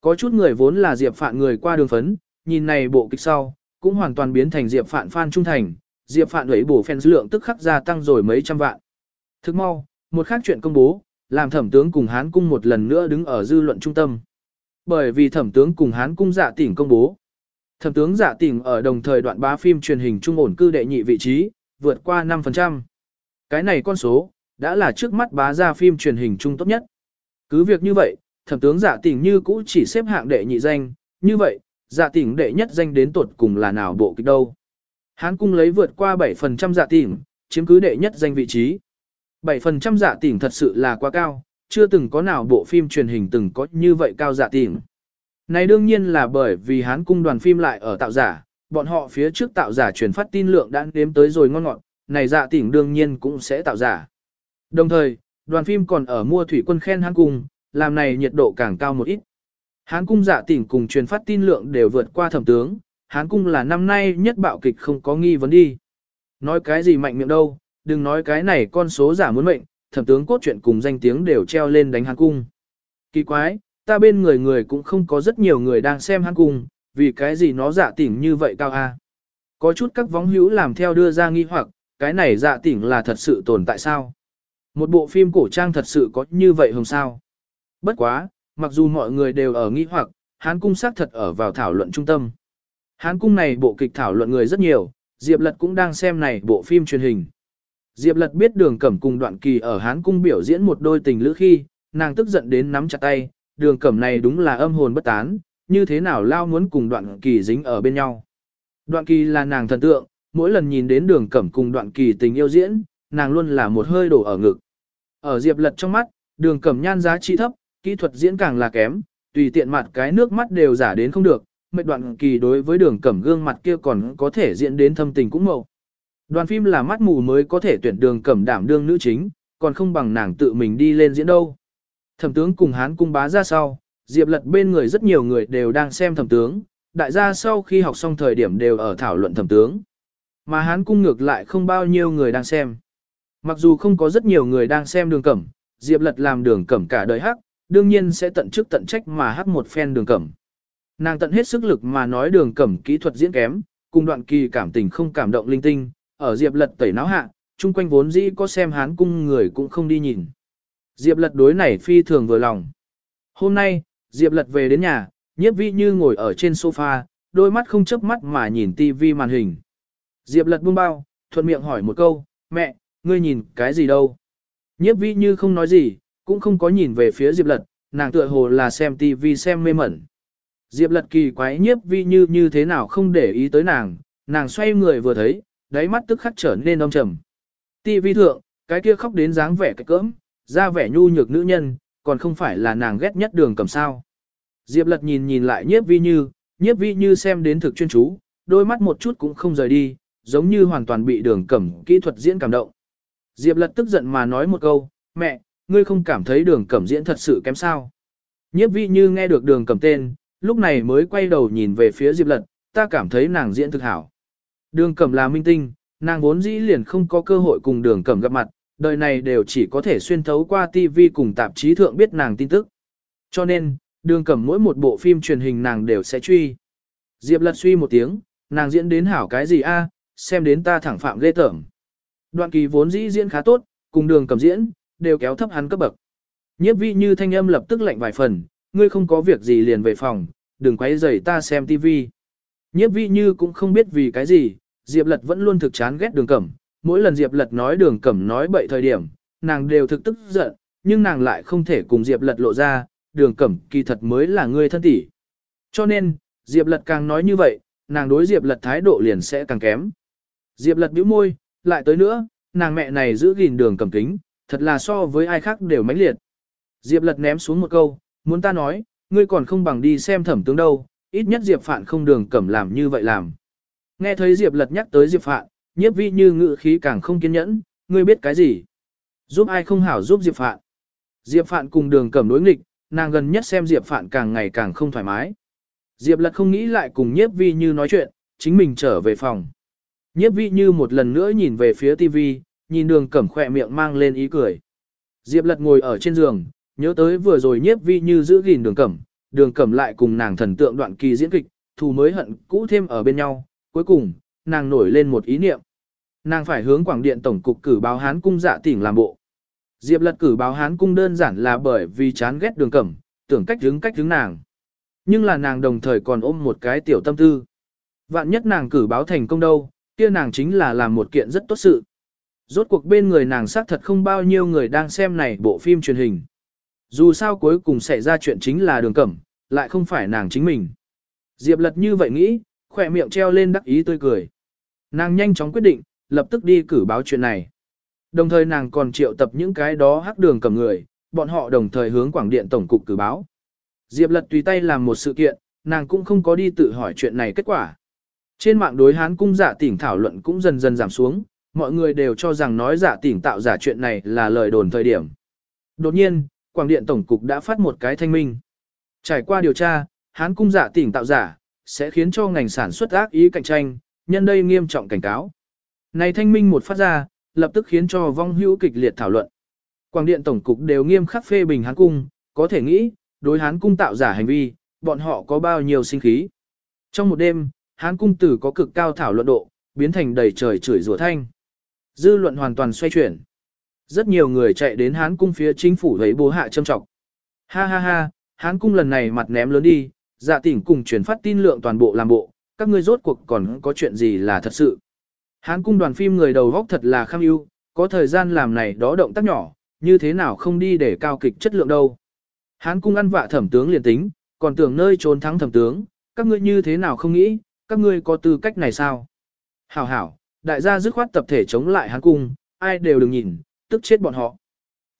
Có chút người vốn là Diệp Phạn người qua đường phấn, nhìn này bộ kịch sau, cũng hoàn toàn biến thành Diệp Phạn fan trung thành, Diệp Phạn ấy bổ fans lượng tức khắc gia tăng rồi mấy trăm vạn. Thức mau, một khác chuyện công bố, làm thẩm tướng cùng Hán cung một lần nữa đứng ở dư luận trung tâm. Bởi vì thẩm tướng cùng Hán cung dạ tỉnh công bố. Thẩm tướng dạ tỉnh ở đồng thời đoạn bá phim truyền hình trung ổn cư đệ nhị vị trí, vượt qua 5%. Cái này con số, đã là trước mắt bá ra phim truyền hình trung tốt nhất. Cứ việc như vậy, thẩm tướng giả tỉnh như cũ chỉ xếp hạng đệ nhị danh, như vậy, giả tỉnh đệ nhất danh đến tuột cùng là nào bộ kịch đâu. Hán cung lấy vượt qua 7% giả tỉnh, chiếm cứ đệ nhất danh vị trí. 7% giả tỉnh thật sự là quá cao, chưa từng có nào bộ phim truyền hình từng có như vậy cao giả tỉnh. Này đương nhiên là bởi vì Hán cung đoàn phim lại ở tạo giả, bọn họ phía trước tạo giả truyền phát tin lượng đã đếm tới rồi ngon ngọt, này dạ tỉnh đương nhiên cũng sẽ tạo giả. Đồng thời, đoàn phim còn ở mua thủy quân khen Hán cung, làm này nhiệt độ càng cao một ít. Hán cung dạ tỉnh cùng truyền phát tin lượng đều vượt qua thẩm tướng, Hán cung là năm nay nhất bạo kịch không có nghi vấn đi. Nói cái gì mạnh miệng đâu, đừng nói cái này con số giả muốn mệnh, thẩm tướng cốt truyện cùng danh tiếng đều treo lên đánh Hán cung. Kỳ quái, ta bên người người cũng không có rất nhiều người đang xem Hán cung, vì cái gì nó dạ tỉnh như vậy cao a? Có chút các vóng hữu làm theo đưa ra nghi hoặc, cái này dạ tỉnh là thật sự tồn tại sao? Một bộ phim cổ trang thật sự có như vậy không sao? Bất quá, mặc dù mọi người đều ở nghi hoặc, Hán cung xác thật ở vào thảo luận trung tâm. Hán cung này bộ kịch thảo luận người rất nhiều, Diệp Lật cũng đang xem này bộ phim truyền hình. Diệp Lật biết đường cẩm cùng đoạn kỳ ở Hán cung biểu diễn một đôi tình lữ khi, nàng tức giận đến nắm chặt tay, đường cẩm này đúng là âm hồn bất tán, như thế nào lao muốn cùng đoạn kỳ dính ở bên nhau. Đoạn kỳ là nàng thần tượng, mỗi lần nhìn đến đường cẩm cùng đoạn kỳ tình yêu diễn, nàng luôn là một hơi đổ ở ngực. Ở Diệp Lật trong mắt, đường cẩm nhan giá trị thấp, kỹ thuật diễn càng là kém, tùy tiện mặt cái nước mắt đều giả đến không được, mệt đoạn kỳ đối với đường cẩm gương mặt kia còn có thể diễn đến thâm tình cũng mậu. Đoàn phim là mắt mù mới có thể tuyển đường cẩm đảm đương nữ chính, còn không bằng nàng tự mình đi lên diễn đâu. Thẩm tướng cùng hán cung bá ra sau, Diệp lật bên người rất nhiều người đều đang xem thẩm tướng, đại gia sau khi học xong thời điểm đều ở thảo luận thẩm tướng. Mà hán cung ngược lại không bao nhiêu người đang xem. Mặc dù không có rất nhiều người đang xem đường cẩm, Diệp lật làm đường cẩm cả đời hắc, đương nhiên sẽ tận chức tận trách mà hát một phen đường cẩm. Nàng tận hết sức lực mà nói đường cẩm kỹ thuật diễn kém, cùng đoạn kỳ cảm tình không cảm động linh tinh, ở Diệp Lật tẩy náo hạ, chung quanh vốn dĩ có xem hán cung người cũng không đi nhìn. Diệp Lật đối này phi thường vừa lòng. Hôm nay, Diệp Lật về đến nhà, nhiếp vi như ngồi ở trên sofa, đôi mắt không chớp mắt mà nhìn tivi màn hình. Diệp Lật buông bao, thuận miệng hỏi một câu, mẹ, ngươi nhìn cái gì đâu? Nhiếp vi như không nói gì, cũng không có nhìn về phía Diệp Lật, nàng tựa hồ là xem tivi xem mê mẩn. Diệp lật kỳ quái nhiếp vi như như thế nào không để ý tới nàng, nàng xoay người vừa thấy, đáy mắt tức khắc trở nên âm trầm. TV thượng, cái kia khóc đến dáng vẻ cái cỡm, ra vẻ nhu nhược nữ nhân, còn không phải là nàng ghét nhất đường cầm sao. Diệp lật nhìn nhìn lại nhiếp vi như, nhiếp vi như xem đến thực chuyên chú, đôi mắt một chút cũng không rời đi, giống như hoàn toàn bị đường cẩm kỹ thuật diễn cảm động. Diệp lật tức giận mà nói một câu, mẹ, ngươi không cảm thấy đường cẩm diễn thật sự kém sao. Nhiếp vi như nghe được đường cẩm tên, lúc này mới quay đầu nhìn về phía Diệp Lật, ta cảm thấy nàng diễn thực hảo. Đường cẩm là minh tinh, nàng vốn dĩ liền không có cơ hội cùng đường cẩm gặp mặt, đời này đều chỉ có thể xuyên thấu qua TV cùng tạp chí thượng biết nàng tin tức. Cho nên, đường cẩm mỗi một bộ phim truyền hình nàng đều sẽ truy. Diệp Lật suy một tiếng, nàng diễn đến hảo cái gì a? xem đến ta thẳng phạm ghê tởm. Đoạn kỳ vốn dĩ diễn khá tốt, cùng đường cẩm diễn, đều kéo thấp hắn cấp bậc. Nhiếp vi như thanh âm lập tức lạnh vài phần, ngươi không có việc gì liền về phòng, đừng quấy rầy ta xem TV. Nhiếp vi như cũng không biết vì cái gì, Diệp Lật vẫn luôn thực chán ghét đường cẩm, mỗi lần Diệp Lật nói đường cẩm nói bậy thời điểm, nàng đều thực tức giận, nhưng nàng lại không thể cùng Diệp Lật lộ ra, đường cẩm kỳ thật mới là người thân tỷ. Cho nên, Diệp Lật càng nói như vậy, nàng đối Diệp Lật thái độ liền sẽ càng kém. Diệp Lật bĩu môi, lại tới nữa, nàng mẹ này giữ gìn đường cẩm kính, thật là so với ai khác đều mãnh liệt. Diệp Lật ném xuống một câu, muốn ta nói, ngươi còn không bằng đi xem thẩm tướng đâu, ít nhất Diệp Phạn không đường cẩm làm như vậy làm. Nghe thấy Diệp lật nhắc tới Diệp Phạn, nhiếp vi như ngự khí càng không kiên nhẫn, ngươi biết cái gì? Giúp ai không hảo giúp Diệp Phạn. Diệp Phạn cùng đường cẩm đối nghịch, nàng gần nhất xem Diệp Phạn càng ngày càng không thoải mái. Diệp lật không nghĩ lại cùng nhiếp vi như nói chuyện, chính mình trở về phòng. Nhiếp vi như một lần nữa nhìn về phía TV, nhìn đường cẩm khỏe miệng mang lên ý cười. Diệp lật ngồi ở trên giường, nhớ tới vừa rồi nhiếp vi như giữ gìn đường cẩm, đường cẩm lại cùng nàng thần tượng đoạn kỳ diễn kịch, thù mới hận cũ thêm ở bên nhau, cuối cùng, nàng nổi lên một ý niệm. Nàng phải hướng Quảng Điện Tổng cục cử báo Hán cung dạ tỉnh làm bộ. Diệp lật cử báo Hán cung đơn giản là bởi vì chán ghét đường cẩm, tưởng cách hướng cách hướng nàng. Nhưng là nàng đồng thời còn ôm một cái tiểu tâm tư. Vạn nhất nàng cử báo thành công đâu, kia nàng chính là làm một kiện rất tốt sự. Rốt cuộc bên người nàng xác thật không bao nhiêu người đang xem này bộ phim truyền hình. Dù sao cuối cùng xảy ra chuyện chính là đường cẩm, lại không phải nàng chính mình. Diệp lật như vậy nghĩ, khỏe miệng treo lên đắc ý tươi cười. Nàng nhanh chóng quyết định, lập tức đi cử báo chuyện này. Đồng thời nàng còn triệu tập những cái đó hắc đường cầm người, bọn họ đồng thời hướng Quảng Điện Tổng cục cử báo. Diệp lật tùy tay làm một sự kiện, nàng cũng không có đi tự hỏi chuyện này kết quả. Trên mạng đối hán cung giả tỉnh thảo luận cũng dần dần giảm xuống, mọi người đều cho rằng nói giả tỉnh tạo giả chuyện này là lời đồn thời điểm. Đột nhiên, Quảng Điện Tổng cục đã phát một cái thanh minh. Trải qua điều tra, hán cung giả tỉnh tạo giả, sẽ khiến cho ngành sản xuất ác ý cạnh tranh, nhân đây nghiêm trọng cảnh cáo. Này thanh minh một phát ra, lập tức khiến cho vong hữu kịch liệt thảo luận. Quảng Điện Tổng cục đều nghiêm khắc phê bình hán cung, có thể nghĩ, đối hán cung tạo giả hành vi, bọn họ có bao nhiêu sinh khí. Trong một đêm, hán cung tử có cực cao thảo luận độ, biến thành đầy trời chửi rủa thanh. Dư luận hoàn toàn xoay chuyển. Rất nhiều người chạy đến hán cung phía chính phủ thấy bố hạ châm trọng. Ha ha ha, hán cung lần này mặt ném lớn đi, dạ tỉnh cùng truyền phát tin lượng toàn bộ làm bộ, các ngươi rốt cuộc còn có chuyện gì là thật sự. Hán cung đoàn phim người đầu góc thật là kham ưu, có thời gian làm này đó động tác nhỏ, như thế nào không đi để cao kịch chất lượng đâu. Hán cung ăn vạ thẩm tướng liền tính, còn tưởng nơi trốn thắng thẩm tướng, các ngươi như thế nào không nghĩ, các ngươi có tư cách này sao? Hảo hảo, đại gia dứt khoát tập thể chống lại hán cung, ai đều đừng nhìn, tức chết bọn họ.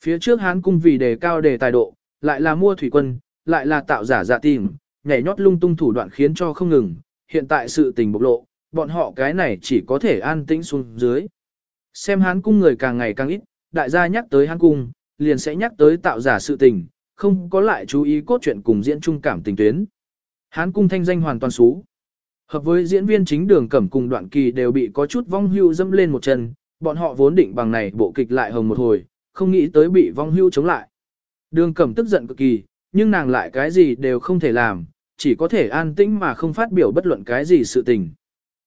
Phía trước hán cung vì đề cao đề tài độ, lại là mua thủy quân, lại là tạo giả dạ tìm, nhảy nhót lung tung thủ đoạn khiến cho không ngừng, hiện tại sự tình bộc lộ, bọn họ cái này chỉ có thể an tĩnh xuống dưới. Xem hán cung người càng ngày càng ít, đại gia nhắc tới hán cung, liền sẽ nhắc tới tạo giả sự tình, không có lại chú ý cốt truyện cùng diễn trung cảm tình tuyến. Hán cung thanh danh hoàn toàn xú. Hợp với diễn viên chính đường cẩm cùng đoạn kỳ đều bị có chút vong hưu dâm lên một chân, bọn họ vốn định bằng này bộ kịch lại hồng một hồi, không nghĩ tới bị vong hưu chống lại. Đường cẩm tức giận cực kỳ, nhưng nàng lại cái gì đều không thể làm, chỉ có thể an tĩnh mà không phát biểu bất luận cái gì sự tình.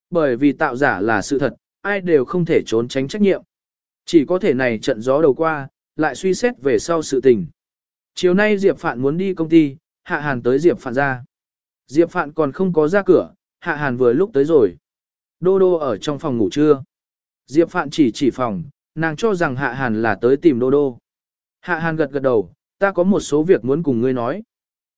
Bởi vì tạo giả là sự thật, ai đều không thể trốn tránh trách nhiệm. Chỉ có thể này trận gió đầu qua, lại suy xét về sau sự tình. Chiều nay Diệp Phạn muốn đi công ty, Hạ Hàn tới Diệp Phạn ra. Diệp Phạn còn không có ra cửa, Hạ Hàn vừa lúc tới rồi. Đô đô ở trong phòng ngủ trưa. Diệp Phạn chỉ chỉ phòng, nàng cho rằng Hạ Hàn là tới tìm đô đô. Hạ Hàn gật gật đầu, ta có một số việc muốn cùng ngươi nói.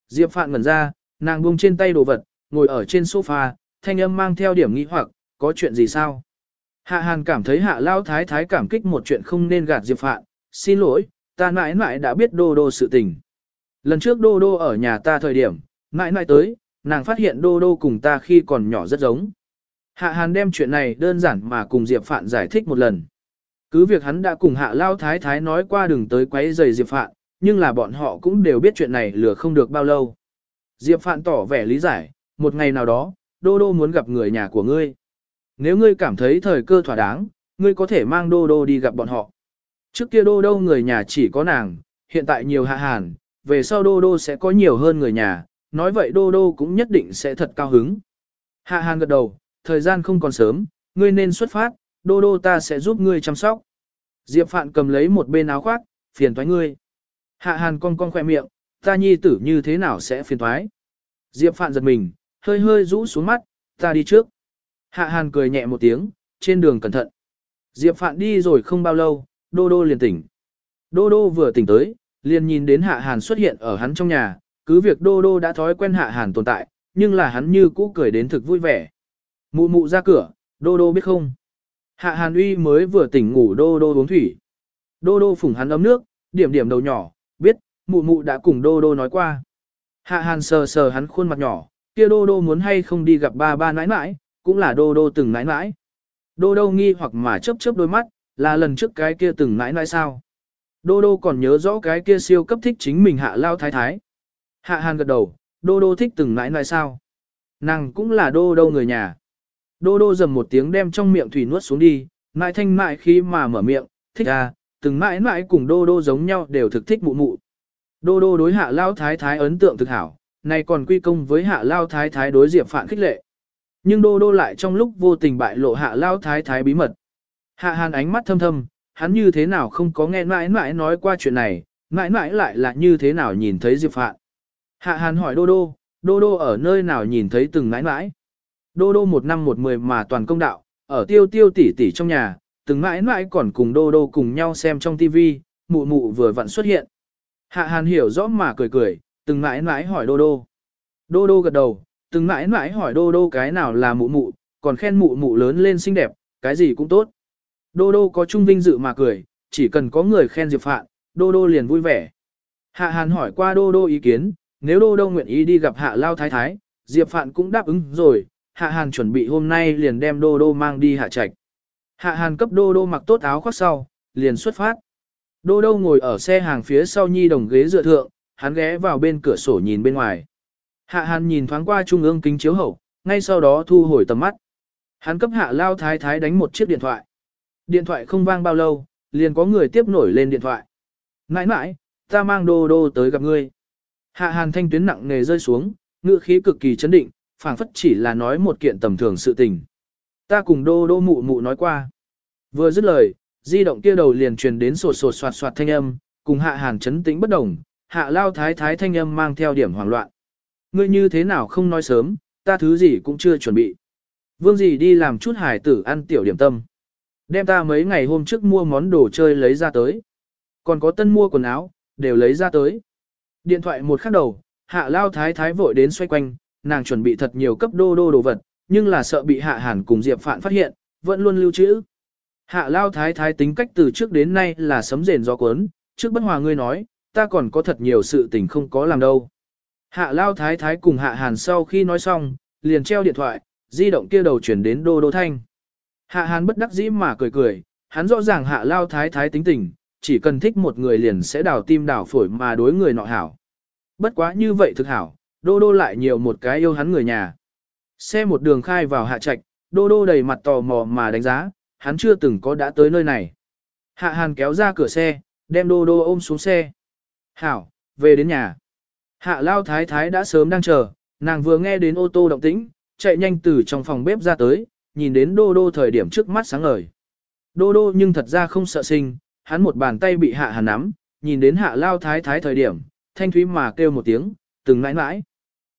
Diệp Phạn ngẩn ra, nàng buông trên tay đồ vật, ngồi ở trên sofa, thanh âm mang theo điểm nghi hoặc, có chuyện gì sao? Hạ Hàn cảm thấy Hạ Lao Thái Thái cảm kích một chuyện không nên gạt Diệp Phạn, xin lỗi, ta mãi mãi đã biết đô đô sự tình. Lần trước đô đô ở nhà ta thời điểm, mãi mãi tới, nàng phát hiện đô đô cùng ta khi còn nhỏ rất giống. Hạ Hàn đem chuyện này đơn giản mà cùng Diệp Phạn giải thích một lần. Cứ việc hắn đã cùng Hạ Lao Thái Thái nói qua đừng tới quấy rầy Diệp Phạn, nhưng là bọn họ cũng đều biết chuyện này lừa không được bao lâu. Diệp Phạn tỏ vẻ lý giải, một ngày nào đó, Đô Đô muốn gặp người nhà của ngươi. Nếu ngươi cảm thấy thời cơ thỏa đáng, ngươi có thể mang Đô Đô đi gặp bọn họ. Trước kia Đô Đô người nhà chỉ có nàng, hiện tại nhiều hạ hàn, về sau Đô Đô sẽ có nhiều hơn người nhà, nói vậy Đô Đô cũng nhất định sẽ thật cao hứng. Hạ hàn gật đầu, thời gian không còn sớm, ngươi nên xuất phát, Đô Đô ta sẽ giúp ngươi chăm sóc. Diệp Phạn cầm lấy một bên áo khoác, phiền thoái ngươi. Hạ hàn cong cong khoe miệng, ta nhi tử như thế nào sẽ phiền thoái. Diệp Phạn giật mình, hơi hơi rũ xuống mắt, ta đi trước. Hạ hàn cười nhẹ một tiếng, trên đường cẩn thận. Diệp Phạn đi rồi không bao lâu, Đô Đô liền tỉnh. Đô Đô vừa tỉnh tới, liền nhìn đến Hạ Hàn xuất hiện ở hắn trong nhà, cứ việc Đô Đô đã thói quen Hạ Hàn tồn tại, nhưng là hắn như cũ cười đến thực vui vẻ. Mụ mụ ra cửa, Đô Đô biết không? Hạ Hàn uy mới vừa tỉnh ngủ Đô Đô uống thủy. Đô Đô phủng hắn ấm nước, điểm điểm đầu nhỏ, biết, mụ mụ đã cùng Đô Đô nói qua. Hạ Hàn sờ sờ hắn khuôn mặt nhỏ, kia Đô Đô muốn hay không đi gặp ba ba nãi nãi, cũng là Đô Đô từng nãi nãi. Đô Đô nghi hoặc mà chớp chớp đôi mắt, là lần trước cái kia từng nãi nãi sao. Đô Đô còn nhớ rõ cái kia siêu cấp thích chính mình hạ lao thái thái. Hạ Hàn gật đầu, Đô Đô thích từng nãi nãi sao. Nàng cũng là Đô Đô người nhà. Đô Đô dầm một tiếng đem trong miệng thủy nuốt xuống đi, mãi thanh mại khi mà mở miệng, thích à, từng mãi mãi cùng Đô Đô giống nhau đều thực thích mụ mụ. Đô đô đối hạ lao thái thái ấn tượng thực hảo, này còn quy công với hạ lao thái thái đối diệp phạn khích lệ. Nhưng đô đô lại trong lúc vô tình bại lộ hạ lao thái thái bí mật. Hạ hàn ánh mắt thâm thâm, hắn như thế nào không có nghe mãi mãi nói qua chuyện này, mãi mãi lại là như thế nào nhìn thấy diệp phạn. Hạ hàn hỏi đô đô, đô đô ở nơi nào nhìn thấy từng mãi mãi. Đô đô một năm một mười mà toàn công đạo, ở tiêu tiêu tỷ tỷ trong nhà, từng mãi mãi còn cùng đô đô cùng nhau xem trong tivi, mụ mụ vừa vặn xuất hiện. Hạ hàn hiểu rõ mà cười cười, từng mãi mãi hỏi đô đô. Đô đô gật đầu, từng mãi mãi hỏi đô đô cái nào là mụ mụ, còn khen mụ mụ lớn lên xinh đẹp, cái gì cũng tốt. Đô đô có trung vinh dự mà cười, chỉ cần có người khen Diệp Phạn, đô đô liền vui vẻ. Hạ hàn hỏi qua đô đô ý kiến, nếu đô đô nguyện ý đi gặp hạ lao thái thái, Diệp Phạn cũng đáp ứng rồi, hạ hàn chuẩn bị hôm nay liền đem đô đô mang đi hạ trạch. Hạ hàn cấp đô đô mặc tốt áo khoác sau, liền xuất phát. Đô đô ngồi ở xe hàng phía sau nhi đồng ghế dựa thượng, hắn ghé vào bên cửa sổ nhìn bên ngoài. Hạ hàn nhìn thoáng qua trung ương kính chiếu hậu, ngay sau đó thu hồi tầm mắt. Hắn cấp hạ lao thái thái đánh một chiếc điện thoại. Điện thoại không vang bao lâu, liền có người tiếp nổi lên điện thoại. Nãi nãi, ta mang đô đô tới gặp ngươi. Hạ hàn thanh tuyến nặng nề rơi xuống, ngữ khí cực kỳ chấn định, phảng phất chỉ là nói một kiện tầm thường sự tình. Ta cùng đô đô mụ mụ nói qua. Vừa dứt lời, di động kia đầu liền truyền đến sột sột soạt soạt thanh âm, cùng hạ hàn chấn tĩnh bất đồng, hạ lao thái thái thanh âm mang theo điểm hoảng loạn. Ngươi như thế nào không nói sớm, ta thứ gì cũng chưa chuẩn bị. Vương gì đi làm chút hải tử ăn tiểu điểm tâm. Đem ta mấy ngày hôm trước mua món đồ chơi lấy ra tới. Còn có tân mua quần áo, đều lấy ra tới. Điện thoại một khắc đầu, hạ lao thái thái vội đến xoay quanh, nàng chuẩn bị thật nhiều cấp đô đô đồ vật, nhưng là sợ bị hạ hàn cùng Diệp Phạn phát hiện, vẫn luôn lưu trữ. Hạ lao thái thái tính cách từ trước đến nay là sấm rền gió cuốn, trước bất hòa ngươi nói, ta còn có thật nhiều sự tình không có làm đâu. Hạ lao thái thái cùng hạ hàn sau khi nói xong, liền treo điện thoại, di động kia đầu chuyển đến đô đô thanh. Hạ hàn bất đắc dĩ mà cười cười, hắn rõ ràng hạ lao thái thái tính tình, chỉ cần thích một người liền sẽ đào tim đào phổi mà đối người nọ hảo. Bất quá như vậy thực hảo, đô đô lại nhiều một cái yêu hắn người nhà. Xe một đường khai vào hạ trạch, đô đô đầy mặt tò mò mà đánh giá, hắn chưa từng có đã tới nơi này. Hạ hàn kéo ra cửa xe, đem đô đô ôm xuống xe. Hảo, về đến nhà. Hạ lao thái thái đã sớm đang chờ, nàng vừa nghe đến ô tô động tĩnh, chạy nhanh từ trong phòng bếp ra tới, nhìn đến đô đô thời điểm trước mắt sáng ngời. Đô đô nhưng thật ra không sợ sinh, hắn một bàn tay bị hạ hàn nắm, nhìn đến hạ lao thái thái thời điểm, thanh thúy mà kêu một tiếng, từng mãi mãi.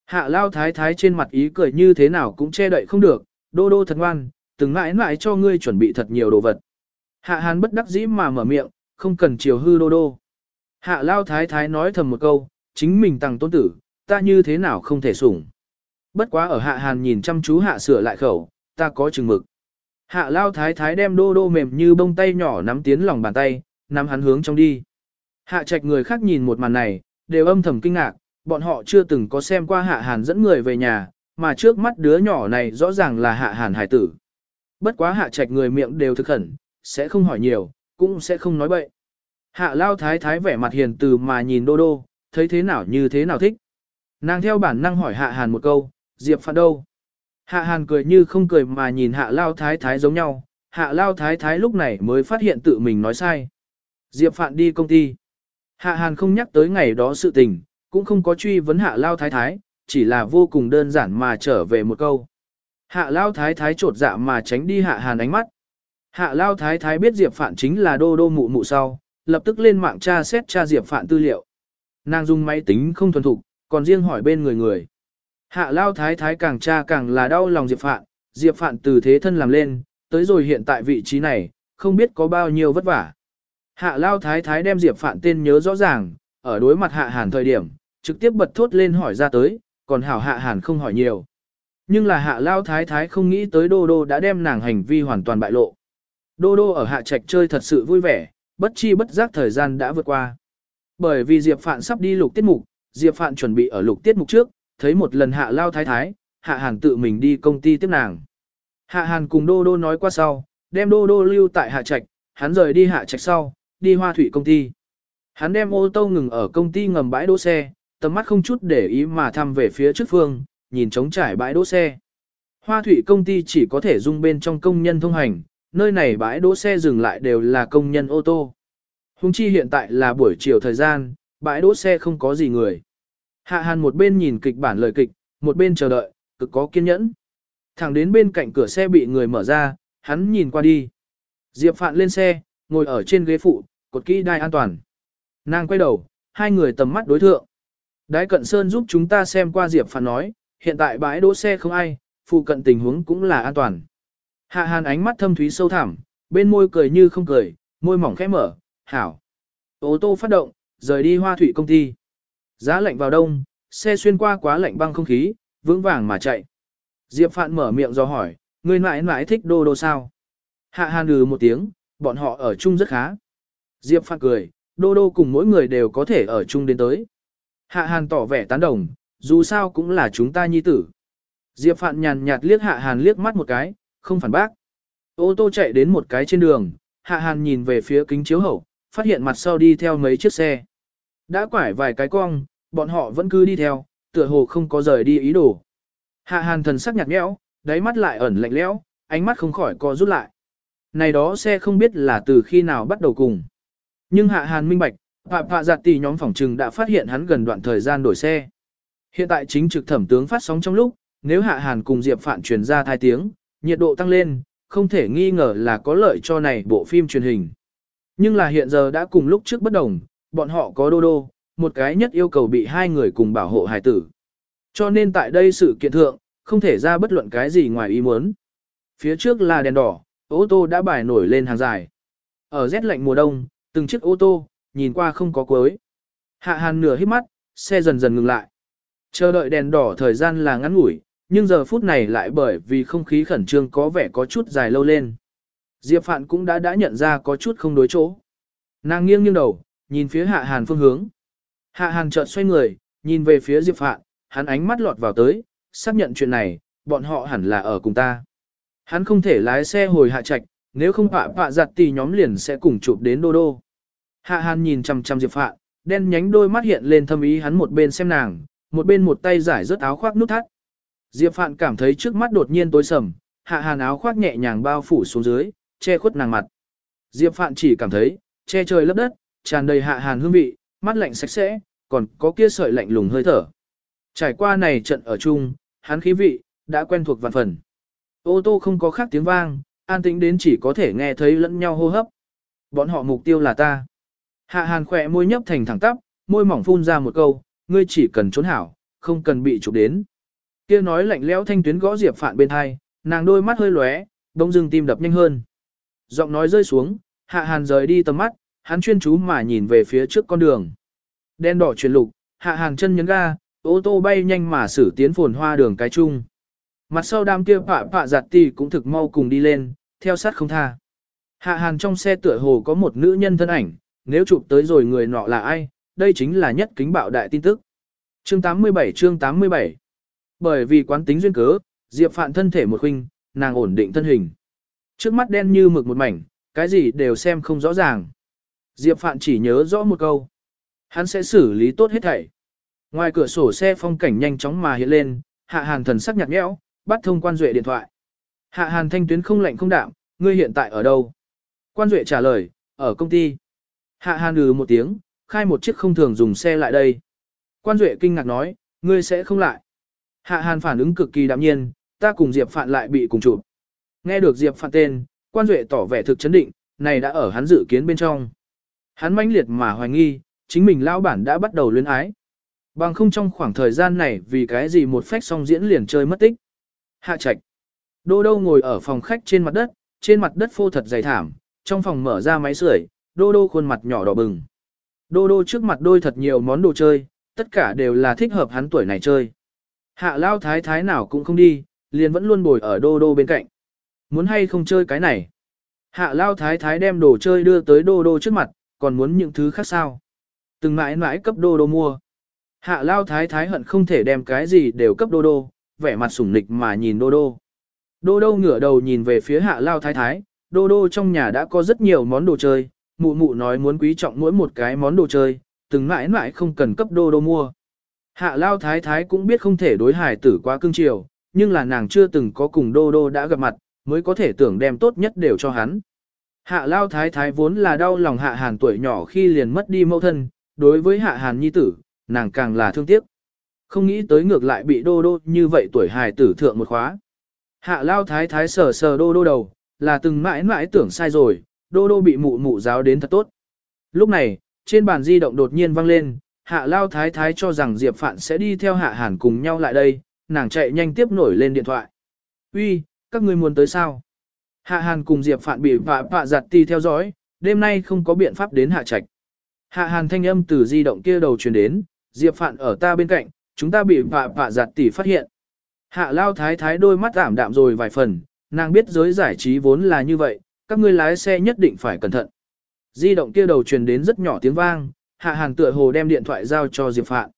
Hạ lao thái thái trên mặt ý cười như thế nào cũng che đậy không được, đô đô thật ngoan, từng mãi mãi cho ngươi chuẩn bị thật nhiều đồ vật. Hạ hàn bất đắc dĩ mà mở miệng, không cần chiều hư đô đô. Hạ lao thái thái nói thầm một câu, chính mình tăng tôn tử, ta như thế nào không thể sủng. Bất quá ở hạ hàn nhìn chăm chú hạ sửa lại khẩu, ta có chừng mực. Hạ lao thái thái đem đô đô mềm như bông tay nhỏ nắm tiến lòng bàn tay, nắm hắn hướng trong đi. Hạ trạch người khác nhìn một màn này, đều âm thầm kinh ngạc, bọn họ chưa từng có xem qua hạ hàn dẫn người về nhà, mà trước mắt đứa nhỏ này rõ ràng là hạ hàn hải tử. Bất quá hạ trạch người miệng đều thực khẩn, sẽ không hỏi nhiều, cũng sẽ không nói bậy. Hạ lao thái thái vẻ mặt hiền từ mà nhìn đô đô, thấy thế nào như thế nào thích. Nàng theo bản năng hỏi hạ hàn một câu, Diệp Phạn đâu? Hạ hàn cười như không cười mà nhìn hạ lao thái thái giống nhau, hạ lao thái thái lúc này mới phát hiện tự mình nói sai. Diệp Phạn đi công ty. Hạ hàn không nhắc tới ngày đó sự tình, cũng không có truy vấn hạ lao thái thái, chỉ là vô cùng đơn giản mà trở về một câu. Hạ lao thái thái trột dạ mà tránh đi hạ hàn ánh mắt. Hạ lao thái thái biết Diệp Phạn chính là đô đô mụ mụ sau, lập tức lên mạng tra xét tra Diệp Phạn tư liệu. Nàng dùng máy tính không thuần thục, còn riêng hỏi bên người người. Hạ lao thái thái càng tra càng là đau lòng Diệp Phạn, Diệp Phạn từ thế thân làm lên, tới rồi hiện tại vị trí này, không biết có bao nhiêu vất vả. Hạ lao thái thái đem Diệp Phạn tên nhớ rõ ràng, ở đối mặt hạ hàn thời điểm, trực tiếp bật thốt lên hỏi ra tới, còn hảo hạ hàn không hỏi nhiều. Nhưng là hạ lao thái thái không nghĩ tới đô đô đã đem nàng hành vi hoàn toàn bại lộ. Đô đô ở hạ trạch chơi thật sự vui vẻ, bất chi bất giác thời gian đã vượt qua. Bởi vì Diệp Phạn sắp đi lục tiết mục, Diệp Phạn chuẩn bị ở lục tiết mục trước, thấy một lần hạ lao thái thái, hạ hàn tự mình đi công ty tiếp nàng. Hạ hàn cùng đô đô nói qua sau, đem đô đô lưu tại hạ trạch, hắn rời đi hạ trạch sau, đi hoa thủy công ty. Hắn đem ô tô ngừng ở công ty ngầm bãi đỗ xe, tầm mắt không chút để ý mà thăm về phía trước phương, nhìn trống trải bãi đỗ xe. Hoa thủy công ty chỉ có thể dung bên trong công nhân thông hành, nơi này bãi đỗ xe dừng lại đều là công nhân ô tô. Hùng chi hiện tại là buổi chiều thời gian, bãi đỗ xe không có gì người. Hạ Hàn một bên nhìn kịch bản lời kịch, một bên chờ đợi, cực có kiên nhẫn. Thẳng đến bên cạnh cửa xe bị người mở ra, hắn nhìn qua đi. Diệp Phạn lên xe, ngồi ở trên ghế phụ, cột kỹ đai an toàn. Nàng quay đầu, hai người tầm mắt đối thượng. Đái cận sơn giúp chúng ta xem qua Diệp Phạn nói, hiện tại bãi đỗ xe không ai, phụ cận tình huống cũng là an toàn. Hạ hàn ánh mắt thâm thúy sâu thẳm, bên môi cười như không cười, môi mỏng khẽ mở, hảo. Ô tô phát động, rời đi hoa thủy công ty. Giá lạnh vào đông, xe xuyên qua quá lạnh băng không khí, vững vàng mà chạy. Diệp Phạn mở miệng do hỏi, người mãi mãi thích đô đô sao? Hạ hàn lừ một tiếng, bọn họ ở chung rất khá. Diệp Phạn cười, đô đô cùng mỗi người đều có thể ở chung đến tới. Hạ hàn tỏ vẻ tán đồng, dù sao cũng là chúng ta nhi tử. Diệp Phạn nhàn nhạt liếc Hạ Hàn liếc mắt một cái, không phản bác. Ô tô chạy đến một cái trên đường, Hạ Hàn nhìn về phía kính chiếu hậu, phát hiện mặt sau đi theo mấy chiếc xe. Đã quải vài cái cong, bọn họ vẫn cứ đi theo, tựa hồ không có rời đi ý đồ. Hạ Hàn thần sắc nhạt nhẽo, đáy mắt lại ẩn lạnh lẽo, ánh mắt không khỏi co rút lại. Này đó xe không biết là từ khi nào bắt đầu cùng. Nhưng Hạ Hàn minh bạch, Phạm Phạ Giạt Tỷ nhóm phòng trừng đã phát hiện hắn gần đoạn thời gian đổi xe. Hiện tại chính trực thẩm tướng phát sóng trong lúc, nếu Hạ Hàn cùng Diệp Phạn truyền ra thai tiếng, nhiệt độ tăng lên, không thể nghi ngờ là có lợi cho này bộ phim truyền hình. Nhưng là hiện giờ đã cùng lúc trước bất đồng, bọn họ có đô đô, một cái nhất yêu cầu bị hai người cùng bảo hộ hài tử. Cho nên tại đây sự kiện thượng, không thể ra bất luận cái gì ngoài ý muốn. Phía trước là đèn đỏ, ô tô đã bài nổi lên hàng dài. Ở rét lạnh mùa đông, từng chiếc ô tô, nhìn qua không có cuối. Hạ hàn nửa hít mắt, xe dần dần ngừng lại. Chờ đợi đèn đỏ thời gian là ngắn ngủi, nhưng giờ phút này lại bởi vì không khí khẩn trương có vẻ có chút dài lâu lên. Diệp Phạn cũng đã đã nhận ra có chút không đối chỗ. Nàng nghiêng nghiêng đầu, nhìn phía Hạ Hàn phương hướng. Hạ Hàn chợt xoay người, nhìn về phía Diệp Phạn, hắn ánh mắt lọt vào tới, xác nhận chuyện này, bọn họ hẳn là ở cùng ta. Hắn không thể lái xe hồi hạ trạch, nếu không hạ phạ giặt thì nhóm liền sẽ cùng chụp đến đô đô. Hạ Hàn nhìn chằm chằm Diệp Phạn, đen nhánh đôi mắt hiện lên thâm ý hắn một bên xem nàng, một bên một tay giải rớt áo khoác nút thắt. Diệp Phạn cảm thấy trước mắt đột nhiên tối sầm, hạ hàn áo khoác nhẹ nhàng bao phủ xuống dưới, che khuất nàng mặt. Diệp Phạn chỉ cảm thấy, che trời lấp đất, tràn đầy hạ hàn hương vị, mắt lạnh sạch sẽ, còn có kia sợi lạnh lùng hơi thở. Trải qua này trận ở chung, hắn khí vị, đã quen thuộc vạn phần. Ô tô không có khác tiếng vang, an tĩnh đến chỉ có thể nghe thấy lẫn nhau hô hấp. Bọn họ mục tiêu là ta. Hạ hàn khỏe môi nhấp thành thẳng tắp, môi mỏng phun ra một câu, ngươi chỉ cần trốn hảo, không cần bị chụp đến. Kia nói lạnh lẽo thanh tuyến gõ Diệp Phạn bên hai, nàng đôi mắt hơi lóe, đông dưng tim đập nhanh hơn. Giọng nói rơi xuống, Hạ Hàn rời đi tầm mắt, hắn chuyên chú mà nhìn về phía trước con đường. Đen đỏ chuyển lục, Hạ hàng chân nhấn ga, ô tô bay nhanh mà xử tiến phồn hoa đường cái chung. Mặt sau đám kia pạ pạ giặt tì cũng thực mau cùng đi lên, theo sát không tha. Hạ hàng trong xe tựa hồ có một nữ nhân thân ảnh, nếu chụp tới rồi người nọ là ai, đây chính là nhất kính bạo đại tin tức. Chương 87 chương 87 Bởi vì quán tính duyên cớ, Diệp Phạn thân thể một khinh nàng ổn định thân hình. Trước mắt đen như mực một mảnh, cái gì đều xem không rõ ràng. Diệp Phạn chỉ nhớ rõ một câu. Hắn sẽ xử lý tốt hết thảy. Ngoài cửa sổ xe phong cảnh nhanh chóng mà hiện lên, Hạ Hàn thần sắc nhạt nhẽo, bắt thông quan duệ điện thoại. Hạ Hàn thanh tuyến không lạnh không đạm, ngươi hiện tại ở đâu? Quan duệ trả lời, ở công ty. Hạ Hàn ừ một tiếng, khai một chiếc không thường dùng xe lại đây. Quan Duệ kinh ngạc nói, ngươi sẽ không lại. Hạ Hàn phản ứng cực kỳ đạm nhiên, ta cùng Diệp Phạn lại bị cùng chụp. Nghe được Diệp Phạn tên, Quan Duệ tỏ vẻ thực chấn định, này đã ở hắn dự kiến bên trong. Hắn mãnh liệt mà hoài nghi, chính mình lão bản đã bắt đầu luyến ái. Bằng không trong khoảng thời gian này vì cái gì một phách song diễn liền chơi mất tích. Hạ trạch. Đô đô ngồi ở phòng khách trên mặt đất, trên mặt đất phô thật dày thảm, trong phòng mở ra máy sưởi, đô đô khuôn mặt nhỏ đỏ bừng. Đô đô trước mặt đôi thật nhiều món đồ chơi, tất cả đều là thích hợp hắn tuổi này chơi. Hạ lao thái thái nào cũng không đi, liền vẫn luôn bồi ở đô đô bên cạnh. Muốn hay không chơi cái này? Hạ lao thái thái đem đồ chơi đưa tới đô đô trước mặt, còn muốn những thứ khác sao? Từng mãi mãi cấp đô đô mua. Hạ lao thái thái hận không thể đem cái gì đều cấp đô đô, vẻ mặt sủng nịch mà nhìn đô đô. Đô đô ngửa đầu nhìn về phía hạ lao thái thái, đô đô trong nhà đã có rất nhiều món đồ chơi, mụ mụ nói muốn quý trọng mỗi một cái món đồ chơi, từng mãi mãi không cần cấp đô đô mua. Hạ lao thái thái cũng biết không thể đối hài tử quá cưng chiều, nhưng là nàng chưa từng có cùng đô đô đã gặp mặt, mới có thể tưởng đem tốt nhất đều cho hắn. Hạ lao thái thái vốn là đau lòng hạ hàn tuổi nhỏ khi liền mất đi mẫu thân, đối với hạ hàn nhi tử, nàng càng là thương tiếc. Không nghĩ tới ngược lại bị đô đô như vậy tuổi hài tử thượng một khóa. Hạ lao thái thái sờ sờ đô đô đầu, là từng mãi mãi tưởng sai rồi, đô đô bị mụ mụ giáo đến thật tốt. Lúc này, trên bàn di động đột nhiên vang lên, hạ lao thái thái cho rằng Diệp Phạn sẽ đi theo hạ hàn cùng nhau lại đây, nàng chạy nhanh tiếp nổi lên điện thoại. Uy, các ngươi muốn tới sao? Hạ hàn cùng Diệp Phạn bị vạ vạ giặt ti theo dõi, đêm nay không có biện pháp đến hạ trạch. Hạ hàn thanh âm từ di động kia đầu truyền đến, Diệp Phạn ở ta bên cạnh, chúng ta bị vạ vạ giặt tỷ phát hiện. Hạ lao thái thái đôi mắt ảm đạm rồi vài phần, nàng biết giới giải trí vốn là như vậy, các ngươi lái xe nhất định phải cẩn thận. Di động kia đầu truyền đến rất nhỏ tiếng vang, hạ hàn tựa hồ đem điện thoại giao cho Diệp Phạn.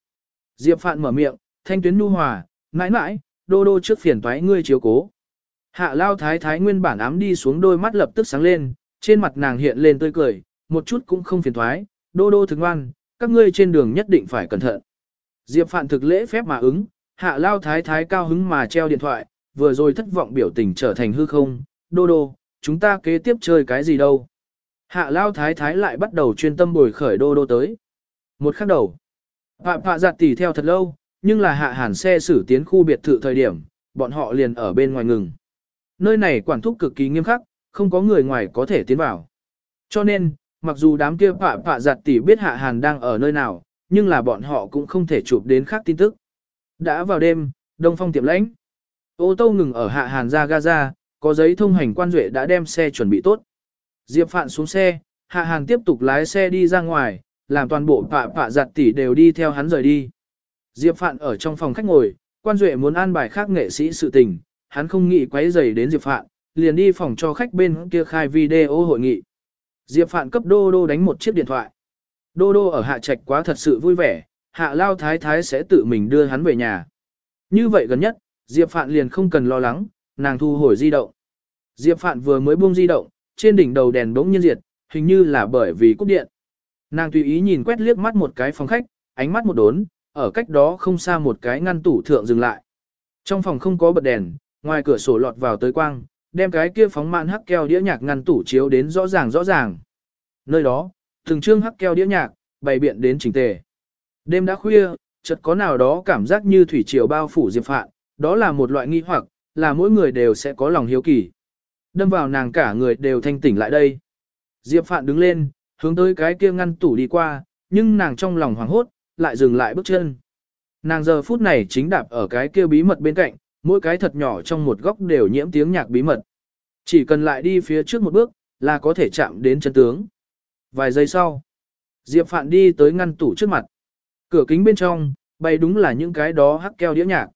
Diệp Phạn mở miệng, thanh tuyến nu hòa, mãi mãi, đô đô trước phiền toái ngươi chiếu cố. Hạ lao thái thái nguyên bản ám đi xuống đôi mắt lập tức sáng lên, trên mặt nàng hiện lên tươi cười, một chút cũng không phiền thoái, đô đô thức ngoan, các ngươi trên đường nhất định phải cẩn thận. Diệp Phạn thực lễ phép mà ứng, hạ lao thái thái cao hứng mà treo điện thoại, vừa rồi thất vọng biểu tình trở thành hư không, đô đô, chúng ta kế tiếp chơi cái gì đâu. Hạ lao thái thái lại bắt đầu chuyên tâm bồi khởi đô đô tới. Một khắc đầu, hạ Phạ giặt tỉ theo thật lâu, nhưng là hạ hàn xe xử tiến khu biệt thự thời điểm, bọn họ liền ở bên ngoài ngừng. Nơi này quản thúc cực kỳ nghiêm khắc, không có người ngoài có thể tiến vào. Cho nên, mặc dù đám kia phạ Phạ giặt tỉ biết hạ hàn đang ở nơi nào, nhưng là bọn họ cũng không thể chụp đến khác tin tức. Đã vào đêm, đông phong tiệm lãnh. Ô tô ngừng ở hạ hàn ra Gaza, có giấy thông hành quan duệ đã đem xe chuẩn bị tốt. Diệp Phạn xuống xe, hạ hàn tiếp tục lái xe đi ra ngoài, làm toàn bộ phạ phạ giặt tỷ đều đi theo hắn rời đi. Diệp Phạn ở trong phòng khách ngồi, quan duệ muốn an bài khác nghệ sĩ sự tình, hắn không nghĩ quấy rầy đến Diệp Phạn, liền đi phòng cho khách bên kia khai video hội nghị. Diệp Phạn cấp Đô Đô đánh một chiếc điện thoại. Đô Đô ở hạ trạch quá thật sự vui vẻ, hạ lao thái thái sẽ tự mình đưa hắn về nhà. Như vậy gần nhất, Diệp Phạn liền không cần lo lắng, nàng thu hồi di động. Diệp Phạn vừa mới buông di động, trên đỉnh đầu đèn bỗng nhiên diệt, hình như là bởi vì cúp điện. Nàng tùy ý nhìn quét liếc mắt một cái phòng khách, ánh mắt một đốn, ở cách đó không xa một cái ngăn tủ thượng dừng lại. Trong phòng không có bật đèn, ngoài cửa sổ lọt vào tới quang, đem cái kia phóng mạn hắc keo đĩa nhạc ngăn tủ chiếu đến rõ ràng rõ ràng. Nơi đó, từng trương hắc keo đĩa nhạc, bày biện đến chỉnh tề. Đêm đã khuya, chợt có nào đó cảm giác như thủy triều bao phủ Diệp Phạn, đó là một loại nghi hoặc, là mỗi người đều sẽ có lòng hiếu kỳ. Đâm vào nàng cả người đều thanh tỉnh lại đây. Diệp Phạn đứng lên, hướng tới cái kia ngăn tủ đi qua, nhưng nàng trong lòng hoảng hốt, lại dừng lại bước chân. Nàng giờ phút này chính đạp ở cái kia bí mật bên cạnh, mỗi cái thật nhỏ trong một góc đều nhiễm tiếng nhạc bí mật. Chỉ cần lại đi phía trước một bước, là có thể chạm đến chân tướng. Vài giây sau, Diệp Phạn đi tới ngăn tủ trước mặt. Cửa kính bên trong, bày đúng là những cái đó hắc keo đĩa nhạc.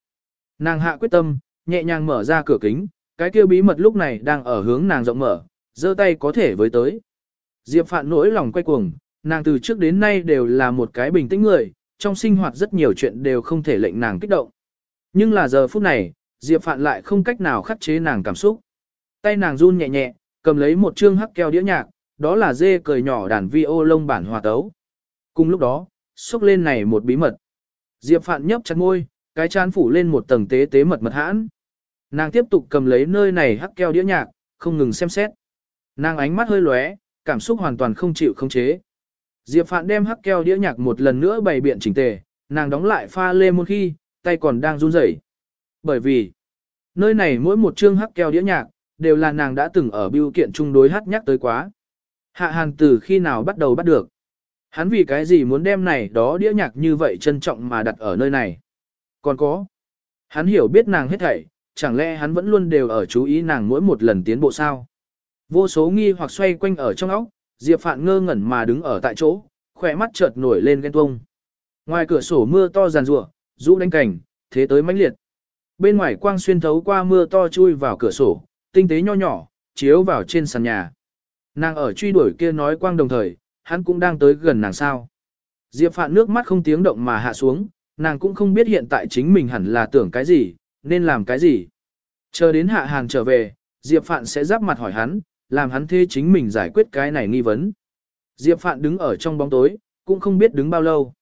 Nàng hạ quyết tâm, nhẹ nhàng mở ra cửa kính, cái kia bí mật lúc này đang ở hướng nàng rộng mở, giơ tay có thể với tới. Diệp Phạn nỗi lòng quay cuồng, nàng từ trước đến nay đều là một cái bình tĩnh người, trong sinh hoạt rất nhiều chuyện đều không thể lệnh nàng kích động. Nhưng là giờ phút này, Diệp Phạn lại không cách nào khắc chế nàng cảm xúc. Tay nàng run nhẹ nhẹ, cầm lấy một chương hắc keo đĩa nhạc, đó là dê cười nhỏ đàn vi ô lông bản hòa tấu. Cùng lúc đó, xúc lên này một bí mật. Diệp Phạn nhấp chặt môi, cái chán phủ lên một tầng tế tế mật mật hãn. Nàng tiếp tục cầm lấy nơi này hắc keo đĩa nhạc, không ngừng xem xét. Nàng ánh mắt hơi lóe, cảm xúc hoàn toàn không chịu không chế. Diệp Phạn đem hắc keo đĩa nhạc một lần nữa bày biện chỉnh tề, nàng đóng lại pha lê một khi, tay còn đang run rẩy. Bởi vì, nơi này mỗi một chương hắc keo đĩa nhạc, đều là nàng đã từng ở biêu kiện chung đối hát nhắc tới quá. Hạ hàn từ khi nào bắt đầu bắt được. Hắn vì cái gì muốn đem này đó đĩa nhạc như vậy trân trọng mà đặt ở nơi này. Còn có, hắn hiểu biết nàng hết thảy, chẳng lẽ hắn vẫn luôn đều ở chú ý nàng mỗi một lần tiến bộ sao. Vô số nghi hoặc xoay quanh ở trong óc, Diệp Phạn ngơ ngẩn mà đứng ở tại chỗ, khỏe mắt chợt nổi lên ghen tuông. Ngoài cửa sổ mưa to giàn rủa, rũ đánh cảnh, thế tới mãnh liệt. Bên ngoài quang xuyên thấu qua mưa to chui vào cửa sổ, tinh tế nho nhỏ, chiếu vào trên sàn nhà. Nàng ở truy đuổi kia nói quang đồng thời, hắn cũng đang tới gần nàng sao. Diệp Phạn nước mắt không tiếng động mà hạ xuống, nàng cũng không biết hiện tại chính mình hẳn là tưởng cái gì, nên làm cái gì. Chờ đến hạ hàng trở về, Diệp Phạn sẽ giáp mặt hỏi hắn, làm hắn thế chính mình giải quyết cái này nghi vấn. Diệp Phạn đứng ở trong bóng tối, cũng không biết đứng bao lâu.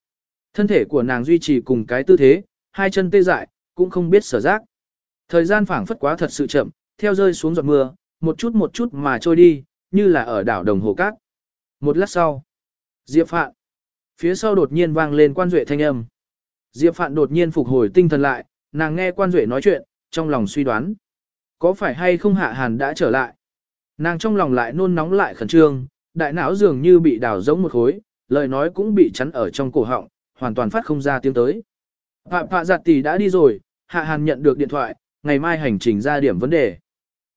Thân thể của nàng duy trì cùng cái tư thế, hai chân tê dại, cũng không biết sở giác. Thời gian phảng phất quá thật sự chậm, theo rơi xuống giọt mưa, một chút một chút mà trôi đi, như là ở đảo đồng hồ cát. Một lát sau, Diệp Phạn, phía sau đột nhiên vang lên quan duệ thanh âm. Diệp Phạn đột nhiên phục hồi tinh thần lại, nàng nghe quan duệ nói chuyện, trong lòng suy đoán. Có phải hay không hạ hàn đã trở lại? Nàng trong lòng lại nôn nóng lại khẩn trương, đại não dường như bị đào giống một khối, lời nói cũng bị chắn ở trong cổ họng, hoàn toàn phát không ra tiếng tới. Phạm Phạ Giặt Tỷ đã đi rồi, Hạ Hàn nhận được điện thoại, ngày mai hành trình ra điểm vấn đề.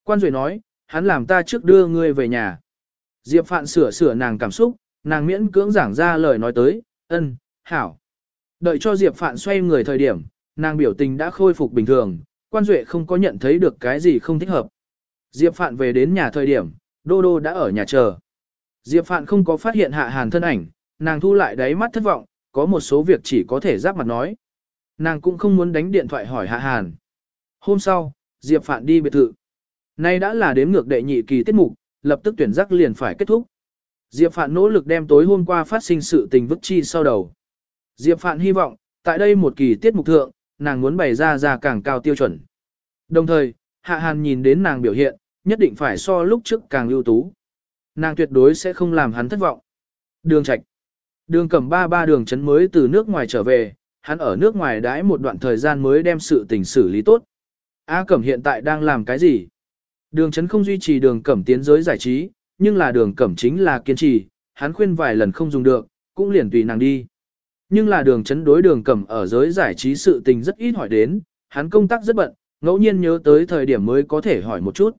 Quan Duệ nói, hắn làm ta trước đưa ngươi về nhà. Diệp Phạn sửa sửa nàng cảm xúc, nàng miễn cưỡng giảng ra lời nói tới, ân, hảo. Đợi cho Diệp Phạn xoay người thời điểm, nàng biểu tình đã khôi phục bình thường, quan duệ không có nhận thấy được cái gì không thích hợp. Diệp Phạn về đến nhà thời điểm, Đô Đô đã ở nhà chờ. Diệp Phạn không có phát hiện hạ hàn thân ảnh, nàng thu lại đáy mắt thất vọng, có một số việc chỉ có thể giáp mặt nói. Nàng cũng không muốn đánh điện thoại hỏi hạ hàn. Hôm sau, Diệp Phạn đi biệt thự. Nay đã là đếm ngược đệ nhị kỳ tiết mục, lập tức tuyển giác liền phải kết thúc. Diệp Phạn nỗ lực đem tối hôm qua phát sinh sự tình vứt chi sau đầu. Diệp Phạn hy vọng, tại đây một kỳ tiết mục thượng, nàng muốn bày ra ra càng cao tiêu chuẩn. Đồng thời, Hạ Hàn nhìn đến nàng biểu hiện, nhất định phải so lúc trước càng ưu tú. Nàng tuyệt đối sẽ không làm hắn thất vọng. Đường Trạch. Đường Cẩm Ba ba đường chấn mới từ nước ngoài trở về, hắn ở nước ngoài đãi một đoạn thời gian mới đem sự tình xử lý tốt. A Cẩm hiện tại đang làm cái gì? Đường chấn không duy trì đường Cẩm tiến giới giải trí, nhưng là đường Cẩm chính là kiên trì, hắn khuyên vài lần không dùng được, cũng liền tùy nàng đi. Nhưng là đường chấn đối đường cẩm ở giới giải trí sự tình rất ít hỏi đến, hắn công tác rất bận, ngẫu nhiên nhớ tới thời điểm mới có thể hỏi một chút.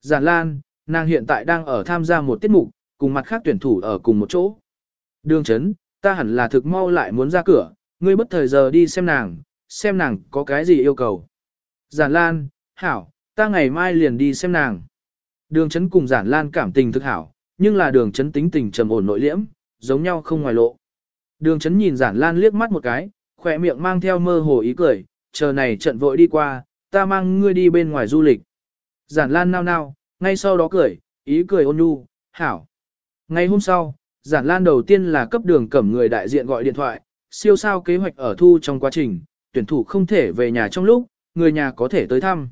Giản Lan, nàng hiện tại đang ở tham gia một tiết mục, cùng mặt khác tuyển thủ ở cùng một chỗ. Đường chấn, ta hẳn là thực mau lại muốn ra cửa, ngươi bất thời giờ đi xem nàng, xem nàng có cái gì yêu cầu. Giản Lan, hảo, ta ngày mai liền đi xem nàng. Đường chấn cùng Giản Lan cảm tình thực hảo, nhưng là đường chấn tính tình trầm ổn nội liễm, giống nhau không ngoài lộ. Đường chấn nhìn giản lan liếc mắt một cái, khỏe miệng mang theo mơ hồ ý cười, chờ này trận vội đi qua, ta mang ngươi đi bên ngoài du lịch. Giản lan nao nao, ngay sau đó cười, ý cười ôn nhu, hảo. Ngày hôm sau, giản lan đầu tiên là cấp đường cẩm người đại diện gọi điện thoại, siêu sao kế hoạch ở thu trong quá trình, tuyển thủ không thể về nhà trong lúc, người nhà có thể tới thăm.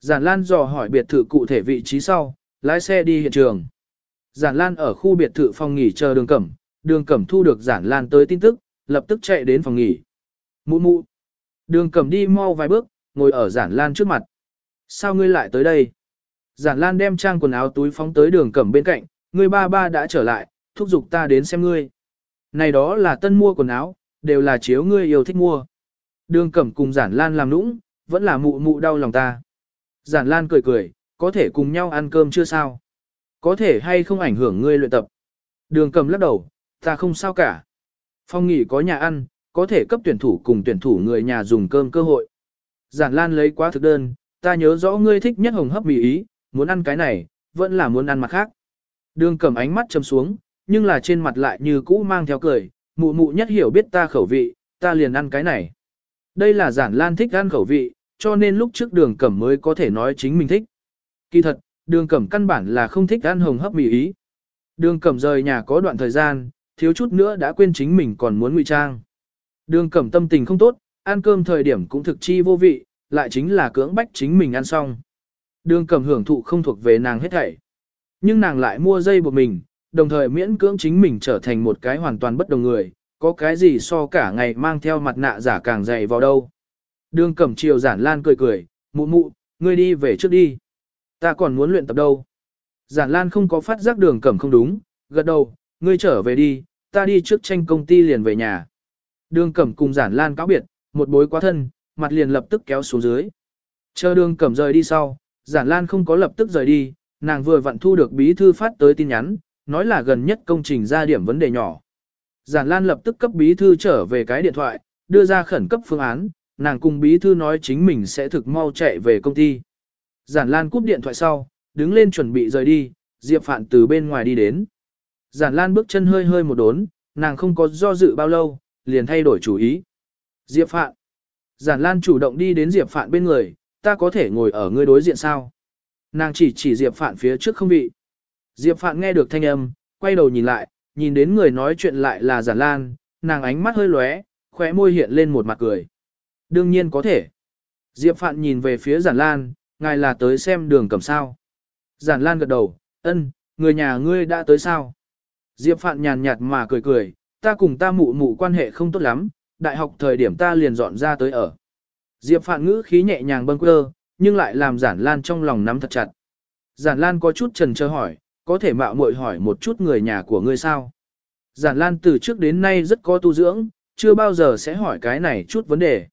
Giản lan dò hỏi biệt thự cụ thể vị trí sau, lái xe đi hiện trường. Giản lan ở khu biệt thự phòng nghỉ chờ đường cẩm, đường cẩm thu được giản lan tới tin tức, lập tức chạy đến phòng nghỉ. Mụ mụ. Đường cẩm đi mau vài bước, ngồi ở giản lan trước mặt. Sao ngươi lại tới đây? Giản lan đem trang quần áo túi phóng tới đường cẩm bên cạnh, ngươi ba ba đã trở lại, thúc giục ta đến xem ngươi. Này đó là tân mua quần áo, đều là chiếu ngươi yêu thích mua. Đường cẩm cùng giản lan làm nũng, vẫn là mụ mụ đau lòng ta. Giản lan cười cười, có thể cùng nhau ăn cơm chưa sao? Có thể hay không ảnh hưởng ngươi luyện tập? Đường cầm lắc đầu, Ta không sao cả. Phong nghỉ có nhà ăn, có thể cấp tuyển thủ cùng tuyển thủ người nhà dùng cơm cơ hội. Giản Lan lấy quá thực đơn, ta nhớ rõ ngươi thích nhất hồng hấp mì ý, muốn ăn cái này, vẫn là muốn ăn mặt khác. Đường cầm ánh mắt châm xuống, nhưng là trên mặt lại như cũ mang theo cười, mụ mụ nhất hiểu biết ta khẩu vị, ta liền ăn cái này. Đây là giản lan thích ăn khẩu vị, cho nên lúc trước đường cẩm mới có thể nói chính mình thích. Kỳ thật, đường cẩm căn bản là không thích ăn hồng hấp mì ý. Đường cẩm rời nhà có đoạn thời gian, thiếu chút nữa đã quên chính mình còn muốn ngụy trang. Đường cẩm tâm tình không tốt, ăn cơm thời điểm cũng thực chi vô vị, lại chính là cưỡng bách chính mình ăn xong. Đường cẩm hưởng thụ không thuộc về nàng hết thảy. Nhưng nàng lại mua dây buộc mình, đồng thời miễn cưỡng chính mình trở thành một cái hoàn toàn bất đồng người, có cái gì so cả ngày mang theo mặt nạ giả càng dày vào đâu. Đường cẩm chiều giản lan cười cười, mụ mụ, ngươi đi về trước đi. Ta còn muốn luyện tập đâu. Giản lan không có phát giác đường cẩm không đúng, gật đầu, ngươi trở về đi, ta đi trước tranh công ty liền về nhà. Đường cẩm cùng giản lan cáo biệt, một bối quá thân, mặt liền lập tức kéo xuống dưới. Chờ đường cẩm rời đi sau, giản lan không có lập tức rời đi, nàng vừa vặn thu được bí thư phát tới tin nhắn, nói là gần nhất công trình ra điểm vấn đề nhỏ. Giản lan lập tức cấp bí thư trở về cái điện thoại, đưa ra khẩn cấp phương án, nàng cùng bí thư nói chính mình sẽ thực mau chạy về công ty. Giản lan cúp điện thoại sau, đứng lên chuẩn bị rời đi, Diệp Phạn từ bên ngoài đi đến. Giản Lan bước chân hơi hơi một đốn, nàng không có do dự bao lâu, liền thay đổi chủ ý. Diệp Phạn. Giản Lan chủ động đi đến Diệp Phạn bên người, ta có thể ngồi ở ngươi đối diện sao? Nàng chỉ chỉ Diệp Phạn phía trước không vị. Diệp Phạn nghe được thanh âm, quay đầu nhìn lại, nhìn đến người nói chuyện lại là Giản Lan, nàng ánh mắt hơi lóe, khóe môi hiện lên một mặt cười. Đương nhiên có thể. Diệp Phạn nhìn về phía Giản Lan, ngài là tới xem đường cầm sao. Giản Lan gật đầu, ân, người nhà ngươi đã tới sao? Diệp Phạn nhàn nhạt mà cười cười, ta cùng ta mụ mụ quan hệ không tốt lắm, đại học thời điểm ta liền dọn ra tới ở. Diệp Phạn ngữ khí nhẹ nhàng bâng quơ, nhưng lại làm Giản Lan trong lòng nắm thật chặt. Giản Lan có chút trần chờ hỏi, có thể mạo muội hỏi một chút người nhà của ngươi sao? Giản Lan từ trước đến nay rất có tu dưỡng, chưa bao giờ sẽ hỏi cái này chút vấn đề.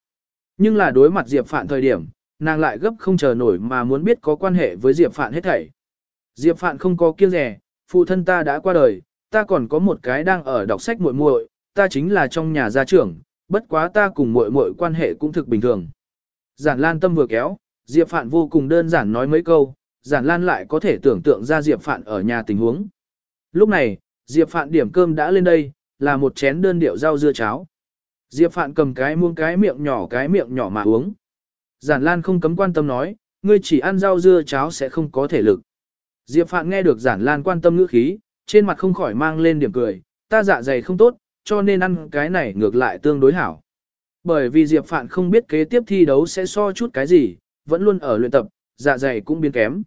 Nhưng là đối mặt Diệp Phạn thời điểm, nàng lại gấp không chờ nổi mà muốn biết có quan hệ với Diệp Phạn hết thảy. Diệp Phạn không có kiêng rẻ, phụ thân ta đã qua đời, ta còn có một cái đang ở đọc sách muội muội, ta chính là trong nhà gia trưởng, bất quá ta cùng muội muội quan hệ cũng thực bình thường. Giản Lan tâm vừa kéo, Diệp Phạn vô cùng đơn giản nói mấy câu, Giản Lan lại có thể tưởng tượng ra Diệp Phạn ở nhà tình huống. Lúc này, Diệp Phạn điểm cơm đã lên đây, là một chén đơn điệu rau dưa cháo. Diệp Phạn cầm cái muông cái miệng nhỏ cái miệng nhỏ mà uống. Giản Lan không cấm quan tâm nói, ngươi chỉ ăn rau dưa cháo sẽ không có thể lực. Diệp Phạn nghe được Giản Lan quan tâm ngữ khí, trên mặt không khỏi mang lên điểm cười, ta dạ dày không tốt, cho nên ăn cái này ngược lại tương đối hảo. Bởi vì Diệp Phạn không biết kế tiếp thi đấu sẽ so chút cái gì, vẫn luôn ở luyện tập, dạ dày cũng biến kém.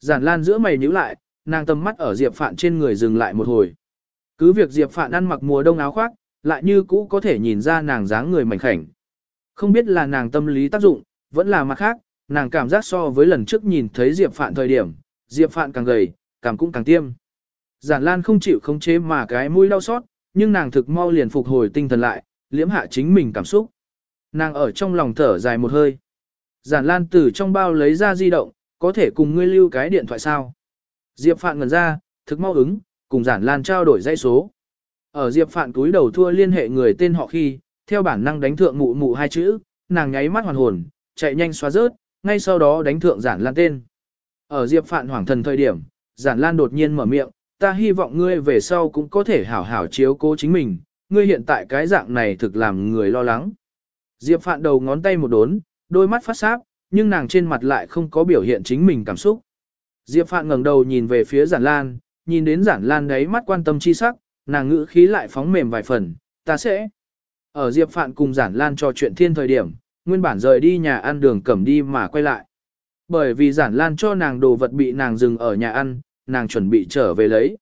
Giản Lan giữa mày nhíu lại, nàng tầm mắt ở Diệp Phạn trên người dừng lại một hồi. Cứ việc Diệp Phạn ăn mặc mùa đông áo khoác, lại như cũ có thể nhìn ra nàng dáng người mảnh khảnh. Không biết là nàng tâm lý tác dụng, vẫn là mặt khác, nàng cảm giác so với lần trước nhìn thấy Diệp Phạn thời điểm, Diệp Phạn càng gầy, càng cũng càng tiêm. Giản Lan không chịu khống chế mà cái mũi đau xót, nhưng nàng thực mau liền phục hồi tinh thần lại, liễm hạ chính mình cảm xúc. Nàng ở trong lòng thở dài một hơi. Giản Lan từ trong bao lấy ra di động, có thể cùng ngươi lưu cái điện thoại sao? Diệp Phạn ngẩn ra, thực mau ứng, cùng Giản Lan trao đổi dây số. Ở Diệp Phạn túi đầu thua liên hệ người tên họ khi, theo bản năng đánh thượng mụ mụ hai chữ, nàng nháy mắt hoàn hồn, chạy nhanh xóa rớt, ngay sau đó đánh thượng Giản Lan tên. Ở Diệp Phạn hoảng thần thời điểm, Giản Lan đột nhiên mở miệng, ta hy vọng ngươi về sau cũng có thể hảo hảo chiếu cố chính mình, ngươi hiện tại cái dạng này thực làm người lo lắng. Diệp Phạn đầu ngón tay một đốn, đôi mắt phát sáp, nhưng nàng trên mặt lại không có biểu hiện chính mình cảm xúc. Diệp Phạn ngẩng đầu nhìn về phía Giản Lan, nhìn đến Giản Lan đấy mắt quan tâm chi sắc, nàng ngữ khí lại phóng mềm vài phần, ta sẽ. Ở Diệp Phạn cùng Giản Lan trò chuyện thiên thời điểm, nguyên bản rời đi nhà ăn đường cẩm đi mà quay lại. Bởi vì Giản Lan cho nàng đồ vật bị nàng dừng ở nhà ăn, nàng chuẩn bị trở về lấy.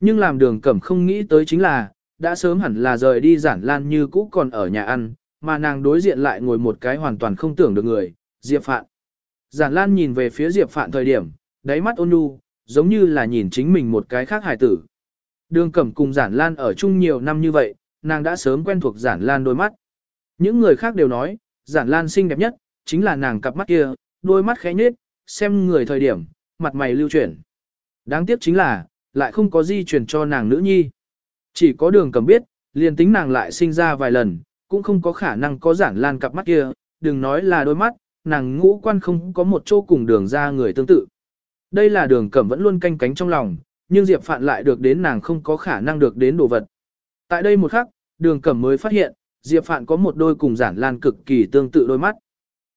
Nhưng làm đường cẩm không nghĩ tới chính là, đã sớm hẳn là rời đi Giản Lan như cũ còn ở nhà ăn, mà nàng đối diện lại ngồi một cái hoàn toàn không tưởng được người, Diệp Phạn. Giản Lan nhìn về phía Diệp Phạn thời điểm, đáy mắt ôn nhu, giống như là nhìn chính mình một cái khác hài tử. Đường Cẩm cùng Giản Lan ở chung nhiều năm như vậy, nàng đã sớm quen thuộc Giản Lan đôi mắt. Những người khác đều nói, Giản Lan xinh đẹp nhất, chính là nàng cặp mắt kia, đôi mắt khẽ nhếch, xem người thời điểm, mặt mày lưu chuyển. Đáng tiếc chính là, lại không có di truyền cho nàng nữ nhi. Chỉ có đường Cẩm biết, liền tính nàng lại sinh ra vài lần, cũng không có khả năng có Giản Lan cặp mắt kia, đừng nói là đôi mắt, nàng ngũ quan không có một chỗ cùng đường ra người tương tự. Đây là đường cẩm vẫn luôn canh cánh trong lòng, nhưng Diệp Phạn lại được đến nàng không có khả năng được đến đồ vật. Tại đây một khắc, đường cẩm mới phát hiện, Diệp Phạn có một đôi cùng giản lan cực kỳ tương tự đôi mắt.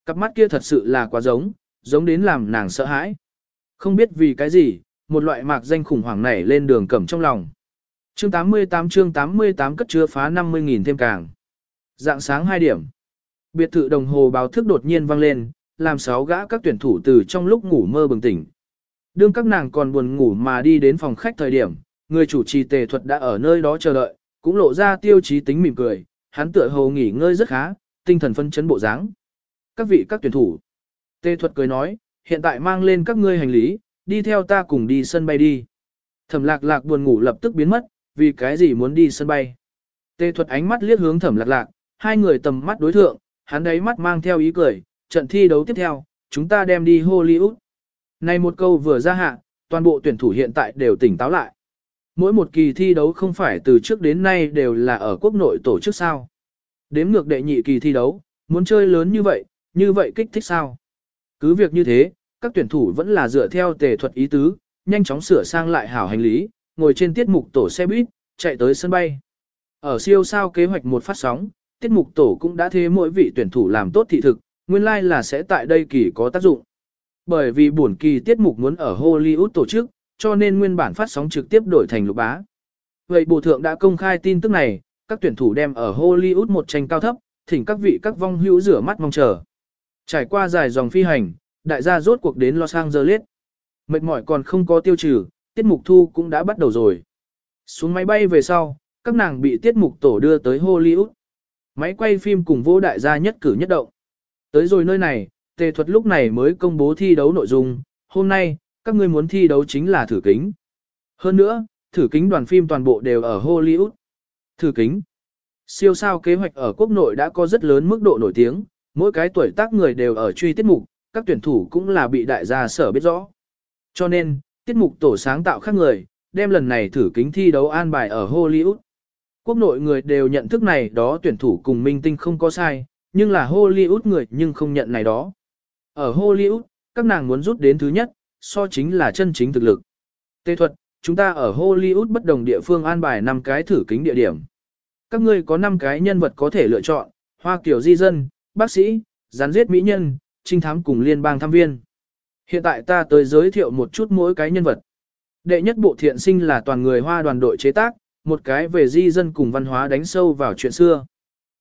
Cặp mắt kia thật sự là quá giống, giống đến làm nàng sợ hãi. Không biết vì cái gì, một loại mạc danh khủng hoảng nảy lên đường cẩm trong lòng. Chương 88 chương 88 cất chứa phá 50.000 thêm càng. Dạng sáng 2 điểm. Biệt thự đồng hồ báo thức đột nhiên vang lên, làm sáu gã các tuyển thủ từ trong lúc ngủ mơ bừng tỉnh. Đương các nàng còn buồn ngủ mà đi đến phòng khách thời điểm, người chủ trì tề thuật đã ở nơi đó chờ đợi, cũng lộ ra tiêu chí tính mỉm cười, hắn tựa hồ nghỉ ngơi rất khá, tinh thần phân chấn bộ dáng. Các vị các tuyển thủ. Tề thuật cười nói, hiện tại mang lên các ngươi hành lý, đi theo ta cùng đi sân bay đi. Thẩm lạc lạc buồn ngủ lập tức biến mất, vì cái gì muốn đi sân bay. Tề thuật ánh mắt liếc hướng thẩm lạc lạc, hai người tầm mắt đối thượng, hắn đấy mắt mang theo ý cười, trận thi đấu tiếp theo, chúng ta đem đi Hollywood. Này một câu vừa ra hạ, toàn bộ tuyển thủ hiện tại đều tỉnh táo lại. Mỗi một kỳ thi đấu không phải từ trước đến nay đều là ở quốc nội tổ chức sao. Đếm ngược đệ nhị kỳ thi đấu, muốn chơi lớn như vậy, như vậy kích thích sao. Cứ việc như thế, các tuyển thủ vẫn là dựa theo tề thuật ý tứ, nhanh chóng sửa sang lại hảo hành lý, ngồi trên tiết mục tổ xe buýt, chạy tới sân bay. Ở siêu sao kế hoạch một phát sóng, tiết mục tổ cũng đã thế mỗi vị tuyển thủ làm tốt thị thực, nguyên lai like là sẽ tại đây kỳ có tác dụng. Bởi vì buồn kỳ tiết mục muốn ở Hollywood tổ chức, cho nên nguyên bản phát sóng trực tiếp đổi thành lục bá. Vậy bộ thượng đã công khai tin tức này, các tuyển thủ đem ở Hollywood một tranh cao thấp, thỉnh các vị các vong hữu rửa mắt mong chờ. Trải qua dài dòng phi hành, đại gia rốt cuộc đến Los Angeles. Mệt mỏi còn không có tiêu trừ, tiết mục thu cũng đã bắt đầu rồi. Xuống máy bay về sau, các nàng bị tiết mục tổ đưa tới Hollywood. Máy quay phim cùng vô đại gia nhất cử nhất động. Tới rồi nơi này, tề thuật lúc này mới công bố thi đấu nội dung, hôm nay, các ngươi muốn thi đấu chính là thử kính. Hơn nữa, thử kính đoàn phim toàn bộ đều ở Hollywood. Thử kính. Siêu sao kế hoạch ở quốc nội đã có rất lớn mức độ nổi tiếng, mỗi cái tuổi tác người đều ở truy tiết mục, các tuyển thủ cũng là bị đại gia sở biết rõ. Cho nên, tiết mục tổ sáng tạo khác người, đem lần này thử kính thi đấu an bài ở Hollywood. Quốc nội người đều nhận thức này đó tuyển thủ cùng minh tinh không có sai, nhưng là Hollywood người nhưng không nhận này đó. Ở Hollywood, các nàng muốn rút đến thứ nhất, so chính là chân chính thực lực. Tê thuật, chúng ta ở Hollywood bất đồng địa phương an bài 5 cái thử kính địa điểm. Các ngươi có 5 cái nhân vật có thể lựa chọn, hoa kiểu di dân, bác sĩ, gián giết mỹ nhân, trinh thám cùng liên bang tham viên. Hiện tại ta tới giới thiệu một chút mỗi cái nhân vật. Đệ nhất bộ thiện sinh là toàn người hoa đoàn đội chế tác, một cái về di dân cùng văn hóa đánh sâu vào chuyện xưa.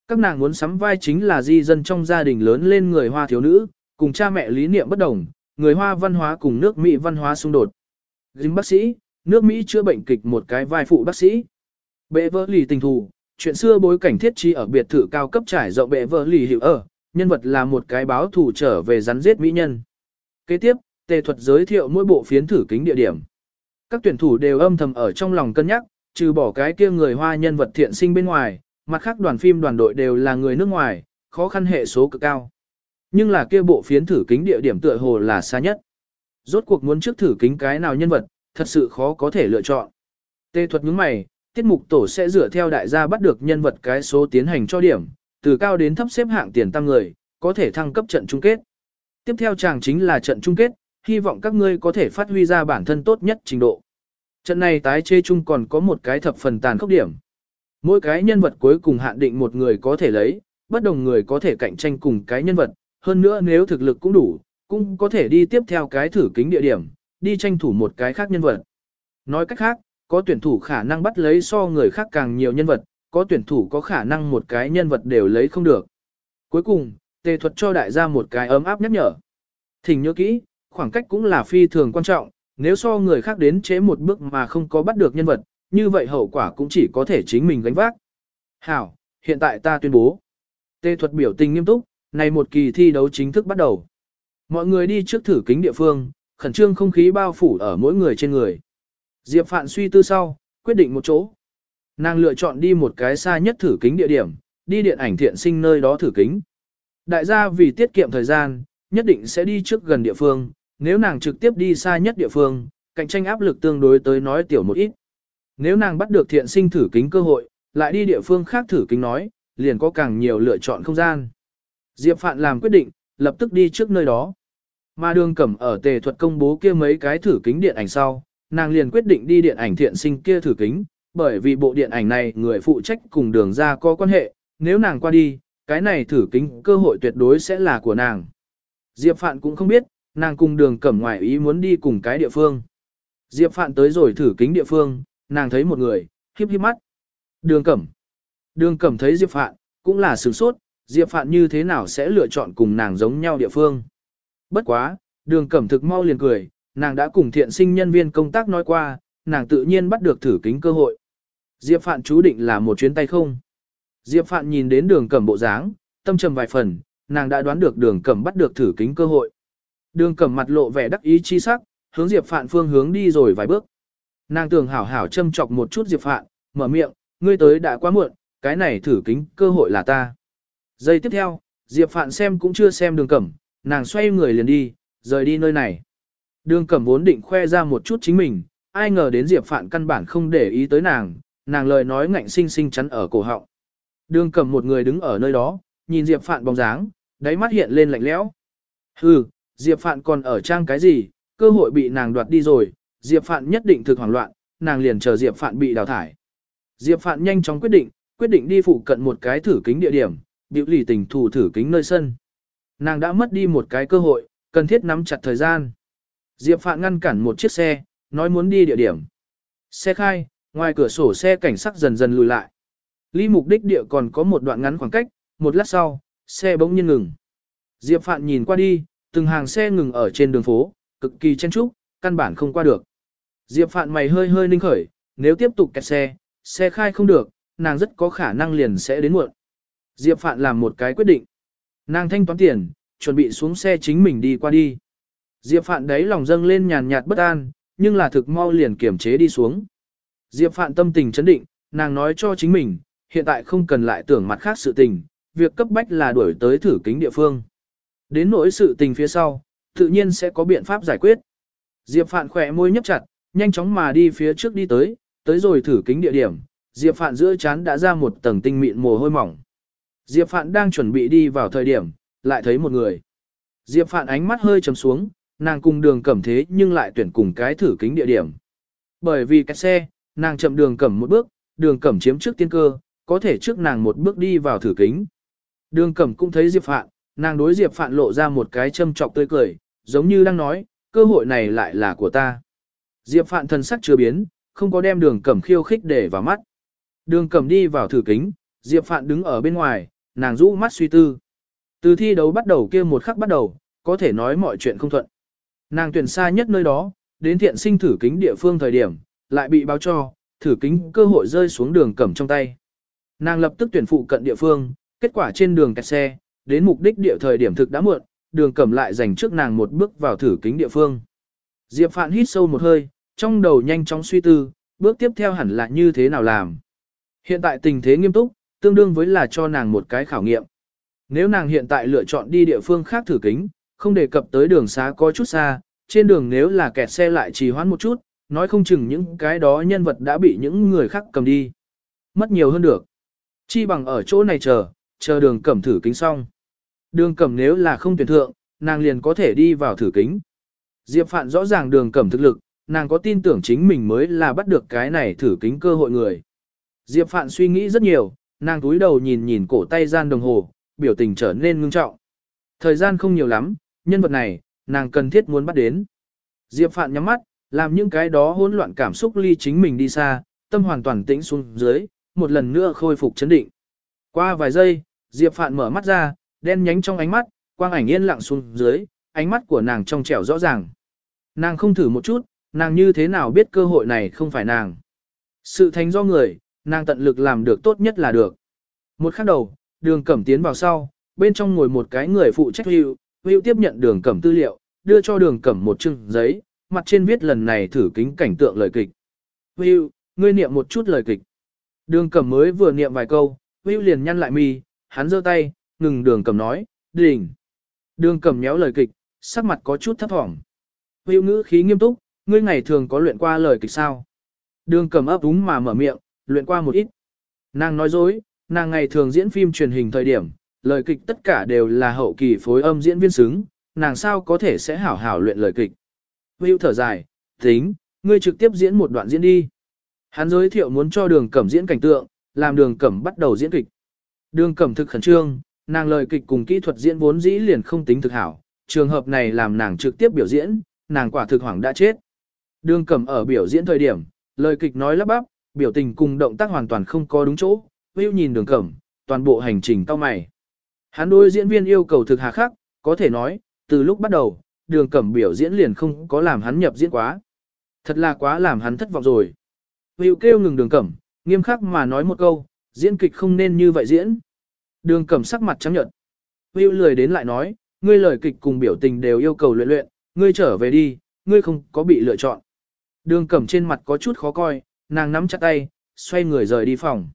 Các nàng muốn sắm vai chính là di dân trong gia đình lớn lên người hoa thiếu nữ, cùng cha mẹ lý niệm bất đồng, người hoa văn hóa cùng nước Mỹ văn hóa xung đột. Dính bác sĩ, nước Mỹ chữa bệnh kịch một cái vai phụ bác sĩ. Bệ vỡ lì tình thù, chuyện xưa bối cảnh thiết trí ở biệt thự cao cấp trải rộng bệ vỡ lì hiệu ở, nhân vật là một cái báo thủ trở về rắn giết mỹ nhân. Kế tiếp, tề thuật giới thiệu mỗi bộ phiến thử kính địa điểm. Các tuyển thủ đều âm thầm ở trong lòng cân nhắc, trừ bỏ cái kia người hoa nhân vật thiện sinh bên ngoài, mặt khác đoàn phim đoàn đội đều là người nước ngoài, khó khăn hệ số cực cao. Nhưng là kia bộ phiến thử kính địa điểm tựa hồ là xa nhất. Rốt cuộc muốn trước thử kính cái nào nhân vật, thật sự khó có thể lựa chọn. Tê thuật nhướng mày, tiết mục tổ sẽ dựa theo đại gia bắt được nhân vật cái số tiến hành cho điểm, từ cao đến thấp xếp hạng tiền tăng người, có thể thăng cấp trận chung kết. Tiếp theo chàng chính là trận chung kết, hy vọng các ngươi có thể phát huy ra bản thân tốt nhất trình độ. Trận này tái chê chung còn có một cái thập phần tàn khốc điểm. Mỗi cái nhân vật cuối cùng hạn định một người có thể lấy, bất đồng người có thể cạnh tranh cùng cái nhân vật, hơn nữa nếu thực lực cũng đủ, cũng có thể đi tiếp theo cái thử kính địa điểm, đi tranh thủ một cái khác nhân vật. Nói cách khác, có tuyển thủ khả năng bắt lấy so người khác càng nhiều nhân vật, có tuyển thủ có khả năng một cái nhân vật đều lấy không được. Cuối cùng, tề thuật cho đại gia một cái ấm áp nhắc nhở. Thỉnh nhớ kỹ, khoảng cách cũng là phi thường quan trọng, nếu so người khác đến chế một bước mà không có bắt được nhân vật, như vậy hậu quả cũng chỉ có thể chính mình gánh vác. Hảo, hiện tại ta tuyên bố. tê thuật biểu tình nghiêm túc, này một kỳ thi đấu chính thức bắt đầu. Mọi người đi trước thử kính địa phương, khẩn trương không khí bao phủ ở mỗi người trên người. Diệp Phạn suy tư sau, quyết định một chỗ. Nàng lựa chọn đi một cái xa nhất thử kính địa điểm, đi điện ảnh thiện sinh nơi đó thử kính. Đại gia vì tiết kiệm thời gian, nhất định sẽ đi trước gần địa phương, nếu nàng trực tiếp đi xa nhất địa phương, cạnh tranh áp lực tương đối tới nói tiểu một ít. Nếu nàng bắt được thiện sinh thử kính cơ hội, lại đi địa phương khác thử kính nói, liền có càng nhiều lựa chọn không gian. Diệp Phạn làm quyết định, lập tức đi trước nơi đó. Mà đường cẩm ở tề thuật công bố kia mấy cái thử kính điện ảnh sau, nàng liền quyết định đi điện ảnh thiện sinh kia thử kính, bởi vì bộ điện ảnh này người phụ trách cùng đường ra có quan hệ, nếu nàng qua đi, cái này thử kính cơ hội tuyệt đối sẽ là của nàng. Diệp Phạn cũng không biết, nàng cùng đường cẩm ngoại ý muốn đi cùng cái địa phương. Diệp Phạn tới rồi thử kính địa phương, nàng thấy một người, khiếp khiếp mắt. Đường cẩm. Đường cẩm thấy Diệp Phạn, cũng là sửng sốt, Diệp Phạn như thế nào sẽ lựa chọn cùng nàng giống nhau địa phương. Bất quá, đường cẩm thực mau liền cười, nàng đã cùng thiện sinh nhân viên công tác nói qua, nàng tự nhiên bắt được thử kính cơ hội. Diệp Phạn chú định là một chuyến tay không. Diệp Phạn nhìn đến đường cẩm bộ dáng, tâm trầm vài phần, nàng đã đoán được đường cẩm bắt được thử kính cơ hội. Đường cẩm mặt lộ vẻ đắc ý chi sắc, hướng Diệp Phạn phương hướng đi rồi vài bước. Nàng tưởng hảo hảo châm chọc một chút Diệp Phạn, mở miệng, ngươi tới đã quá muộn, cái này thử kính cơ hội là ta. Giây tiếp theo, Diệp Phạn xem cũng chưa xem đường cẩm, nàng xoay người liền đi, rời đi nơi này. Đường cẩm vốn định khoe ra một chút chính mình, ai ngờ đến Diệp Phạn căn bản không để ý tới nàng, nàng lời nói ngạnh sinh sinh chắn ở cổ họng. Đường cẩm một người đứng ở nơi đó, nhìn Diệp Phạn bóng dáng, đáy mắt hiện lên lạnh lẽo. Hừ, Diệp Phạn còn ở trang cái gì, cơ hội bị nàng đoạt đi rồi, Diệp Phạn nhất định thực hoảng loạn, nàng liền chờ Diệp Phạn bị đào thải. Diệp Phạn nhanh chóng quyết định, quyết định đi phụ cận một cái thử kính địa điểm, biểu lì tình thủ thử kính nơi sân. Nàng đã mất đi một cái cơ hội, cần thiết nắm chặt thời gian. Diệp Phạn ngăn cản một chiếc xe, nói muốn đi địa điểm. Xe khai, ngoài cửa sổ xe cảnh sắc dần dần lùi lại. Ly mục đích địa còn có một đoạn ngắn khoảng cách, một lát sau, xe bỗng nhiên ngừng. Diệp Phạn nhìn qua đi, từng hàng xe ngừng ở trên đường phố, cực kỳ chen trúc, căn bản không qua được. Diệp Phạn mày hơi hơi ninh khởi, nếu tiếp tục kẹt xe, xe khai không được, nàng rất có khả năng liền sẽ đến muộn. Diệp Phạn làm một cái quyết định. Nàng thanh toán tiền, chuẩn bị xuống xe chính mình đi qua đi. Diệp Phạn đấy lòng dâng lên nhàn nhạt bất an, nhưng là thực mau liền kiểm chế đi xuống. Diệp Phạn tâm tình chấn định, nàng nói cho chính mình, hiện tại không cần lại tưởng mặt khác sự tình, việc cấp bách là đuổi tới thử kính địa phương. Đến nỗi sự tình phía sau, tự nhiên sẽ có biện pháp giải quyết. Diệp Phạn khỏe môi nhấp chặt, nhanh chóng mà đi phía trước đi tới, tới rồi thử kính địa điểm, Diệp Phạn giữa chán đã ra một tầng tinh mịn mồ hôi mỏng. Diệp Phạn đang chuẩn bị đi vào thời điểm, lại thấy một người. Diệp Phạn ánh mắt hơi trầm xuống, nàng cùng đường cẩm thế nhưng lại tuyển cùng cái thử kính địa điểm. Bởi vì cái xe, nàng chậm đường cẩm một bước, đường cẩm chiếm trước tiên cơ, có thể trước nàng một bước đi vào thử kính. Đường cẩm cũng thấy Diệp Phạn, nàng đối Diệp Phạn lộ ra một cái châm trọc tươi cười, giống như đang nói, cơ hội này lại là của ta. Diệp Phạn thần sắc chưa biến, không có đem đường cẩm khiêu khích để vào mắt. Đường cẩm đi vào thử kính, Diệp Phạn đứng ở bên ngoài, nàng rũ mắt suy tư. Từ thi đấu bắt đầu kia một khắc bắt đầu, có thể nói mọi chuyện không thuận. Nàng tuyển xa nhất nơi đó, đến thiện sinh thử kính địa phương thời điểm, lại bị báo cho, thử kính cơ hội rơi xuống đường cẩm trong tay. Nàng lập tức tuyển phụ cận địa phương, kết quả trên đường kẹt xe, đến mục đích địa thời điểm thực đã muộn, đường cẩm lại dành trước nàng một bước vào thử kính địa phương. Diệp Phạn hít sâu một hơi, trong đầu nhanh chóng suy tư, bước tiếp theo hẳn là như thế nào làm. Hiện tại tình thế nghiêm túc, tương đương với là cho nàng một cái khảo nghiệm. Nếu nàng hiện tại lựa chọn đi địa phương khác thử kính, không đề cập tới đường xá có chút xa, trên đường nếu là kẹt xe lại trì hoãn một chút, nói không chừng những cái đó nhân vật đã bị những người khác cầm đi. Mất nhiều hơn được. Chi bằng ở chỗ này chờ, chờ đường cẩm thử kính xong. Đường cẩm nếu là không tuyển thượng, nàng liền có thể đi vào thử kính. Diệp Phạn rõ ràng đường cẩm thực lực, nàng có tin tưởng chính mình mới là bắt được cái này thử kính cơ hội người. Diệp Phạn suy nghĩ rất nhiều, nàng túi đầu nhìn nhìn cổ tay gian đồng hồ, biểu tình trở nên ngưng trọng. Thời gian không nhiều lắm, nhân vật này, nàng cần thiết muốn bắt đến. Diệp Phạn nhắm mắt, làm những cái đó hỗn loạn cảm xúc ly chính mình đi xa, tâm hoàn toàn tĩnh xuống dưới, một lần nữa khôi phục chấn định. Qua vài giây, Diệp Phạn mở mắt ra, đen nhánh trong ánh mắt, quang ảnh yên lặng xuống dưới, ánh mắt của nàng trong trẻo rõ ràng. Nàng không thử một chút, nàng như thế nào biết cơ hội này không phải nàng. Sự thành do người, nàng tận lực làm được tốt nhất là được. Một khắc đầu, đường cẩm tiến vào sau, bên trong ngồi một cái người phụ trách hữu, hữu tiếp nhận đường cẩm tư liệu, đưa cho đường cẩm một chương giấy, mặt trên viết lần này thử kính cảnh tượng lời kịch. Hữu, ngươi niệm một chút lời kịch. Đường cẩm mới vừa niệm vài câu, hữu liền nhăn lại mi, hắn giơ tay, ngừng đường cẩm nói, đỉnh. Đường cẩm nhéo lời kịch, sắc mặt có chút thấp thỏm. Hữu ngữ khí nghiêm túc, ngươi ngày thường có luyện qua lời kịch sao? Đường cẩm ấp úng mà mở miệng, luyện qua một ít. Nàng nói dối, nàng ngày thường diễn phim truyền hình thời điểm, lời kịch tất cả đều là hậu kỳ phối âm diễn viên xứng, nàng sao có thể sẽ hảo hảo luyện lời kịch. Hữu thở dài, tính, ngươi trực tiếp diễn một đoạn diễn đi. Hắn giới thiệu muốn cho đường cẩm diễn cảnh tượng, làm đường cẩm bắt đầu diễn kịch. Đường cẩm thực khẩn trương, nàng lời kịch cùng kỹ thuật diễn vốn dĩ liền không tính thực hảo, trường hợp này làm nàng trực tiếp biểu diễn, nàng quả thực hoảng đã chết. Đường cẩm ở biểu diễn thời điểm, lời kịch nói lắp bắp, biểu tình cùng động tác hoàn toàn không có đúng chỗ, Will nhìn đường cẩm, toàn bộ hành trình cao mày. Hắn đối diễn viên yêu cầu thực hà khắc, có thể nói, từ lúc bắt đầu, đường cẩm biểu diễn liền không có làm hắn nhập diễn quá. Thật là quá làm hắn thất vọng rồi. Will kêu ngừng đường cẩm, nghiêm khắc mà nói một câu, diễn kịch không nên như vậy diễn. Đường cẩm sắc mặt trắng nhợt. Will lười đến lại nói, ngươi lời kịch cùng biểu tình đều yêu cầu luyện luyện, ngươi trở về đi, ngươi không có bị lựa chọn. Đường cẩm trên mặt có chút khó coi, nàng nắm chặt tay, xoay người rời đi phòng.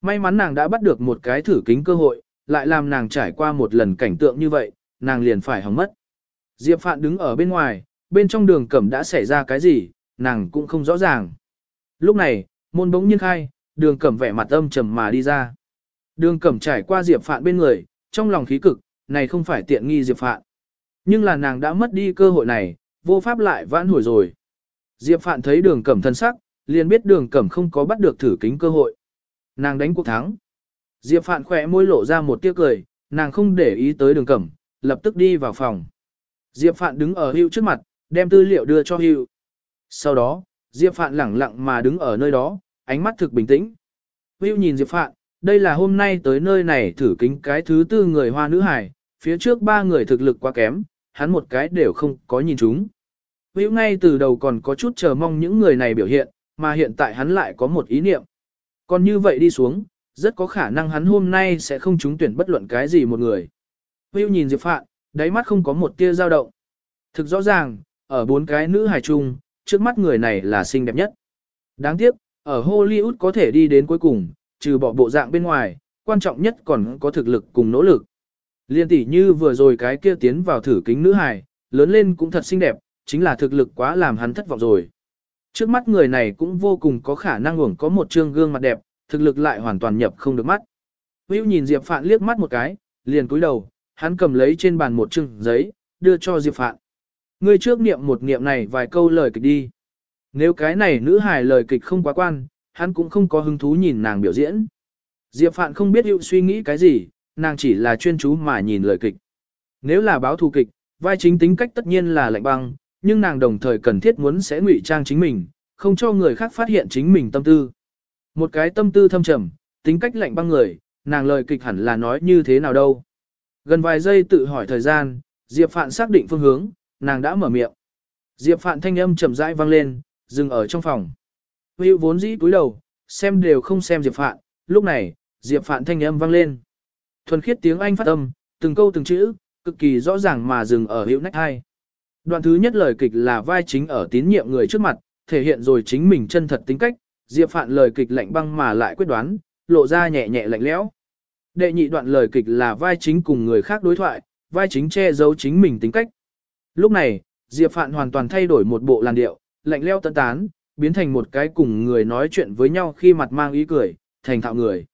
May mắn nàng đã bắt được một cái thử kính cơ hội, lại làm nàng trải qua một lần cảnh tượng như vậy, nàng liền phải hỏng mất. Diệp Phạn đứng ở bên ngoài, bên trong đường cẩm đã xảy ra cái gì, nàng cũng không rõ ràng. Lúc này, môn bỗng nhiên khai, đường cẩm vẻ mặt âm trầm mà đi ra. Đường cẩm trải qua Diệp Phạn bên người, trong lòng khí cực, này không phải tiện nghi Diệp Phạn. Nhưng là nàng đã mất đi cơ hội này, vô pháp lại vãn hồi rồi. Diệp Phạn thấy đường cẩm thân sắc, liền biết đường cẩm không có bắt được thử kính cơ hội. Nàng đánh cuộc thắng. Diệp Phạn khỏe môi lộ ra một tiếc cười, nàng không để ý tới đường cẩm, lập tức đi vào phòng. Diệp Phạn đứng ở hưu trước mặt, đem tư liệu đưa cho hưu. Sau đó, Diệp Phạn lẳng lặng mà đứng ở nơi đó, ánh mắt thực bình tĩnh. Hưu nhìn Diệp Phạn, đây là hôm nay tới nơi này thử kính cái thứ tư người hoa nữ hải, phía trước ba người thực lực quá kém, hắn một cái đều không có nhìn chúng. Hữu ngay từ đầu còn có chút chờ mong những người này biểu hiện, mà hiện tại hắn lại có một ý niệm. Còn như vậy đi xuống, Rất có khả năng hắn hôm nay sẽ không trúng tuyển bất luận cái gì một người. Hữu nhìn Diệp Phạn, đáy mắt không có một tia dao động. Thực rõ ràng, ở bốn cái nữ hài chung, trước mắt người này là xinh đẹp nhất. Đáng tiếc, ở Hollywood có thể đi đến cuối cùng, trừ bỏ bộ dạng bên ngoài, quan trọng nhất còn có thực lực cùng nỗ lực. Liên tỷ như vừa rồi cái kia tiến vào thử kính nữ hài, lớn lên cũng thật xinh đẹp, chính là thực lực quá làm hắn thất vọng rồi. Trước mắt người này cũng vô cùng có khả năng uổng có một trương gương mặt đẹp, thực lực lại hoàn toàn nhập không được mắt. Hữu nhìn Diệp Phạn liếc mắt một cái, liền cúi đầu, hắn cầm lấy trên bàn một trương giấy, đưa cho Diệp Phạn. Ngươi trước niệm một niệm này vài câu lời kịch đi. Nếu cái này nữ hài lời kịch không quá quan, hắn cũng không có hứng thú nhìn nàng biểu diễn. Diệp Phạn không biết Hữu suy nghĩ cái gì, nàng chỉ là chuyên chú mà nhìn lời kịch. Nếu là báo thù kịch, vai chính tính cách tất nhiên là lạnh băng, nhưng nàng đồng thời cần thiết muốn sẽ ngụy trang chính mình, không cho người khác phát hiện chính mình tâm tư. Một cái tâm tư thâm trầm, tính cách lạnh băng người, nàng lời kịch hẳn là nói như thế nào đâu. Gần vài giây tự hỏi thời gian, Diệp Phạn xác định phương hướng, nàng đã mở miệng. Diệp Phạn thanh âm chậm rãi vang lên, dừng ở trong phòng. Hữu vốn dĩ túi đầu, xem đều không xem Diệp Phạn, lúc này, Diệp Phạn thanh âm vang lên. Thuần khiết tiếng Anh phát âm, từng câu từng chữ, cực kỳ rõ ràng mà dừng ở hữu nách hai. Đoạn thứ nhất lời kịch là vai chính ở tín nhiệm người trước mặt, thể hiện rồi chính mình chân thật tính cách, Diệp Phạn lời kịch lạnh băng mà lại quyết đoán, lộ ra nhẹ nhẹ lạnh lẽo. Đệ nhị đoạn lời kịch là vai chính cùng người khác đối thoại, vai chính che giấu chính mình tính cách. Lúc này, Diệp Phạn hoàn toàn thay đổi một bộ làn điệu, lạnh lẽo tận tán, biến thành một cái cùng người nói chuyện với nhau khi mặt mang ý cười, thành thạo người.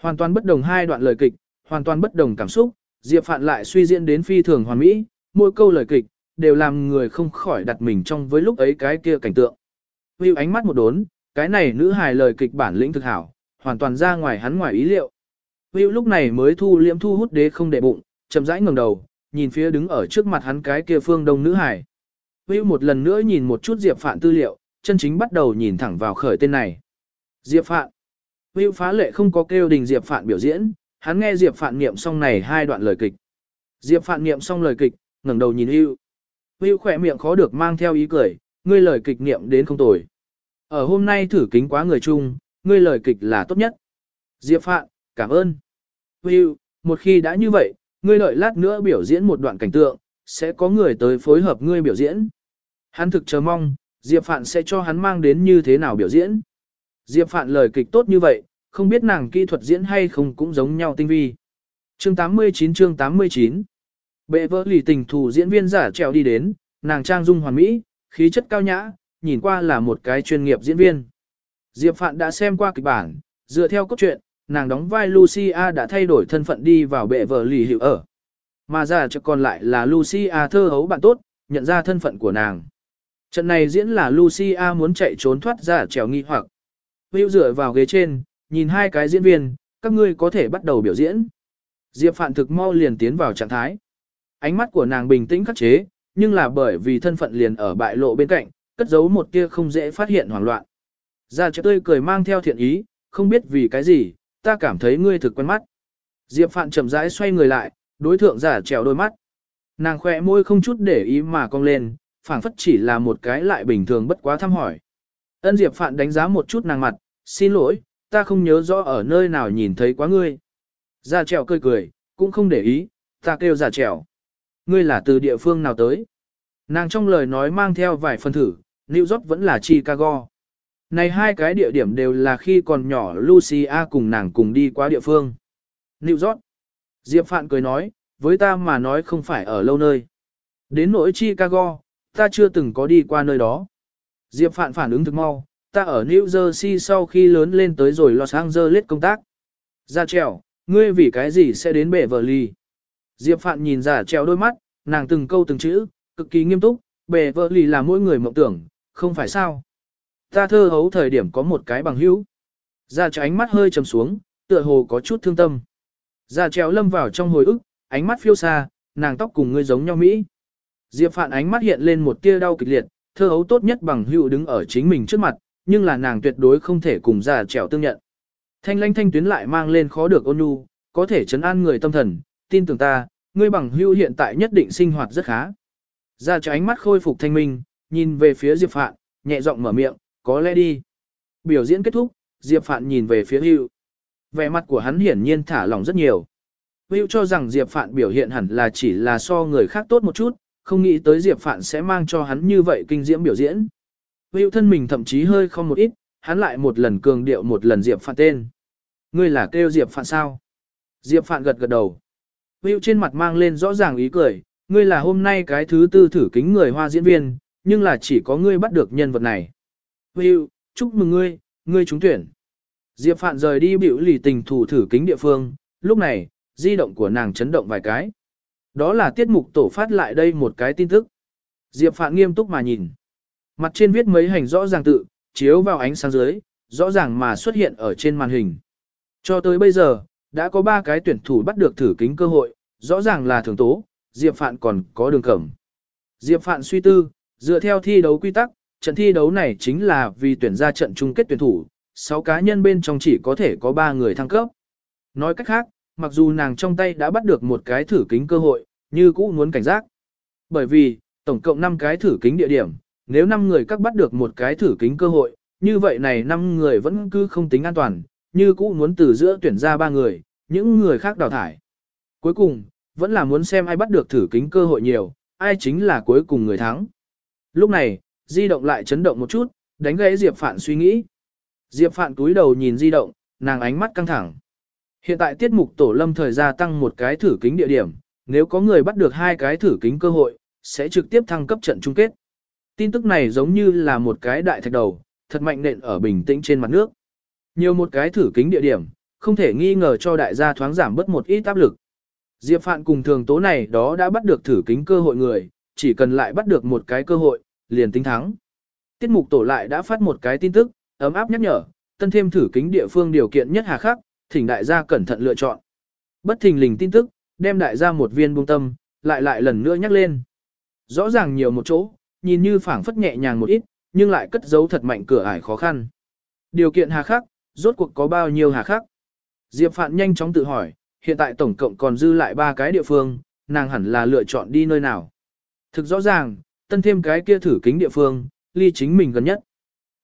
Hoàn toàn bất đồng hai đoạn lời kịch, hoàn toàn bất đồng cảm xúc, Diệp Phạn lại suy diễn đến phi thường hoàn mỹ, mỗi câu lời kịch, đều làm người không khỏi đặt mình trong với lúc ấy cái kia cảnh tượng. View ánh mắt một đốn, cái này nữ hài lời kịch bản lĩnh thực hảo, hoàn toàn ra ngoài hắn ngoài ý liệu. View lúc này mới thu liễm thu hút đế không để bụng, chậm rãi ngẩng đầu, nhìn phía đứng ở trước mặt hắn cái kia phương đông nữ hài. View một lần nữa nhìn một chút Diệp Phạn tư liệu, chân chính bắt đầu nhìn thẳng vào khởi tên này. Diệp Phạn. View phá lệ không có kêu đình Diệp Phạn biểu diễn, hắn nghe Diệp Phạn niệm xong này hai đoạn lời kịch. Diệp Phạn niệm xong lời kịch, ngẩng đầu nhìn Hưu. Hưu khỏe miệng khó được mang theo ý cười, ngươi lời kịch niệm đến không tồi. Ở hôm nay thử kính quá người chung, ngươi lời kịch là tốt nhất. Diệp Phạn, cảm ơn. Hưu, một khi đã như vậy, ngươi đợi lát nữa biểu diễn một đoạn cảnh tượng, sẽ có người tới phối hợp ngươi biểu diễn. Hắn thực chờ mong, Diệp Phạn sẽ cho hắn mang đến như thế nào biểu diễn. Diệp Phạn lời kịch tốt như vậy, không biết nàng kỹ thuật diễn hay không cũng giống nhau tinh vi. Chương 89 chương 89 Bệ vỡ lì tình thủ diễn viên giả trèo đi đến, nàng trang dung hoàn mỹ, khí chất cao nhã, nhìn qua là một cái chuyên nghiệp diễn viên. Diệp Phạn đã xem qua kịch bản, dựa theo cốt truyện, nàng đóng vai Lucia đã thay đổi thân phận đi vào bệ vợ lì hiệu ở. Mà giả cho còn lại là Lucia thơ hấu bạn tốt, nhận ra thân phận của nàng. Trận này diễn là Lucia muốn chạy trốn thoát ra trèo nghi hoặc. Hữu dựa vào ghế trên, nhìn hai cái diễn viên, các ngươi có thể bắt đầu biểu diễn. Diệp Phạn thực mau liền tiến vào trạng thái. Ánh mắt của nàng bình tĩnh khắc chế, nhưng là bởi vì thân phận liền ở bại lộ bên cạnh, cất giấu một tia không dễ phát hiện hoảng loạn. Ra chợ tươi cười mang theo thiện ý, không biết vì cái gì, ta cảm thấy ngươi thực quen mắt. Diệp Phạn chậm rãi xoay người lại, đối thượng giả trèo đôi mắt. Nàng khỏe môi không chút để ý mà cong lên, phảng phất chỉ là một cái lại bình thường bất quá thăm hỏi. Ân Diệp Phạn đánh giá một chút nàng mặt, xin lỗi, ta không nhớ rõ ở nơi nào nhìn thấy quá ngươi. gia trèo cười cười, cũng không để ý, ta kêu giả trèo. Ngươi là từ địa phương nào tới? Nàng trong lời nói mang theo vài phần thử, New York vẫn là Chicago. Này hai cái địa điểm đều là khi còn nhỏ Lucia cùng nàng cùng đi qua địa phương. New York. Diệp Phạn cười nói, với ta mà nói không phải ở lâu nơi. Đến nỗi Chicago, ta chưa từng có đi qua nơi đó. Diệp Phạn phản ứng thực mau, ta ở New Jersey sau khi lớn lên tới rồi Los Angeles công tác. Ra trèo, ngươi vì cái gì sẽ đến bể vợ ly? Diệp Phạn nhìn giả trèo đôi mắt, nàng từng câu từng chữ, cực kỳ nghiêm túc, bể vợ ly là mỗi người mộng tưởng, không phải sao? Ta thơ hấu thời điểm có một cái bằng hữu. Ra trèo ánh mắt hơi trầm xuống, tựa hồ có chút thương tâm. Ra trèo lâm vào trong hồi ức, ánh mắt phiêu xa, nàng tóc cùng ngươi giống nhau Mỹ. Diệp Phạn ánh mắt hiện lên một tia đau kịch liệt, thơ hấu tốt nhất bằng hữu đứng ở chính mình trước mặt, nhưng là nàng tuyệt đối không thể cùng già trẻo tương nhận. Thanh lanh thanh tuyến lại mang lên khó được ôn nhu, có thể chấn an người tâm thần, tin tưởng ta, ngươi bằng hữu hiện tại nhất định sinh hoạt rất khá. Già cho ánh mắt khôi phục thanh minh, nhìn về phía Diệp Phạn, nhẹ giọng mở miệng, có lẽ đi. Biểu diễn kết thúc, Diệp Phạn nhìn về phía hữu. Vẻ mặt của hắn hiển nhiên thả lỏng rất nhiều. Hữu cho rằng Diệp Phạn biểu hiện hẳn là chỉ là so người khác tốt một chút, không nghĩ tới Diệp Phạn sẽ mang cho hắn như vậy kinh diễm biểu diễn. Hữu thân mình thậm chí hơi không một ít, hắn lại một lần cường điệu một lần Diệp Phạn tên. Ngươi là kêu Diệp Phạn sao? Diệp Phạn gật gật đầu. Hữu trên mặt mang lên rõ ràng ý cười, ngươi là hôm nay cái thứ tư thử kính người hoa diễn viên, nhưng là chỉ có ngươi bắt được nhân vật này. Hữu, chúc mừng ngươi, ngươi trúng tuyển. Diệp Phạn rời đi biểu lì tình thủ thử kính địa phương, lúc này, di động của nàng chấn động vài cái. Đó là tiết mục tổ phát lại đây một cái tin tức. Diệp Phạn nghiêm túc mà nhìn. Mặt trên viết mấy hành rõ ràng tự, chiếu vào ánh sáng dưới, rõ ràng mà xuất hiện ở trên màn hình. Cho tới bây giờ, đã có 3 cái tuyển thủ bắt được thử kính cơ hội, rõ ràng là thường tố, Diệp Phạn còn có đường cẩm. Diệp Phạn suy tư, dựa theo thi đấu quy tắc, trận thi đấu này chính là vì tuyển ra trận chung kết tuyển thủ, 6 cá nhân bên trong chỉ có thể có 3 người thăng cấp. Nói cách khác, mặc dù nàng trong tay đã bắt được một cái thử kính cơ hội, như cũ muốn cảnh giác. Bởi vì, tổng cộng 5 cái thử kính địa điểm, nếu 5 người các bắt được một cái thử kính cơ hội, như vậy này 5 người vẫn cứ không tính an toàn, như cũ muốn từ giữa tuyển ra 3 người, những người khác đào thải. Cuối cùng, vẫn là muốn xem ai bắt được thử kính cơ hội nhiều, ai chính là cuối cùng người thắng. Lúc này, di động lại chấn động một chút, đánh gãy Diệp Phạn suy nghĩ. Diệp Phạn túi đầu nhìn di động, nàng ánh mắt căng thẳng. Hiện tại tiết mục tổ lâm thời gia tăng một cái thử kính địa điểm, nếu có người bắt được hai cái thử kính cơ hội, sẽ trực tiếp thăng cấp trận chung kết. Tin tức này giống như là một cái đại thạch đầu, thật mạnh nện ở bình tĩnh trên mặt nước. Nhiều một cái thử kính địa điểm, không thể nghi ngờ cho đại gia thoáng giảm bớt một ít áp lực. Diệp Phạn cùng thường tố này đó đã bắt được thử kính cơ hội người, chỉ cần lại bắt được một cái cơ hội, liền tính thắng. Tiết mục tổ lại đã phát một cái tin tức, ấm áp nhắc nhở, tân thêm thử kính địa phương điều kiện nhất hà khắc, thỉnh đại gia cẩn thận lựa chọn. Bất thình lình tin tức, đem đại gia một viên buông tâm, lại lại lần nữa nhắc lên. Rõ ràng nhiều một chỗ, nhìn như phảng phất nhẹ nhàng một ít, nhưng lại cất giấu thật mạnh cửa ải khó khăn. Điều kiện hà khắc, rốt cuộc có bao nhiêu hà khắc? Diệp Phạn nhanh chóng tự hỏi, hiện tại tổng cộng còn dư lại ba cái địa phương, nàng hẳn là lựa chọn đi nơi nào. Thực rõ ràng, tân thêm cái kia thử kính địa phương, ly chính mình gần nhất.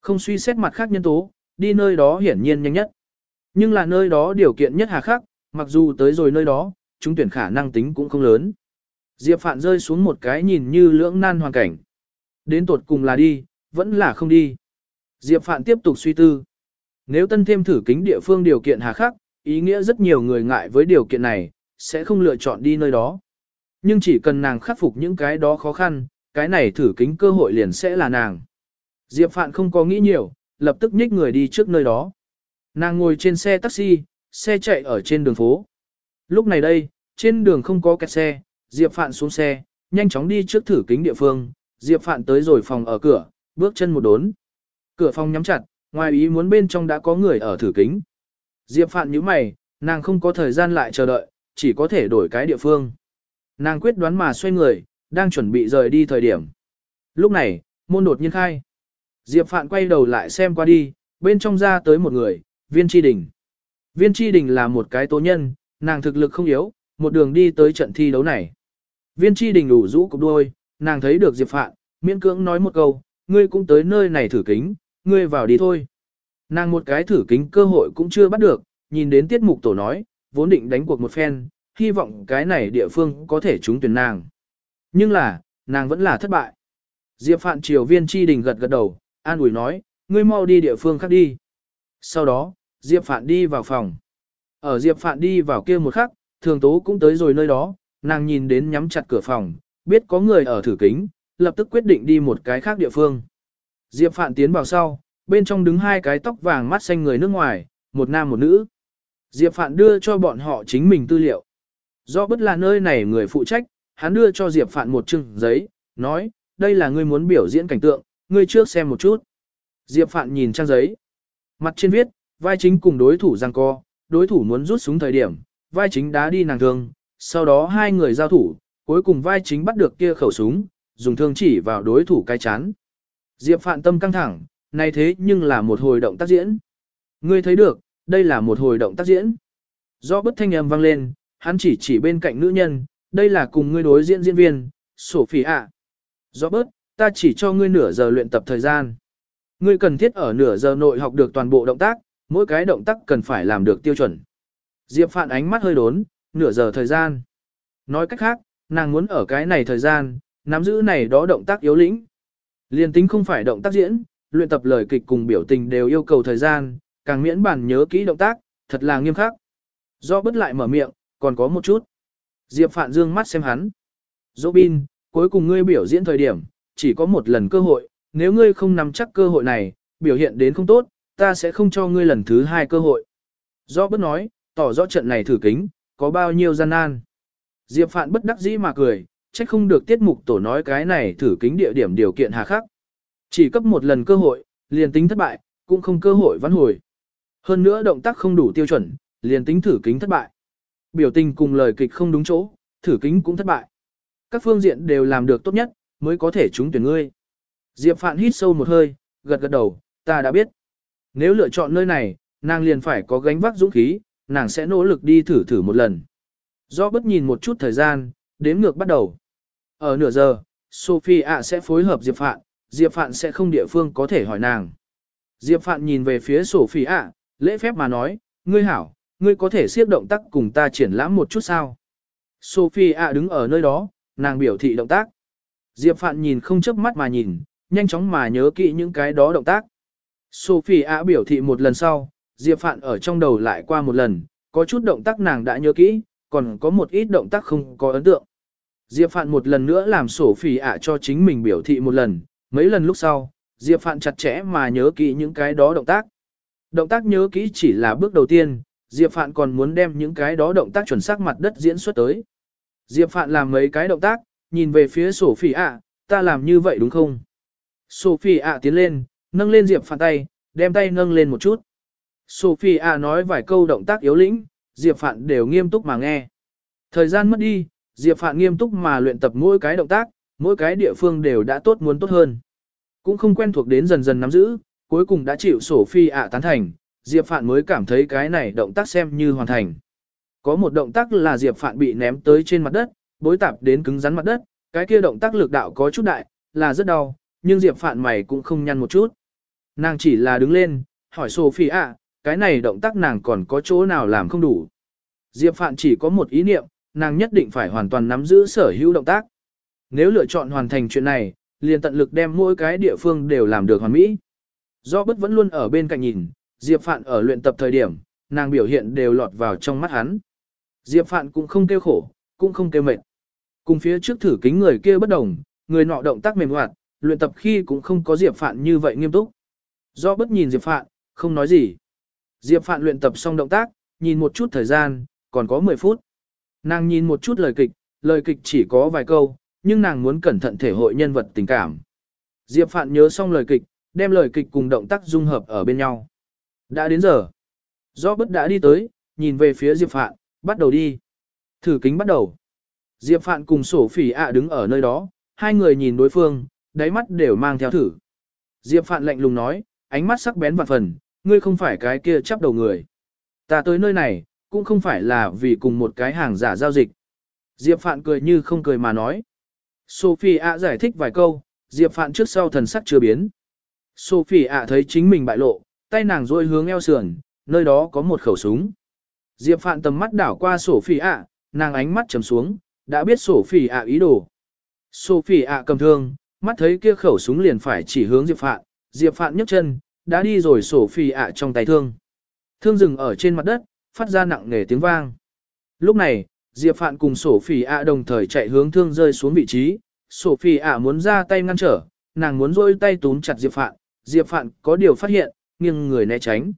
Không suy xét mặt khác nhân tố, đi nơi đó hiển nhiên nhanh nhất. Nhưng là nơi đó điều kiện nhất hà khắc, mặc dù tới rồi nơi đó, chúng tuyển khả năng tính cũng không lớn. Diệp Phạn rơi xuống một cái nhìn như lưỡng nan hoàn cảnh. Đến tột cùng là đi, vẫn là không đi. Diệp Phạn tiếp tục suy tư. Nếu tân thêm thử kính địa phương điều kiện hà khắc, ý nghĩa rất nhiều người ngại với điều kiện này, sẽ không lựa chọn đi nơi đó. Nhưng chỉ cần nàng khắc phục những cái đó khó khăn, cái này thử kính cơ hội liền sẽ là nàng. Diệp Phạn không có nghĩ nhiều, lập tức nhích người đi trước nơi đó. Nàng ngồi trên xe taxi, xe chạy ở trên đường phố. Lúc này đây, trên đường không có kẹt xe, Diệp Phạn xuống xe, nhanh chóng đi trước thử kính địa phương. Diệp Phạn tới rồi phòng ở cửa, bước chân một đốn. Cửa phòng nhắm chặt, ngoài ý muốn bên trong đã có người ở thử kính. Diệp Phạn nhíu mày, nàng không có thời gian lại chờ đợi, chỉ có thể đổi cái địa phương. Nàng quyết đoán mà xoay người, đang chuẩn bị rời đi thời điểm. Lúc này, môn đột nhiên khai. Diệp Phạn quay đầu lại xem qua đi, bên trong ra tới một người, viên tri đình. Viên tri đình là một cái tố nhân, nàng thực lực không yếu, một đường đi tới trận thi đấu này. Viên tri đình đủ rũ cục đôi, nàng thấy được Diệp Phạn, miễn cưỡng nói một câu, ngươi cũng tới nơi này thử kính, ngươi vào đi thôi. Nàng một cái thử kính cơ hội cũng chưa bắt được, nhìn đến tiết mục tổ nói, vốn định đánh cuộc một phen, hy vọng cái này địa phương có thể trúng tuyển nàng. Nhưng là, nàng vẫn là thất bại. Diệp Phạn triều viên tri đình gật gật đầu, an ủi nói, ngươi mau đi địa phương khác đi. Sau đó, Diệp Phạn đi vào phòng. Ở Diệp Phạn đi vào kia một khắc, thường tố cũng tới rồi nơi đó, nàng nhìn đến nhắm chặt cửa phòng, biết có người ở thử kính, lập tức quyết định đi một cái khác địa phương. Diệp Phạn tiến vào sau, bên trong đứng hai cái tóc vàng mắt xanh người nước ngoài, một nam một nữ. Diệp Phạn đưa cho bọn họ chính mình tư liệu. Do bất là nơi này người phụ trách, hắn đưa cho Diệp Phạn một chừng giấy, nói, đây là ngươi muốn biểu diễn cảnh tượng, ngươi trước xem một chút. Diệp Phạn nhìn trang giấy. Mặt trên viết, vai chính cùng đối thủ giằng co, đối thủ muốn rút súng thời điểm, vai chính đá đi nàng thương, sau đó hai người giao thủ, cuối cùng vai chính bắt được kia khẩu súng, dùng thương chỉ vào đối thủ cái chán. Diệp Phạn tâm căng thẳng, này thế nhưng là một hồi động tác diễn. Ngươi thấy được, đây là một hồi động tác diễn. Do bất thanh âm vang lên, hắn chỉ chỉ bên cạnh nữ nhân, đây là cùng ngươi đối diễn diễn viên, Sophie ạ. Do bớt, ta chỉ cho ngươi nửa giờ luyện tập thời gian. Ngươi cần thiết ở nửa giờ nội học được toàn bộ động tác, mỗi cái động tác cần phải làm được tiêu chuẩn. Diệp Phạn ánh mắt hơi đốn, nửa giờ thời gian. Nói cách khác, nàng muốn ở cái này thời gian, nắm giữ này đó động tác yếu lĩnh. Liên tính không phải động tác diễn, luyện tập lời kịch cùng biểu tình đều yêu cầu thời gian, càng miễn bản nhớ kỹ động tác, thật là nghiêm khắc. Do bất lại mở miệng, còn có một chút. Diệp Phạn dương mắt xem hắn. Robin, cuối cùng ngươi biểu diễn thời điểm, chỉ có một lần cơ hội, nếu ngươi không nắm chắc cơ hội này, biểu hiện đến không tốt, ta sẽ không cho ngươi lần thứ hai cơ hội. Do bất nói, tỏ rõ trận này thử kính, có bao nhiêu gian nan. Diệp Phạn bất đắc dĩ mà cười, trách không được tiết mục tổ nói cái này thử kính địa điểm điều kiện hà khắc. Chỉ cấp một lần cơ hội, liền tính thất bại, cũng không cơ hội vãn hồi. Hơn nữa động tác không đủ tiêu chuẩn, liền tính thử kính thất bại. Biểu tình cùng lời kịch không đúng chỗ, thử kính cũng thất bại. Các phương diện đều làm được tốt nhất, mới có thể trúng tuyển ngươi. Diệp Phạn hít sâu một hơi, gật gật đầu, ta đã biết. Nếu lựa chọn nơi này, nàng liền phải có gánh vác dũng khí, nàng sẽ nỗ lực đi thử thử một lần. Do bất nhìn một chút thời gian, đếm ngược bắt đầu. Ở nửa giờ, Sophie ạ sẽ phối hợp Diệp Phạn, Diệp Phạn sẽ không địa phương có thể hỏi nàng. Diệp Phạn nhìn về phía Sophie ạ, lễ phép mà nói, ngươi hảo, ngươi có thể siết động tác cùng ta triển lãm một chút sao. Sophie ạ đứng ở nơi đó, nàng biểu thị động tác. Diệp Phạn nhìn không chớp mắt mà nhìn, nhanh chóng mà nhớ kỹ những cái đó động tác. Sophie ạ biểu thị một lần sau, Diệp Phạn ở trong đầu lại qua một lần, có chút động tác nàng đã nhớ kỹ, còn có một ít động tác không có ấn tượng. Diệp Phạn một lần nữa làm Sophie ạ cho chính mình biểu thị một lần, mấy lần lúc sau, Diệp Phạn chặt chẽ mà nhớ kỹ những cái đó động tác. Động tác nhớ kỹ chỉ là bước đầu tiên, Diệp Phạn còn muốn đem những cái đó động tác chuẩn xác mặt đất diễn xuất tới. Diệp Phạn làm mấy cái động tác, nhìn về phía Sophie ạ, ta làm như vậy đúng không? Sophie ạ tiến lên, nâng lên Diệp Phạn tay, đem tay nâng lên một chút. Sophia nói vài câu động tác yếu lĩnh, Diệp Phạn đều nghiêm túc mà nghe. Thời gian mất đi, Diệp Phạn nghiêm túc mà luyện tập mỗi cái động tác, mỗi cái địa phương đều đã tốt muốn tốt hơn. Cũng không quen thuộc đến dần dần nắm giữ, cuối cùng đã chịu Sophia tán thành, Diệp Phạn mới cảm thấy cái này động tác xem như hoàn thành. Có một động tác là Diệp Phạn bị ném tới trên mặt đất, bối tạp đến cứng rắn mặt đất, cái kia động tác lực đạo có chút đại, là rất đau, nhưng Diệp Phạn mày cũng không nhăn một chút. Nàng chỉ là đứng lên, hỏi Sophie ạ, cái này động tác nàng còn có chỗ nào làm không đủ. Diệp Phạn chỉ có một ý niệm, nàng nhất định phải hoàn toàn nắm giữ sở hữu động tác. Nếu lựa chọn hoàn thành chuyện này, liền tận lực đem mỗi cái địa phương đều làm được hoàn mỹ. Do bất vẫn luôn ở bên cạnh nhìn, Diệp Phạn ở luyện tập thời điểm, nàng biểu hiện đều lọt vào trong mắt hắn. Diệp Phạn cũng không kêu khổ, cũng không kêu mệt. Cùng phía trước thử kính người kia bất đồng, người nọ động tác mềm hoạt, luyện tập khi cũng không có Diệp Phạn như vậy nghiêm túc. Do bất nhìn Diệp Phạn, không nói gì. Diệp Phạn luyện tập xong động tác, nhìn một chút thời gian, còn có 10 phút. Nàng nhìn một chút lời kịch, lời kịch chỉ có vài câu, nhưng nàng muốn cẩn thận thể hội nhân vật tình cảm. Diệp Phạn nhớ xong lời kịch, đem lời kịch cùng động tác dung hợp ở bên nhau. Đã đến giờ. Do bất đã đi tới, nhìn về phía Diệp Phạn, bắt đầu đi. Thử kính bắt đầu. Diệp Phạn cùng sổ phỉ ạ đứng ở nơi đó, hai người nhìn đối phương, đáy mắt đều mang theo thử. Diệp Phạn lạnh lùng nói, ánh mắt sắc bén vạn phần, ngươi không phải cái kia chắp đầu người. Ta tới nơi này, cũng không phải là vì cùng một cái hàng giả giao dịch. Diệp Phạn cười như không cười mà nói. Sophie ạ giải thích vài câu, Diệp Phạn trước sau thần sắc chưa biến. Sophie ạ thấy chính mình bại lộ, tay nàng duỗi hướng eo sườn, nơi đó có một khẩu súng. Diệp Phạn tầm mắt đảo qua Sophie ạ, nàng ánh mắt trầm xuống, đã biết Sophie ạ ý đồ. Sophie ạ cầm thương, mắt thấy kia khẩu súng liền phải chỉ hướng Diệp Phạn, Diệp Phạn nhấc chân, đã đi rồi sổ phì ạ trong tay thương. Thương dừng ở trên mặt đất, phát ra nặng nề tiếng vang. Lúc này, Diệp Phạn cùng sổ phì ạ đồng thời chạy hướng thương rơi xuống vị trí, Sổ phì ạ muốn ra tay ngăn trở, nàng muốn rôi tay túm chặt Diệp Phạn, Diệp Phạn có điều phát hiện, nghiêng người né tránh.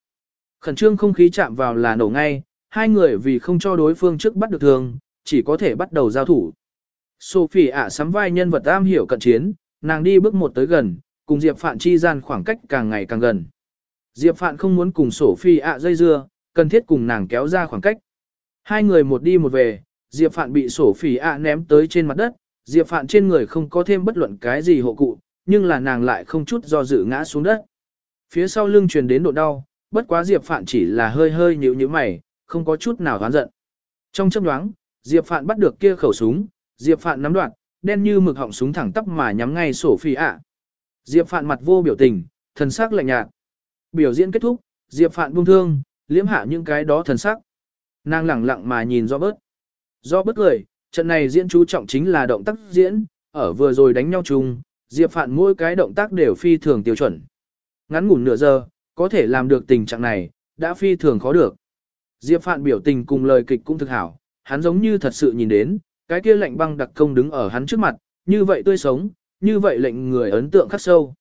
Khẩn trương không khí chạm vào là nổ ngay, hai người vì không cho đối phương trước bắt được thương, chỉ có thể bắt đầu giao thủ. Sophie ạ sắm vai nhân vật am hiểu cận chiến, nàng đi bước một tới gần, cùng Diệp Phạn chi gian khoảng cách càng ngày càng gần. Diệp Phạn không muốn cùng Sophie ạ dây dưa, cần thiết cùng nàng kéo ra khoảng cách. Hai người một đi một về, Diệp Phạn bị Sophie ạ ném tới trên mặt đất, Diệp Phạn trên người không có thêm bất luận cái gì hộ cụ, nhưng là nàng lại không chút do dự ngã xuống đất. Phía sau lưng truyền đến độ đau, bất quá Diệp Phạn chỉ là hơi hơi nhíu nhíu mày, không có chút nào hoán giận. Trong chớp nhoáng, Diệp Phạn bắt được kia khẩu súng, Diệp Phạn nắm đoạn, đen như mực họng súng thẳng tắp mà nhắm ngay sổ phi ạ. Diệp Phạn mặt vô biểu tình, thần sắc lạnh nhạt. Biểu diễn kết thúc, Diệp Phạn buông thương, liếm hạ những cái đó thần sắc. Nàng lẳng lặng mà nhìn do bớt. Do bớt cười, trận này diễn chú trọng chính là động tác diễn, ở vừa rồi đánh nhau chung, Diệp Phạn mỗi cái động tác đều phi thường tiêu chuẩn. Ngắn ngủn nửa giờ, có thể làm được tình trạng này, đã phi thường khó được. Diệp Phạn biểu tình cùng lời kịch cũng thực hảo, hắn giống như thật sự nhìn đến, cái kia lạnh băng đặc công đứng ở hắn trước mặt, như vậy tươi sống, như vậy lệnh người ấn tượng khắc sâu.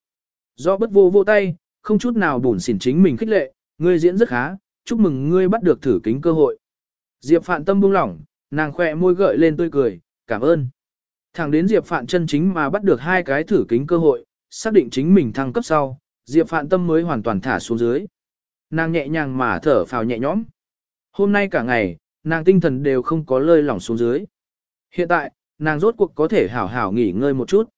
Do bất vô vô tay, không chút nào bùn xỉn chính mình khích lệ, ngươi diễn rất khá, chúc mừng ngươi bắt được thử kính cơ hội. Diệp Phạn tâm buông lỏng, nàng khỏe môi gợi lên tươi cười, cảm ơn. Thẳng đến Diệp Phạn chân chính mà bắt được hai cái thử kính cơ hội, xác định chính mình thăng cấp sau, Diệp Phạn tâm mới hoàn toàn thả xuống dưới. Nàng nhẹ nhàng mà thở phào nhẹ nhõm. Hôm nay cả ngày, nàng tinh thần đều không có lơi lỏng xuống dưới. Hiện tại, nàng rốt cuộc có thể hảo hảo nghỉ ngơi một chút.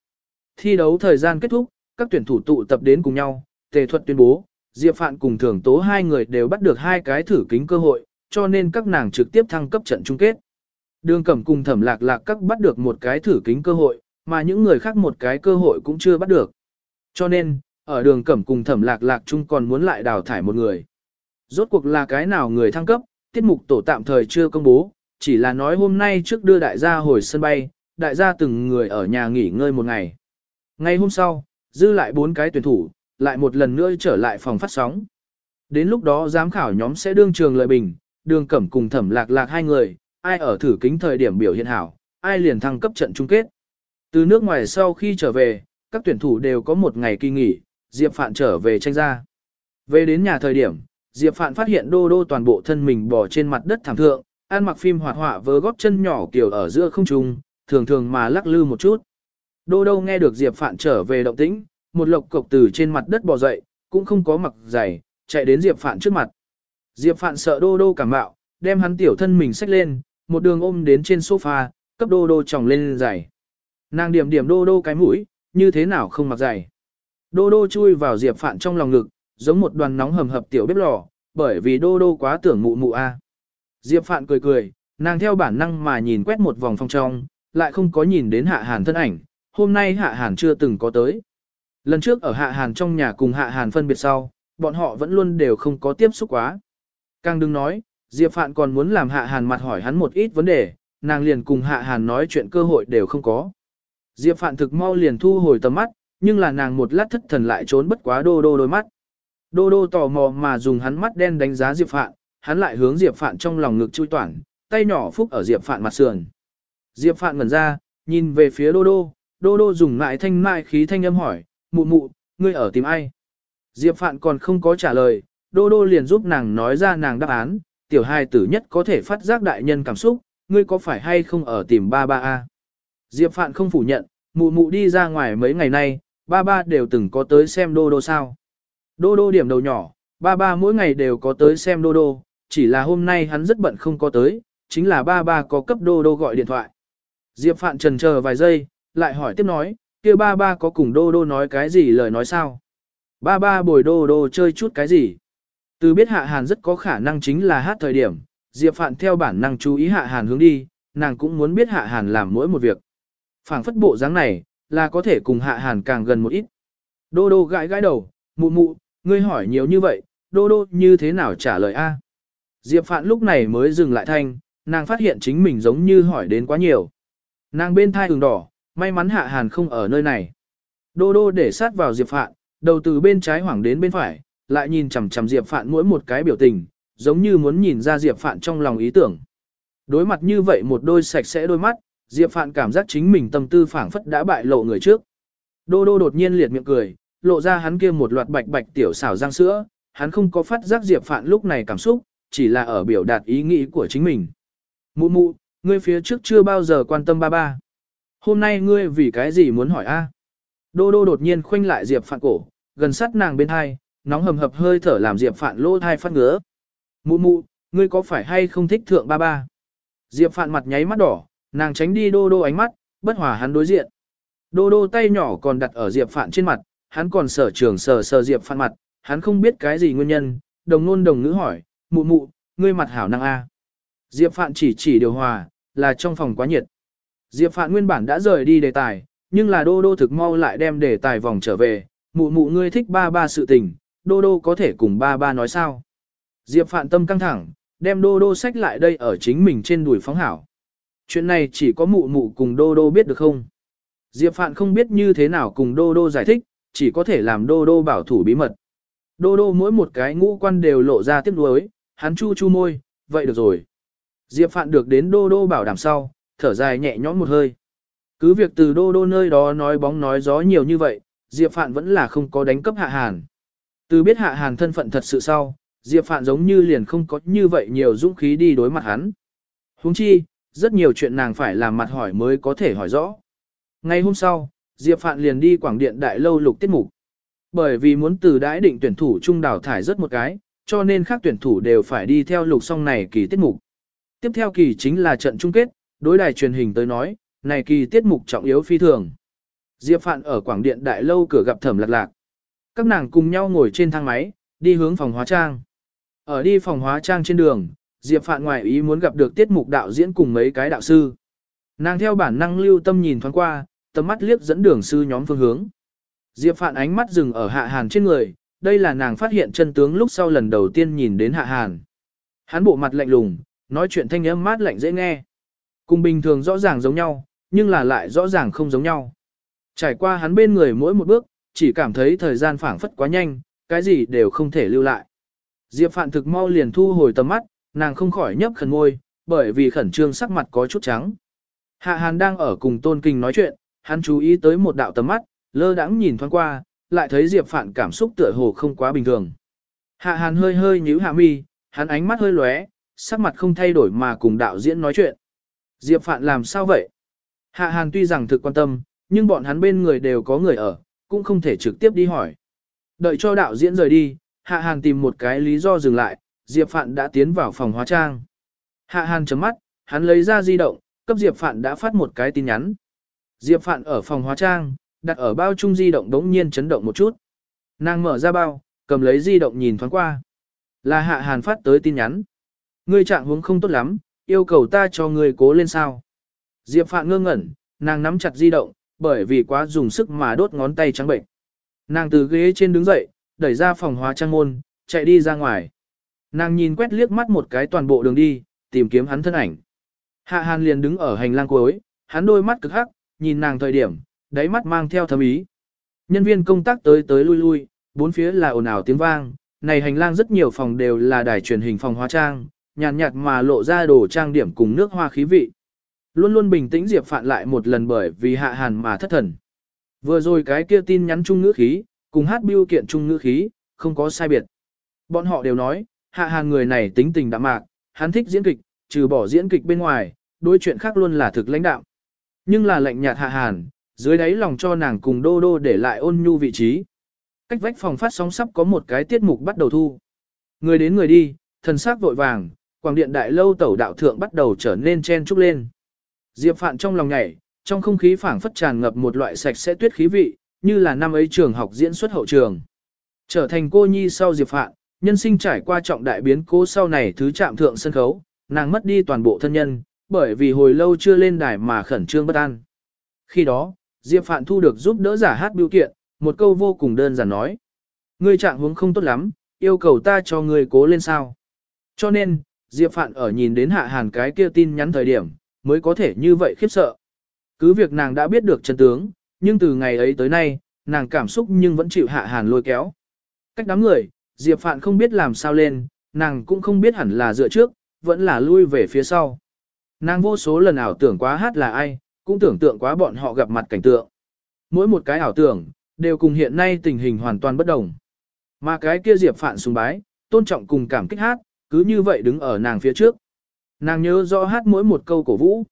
Thi đấu thời gian kết thúc, các tuyển thủ tụ tập đến cùng nhau, tề thuật tuyên bố, Diệp Phạn cùng Thường Tố hai người đều bắt được hai cái thử kính cơ hội, cho nên các nàng trực tiếp thăng cấp trận chung kết. Đường Cẩm cùng Thẩm Lạc Lạc các bắt được một cái thử kính cơ hội, mà những người khác một cái cơ hội cũng chưa bắt được. Cho nên, ở Đường Cẩm cùng Thẩm Lạc Lạc chung còn muốn lại đào thải một người. Rốt cuộc là cái nào người thăng cấp, tiết mục tổ tạm thời chưa công bố, chỉ là nói hôm nay trước đưa đại gia hồi sân bay, đại gia từng người ở nhà nghỉ ngơi một ngày. Ngay hôm sau, dư lại bốn cái tuyển thủ, lại một lần nữa trở lại phòng phát sóng. Đến lúc đó giám khảo nhóm sẽ đương trường lợi bình, đường cẩm cùng thẩm lạc lạc hai người, ai ở thử kính thời điểm biểu hiện hảo, ai liền thăng cấp trận chung kết. Từ nước ngoài sau khi trở về, các tuyển thủ đều có một ngày kỳ nghỉ, Diệp Phạn trở về tranh ra. Về đến nhà thời điểm, Diệp Phạn phát hiện đô đô toàn bộ thân mình bò trên mặt đất thảm thượng, ăn mặc phim hoạt họa với góp chân nhỏ kiểu ở giữa không trung, thường thường mà lắc lư một chút. Đô đô nghe được Diệp Phạn trở về động tĩnh, một lộc cộc từ trên mặt đất bò dậy, cũng không có mặc giày, chạy đến Diệp Phạn trước mặt. Diệp Phạn sợ đô đô cảm bạo, đem hắn tiểu thân mình xách lên, một đường ôm đến trên sofa, cấp đô đô tròng lên giày. Nàng điểm điểm đô đô cái mũi, như thế nào không mặc giày. Đô đô chui vào Diệp Phạn trong lòng ngực, giống một đoàn nóng hầm hập tiểu bếp lò, bởi vì đô đô quá tưởng mụ mụ a. À. Diệp Phạn cười cười, nàng theo bản năng mà nhìn quét một vòng phòng trong, lại không có nhìn đến Hạ Hàn thân ảnh, hôm nay Hạ Hàn chưa từng có tới. Lần trước ở Hạ Hàn trong nhà cùng Hạ Hàn phân biệt sau, bọn họ vẫn luôn đều không có tiếp xúc quá. Càng đừng nói, Diệp Phạn còn muốn làm Hạ Hàn mặt hỏi hắn một ít vấn đề, nàng liền cùng Hạ Hàn nói chuyện cơ hội đều không có. Diệp Phạn thực mau liền thu hồi tầm mắt, nhưng là nàng một lát thất thần lại trốn bất quá đô đô đôi mắt. Đô đô tò mò mà dùng hắn mắt đen đánh giá Diệp Phạn, hắn lại hướng Diệp Phạn trong lòng ngực chui toàn, tay nhỏ phúc ở Diệp Phạn mặt sườn. Diệp Phạn ngẩn ra, nhìn về phía đô đô, đô đô dùng ngại thanh mại khí thanh âm hỏi, mụ mụ, ngươi ở tìm ai? Diệp Phạn còn không có trả lời, đô đô liền giúp nàng nói ra nàng đáp án, tiểu hài tử nhất có thể phát giác đại nhân cảm xúc, ngươi có phải hay không ở tìm ba ba a? Diệp Phạn không phủ nhận, mụ mụ đi ra ngoài mấy ngày nay, ba ba đều từng có tới xem đô đô sao. Đô đô điểm đầu nhỏ, ba ba mỗi ngày đều có tới xem đô đô, chỉ là hôm nay hắn rất bận không có tới, chính là ba ba có cấp đô đô gọi điện thoại. Diệp Phạn trần chờ vài giây, lại hỏi tiếp nói, kia ba ba có cùng đô đô nói cái gì lời nói sao? Ba ba bồi đô đô chơi chút cái gì? Từ biết hạ hàn rất có khả năng chính là hát thời điểm, Diệp Phạn theo bản năng chú ý hạ hàn hướng đi, nàng cũng muốn biết hạ hàn làm mỗi một việc. phảng phất bộ dáng này, là có thể cùng hạ hàn càng gần một ít. Đô đô gãi gãi đầu, mụ mụ, ngươi hỏi nhiều như vậy, đô đô như thế nào trả lời a? Diệp Phạn lúc này mới dừng lại thanh, nàng phát hiện chính mình giống như hỏi đến quá nhiều. Nàng bên thai ửng đỏ, may mắn hạ hàn không ở nơi này. Đô đô để sát vào Diệp Phạn, đầu từ bên trái hoảng đến bên phải, lại nhìn chằm chằm Diệp Phạn mỗi một cái biểu tình, giống như muốn nhìn ra Diệp Phạn trong lòng ý tưởng. Đối mặt như vậy một đôi sạch sẽ đôi mắt, Diệp Phạn cảm giác chính mình tâm tư phảng phất đã bại lộ người trước. Đô đô đột nhiên liệt miệng cười, lộ ra hắn kia một loạt bạch bạch tiểu xảo răng sữa, hắn không có phát giác Diệp Phạn lúc này cảm xúc, chỉ là ở biểu đạt ý nghĩ của chính mình. Mụ mụ, ngươi phía trước chưa bao giờ quan tâm ba ba. Hôm nay ngươi vì cái gì muốn hỏi a? Đô đô đột nhiên khoanh lại Diệp Phạn cổ, gần sát nàng bên hai, nóng hầm hập hơi thở làm Diệp Phạn lỗ thai phát ngứa. Mụ mụ, ngươi có phải hay không thích thượng ba ba? Diệp Phạn mặt nháy mắt đỏ, nàng tránh đi đô đô ánh mắt, bất hòa hắn đối diện. Đô đô tay nhỏ còn đặt ở Diệp Phạn trên mặt, hắn còn sở trường sờ sờ Diệp Phạn mặt, hắn không biết cái gì nguyên nhân, đồng nôn đồng ngữ hỏi, mụ mụ, ngươi mặt hảo năng a. Diệp Phạn chỉ chỉ điều hòa, là trong phòng quá nhiệt. Diệp Phạn nguyên bản đã rời đi đề tài, nhưng là đô đô thực mau lại đem đề tài vòng trở về, mụ mụ ngươi thích ba ba sự tình, đô đô có thể cùng ba ba nói sao. Diệp Phạn tâm căng thẳng, đem đô đô sách lại đây ở chính mình trên đùi phóng hảo. Chuyện này chỉ có mụ mụ cùng đô đô biết được không? Diệp Phạn không biết như thế nào cùng đô đô giải thích, chỉ có thể làm đô đô bảo thủ bí mật. Đô đô mỗi một cái ngũ quan đều lộ ra tiếc nuối, hắn chu chu môi, vậy được rồi. Diệp Phạn được đến đô đô bảo đảm sau, thở dài nhẹ nhõm một hơi. Cứ việc từ đô đô nơi đó nói bóng nói gió nhiều như vậy, Diệp Phạn vẫn là không có đánh cấp hạ hàn. Từ biết hạ hàn thân phận thật sự sau, Diệp Phạn giống như liền không có như vậy nhiều dũng khí đi đối mặt hắn. Huống chi, rất nhiều chuyện nàng phải làm mặt hỏi mới có thể hỏi rõ. Ngày hôm sau, Diệp Phạn liền đi quảng điện đại lâu lục tiết mục. Bởi vì muốn từ đãi định tuyển thủ trung đào thải rất một cái, cho nên các tuyển thủ đều phải đi theo lục song này kỳ tiết mục. Tiếp theo kỳ chính là trận chung kết, đối đài truyền hình tới nói, này kỳ tiết mục trọng yếu phi thường. Diệp Phạn ở quảng điện đại lâu cửa gặp thẩm lạc lạc. Các nàng cùng nhau ngồi trên thang máy, đi hướng phòng hóa trang. Ở đi phòng hóa trang trên đường, Diệp Phạn ngoài ý muốn gặp được tiết mục đạo diễn cùng mấy cái đạo sư. Nàng theo bản năng lưu tâm nhìn thoáng qua, tầm mắt liếc dẫn đường sư nhóm phương hướng. Diệp Phạn ánh mắt dừng ở Hạ Hàn trên người, đây là nàng phát hiện chân tướng lúc sau lần đầu tiên nhìn đến Hạ Hàn. Hắn bộ mặt lạnh lùng, nói chuyện thanh âm mát lạnh dễ nghe. Cùng bình thường rõ ràng giống nhau, nhưng là lại rõ ràng không giống nhau. Trải qua hắn bên người mỗi một bước, chỉ cảm thấy thời gian phảng phất quá nhanh, cái gì đều không thể lưu lại. Diệp Phạn thực mau liền thu hồi tầm mắt, nàng không khỏi nhấp khẩn ngôi, bởi vì khẩn trương sắc mặt có chút trắng. Hạ Hàn đang ở cùng Tôn Kinh nói chuyện, hắn chú ý tới một đạo tầm mắt, lơ đãng nhìn thoáng qua, lại thấy Diệp Phạn cảm xúc tựa hồ không quá bình thường. Hạ Hàn hơi hơi nhíu hạ mi, hắn ánh mắt hơi lóe, sắc mặt không thay đổi mà cùng đạo diễn nói chuyện. Diệp Phạn làm sao vậy? Hạ Hàn tuy rằng thực quan tâm, nhưng bọn hắn bên người đều có người ở, cũng không thể trực tiếp đi hỏi. Đợi cho đạo diễn rời đi, Hạ Hàn tìm một cái lý do dừng lại, Diệp Phạn đã tiến vào phòng hóa trang. Hạ Hàn chấm mắt, hắn lấy ra di động, cấp Diệp Phạn đã phát một cái tin nhắn. Diệp Phạn ở phòng hóa trang, đặt ở bao chung di động đống nhiên chấn động một chút. Nàng mở ra bao, cầm lấy di động nhìn thoáng qua. Là Hạ Hàn phát tới tin nhắn. Ngươi trạng huống không tốt lắm, yêu cầu ta cho ngươi cố lên sao. Diệp Phạn ngơ ngẩn, nàng nắm chặt di động, bởi vì quá dùng sức mà đốt ngón tay trắng bệnh. Nàng từ ghế trên đứng dậy, đẩy ra phòng hóa trang môn, chạy đi ra ngoài. Nàng nhìn quét liếc mắt một cái toàn bộ đường đi, tìm kiếm hắn thân ảnh. Hạ Hàn liền đứng ở hành lang cuối, hắn đôi mắt cực hắc, nhìn nàng thời điểm, đáy mắt mang theo thâm ý. Nhân viên công tác tới tới lui lui, bốn phía là ồn ào tiếng vang, này hành lang rất nhiều phòng đều là đài truyền hình phòng hóa trang, nhàn nhạt, nhạt mà lộ ra đồ trang điểm cùng nước hoa khí vị. Luôn luôn bình tĩnh Diệp Phạn lại một lần bởi vì hạ hàn mà thất thần. Vừa rồi cái kia tin nhắn chung ngữ khí, cùng hát biêu kiện chung ngữ khí, không có sai biệt. Bọn họ đều nói, hạ hàn người này tính tình đạm mạc, hắn thích diễn kịch, trừ bỏ diễn kịch bên ngoài, đối chuyện khác luôn là thực lãnh đạo. Nhưng là lệnh nhạt hạ hàn, dưới đáy lòng cho nàng cùng đô đô để lại ôn nhu vị trí. Cách vách phòng phát sóng sắp có một cái tiết mục bắt đầu thu. Người đến người đi, thần sắc vội vàng, quảng điện đại lâu tẩu đạo thượng bắt đầu trở nên chen trúc lên. Diệp Phạn trong lòng nhảy, trong không khí phảng phất tràn ngập một loại sạch sẽ tuyết khí vị, như là năm ấy trường học diễn xuất hậu trường. Trở thành cô nhi sau Diệp Phạn, nhân sinh trải qua trọng đại biến cố sau này thứ chạm thượng sân khấu, nàng mất đi toàn bộ thân nhân, bởi vì hồi lâu chưa lên đài mà khẩn trương bất an. Khi đó, Diệp Phạn thu được giúp đỡ giả hát biểu kiện, một câu vô cùng đơn giản nói. Ngươi trạng huống không tốt lắm, yêu cầu ta cho ngươi cố lên sao. Cho nên, Diệp Phạn ở nhìn đến hạ hàn cái kia tin nhắn thời điểm, mới có thể như vậy khiếp sợ. Cứ việc nàng đã biết được chân tướng, nhưng từ ngày ấy tới nay, nàng cảm xúc nhưng vẫn chịu hạ hàn lôi kéo. Cách đám người, Diệp Phạn không biết làm sao lên, nàng cũng không biết hẳn là dựa trước, vẫn là lui về phía sau. Nàng vô số lần ảo tưởng quá hát là ai, cũng tưởng tượng quá bọn họ gặp mặt cảnh tượng. Mỗi một cái ảo tưởng, đều cùng hiện nay tình hình hoàn toàn bất đồng. Mà cái kia Diệp Phạn sùng bái, tôn trọng cùng cảm kích hát, cứ như vậy đứng ở nàng phía trước. Nàng nhớ rõ hát mỗi một câu cổ vũ.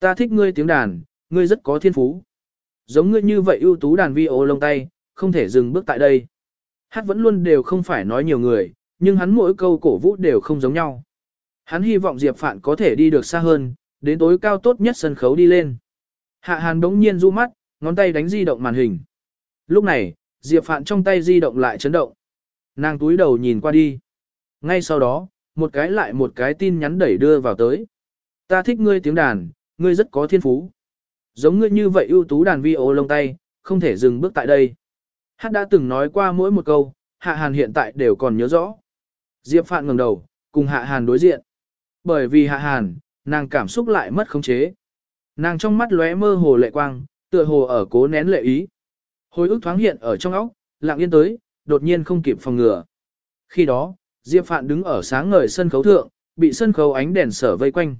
Ta thích ngươi tiếng đàn, ngươi rất có thiên phú. Giống ngươi như vậy ưu tú đàn vi ô lông tay, không thể dừng bước tại đây. Hát vẫn luôn đều không phải nói nhiều người, nhưng hắn mỗi câu cổ vũ đều không giống nhau. Hắn hy vọng Diệp Phạn có thể đi được xa hơn, đến tối cao tốt nhất sân khấu đi lên. Hạ Hàn đống nhiên du mắt, ngón tay đánh di động màn hình. Lúc này, Diệp Phạn trong tay di động lại chấn động. Nàng túi đầu nhìn qua đi. Ngay sau đó, một cái lại một cái tin nhắn đẩy đưa vào tới. Ta thích ngươi tiếng đàn, ngươi rất có thiên phú. Giống ngươi như vậy ưu tú đàn vi ô lông tay, không thể dừng bước tại đây. Hát đã từng nói qua mỗi một câu, Hạ Hàn hiện tại đều còn nhớ rõ. Diệp Phạn ngẩng đầu, cùng Hạ Hàn đối diện. Bởi vì Hạ Hàn, nàng cảm xúc lại mất khống chế. Nàng trong mắt lóe mơ hồ lệ quang, tựa hồ ở cố nén lệ ý. Hồi ức thoáng hiện ở trong óc, lặng yên tới, đột nhiên không kịp phòng ngừa. Khi đó, Diệp Phạn đứng ở sáng ngời sân khấu thượng, bị sân khấu ánh đèn sở vây quanh.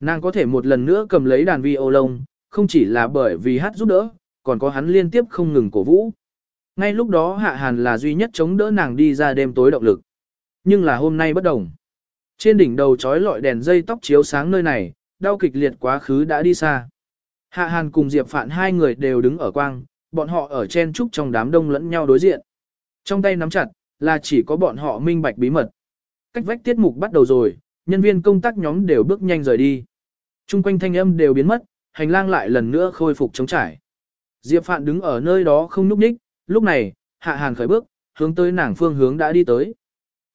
Nàng có thể một lần nữa cầm lấy đàn vi ô lông, không chỉ là bởi vì hát giúp đỡ, còn có hắn liên tiếp không ngừng cổ vũ. Ngay lúc đó Hạ Hàn là duy nhất chống đỡ nàng đi ra đêm tối động lực. Nhưng là hôm nay bất đồng. Trên đỉnh đầu trói lọi đèn dây tóc chiếu sáng nơi này, đau kịch liệt quá khứ đã đi xa. Hạ Hàn cùng Diệp Phạn hai người đều đứng ở quang, bọn họ ở chen trúc trong đám đông lẫn nhau đối diện. Trong tay nắm chặt, là chỉ có bọn họ minh bạch bí mật. Cách vách tiết mục bắt đầu rồi, nhân viên công tác nhóm đều bước nhanh rời đi. Trung quanh thanh âm đều biến mất, hành lang lại lần nữa khôi phục chống trải. Diệp Phạn đứng ở nơi đó không núp ních, lúc này, Hạ Hàn khởi bước, hướng tới nàng phương hướng đã đi tới.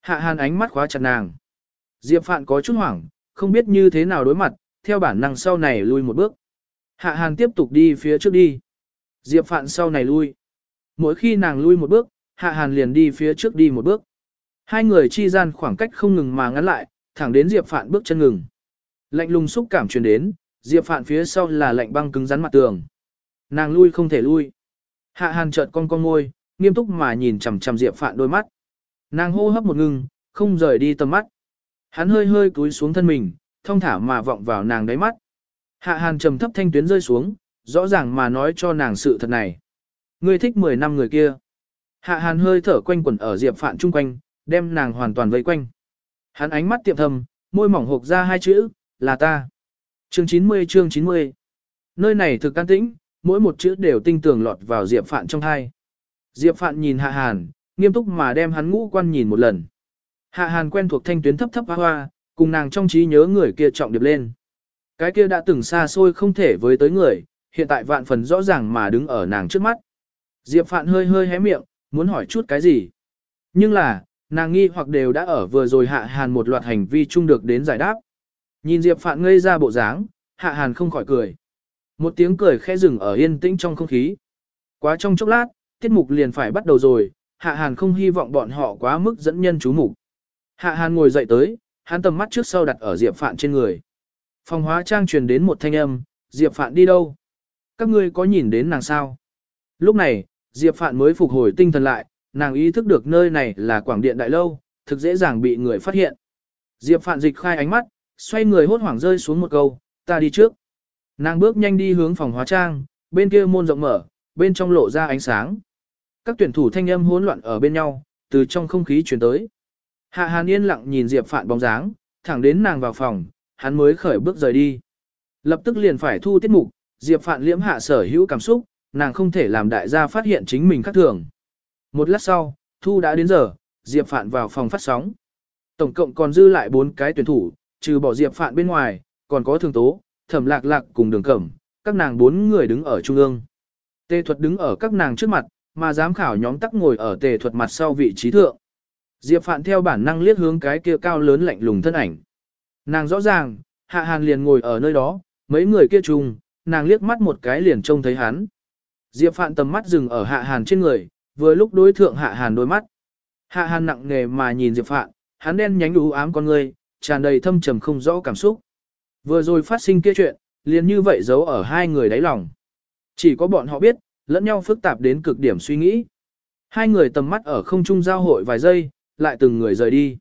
Hạ Hàn ánh mắt khóa chặt nàng. Diệp Phạn có chút hoảng, không biết như thế nào đối mặt, theo bản năng sau này lui một bước. Hạ Hàn tiếp tục đi phía trước đi. Diệp Phạn sau này lui. Mỗi khi nàng lui một bước, Hạ Hàn liền đi phía trước đi một bước. Hai người chi gian khoảng cách không ngừng mà ngắn lại, thẳng đến Diệp Phạn bước chân ngừng. Lạnh lùng xúc cảm truyền đến, Diệp Phạn phía sau là lạnh băng cứng rắn mặt tường. Nàng lui không thể lui. Hạ Hàn chợt con con môi, nghiêm túc mà nhìn chằm chằm Diệp Phạn đôi mắt. Nàng hô hấp một ngừng, không rời đi tầm mắt. Hắn hơi hơi cúi xuống thân mình, thông thả mà vọng vào nàng đáy mắt. Hạ Hàn trầm thấp thanh tuyến rơi xuống, rõ ràng mà nói cho nàng sự thật này. Ngươi thích 10 năm người kia. Hạ Hàn hơi thở quanh quẩn ở Diệp Phạn chung quanh, đem nàng hoàn toàn vây quanh. Hắn ánh mắt tiệm thầm, môi mỏng hộp ra hai chữ, là ta. Chương 90 chương 90. Nơi này thực can tĩnh, mỗi một chữ đều tinh tường lọt vào Diệp Phạn trong hai. Diệp Phạn nhìn Hạ Hàn, nghiêm túc mà đem hắn ngũ quan nhìn một lần. Hạ Hàn quen thuộc thanh tuyến thấp thấp hoa hoa, cùng nàng trong trí nhớ người kia trọng điệp lên. Cái kia đã từng xa xôi không thể với tới người, hiện tại vạn phần rõ ràng mà đứng ở nàng trước mắt. Diệp Phạn hơi hơi hé miệng, muốn hỏi chút cái gì. Nhưng là, nàng nghi hoặc đều đã ở vừa rồi Hạ Hàn một loạt hành vi chung được đến giải đáp. Nhìn Diệp Phạn ngây ra bộ dáng, Hạ Hàn không khỏi cười. Một tiếng cười khẽ rừng ở yên tĩnh trong không khí. Quá trong chốc lát, tiết mục liền phải bắt đầu rồi, Hạ Hàn không hy vọng bọn họ quá mức dẫn nhân chú mục. Hạ Hàn ngồi dậy tới, hắn tầm mắt trước sau đặt ở Diệp Phạn trên người. Phòng hóa trang truyền đến một thanh âm, Diệp Phạn đi đâu? Các ngươi có nhìn đến nàng sao? Lúc này, Diệp Phạn mới phục hồi tinh thần lại, nàng ý thức được nơi này là quảng điện đại lâu, thực dễ dàng bị người phát hiện. Diệp Phạn dịch khai ánh mắt, xoay người hốt hoảng rơi xuống một câu, ta đi trước. Nàng bước nhanh đi hướng phòng hóa trang, bên kia môn rộng mở, bên trong lộ ra ánh sáng. Các tuyển thủ thanh âm hỗn loạn ở bên nhau, từ trong không khí truyền tới. Hạ Hàn yên lặng nhìn Diệp Phạn bóng dáng, thẳng đến nàng vào phòng, hắn mới khởi bước rời đi. Lập tức liền phải thu tiết mục, Diệp Phạn liễm hạ sở hữu cảm xúc, nàng không thể làm đại gia phát hiện chính mình khác thường. Một lát sau, thu đã đến giờ, Diệp Phạn vào phòng phát sóng. Tổng cộng còn dư lại 4 cái tuyển thủ, trừ bỏ Diệp Phạn bên ngoài, còn có Thường Tố, Thẩm Lạc Lạc cùng Đường Cẩm, các nàng bốn người đứng ở trung ương. Tề thuật đứng ở các nàng trước mặt, mà giám khảo nhóm tắc ngồi ở tề thuật mặt sau vị trí thượng. Diệp Phạn theo bản năng liếc hướng cái kia cao lớn lạnh lùng thân ảnh. Nàng rõ ràng, Hạ Hàn liền ngồi ở nơi đó, mấy người kia chung, nàng liếc mắt một cái liền trông thấy hắn. Diệp Phạn tầm mắt dừng ở Hạ Hàn trên người, vừa lúc đối thượng Hạ Hàn đôi mắt. Hạ Hàn nặng nề mà nhìn Diệp Phạn, hắn đen nhánh u ám con người, tràn đầy thâm trầm không rõ cảm xúc. Vừa rồi phát sinh kia chuyện, liền như vậy giấu ở hai người đáy lòng. Chỉ có bọn họ biết, lẫn nhau phức tạp đến cực điểm suy nghĩ. Hai người tầm mắt ở không trung giao hội vài giây, lại từng người rời đi.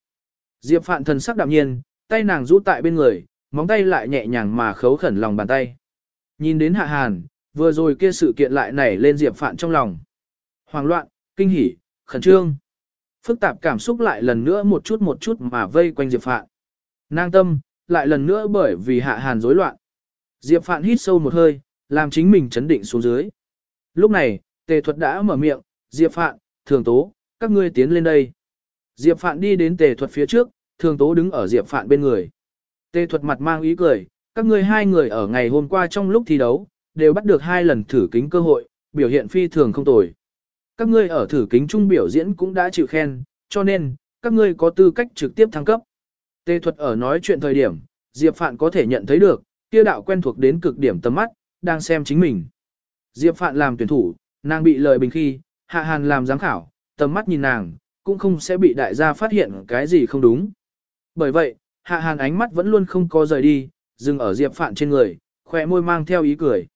Diệp Phạn thần sắc đạm nhiên, tay nàng rũ tại bên người, móng tay lại nhẹ nhàng mà khấu khẩn lòng bàn tay. Nhìn đến Hạ Hàn, vừa rồi kia sự kiện lại nảy lên Diệp Phạn trong lòng. Hoàng loạn, kinh hỉ, khẩn trương. Phức tạp cảm xúc lại lần nữa một chút một chút mà vây quanh Diệp Phạn. Nang tâm, lại lần nữa bởi vì Hạ Hàn rối loạn. Diệp Phạn hít sâu một hơi, làm chính mình chấn định xuống dưới. Lúc này, tề thuật đã mở miệng, Diệp Phạn, thường tố, các ngươi tiến lên đây. Diệp Phạn đi đến tề thuật phía trước, thường tố đứng ở Diệp Phạn bên người. Tề thuật mặt mang ý cười, các ngươi hai người ở ngày hôm qua trong lúc thi đấu, đều bắt được hai lần thử kính cơ hội, biểu hiện phi thường không tồi. Các ngươi ở thử kính trung biểu diễn cũng đã chịu khen, cho nên, các ngươi có tư cách trực tiếp thăng cấp. Tề thuật ở nói chuyện thời điểm, Diệp Phạn có thể nhận thấy được, kia đạo quen thuộc đến cực điểm tầm mắt, đang xem chính mình. Diệp Phạn làm tuyển thủ, nàng bị lời bình khi, Hạ Hàn làm giám khảo, tầm mắt nhìn nàng, cũng không sẽ bị đại gia phát hiện cái gì không đúng. Bởi vậy, hạ hàn ánh mắt vẫn luôn không có rời đi, dừng ở Diệp Phạn trên người, khỏe môi mang theo ý cười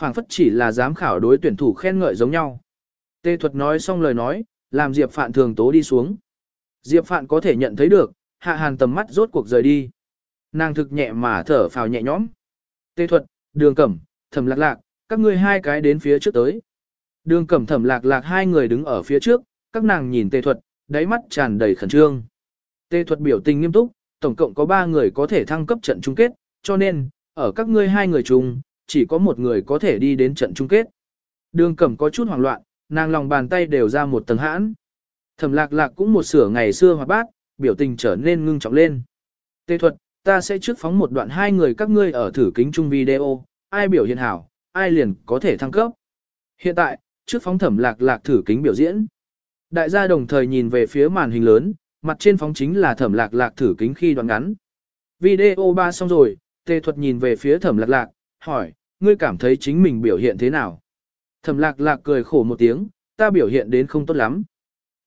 phảng phất chỉ là giám khảo đối tuyển thủ khen ngợi giống nhau. Tê thuật nói xong lời nói, làm Diệp Phạn thường tố đi xuống. Diệp Phạn có thể nhận thấy được, hạ hàn tầm mắt rốt cuộc rời đi. Nàng thực nhẹ mà thở phào nhẹ nhõm. Tê thuật, đường cẩm, thẩm lạc lạc, các ngươi hai cái đến phía trước tới. Đường cẩm thẩm lạc lạc hai người đứng ở phía trước, các nàng nhìn tê thuật, đáy mắt tràn đầy khẩn trương. Tê thuật biểu tình nghiêm túc, tổng cộng có ba người có thể thăng cấp trận chung kết, cho nên, ở các ngươi hai người chung, chỉ có một người có thể đi đến trận chung kết. Đường cẩm có chút hoảng loạn, nàng lòng bàn tay đều ra một tầng hãn. Thẩm lạc lạc cũng một sửa ngày xưa hoạt bát, biểu tình trở nên ngưng trọng lên. Tê thuật, ta sẽ trước phóng một đoạn hai người các ngươi ở thử kính chung video, ai biểu hiện hảo, ai liền có thể thăng cấp. Hiện tại, trước phóng thẩm lạc lạc thử kính biểu diễn. Đại gia đồng thời nhìn về phía màn hình lớn, mặt trên phóng chính là thẩm lạc lạc thử kính khi đoạn ngắn. Video ba xong rồi, tê thuật nhìn về phía thẩm lạc lạc, hỏi, ngươi cảm thấy chính mình biểu hiện thế nào? Thẩm lạc lạc cười khổ một tiếng, ta biểu hiện đến không tốt lắm.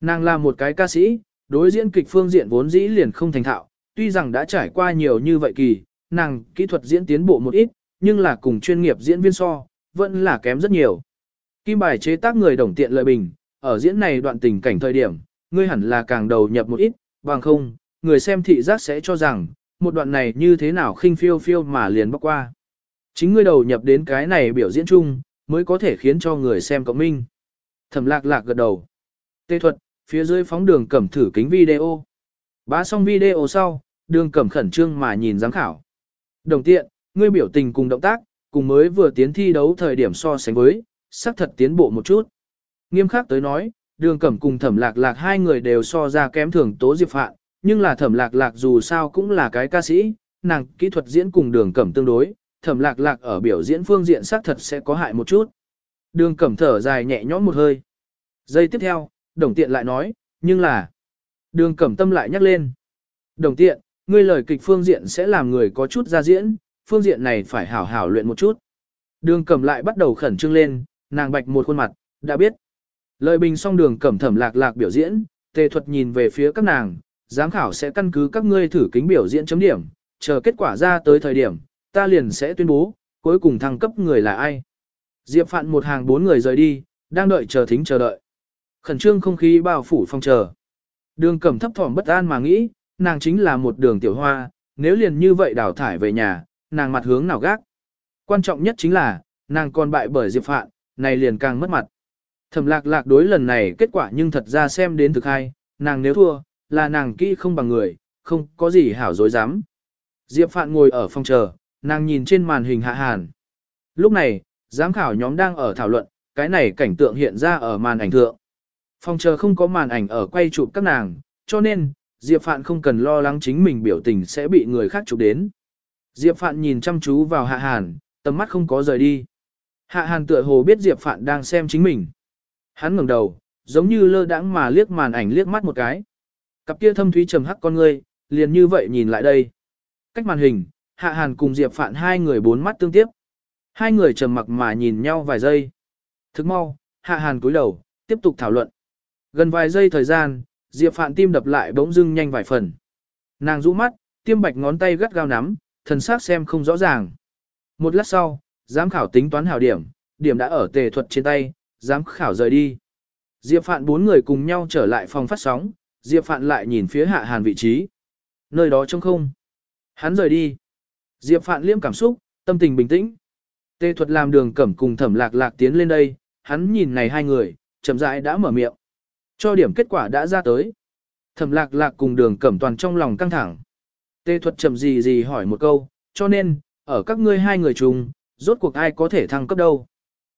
Nàng là một cái ca sĩ, đối diễn kịch phương diện vốn dĩ liền không thành thạo, tuy rằng đã trải qua nhiều như vậy kỳ, nàng kỹ thuật diễn tiến bộ một ít, nhưng là cùng chuyên nghiệp diễn viên so, vẫn là kém rất nhiều. Kim bài chế tác người đồng tiện lợi bình, ở diễn này đoạn tình cảnh thời điểm, ngươi hẳn là càng đầu nhập một ít, bằng không, người xem thị giác sẽ cho rằng, một đoạn này như thế nào khinh phiêu phiêu mà liền bóc qua. Chính ngươi đầu nhập đến cái này biểu diễn chung, mới có thể khiến cho người xem cộng minh. Thẩm lạc lạc gật đầu. Tê thuật, phía dưới phóng đường cẩm thử kính video. Bá xong video sau, đường cẩm khẩn trương mà nhìn giám khảo. Đồng tiện, ngươi biểu tình cùng động tác, cùng mới vừa tiến thi đấu thời điểm so sánh với, xác thật tiến bộ một chút. Nghiêm khắc tới nói, đường cẩm cùng thẩm lạc lạc hai người đều so ra kém thường tố diệp phạn, nhưng là thẩm lạc lạc dù sao cũng là cái ca sĩ, nàng kỹ thuật diễn cùng đường cẩm tương đối, thẩm lạc lạc ở biểu diễn phương diện xác thật sẽ có hại một chút. Đường cẩm thở dài nhẹ nhõm một hơi. Giây tiếp theo, đồng tiện lại nói, nhưng là... Đường cẩm tâm lại nhắc lên. Đồng tiện, ngươi lời kịch phương diện sẽ làm người có chút ra diễn, phương diện này phải hảo hảo luyện một chút. Đường cẩm lại bắt đầu khẩn trương lên, nàng bạch một khuôn mặt, đã biết. Lời bình xong đường cẩm thẩm lạc lạc biểu diễn, tề thuật nhìn về phía các nàng, giám khảo sẽ căn cứ các ngươi thử kính biểu diễn chấm điểm, chờ kết quả ra tới thời điểm, ta liền sẽ tuyên bố, cuối cùng thăng cấp người là ai. Diệp Phạn một hàng bốn người rời đi, đang đợi chờ thính chờ đợi. Khẩn trương không khí bao phủ phong chờ. Đường cẩm thấp thỏm bất an mà nghĩ, nàng chính là một đường tiểu hoa, nếu liền như vậy đào thải về nhà, nàng mặt hướng nào gác. Quan trọng nhất chính là, nàng còn bại bởi Diệp Phạn, này liền càng mất mặt. Thẩm lạc lạc đối lần này kết quả nhưng thật ra xem đến thực hay, nàng nếu thua, là nàng kỹ không bằng người, không có gì hảo dối dám. Diệp Phạn ngồi ở phòng chờ, nàng nhìn trên màn hình hạ hàn. Lúc này, giám khảo nhóm đang ở thảo luận, cái này cảnh tượng hiện ra ở màn ảnh thượng. Phòng chờ không có màn ảnh ở quay chụp các nàng, cho nên, Diệp Phạn không cần lo lắng chính mình biểu tình sẽ bị người khác chụp đến. Diệp Phạn nhìn chăm chú vào Hạ Hàn, tầm mắt không có rời đi. Hạ Hàn tựa hồ biết Diệp Phạn đang xem chính mình. Hắn ngẩng đầu, giống như lơ đãng mà liếc màn ảnh liếc mắt một cái. Cặp kia thâm thúy trầm hắc con ngươi, liền như vậy nhìn lại đây. Cách màn hình, Hạ Hàn cùng Diệp Phạn hai người bốn mắt tương tiếp. Hai người trầm mặc mà nhìn nhau vài giây. Thức mau, Hạ Hàn cúi đầu, tiếp tục thảo luận. Gần vài giây thời gian, Diệp Phạn tim đập lại bỗng dưng nhanh vài phần. Nàng rũ mắt, tiêm bạch ngón tay gắt gao nắm, thần sắc xem không rõ ràng. Một lát sau, giám khảo tính toán hảo điểm, điểm đã ở tề thuật trên tay, giám khảo rời đi. Diệp Phạn bốn người cùng nhau trở lại phòng phát sóng, Diệp Phạn lại nhìn phía Hạ Hàn vị trí. Nơi đó trông không. Hắn rời đi. Diệp Phạn liêm cảm xúc, tâm tình bình tĩnh. Tề thuật làm đường cẩm cùng thẩm lạc lạc tiến lên đây, hắn nhìn này hai người, chậm rãi đã mở miệng. Cho điểm kết quả đã ra tới. Thẩm lạc lạc cùng đường cẩm toàn trong lòng căng thẳng. Tê thuật chậm gì gì hỏi một câu, cho nên, ở các ngươi hai người chung, rốt cuộc ai có thể thăng cấp đâu.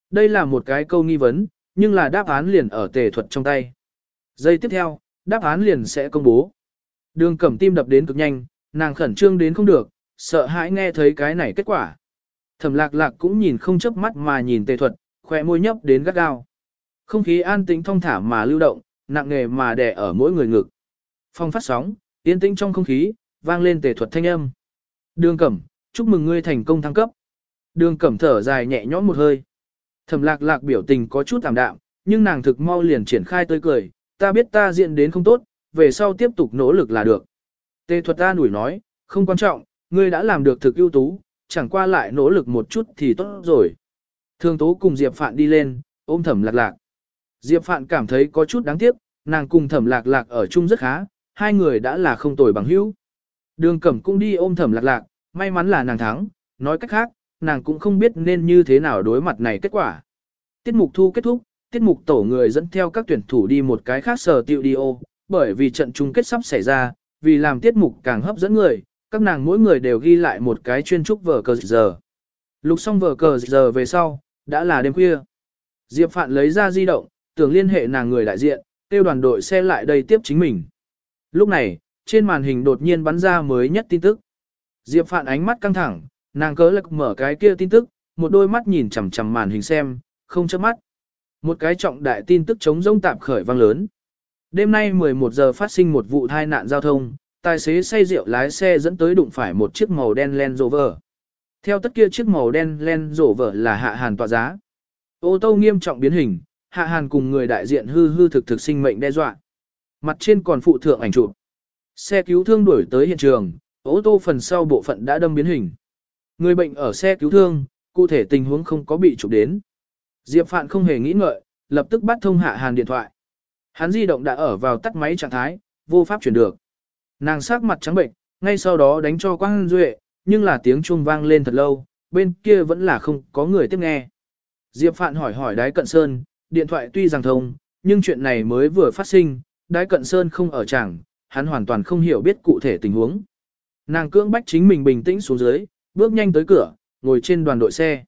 Đây là một cái câu nghi vấn, nhưng là đáp án liền ở tề thuật trong tay. Giây tiếp theo, đáp án liền sẽ công bố. Đường cẩm tim đập đến cực nhanh, nàng khẩn trương đến không được, sợ hãi nghe thấy cái này kết quả. Thẩm lạc lạc cũng nhìn không chớp mắt mà nhìn tề thuật, khỏe môi nhấp đến gắt gao. Không khí an tĩnh thong thả mà lưu động, nặng nghề mà đè ở mỗi người ngực. Phong phát sóng, yên tĩnh trong không khí, vang lên tề thuật thanh âm. Đường Cẩm, chúc mừng ngươi thành công thăng cấp. Đường Cẩm thở dài nhẹ nhõm một hơi. Thẩm lạc lạc biểu tình có chút tạm đạm, nhưng nàng thực mau liền triển khai tươi cười, ta biết ta diện đến không tốt, về sau tiếp tục nỗ lực là được. Tề thuật ta nủi nói, không quan trọng, ngươi đã làm được thực ưu tú, chẳng qua lại nỗ lực một chút thì tốt rồi. Thường tố cùng Diệp Phạn đi lên, ôm thẩm lạc lạc. Diệp Phạn cảm thấy có chút đáng tiếc, nàng cùng thẩm lạc lạc ở chung rất khá, hai người đã là không tồi bằng hữu. Đường cẩm cũng đi ôm thẩm lạc lạc, may mắn là nàng thắng, nói cách khác, nàng cũng không biết nên như thế nào đối mặt này kết quả. Tiết mục thu kết thúc, tiết mục tổ người dẫn theo các tuyển thủ đi một cái khác sở tiêu đi ô, bởi vì trận chung kết sắp xảy ra, vì làm tiết mục càng hấp dẫn người, các nàng mỗi người đều ghi lại một cái chuyên trúc vở cờ giờ. Lục xong vở cờ giờ về sau, đã là đêm khuya. Diệp Phạn lấy ra di động, tưởng liên hệ nàng người đại diện, kêu đoàn đội xe lại đây tiếp chính mình. Lúc này, trên màn hình đột nhiên bắn ra mới nhất tin tức. Diệp Phạn ánh mắt căng thẳng, nàng cớ lực mở cái kia tin tức, một đôi mắt nhìn chằm chằm màn hình xem, không chớp mắt. Một cái trọng đại tin tức chống rông tạm khởi vang lớn. Đêm nay 11 giờ phát sinh một vụ tai nạn giao thông, tài xế say rượu lái xe dẫn tới đụng phải một chiếc màu đen Land Rover. Theo tất kia chiếc màu đen Land Rover là hạ hàn tọa giá. Ô tô nghiêm trọng biến hình, hạ hàn cùng người đại diện hư hư thực thực sinh mệnh đe dọa. Mặt trên còn phụ thượng ảnh chụp. Xe cứu thương đuổi tới hiện trường, ô tô phần sau bộ phận đã đâm biến hình. Người bệnh ở xe cứu thương, cụ thể tình huống không có bị chụp đến. Diệp Phạn không hề nghĩ ngợi, lập tức bắt thông hạ hàn điện thoại. Hắn di động đã ở vào tắt máy trạng thái, vô pháp chuyển được. Nàng sắc mặt trắng bệnh, ngay sau đó đánh cho Quang Duệ, nhưng là tiếng chuông vang lên thật lâu, bên kia vẫn là không có người tiếp nghe. Diệp Phạn hỏi hỏi Đái Cận Sơn, điện thoại tuy rằng thông, nhưng chuyện này mới vừa phát sinh, Đái Cận Sơn không ở chẳng, hắn hoàn toàn không hiểu biết cụ thể tình huống. Nàng cưỡng bách chính mình bình tĩnh xuống dưới, bước nhanh tới cửa, ngồi trên đoàn đội xe.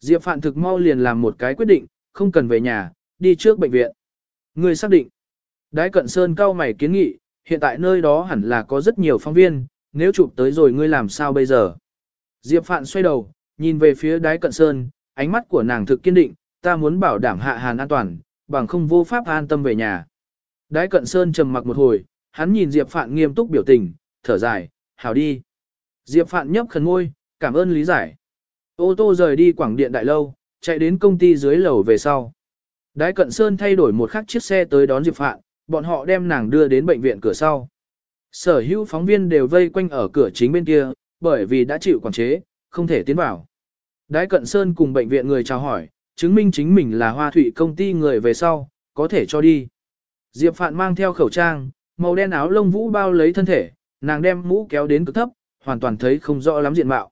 Diệp Phạn thực mau liền làm một cái quyết định, không cần về nhà, đi trước bệnh viện. Người xác định. Đái Cận Sơn cao mày kiến nghị, hiện tại nơi đó hẳn là có rất nhiều phóng viên, nếu chụp tới rồi ngươi làm sao bây giờ? Diệp Phạn xoay đầu, nhìn về phía đái cận sơn, ánh mắt của nàng thực kiên định, ta muốn bảo đảm hạ hàn an toàn, bằng không vô pháp an tâm về nhà. Đái cận sơn trầm mặc một hồi, hắn nhìn Diệp Phạn nghiêm túc biểu tình, thở dài, hảo đi. Diệp Phạn nhấp khẩn ngôi, cảm ơn lý giải. Ô tô rời đi quảng điện đại lâu, chạy đến công ty dưới lầu về sau. Đái cận sơn thay đổi một khắc chiếc xe tới đón Diệp Phạn, bọn họ đem nàng đưa đến bệnh viện cửa sau. Sở hữu phóng viên đều vây quanh ở cửa chính bên kia, bởi vì đã chịu quản chế, không thể tiến vào. Đái Cận Sơn cùng bệnh viện người chào hỏi, chứng minh chính mình là hoa thủy công ty người về sau, có thể cho đi. Diệp Phạn mang theo khẩu trang, màu đen áo lông vũ bao lấy thân thể, nàng đem mũ kéo đến cực thấp, hoàn toàn thấy không rõ lắm diện mạo.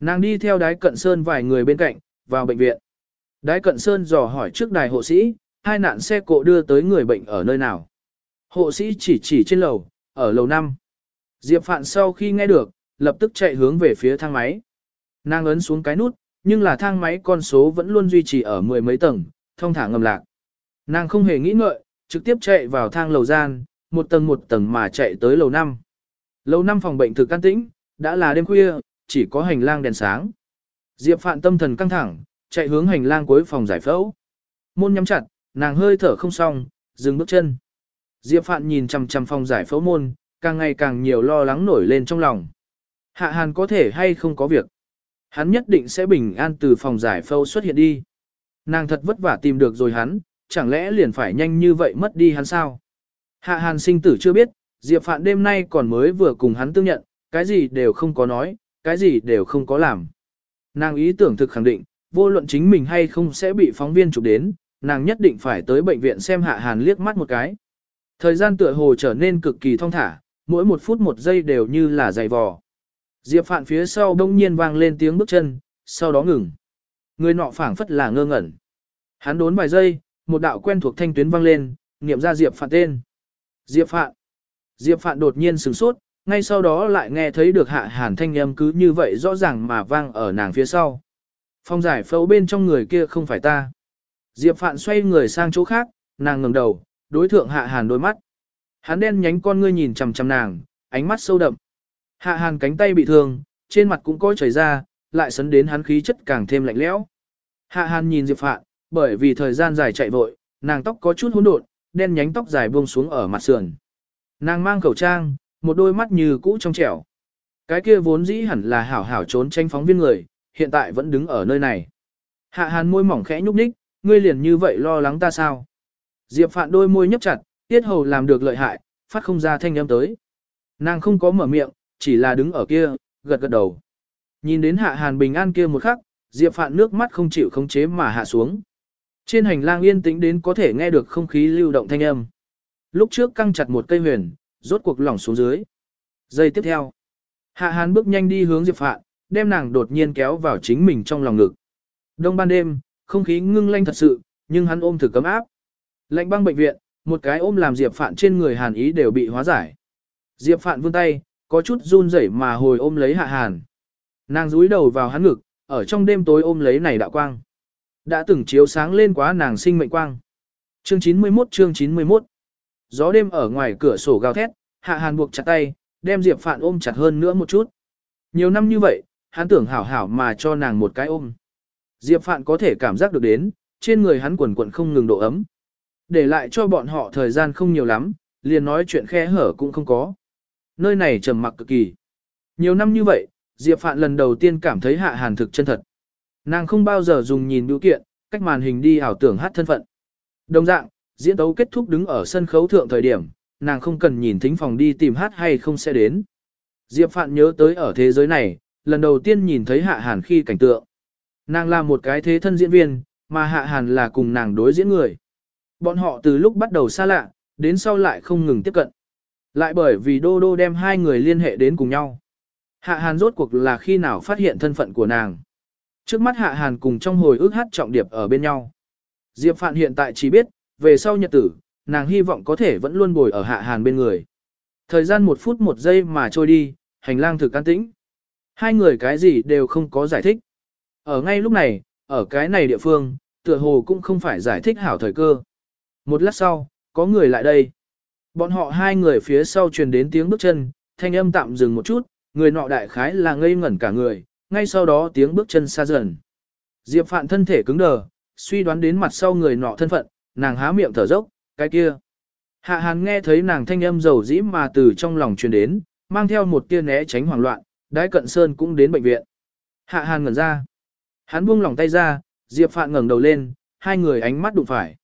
Nàng đi theo Đái Cận Sơn vài người bên cạnh, vào bệnh viện. Đái Cận Sơn dò hỏi trước đài hộ sĩ, hai nạn xe cộ đưa tới người bệnh ở nơi nào. Hộ sĩ chỉ chỉ trên lầu, ở lầu 5. Diệp Phạn sau khi nghe được, lập tức chạy hướng về phía thang máy. Nàng ấn xuống cái nút, nhưng là thang máy con số vẫn luôn duy trì ở mười mấy tầng, thông thả ngầm lạc. Nàng không hề nghĩ ngợi, trực tiếp chạy vào thang lầu gian, một tầng một tầng mà chạy tới lầu 5. Lầu 5 phòng bệnh thực can tĩnh, đã là đêm khuya, chỉ có hành lang đèn sáng. Diệp Phạn tâm thần căng thẳng, chạy hướng hành lang cuối phòng giải phẫu. Môn nhắm chặt, nàng hơi thở không xong, dừng bước chân. Diệp Phạn nhìn chằm chằm phòng giải phẫu môn, càng ngày càng nhiều lo lắng nổi lên trong lòng. Hạ Hàn có thể hay không có việc. Hắn nhất định sẽ bình an từ phòng giải phẫu xuất hiện đi. Nàng thật vất vả tìm được rồi hắn, chẳng lẽ liền phải nhanh như vậy mất đi hắn sao? Hạ Hàn sinh tử chưa biết, Diệp Phạn đêm nay còn mới vừa cùng hắn tương nhận, cái gì đều không có nói, cái gì đều không có làm. Nàng ý tưởng thực khẳng định, vô luận chính mình hay không sẽ bị phóng viên chụp đến, nàng nhất định phải tới bệnh viện xem Hạ Hàn liếc mắt một cái. Thời gian tựa hồ trở nên cực kỳ thong thả, mỗi một phút một giây đều như là dày vò. Diệp Phạn phía sau đông nhiên vang lên tiếng bước chân, sau đó ngừng. Người nọ phảng phất là ngơ ngẩn. Hắn đốn vài giây, một đạo quen thuộc thanh tuyến vang lên, niệm ra Diệp Phạn tên. Diệp Phạn. Diệp Phạn đột nhiên sửng sốt, ngay sau đó lại nghe thấy được hạ hàn thanh âm cứ như vậy rõ ràng mà vang ở nàng phía sau. Phong giải phẫu bên trong người kia không phải ta. Diệp Phạn xoay người sang chỗ khác, nàng ngẩng đầu, đối thượng hạ hàn đôi mắt. Hắn đen nhánh con ngươi nhìn chằm chằm nàng, ánh mắt sâu đậm. Hạ hàn cánh tay bị thương, trên mặt cũng có chảy ra, lại sấn đến hắn khí chất càng thêm lạnh lẽo. Hạ hàn nhìn Diệp Phạn, bởi vì thời gian dài chạy vội, nàng tóc có chút hỗn độn, đen nhánh tóc dài buông xuống ở mặt sườn. Nàng mang khẩu trang, một đôi mắt như cũ trong trẻo. Cái kia vốn dĩ hẳn là hảo hảo trốn tranh phóng viên người, hiện tại vẫn đứng ở nơi này. Hạ hàn môi mỏng khẽ nhúc nhích, ngươi liền như vậy lo lắng ta sao? Diệp Phạn đôi môi nhấp chặt, Tiết hầu làm được lợi hại, phát không ra thanh âm tới. Nàng không có mở miệng, chỉ là đứng ở kia, gật gật đầu. Nhìn đến hạ hàn bình an kia một khắc, Diệp Phạn nước mắt không chịu khống chế mà hạ xuống. Trên hành lang yên tĩnh đến có thể nghe được không khí lưu động thanh âm. Lúc trước căng chặt một cây huyền, rốt cuộc lỏng xuống dưới. Giây tiếp theo, Hạ Hàn bước nhanh đi hướng Diệp Phạn, đem nàng đột nhiên kéo vào chính mình trong lòng ngực. Đông ban đêm, không khí ngưng lanh thật sự, nhưng hắn ôm thử cấm áp. Lạnh băng bệnh viện, một cái ôm làm Diệp Phạn trên người Hàn ý đều bị hóa giải. Diệp Phạn vươn tay, có chút run rẩy mà hồi ôm lấy Hạ Hàn. Nàng dúi đầu vào hắn ngực, ở trong đêm tối ôm lấy này đạo quang. Đã từng chiếu sáng lên quá nàng sinh mệnh quang. Chương 91 chương 91 Gió đêm ở ngoài cửa sổ gào thét, Hạ Hàn buộc chặt tay, đem Diệp Phạn ôm chặt hơn nữa một chút. Nhiều năm như vậy, hắn tưởng hảo hảo mà cho nàng một cái ôm. Diệp Phạn có thể cảm giác được đến, trên người hắn quần quần không ngừng độ ấm. Để lại cho bọn họ thời gian không nhiều lắm, liền nói chuyện khe hở cũng không có. Nơi này trầm mặc cực kỳ. Nhiều năm như vậy, Diệp Phạn lần đầu tiên cảm thấy hạ hàn thực chân thật. Nàng không bao giờ dùng nhìn biểu kiện, cách màn hình đi ảo tưởng hát thân phận. Đồng dạng, diễn tấu kết thúc đứng ở sân khấu thượng thời điểm, nàng không cần nhìn thính phòng đi tìm hát hay không sẽ đến. Diệp Phạn nhớ tới ở thế giới này, lần đầu tiên nhìn thấy Hạ Hàn khi cảnh tượng. Nàng là một cái thế thân diễn viên, mà Hạ Hàn là cùng nàng đối diễn người. Bọn họ từ lúc bắt đầu xa lạ, đến sau lại không ngừng tiếp cận. Lại bởi vì Đô Đô đem hai người liên hệ đến cùng nhau. Hạ Hàn rốt cuộc là khi nào phát hiện thân phận của nàng. Trước mắt Hạ Hàn cùng trong hồi ước hát trọng điệp ở bên nhau. Diệp Phạn hiện tại chỉ biết, về sau nhật tử, nàng hy vọng có thể vẫn luôn bồi ở Hạ Hàn bên người. Thời gian một phút một giây mà trôi đi, hành lang thực an tĩnh. Hai người cái gì đều không có giải thích. Ở ngay lúc này, ở cái này địa phương, tựa hồ cũng không phải giải thích hảo thời cơ. Một lát sau, có người lại đây. Bọn họ hai người phía sau truyền đến tiếng bước chân, thanh âm tạm dừng một chút, người nọ đại khái là ngây ngẩn cả người, ngay sau đó tiếng bước chân xa dần. Diệp Phạn thân thể cứng đờ, suy đoán đến mặt sau người nọ thân phận, nàng há miệng thở dốc, cái kia. Hạ Hàn nghe thấy nàng thanh âm dầu dĩ mà từ trong lòng truyền đến, mang theo một tia né tránh hoảng loạn, đái cận sơn cũng đến bệnh viện. Hạ Hàn ngẩn ra. Hắn buông lòng tay ra, Diệp Phạn ngẩng đầu lên, hai người ánh mắt đụng phải.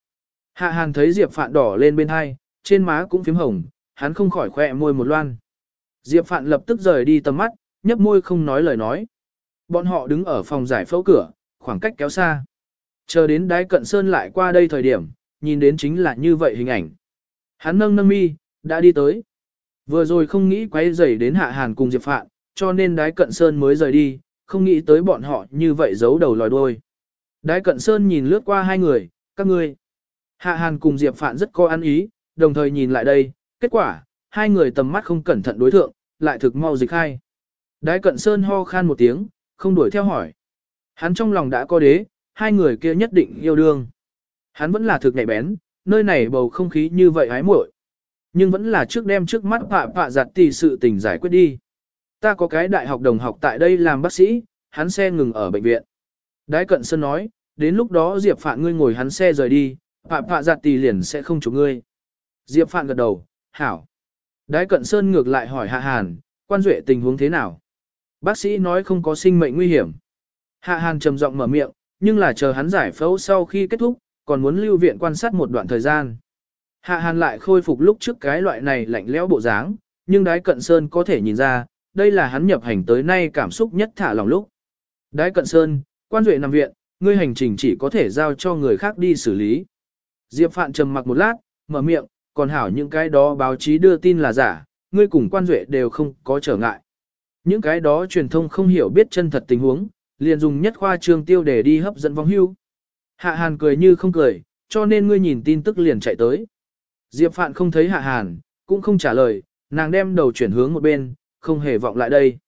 Hạ Hàn thấy Diệp Phạn đỏ lên bên hai, trên má cũng phím hồng, hắn không khỏi khỏe môi một loan. Diệp Phạn lập tức rời đi tầm mắt, nhấp môi không nói lời nói. Bọn họ đứng ở phòng giải phẫu cửa, khoảng cách kéo xa. Chờ đến đái cận sơn lại qua đây thời điểm, nhìn đến chính là như vậy hình ảnh. Hắn nâng nâng mi, đã đi tới. Vừa rồi không nghĩ quay rầy đến hạ hàn cùng Diệp Phạn, cho nên đái cận sơn mới rời đi, không nghĩ tới bọn họ như vậy giấu đầu lòi đuôi. Đái cận sơn nhìn lướt qua hai người, các ngươi. Hạ hàn cùng Diệp Phạn rất có ăn ý, đồng thời nhìn lại đây, kết quả, hai người tầm mắt không cẩn thận đối thượng, lại thực mau dịch hai. Đái cận sơn ho khan một tiếng, không đuổi theo hỏi. Hắn trong lòng đã có đế, hai người kia nhất định yêu đương. Hắn vẫn là thực nhạy bén, nơi này bầu không khí như vậy hái muội. Nhưng vẫn là trước đem trước mắt phạ phạ giặt tỷ sự tình giải quyết đi. Ta có cái đại học đồng học tại đây làm bác sĩ, hắn xe ngừng ở bệnh viện. Đái cận sơn nói, đến lúc đó Diệp Phạn ngươi ngồi hắn xe rời đi, Phạm phạ giặt tỷ liền sẽ không chụp ngươi. Diệp Phạn gật đầu, hảo. Đái cận sơn ngược lại hỏi Hạ Hàn, quan duệ tình huống thế nào? Bác sĩ nói không có sinh mệnh nguy hiểm. Hạ Hàn trầm giọng mở miệng, nhưng là chờ hắn giải phẫu sau khi kết thúc, còn muốn lưu viện quan sát một đoạn thời gian. Hạ Hàn lại khôi phục lúc trước cái loại này lạnh lẽo bộ dáng, nhưng đái cận sơn có thể nhìn ra, đây là hắn nhập hành tới nay cảm xúc nhất thả lòng lúc. Đái cận sơn, quan duệ nằm viện, ngươi hành trình chỉ có thể giao cho người khác đi xử lý. Diệp Phạn trầm mặc một lát, mở miệng, còn hảo những cái đó báo chí đưa tin là giả, ngươi cùng quan duệ đều không có trở ngại. Những cái đó truyền thông không hiểu biết chân thật tình huống, liền dùng nhất khoa trương tiêu để đi hấp dẫn vong hưu. Hạ Hàn cười như không cười, cho nên ngươi nhìn tin tức liền chạy tới. Diệp Phạn không thấy Hạ Hàn, cũng không trả lời, nàng đem đầu chuyển hướng một bên, không hề vọng lại đây.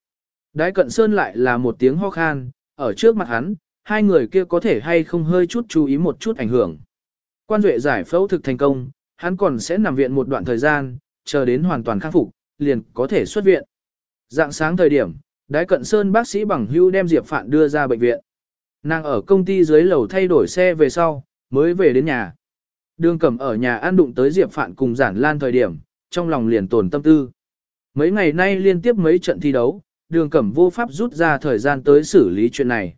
Đái cận sơn lại là một tiếng ho khan, ở trước mặt hắn, hai người kia có thể hay không hơi chút chú ý một chút ảnh hưởng. Quan duệ giải phẫu thực thành công, hắn còn sẽ nằm viện một đoạn thời gian, chờ đến hoàn toàn khắc phục, liền có thể xuất viện. Dạng sáng thời điểm, đái cận sơn bác sĩ bằng hưu đem Diệp Phạn đưa ra bệnh viện. Nàng ở công ty dưới lầu thay đổi xe về sau, mới về đến nhà. Đường cẩm ở nhà ăn đụng tới Diệp Phạn cùng giản lan thời điểm, trong lòng liền tồn tâm tư. Mấy ngày nay liên tiếp mấy trận thi đấu, đường cẩm vô pháp rút ra thời gian tới xử lý chuyện này.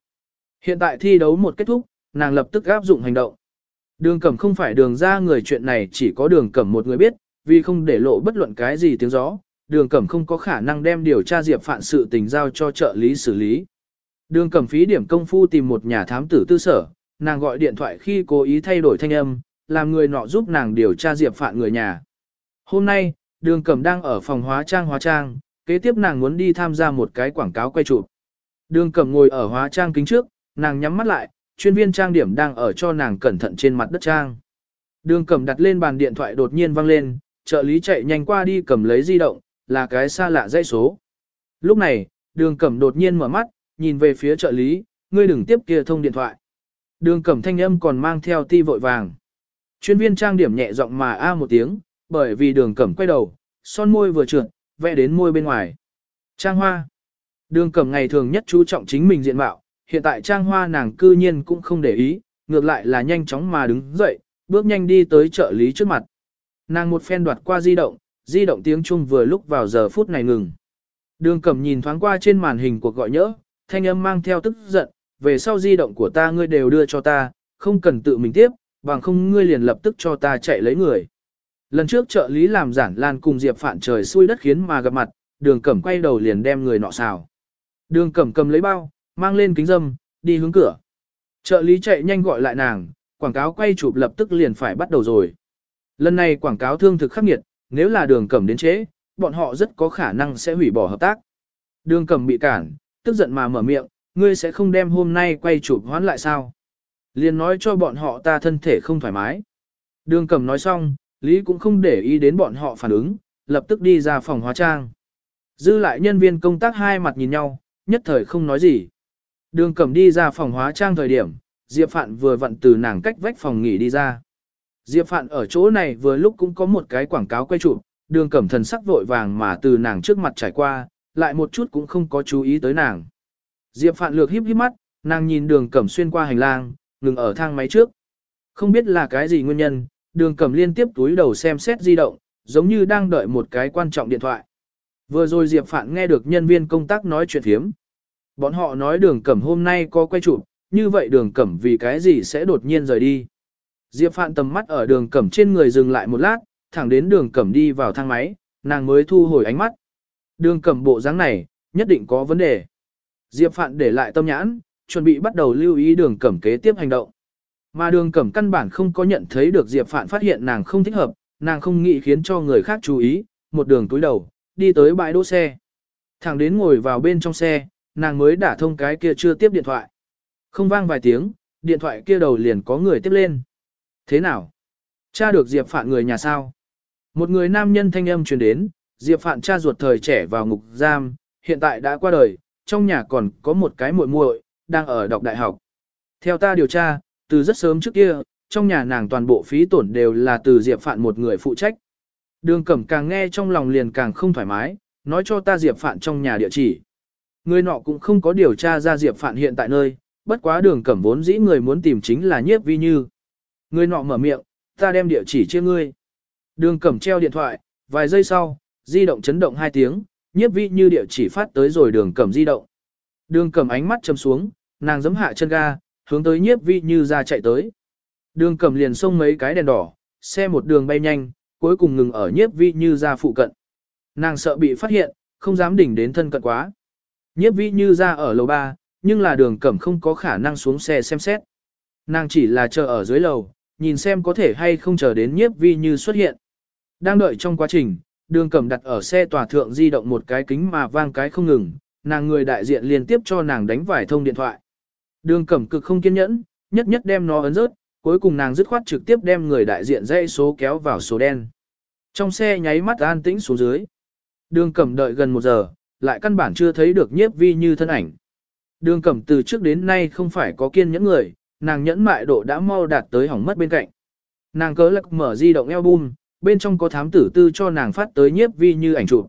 Hiện tại thi đấu một kết thúc, nàng lập tức áp dụng hành động. Đường cẩm không phải đường ra người chuyện này chỉ có đường cẩm một người biết, vì không để lộ bất luận cái gì tiếng gió, đường cẩm không có khả năng đem điều tra diệp phạn sự tình giao cho trợ lý xử lý. Đường cẩm phí điểm công phu tìm một nhà thám tử tư sở, nàng gọi điện thoại khi cố ý thay đổi thanh âm, làm người nọ giúp nàng điều tra diệp phạn người nhà. Hôm nay, đường cẩm đang ở phòng hóa trang hóa trang, kế tiếp nàng muốn đi tham gia một cái quảng cáo quay chụp. Đường cẩm ngồi ở hóa trang kính trước, nàng nhắm mắt lại, chuyên viên trang điểm đang ở cho nàng cẩn thận trên mặt đất trang. Đường cẩm đặt lên bàn điện thoại đột nhiên vang lên, trợ lý chạy nhanh qua đi cầm lấy di động, là cái xa lạ dãy số. Lúc này, đường cẩm đột nhiên mở mắt, nhìn về phía trợ lý, ngươi đừng tiếp kia thông điện thoại. Đường cẩm thanh âm còn mang theo ti vội vàng. Chuyên viên trang điểm nhẹ giọng mà a một tiếng, bởi vì đường cẩm quay đầu, son môi vừa trượt, vẽ đến môi bên ngoài. Trang hoa. Đường cẩm ngày thường nhất chú trọng chính mình diện mạo, hiện tại trang hoa nàng cư nhiên cũng không để ý, ngược lại là nhanh chóng mà đứng dậy, bước nhanh đi tới trợ lý trước mặt. Nàng một phen đoạt qua di động, di động tiếng chuông vừa lúc vào giờ phút này ngừng. Đường cẩm nhìn thoáng qua trên màn hình cuộc gọi nhỡ, thanh âm mang theo tức giận, về sau di động của ta ngươi đều đưa cho ta, không cần tự mình tiếp, bằng không ngươi liền lập tức cho ta chạy lấy người. Lần trước trợ lý làm giản lan cùng Diệp Phạn trời xui đất khiến mà gặp mặt, đường cẩm quay đầu liền đem người nọ xào. Đường cẩm cầm lấy bao, mang lên kính dâm, đi hướng cửa. Trợ lý chạy nhanh gọi lại nàng, quảng cáo quay chụp lập tức liền phải bắt đầu rồi. Lần này quảng cáo thương thực khắc nghiệt, nếu là đường cẩm đến chế, bọn họ rất có khả năng sẽ hủy bỏ hợp tác. Đường cẩm bị cản, tức giận mà mở miệng, ngươi sẽ không đem hôm nay quay chụp hoán lại sao? Liền nói cho bọn họ ta thân thể không thoải mái. Đường cẩm nói xong, Lý cũng không để ý đến bọn họ phản ứng, lập tức đi ra phòng hóa trang. Dư lại nhân viên công tác hai mặt nhìn nhau, nhất thời không nói gì. Đường cẩm đi ra phòng hóa trang thời điểm, Diệp Phạn vừa vặn từ nàng cách vách phòng nghỉ đi ra. Diệp Phạn ở chỗ này vừa lúc cũng có một cái quảng cáo quay chụp, đường cẩm thần sắc vội vàng mà từ nàng trước mặt trải qua, lại một chút cũng không có chú ý tới nàng. Diệp Phạn lược híp híp mắt, nàng nhìn đường cẩm xuyên qua hành lang, ngừng ở thang máy trước. Không biết là cái gì nguyên nhân, đường cẩm liên tiếp túi đầu xem xét di động, giống như đang đợi một cái quan trọng điện thoại. Vừa rồi Diệp Phạn nghe được nhân viên công tác nói chuyện thiếm. Bọn họ nói đường cẩm hôm nay có quay chụp, như vậy đường cẩm vì cái gì sẽ đột nhiên rời đi. Diệp Phạn tầm mắt ở đường cẩm trên người dừng lại một lát, thẳng đến đường cẩm đi vào thang máy, nàng mới thu hồi ánh mắt. Đường cẩm bộ dáng này, nhất định có vấn đề. Diệp Phạn để lại tâm nhãn, chuẩn bị bắt đầu lưu ý đường cẩm kế tiếp hành động. Mà đường cẩm căn bản không có nhận thấy được Diệp Phạn phát hiện nàng không thích hợp, nàng không nghĩ khiến cho người khác chú ý, một đường túi đầu, đi tới bãi đỗ xe. Thẳng đến ngồi vào bên trong xe, nàng mới đả thông cái kia chưa tiếp điện thoại. Không vang vài tiếng, điện thoại kia đầu liền có người tiếp lên. Thế nào? Cha được Diệp Phạn người nhà sao? Một người nam nhân thanh âm truyền đến, Diệp Phạn cha ruột thời trẻ vào ngục giam, hiện tại đã qua đời, trong nhà còn có một cái muội muội đang ở đọc đại học. Theo ta điều tra, từ rất sớm trước kia, trong nhà nàng toàn bộ phí tổn đều là từ Diệp Phạn một người phụ trách. Đường Cẩm càng nghe trong lòng liền càng không thoải mái, nói cho ta Diệp Phạn trong nhà địa chỉ. Người nọ cũng không có điều tra ra Diệp Phạn hiện tại nơi, bất quá đường Cẩm vốn dĩ người muốn tìm chính là nhiếp vi như. Người nọ mở miệng, ta đem địa chỉ chia ngươi. Đường Cẩm treo điện thoại, vài giây sau, di động chấn động hai tiếng, nhiếp vi như địa chỉ phát tới rồi đường Cẩm di động. Đường Cẩm ánh mắt châm xuống, nàng giấm hạ chân ga, hướng tới nhiếp vi như ra chạy tới. Đường Cẩm liền xông mấy cái đèn đỏ, xe một đường bay nhanh, cuối cùng ngừng ở nhiếp vi như ra phụ cận. Nàng sợ bị phát hiện, không dám đỉnh đến thân cận quá. Nhiếp vi như ra ở lầu 3, nhưng là đường cẩm không có khả năng xuống xe xem xét. Nàng chỉ là chờ ở dưới lầu, nhìn xem có thể hay không chờ đến nhiếp vi như xuất hiện. Đang đợi trong quá trình, đường cẩm đặt ở xe tòa thượng di động một cái kính mà vang cái không ngừng, nàng người đại diện liên tiếp cho nàng đánh vải thông điện thoại. Đường cẩm cực không kiên nhẫn, nhất nhất đem nó ấn rớt, cuối cùng nàng dứt khoát trực tiếp đem người đại diện dây số kéo vào số đen. Trong xe nháy mắt an tĩnh xuống dưới. Đường cẩm đợi gần một giờ, lại căn bản chưa thấy được nhiếp vi như thân ảnh. Đường cẩm từ trước đến nay không phải có kiên nhẫn người, nàng nhẫn mại độ đã mau đạt tới hỏng mất bên cạnh. Nàng cớ lắc mở di động album, bên trong có thám tử tư cho nàng phát tới nhiếp vi như ảnh chụp.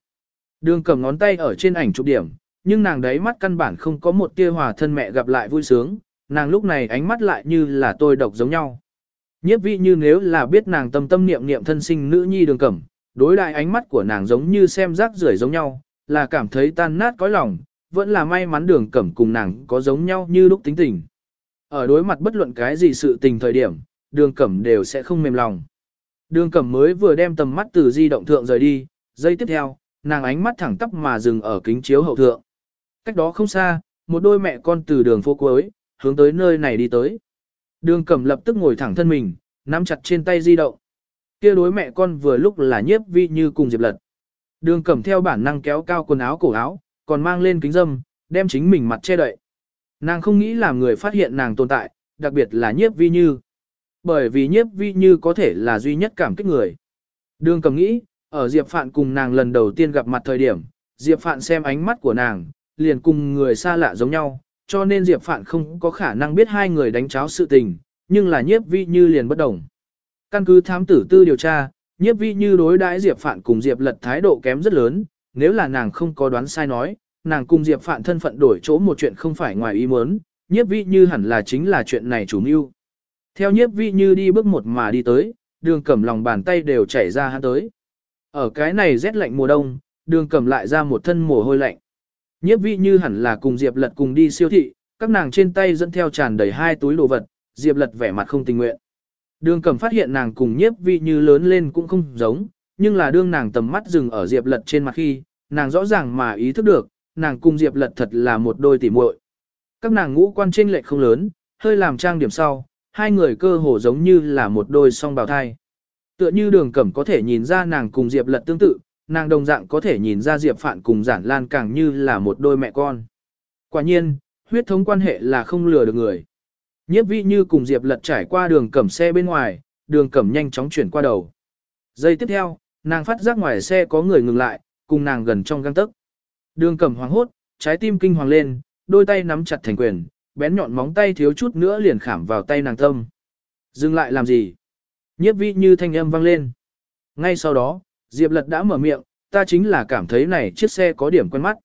Đường cầm ngón tay ở trên ảnh chụp điểm, nhưng nàng đấy mắt căn bản không có một tia hòa thân mẹ gặp lại vui sướng, nàng lúc này ánh mắt lại như là tôi độc giống nhau. Nhiếp vị như nếu là biết nàng tâm tâm niệm niệm thân sinh nữ nhi đường cẩm, đối đại ánh mắt của nàng giống như xem rác rưởi giống nhau, là cảm thấy tan nát cõi lòng, vẫn là may mắn đường cẩm cùng nàng có giống nhau như lúc tính tình. Ở đối mặt bất luận cái gì sự tình thời điểm, đường cẩm đều sẽ không mềm lòng. Đường cẩm mới vừa đem tầm mắt từ di động thượng rời đi, giây tiếp theo, nàng ánh mắt thẳng tắp mà dừng ở kính chiếu hậu thượng. Cách đó không xa, một đôi mẹ con từ đường phố cuối, hướng tới nơi này đi tới. Đường cẩm lập tức ngồi thẳng thân mình, nắm chặt trên tay di động. Kia đối mẹ con vừa lúc là nhiếp vi như cùng Diệp Lật. Đường cẩm theo bản năng kéo cao quần áo cổ áo, còn mang lên kính dâm, đem chính mình mặt che đậy. Nàng không nghĩ làm người phát hiện nàng tồn tại, đặc biệt là nhiếp vi như. Bởi vì nhiếp vi như có thể là duy nhất cảm kích người. Đường cầm nghĩ, ở Diệp Phạn cùng nàng lần đầu tiên gặp mặt thời điểm, Diệp Phạn xem ánh mắt của nàng, liền cùng người xa lạ giống nhau, cho nên Diệp Phạn không có khả năng biết hai người đánh cháo sự tình, nhưng là nhiếp vi như liền bất đồng. Căn cứ thám tử tư điều tra, nhiếp vi như đối đãi Diệp Phạn cùng Diệp lật thái độ kém rất lớn, nếu là nàng không có đoán sai nói, nàng cùng Diệp Phạn thân phận đổi chỗ một chuyện không phải ngoài ý muốn, nhiếp vi như hẳn là chính là chuyện này chủ mưu. Theo nhiếp vi như đi bước một mà đi tới, đường cẩm lòng bàn tay đều chảy ra hắn tới. Ở cái này rét lạnh mùa đông, đường cẩm lại ra một thân mồ hôi lạnh. Nhiếp vi như hẳn là cùng Diệp lật cùng đi siêu thị, các nàng trên tay dẫn theo tràn đầy hai túi đồ vật, Diệp lật vẻ mặt không tình nguyện. Đường cẩm phát hiện nàng cùng nhiếp vi như lớn lên cũng không giống, nhưng là đương nàng tầm mắt dừng ở Diệp lật trên mặt khi, nàng rõ ràng mà ý thức được, nàng cùng Diệp lật thật là một đôi tỉ muội. Các nàng ngũ quan trên lệch không lớn, hơi làm trang điểm sau, hai người cơ hồ giống như là một đôi song bào thai. Tựa như đường cẩm có thể nhìn ra nàng cùng Diệp lật tương tự, nàng đồng dạng có thể nhìn ra Diệp Phạn cùng Giản Lan càng như là một đôi mẹ con. Quả nhiên, huyết thống quan hệ là không lừa được người. Nhiếp vi như cùng Diệp lật trải qua đường cẩm xe bên ngoài, đường cẩm nhanh chóng chuyển qua đầu. Giây tiếp theo, nàng phát giác ngoài xe có người ngừng lại, cùng nàng gần trong găng tấc. Đường cẩm hoàng hốt, trái tim kinh hoàng lên, đôi tay nắm chặt thành quyền, bén nhọn móng tay thiếu chút nữa liền khảm vào tay nàng tâm. Dừng lại làm gì? Nhiếp vi như thanh âm vang lên. Ngay sau đó, Diệp Lật đã mở miệng, ta chính là cảm thấy này chiếc xe có điểm quen mắt.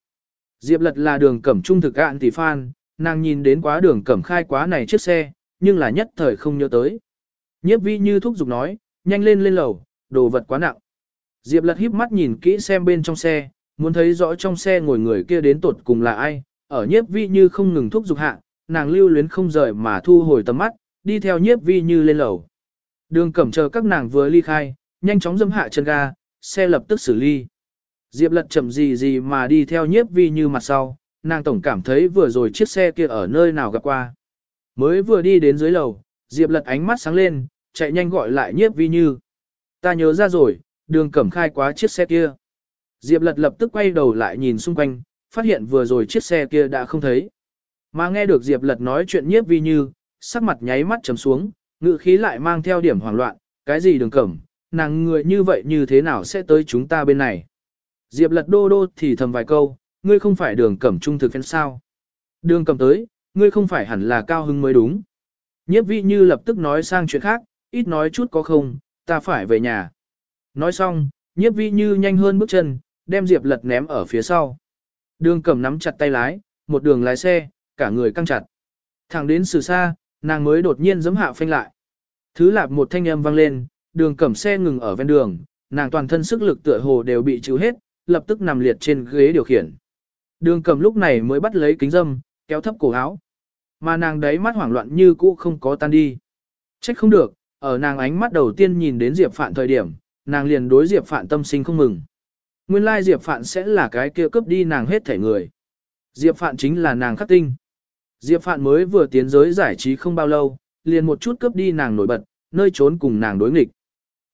Diệp Lật là đường cẩm trung thực ạn tỷ phan, nàng nhìn đến quá đường cẩm khai quá này chiếc xe, nhưng là nhất thời không nhớ tới. Nhiếp vi như thúc giục nói, nhanh lên lên lầu, đồ vật quá nặng. Diệp Lật híp mắt nhìn kỹ xem bên trong xe, muốn thấy rõ trong xe ngồi người kia đến tột cùng là ai, ở nhiếp vi như không ngừng thúc giục hạ, nàng lưu luyến không rời mà thu hồi tầm mắt, đi theo nhiếp vi như lên lầu. Đường cẩm chờ các nàng vừa ly khai, nhanh chóng dâm hạ chân ga, xe lập tức xử lý Diệp lật chậm gì gì mà đi theo nhiếp vi như mặt sau, nàng tổng cảm thấy vừa rồi chiếc xe kia ở nơi nào gặp qua. Mới vừa đi đến dưới lầu, Diệp lật ánh mắt sáng lên, chạy nhanh gọi lại nhiếp vi như. Ta nhớ ra rồi, đường cẩm khai quá chiếc xe kia. Diệp lật lập tức quay đầu lại nhìn xung quanh, phát hiện vừa rồi chiếc xe kia đã không thấy. Mà nghe được Diệp lật nói chuyện nhiếp vi như, sắc mặt nháy mắt chấm xuống, ngự khí lại mang theo điểm hoảng loạn, cái gì đường cẩm, nàng người như vậy như thế nào sẽ tới chúng ta bên này. Diệp lật đô đô thì thầm vài câu, ngươi không phải đường cẩm trung thực phen sao. Đường cẩm tới, ngươi không phải hẳn là cao hưng mới đúng. Nhiếp vi như lập tức nói sang chuyện khác, ít nói chút có không, ta phải về nhà. Nói xong, nhiếp vi như nhanh hơn bước chân, đem Diệp lật ném ở phía sau. Đường cẩm nắm chặt tay lái, một đường lái xe, cả người căng chặt. Thẳng đến từ xa, nàng mới đột nhiên giấm hạ phanh lại. Thứ lạp một thanh âm vang lên, đường cẩm xe ngừng ở ven đường, nàng toàn thân sức lực tựa hồ đều bị chịu hết, lập tức nằm liệt trên ghế điều khiển. Đường cẩm lúc này mới bắt lấy kính dâm, kéo thấp cổ áo. Mà nàng đấy mắt hoảng loạn như cũ không có tan đi. Trách không được, ở nàng ánh mắt đầu tiên nhìn đến Diệp Phạn thời điểm, nàng liền đối Diệp Phạn tâm sinh không mừng. Nguyên lai Diệp Phạn sẽ là cái kia cướp đi nàng hết thể người. Diệp Phạn chính là nàng khắc tinh. Diệp Phạn mới vừa tiến giới giải trí không bao lâu, liền một chút cướp đi nàng nổi bật, nơi trốn cùng nàng đối nghịch.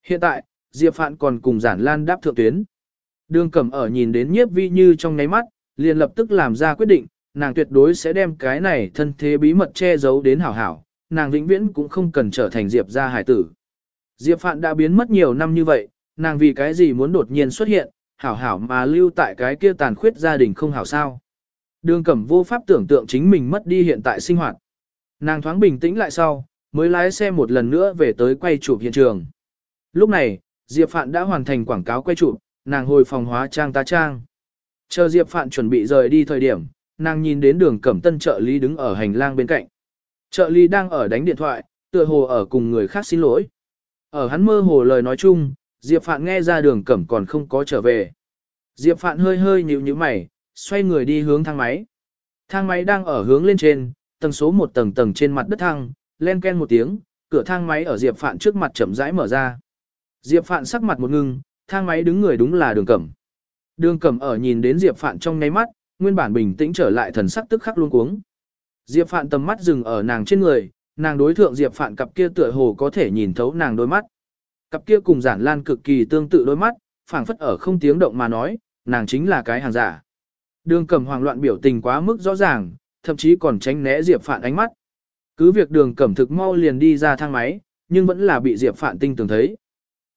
Hiện tại, Diệp Phạn còn cùng giản lan đáp thượng tuyến. Đường cẩm ở nhìn đến nhiếp vi như trong ngáy mắt, liền lập tức làm ra quyết định, nàng tuyệt đối sẽ đem cái này thân thế bí mật che giấu đến hảo hảo, nàng vĩnh viễn cũng không cần trở thành Diệp gia hải tử. Diệp Phạn đã biến mất nhiều năm như vậy, nàng vì cái gì muốn đột nhiên xuất hiện, hảo hảo mà lưu tại cái kia tàn khuyết gia đình không hảo sao. Đường cẩm vô pháp tưởng tượng chính mình mất đi hiện tại sinh hoạt. Nàng thoáng bình tĩnh lại sau, mới lái xe một lần nữa về tới quay chụp hiện trường. Lúc này, Diệp Phạn đã hoàn thành quảng cáo quay chụp, nàng hồi phòng hóa trang tá trang. Chờ Diệp Phạn chuẩn bị rời đi thời điểm, nàng nhìn đến đường cẩm tân trợ lý đứng ở hành lang bên cạnh. Trợ lý đang ở đánh điện thoại, tựa hồ ở cùng người khác xin lỗi. Ở hắn mơ hồ lời nói chung, Diệp Phạn nghe ra đường cẩm còn không có trở về. Diệp Phạn hơi hơi nhíu nhíu mày, xoay người đi hướng thang máy. Thang máy đang ở hướng lên trên, tầng số một tầng tầng trên mặt đất thang, len ken một tiếng, cửa thang máy ở Diệp Phạn trước mặt chậm rãi mở ra. Diệp Phạn sắc mặt một ngưng, thang máy đứng người đúng là đường cẩm. Đường cẩm ở nhìn đến Diệp Phạn trong nháy mắt, nguyên bản bình tĩnh trở lại thần sắc tức khắc luôn cuống. Diệp Phạn tầm mắt dừng ở nàng trên người, nàng đối thượng Diệp Phạn cặp kia tựa hồ có thể nhìn thấu nàng đôi mắt. Cặp kia cùng giản lan cực kỳ tương tự đôi mắt, phảng phất ở không tiếng động mà nói, nàng chính là cái hàng giả. Đường cẩm hoảng loạn biểu tình quá mức rõ ràng, thậm chí còn tránh né Diệp Phạn ánh mắt. Cứ việc đường cẩm thực mau liền đi ra thang máy, nhưng vẫn là bị Diệp Phạn tinh tường thấy.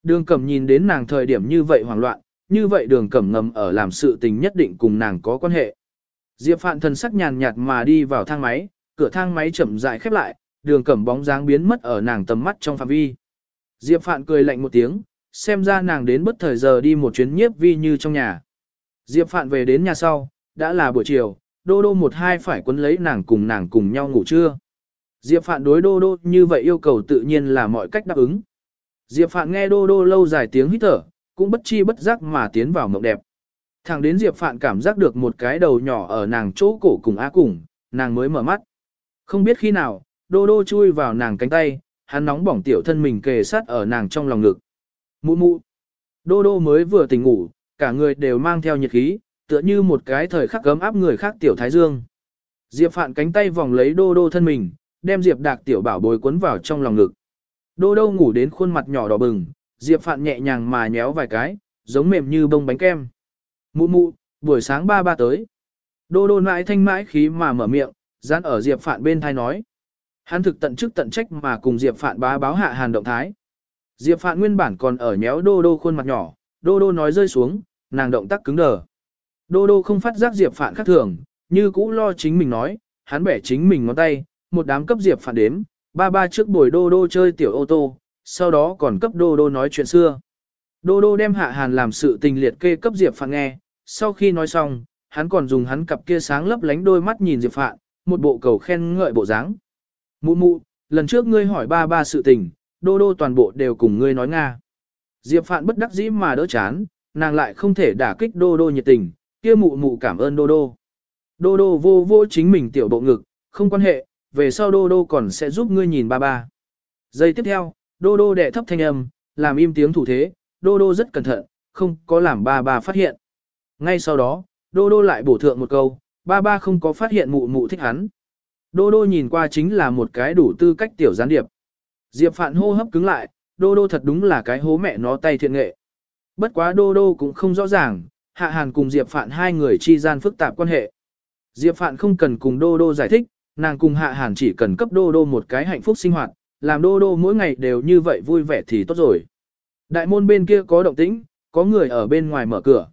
Đường cẩm nhìn đến nàng thời điểm như vậy hoảng loạn, như vậy đường cẩm ngầm ở làm sự tình nhất định cùng nàng có quan hệ. Diệp Phạn thần sắc nhàn nhạt mà đi vào thang máy, cửa thang máy chậm rãi khép lại, đường cẩm bóng dáng biến mất ở nàng tầm mắt trong phạm vi. Diệp Phạn cười lạnh một tiếng, xem ra nàng đến bất thời giờ đi một chuyến nhiếp vi như trong nhà. Diệp Phạn về đến nhà sau, đã là buổi chiều, đô đô một hai phải quấn lấy nàng cùng nàng cùng nhau ngủ trưa. Diệp Phạn đối đô đô như vậy yêu cầu tự nhiên là mọi cách đáp ứng. Diệp Phạn nghe đô đô lâu dài tiếng hít thở, cũng bất chi bất giác mà tiến vào mộng đẹp. Thẳng đến Diệp Phạn cảm giác được một cái đầu nhỏ ở nàng chỗ cổ cùng á cùng, nàng mới mở mắt. Không biết khi nào, đô đô chui vào nàng cánh tay, hắn nóng bỏng tiểu thân mình kề sát ở nàng trong lòng ngực. Mụ mụ. Đô đô mới vừa tỉnh ngủ, cả người đều mang theo nhiệt khí, tựa như một cái thời khắc gấm áp người khác tiểu thái dương. Diệp Phạn cánh tay vòng lấy đô đô thân mình, đem Diệp Đạc tiểu bảo bối cuốn vào trong lòng ngực. Đô đô ngủ đến khuôn mặt nhỏ đỏ bừng, Diệp Phạn nhẹ nhàng mà nhéo vài cái, giống mềm như bông bánh kem. Mụ mụ, buổi sáng ba ba tới. Đô đô mãi thanh mãi khí mà mở miệng, dán ở Diệp Phạn bên thai nói. Hắn thực tận chức tận trách mà cùng Diệp Phạn bá báo hạ hàn động thái. Diệp Phạn nguyên bản còn ở nhéo đô đô khuôn mặt nhỏ, đô đô nói rơi xuống, nàng động tác cứng đờ. Đô đô không phát giác Diệp Phạn khác thường, như cũ lo chính mình nói, hắn bẻ chính mình ngón tay, một đám cấp Diệp Phạn đếm, ba ba trước buổi đô đô chơi tiểu ô tô, sau đó còn cấp đô đô nói chuyện xưa. Đô đô đem hạ hàn làm sự tình liệt kê cấp Diệp Phạn nghe, sau khi nói xong, hắn còn dùng hắn cặp kia sáng lấp lánh đôi mắt nhìn Diệp Phạn, một bộ cầu khen ngợi bộ dáng. Mụ mụ, lần trước ngươi hỏi ba ba sự tình, đô đô toàn bộ đều cùng ngươi nói Nga. Diệp Phạn bất đắc dĩ mà đỡ chán, nàng lại không thể đả kích đô đô nhiệt tình, kia mụ mụ cảm ơn đô đô. Đô đô vô vô chính mình tiểu bộ ngực, không quan hệ, về sau đô đô còn sẽ giúp ngươi nhìn ba ba. Giây tiếp theo, đô đô đệ thấp thanh âm, làm im tiếng thủ thế, đô đô rất cẩn thận, không có làm ba ba phát hiện. Ngay sau đó, đô đô lại bổ thượng một câu, ba ba không có phát hiện mụ mụ thích hắn. Đô đô nhìn qua chính là một cái đủ tư cách tiểu gián điệp. Diệp Phạn hô hấp cứng lại, đô đô thật đúng là cái hố mẹ nó tay thiện nghệ. Bất quá đô đô cũng không rõ ràng, Hạ Hàn cùng Diệp Phạn hai người chi gian phức tạp quan hệ. Diệp Phạn không cần cùng đô đô giải thích, nàng cùng Hạ Hàn chỉ cần cấp đô đô một cái hạnh phúc sinh hoạt, làm đô đô mỗi ngày đều như vậy vui vẻ thì tốt rồi. Đại môn bên kia có động tĩnh, có người ở bên ngoài mở cửa.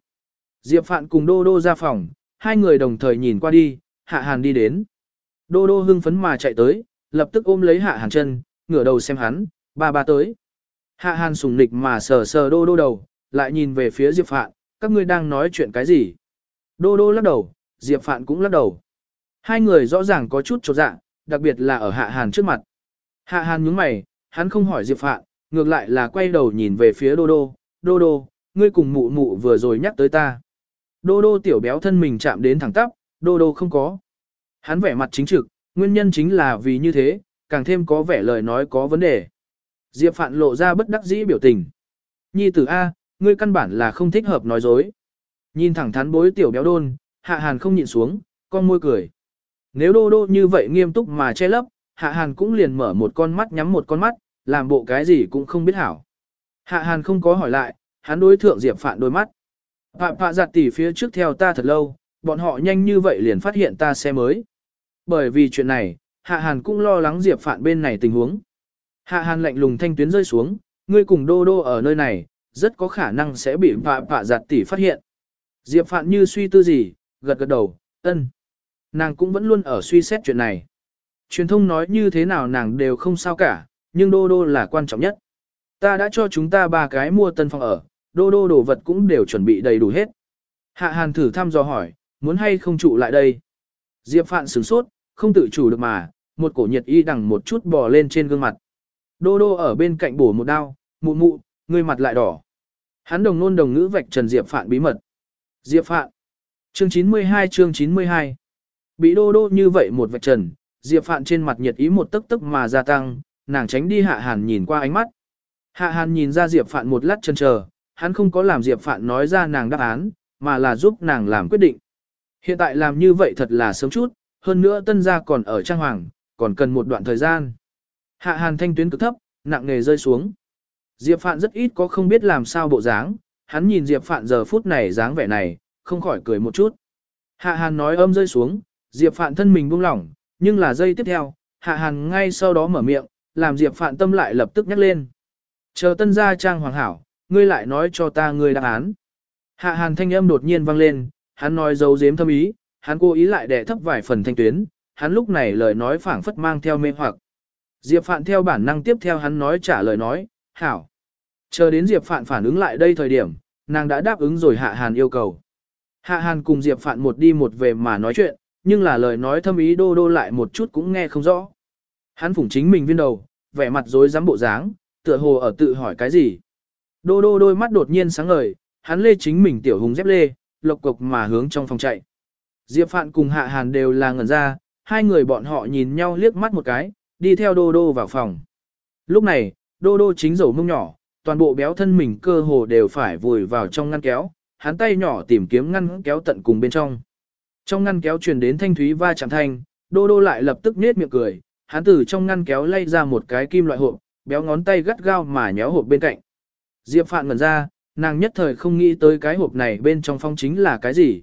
Diệp Phạn cùng đô đô ra phòng, hai người đồng thời nhìn qua đi, Hạ Hàn đi đến. Đô đô hưng phấn mà chạy tới, lập tức ôm lấy Hạ Hàn chân, ngửa đầu xem hắn, ba ba tới. Hạ Hàn sùng nịch mà sờ sờ đô đô đầu, lại nhìn về phía Diệp Phạn, các ngươi đang nói chuyện cái gì? Đô đô lắc đầu, Diệp Phạn cũng lắc đầu. Hai người rõ ràng có chút chột dạ, đặc biệt là ở Hạ Hàn trước mặt. Hạ Hàn nhướng mày, hắn không hỏi Diệp Phạn, ngược lại là quay đầu nhìn về phía Đô Đô, Đô Đô, ngươi cùng mụ mụ vừa rồi nhắc tới ta. Đô Đô tiểu béo thân mình chạm đến thẳng tắp, Đô Đô không có. Hắn vẻ mặt chính trực, nguyên nhân chính là vì như thế, càng thêm có vẻ lời nói có vấn đề. Diệp Phạn lộ ra bất đắc dĩ biểu tình. Nhi tử A, ngươi căn bản là không thích hợp nói dối. Nhìn thẳng thắn bối tiểu béo đôn, hạ hàn không nhịn xuống, con môi cười. Nếu đô đô như vậy nghiêm túc mà che lấp, hạ hàn cũng liền mở một con mắt nhắm một con mắt, làm bộ cái gì cũng không biết hảo. Hạ hàn không có hỏi lại, hắn đối thượng Diệp Phạn đôi mắt. Phạm phạ giặt tỉ phía trước theo ta thật lâu, bọn họ nhanh như vậy liền phát hiện ta xe mới. Bởi vì chuyện này, Hạ Hàn cũng lo lắng Diệp Phạn bên này tình huống. Hạ Hàn lạnh lùng thanh tuyến rơi xuống, ngươi cùng Đô Đô ở nơi này, rất có khả năng sẽ bị phạ phạ giặt tỉ phát hiện. Diệp Phạn như suy tư gì, gật gật đầu, ân. Nàng cũng vẫn luôn ở suy xét chuyện này. Truyền thông nói như thế nào nàng đều không sao cả, nhưng Đô Đô là quan trọng nhất. Ta đã cho chúng ta ba cái mua tân phòng ở, Đô Đô đồ vật cũng đều chuẩn bị đầy đủ hết. Hạ Hàn thử thăm dò hỏi, muốn hay không trụ lại đây. Diệp Phạn sửng sốt, không tự chủ được mà, một cổ nhiệt y đằng một chút bò lên trên gương mặt. Đô Đô ở bên cạnh bổ một đao, mụ mụ, người mặt lại đỏ. Hắn đồng nôn đồng ngữ vạch trần Diệp Phạn bí mật. Diệp Phạn. Chương 92 chương 92. Bị Đô Đô như vậy một vạch trần, Diệp Phạn trên mặt nhiệt ý một tức tức mà gia tăng, nàng tránh đi Hạ Hàn nhìn qua ánh mắt. Hạ Hàn nhìn ra Diệp Phạn một lát chân chờ, hắn không có làm Diệp Phạn nói ra nàng đáp án, mà là giúp nàng làm quyết định. Hiện tại làm như vậy thật là sớm chút, hơn nữa tân gia còn ở trang hoàng, còn cần một đoạn thời gian. Hạ Hàn thanh tuyến cực thấp, nặng nề rơi xuống. Diệp Phạn rất ít có không biết làm sao bộ dáng, hắn nhìn Diệp Phạn giờ phút này dáng vẻ này, không khỏi cười một chút. Hạ Hàn nói âm rơi xuống, Diệp Phạn thân mình buông lỏng, nhưng là giây tiếp theo, Hạ Hàn ngay sau đó mở miệng, làm Diệp Phạn tâm lại lập tức nhắc lên. Chờ tân gia trang hoàng hảo, ngươi lại nói cho ta ngươi đáp án. Hạ Hàn thanh âm đột nhiên vang lên, hắn nói dấu giếm thâm ý, hắn cố ý lại đè thấp vài phần thanh tuyến, hắn lúc này lời nói phảng phất mang theo mê hoặc. Diệp Phạn theo bản năng tiếp theo hắn nói trả lời nói, hảo. Chờ đến Diệp Phạn phản ứng lại đây thời điểm, nàng đã đáp ứng rồi Hạ Hàn yêu cầu. Hạ Hàn cùng Diệp Phạn một đi một về mà nói chuyện, nhưng là lời nói thâm ý đô đô lại một chút cũng nghe không rõ. Hắn phủng chính mình viên đầu, vẻ mặt rối rắm bộ dáng, tựa hồ ở tự hỏi cái gì. Đô đô đôi mắt đột nhiên sáng ngời, hắn lê chính mình tiểu hùng dép lê, lộc cục mà hướng trong phòng chạy. Diệp Phạn cùng Hạ Hàn đều là ngẩn ra, hai người bọn họ nhìn nhau liếc mắt một cái, đi theo đô đô vào phòng. Lúc này, đô đô chính dầu mông nhỏ, toàn bộ béo thân mình cơ hồ đều phải vùi vào trong ngăn kéo, hắn tay nhỏ tìm kiếm ngăn kéo tận cùng bên trong. Trong ngăn kéo truyền đến thanh thúy va chạm thanh, đô đô lại lập tức nết miệng cười, hắn từ trong ngăn kéo lay ra một cái kim loại hộp, béo ngón tay gắt gao mà nhéo hộp bên cạnh. Diệp Phạn ngẩn ra, nàng nhất thời không nghĩ tới cái hộp này bên trong phong chính là cái gì.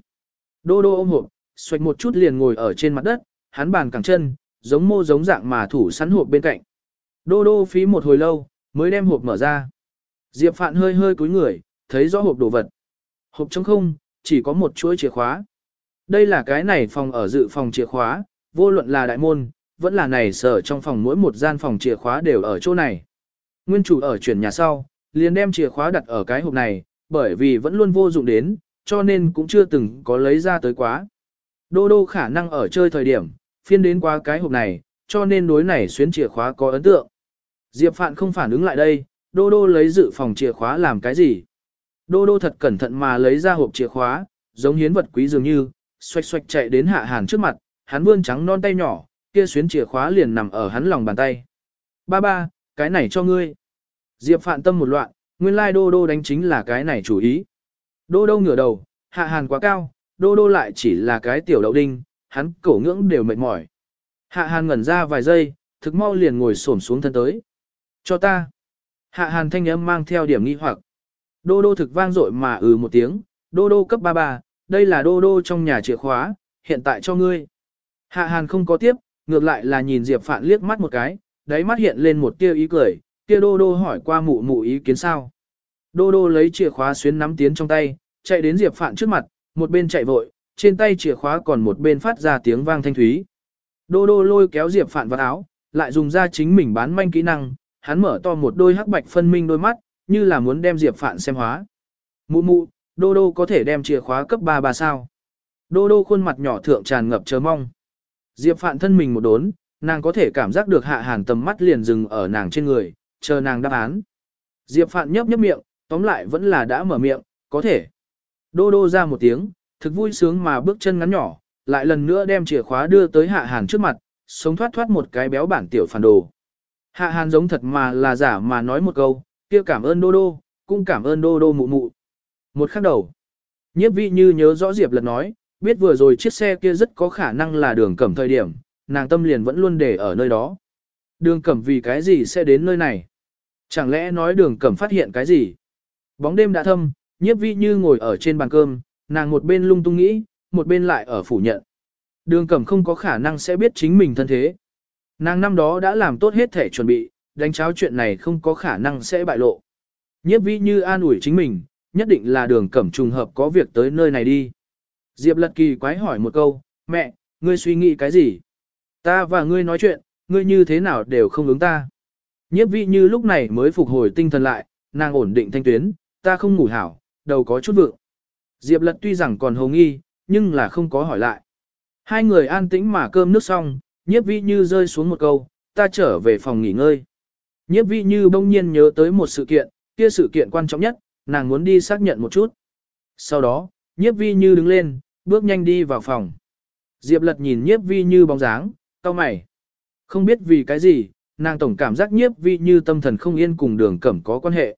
Đô đô ôm hộp, xoạch một chút liền ngồi ở trên mặt đất, hắn bàn cẳng chân, giống mô giống dạng mà thủ sắn hộp bên cạnh. Đô đô phí một hồi lâu, mới đem hộp mở ra. Diệp Phạn hơi hơi cúi người, thấy rõ hộp đồ vật. Hộp trống không, chỉ có một chuỗi chìa khóa. Đây là cái này phòng ở dự phòng chìa khóa, vô luận là đại môn, vẫn là này sở trong phòng mỗi một gian phòng chìa khóa đều ở chỗ này. Nguyên chủ ở chuyển nhà sau, liền đem chìa khóa đặt ở cái hộp này, bởi vì vẫn luôn vô dụng đến, cho nên cũng chưa từng có lấy ra tới quá. Đô đô khả năng ở chơi thời điểm, phiên đến qua cái hộp này, cho nên đối này xuyến chìa khóa có ấn tượng. Diệp Phạn không phản ứng lại đây, đô đô lấy dự phòng chìa khóa làm cái gì. Đô đô thật cẩn thận mà lấy ra hộp chìa khóa, giống hiến vật quý dường như, xoạch xoạch chạy đến hạ hàn trước mặt, hắn vươn trắng non tay nhỏ, kia xuyến chìa khóa liền nằm ở hắn lòng bàn tay. Ba ba, cái này cho ngươi. Diệp Phạn tâm một loạn, nguyên lai đô đô đánh chính là cái này chủ ý. Đô đô ngửa đầu, hạ hàn quá cao, đô đô lại chỉ là cái tiểu đậu đinh, hắn cổ ngưỡng đều mệt mỏi. Hạ hàn ngẩn ra vài giây, thực mau liền ngồi xổm xuống thân tới. Cho ta. Hạ hàn thanh âm mang theo điểm nghi hoặc. Đô đô thực vang dội mà ừ một tiếng, đô đô cấp ba ba, đây là đô đô trong nhà chìa khóa, hiện tại cho ngươi. Hạ hàn không có tiếp, ngược lại là nhìn Diệp Phạn liếc mắt một cái, đáy mắt hiện lên một tia ý cười, kia đô đô hỏi qua mụ mụ ý kiến sao. Đô đô lấy chìa khóa xuyến nắm tiến trong tay, chạy đến Diệp Phạn trước mặt, một bên chạy vội, trên tay chìa khóa còn một bên phát ra tiếng vang thanh thúy. Đô đô lôi kéo Diệp Phạn vào áo, lại dùng ra chính mình bán manh kỹ năng, hắn mở to một đôi hắc bạch phân minh đôi mắt, như là muốn đem Diệp Phạn xem hóa. Mụ mụ, đô đô có thể đem chìa khóa cấp 3 bà sao. Đô đô khuôn mặt nhỏ thượng tràn ngập chờ mong. Diệp Phạn thân mình một đốn, nàng có thể cảm giác được hạ hàn tầm mắt liền dừng ở nàng trên người, chờ nàng đáp án. Diệp Phạn nhấp nhấp miệng, tóm lại vẫn là đã mở miệng, có thể. Đô đô ra một tiếng, thực vui sướng mà bước chân ngắn nhỏ, lại lần nữa đem chìa khóa đưa tới hạ hàn trước mặt, sống thoát thoát một cái béo bản tiểu phản đồ. Hạ hàn giống thật mà là giả mà nói một câu, kia cảm ơn đô đô, cũng cảm ơn đô đô mụ mụ. Một khắc đầu, nhiếp Vi như nhớ rõ Diệp Lật nói, biết vừa rồi chiếc xe kia rất có khả năng là đường cẩm thời điểm, nàng tâm liền vẫn luôn để ở nơi đó. Đường cẩm vì cái gì sẽ đến nơi này? Chẳng lẽ nói đường cẩm phát hiện cái gì? Bóng đêm đã thâm, nhiếp vi như ngồi ở trên bàn cơm, nàng một bên lung tung nghĩ, một bên lại ở phủ nhận. Đường cẩm không có khả năng sẽ biết chính mình thân thế. Nàng năm đó đã làm tốt hết thể chuẩn bị, đánh cháo chuyện này không có khả năng sẽ bại lộ. Nhiếp vi như an ủi chính mình, nhất định là đường cẩm trùng hợp có việc tới nơi này đi. Diệp lật kỳ quái hỏi một câu, mẹ, ngươi suy nghĩ cái gì? Ta và ngươi nói chuyện, ngươi như thế nào đều không ứng ta. Nhiếp Vị như lúc này mới phục hồi tinh thần lại, nàng ổn định thanh tuyến, ta không ngủ hảo, đầu có chút vượng. Diệp lật tuy rằng còn hồng nghi, nhưng là không có hỏi lại. Hai người an tĩnh mà cơm nước xong, nhiếp Vị như rơi xuống một câu, ta trở về phòng nghỉ ngơi. Nhiếp Vị như bỗng nhiên nhớ tới một sự kiện, kia sự kiện quan trọng nhất, nàng muốn đi xác nhận một chút. Sau đó, nhiếp vi như đứng lên, bước nhanh đi vào phòng. Diệp lật nhìn nhiếp vi như bóng dáng, cau mày. Không biết vì cái gì, nàng tổng cảm giác nhiếp vi như tâm thần không yên cùng đường cẩm có quan hệ.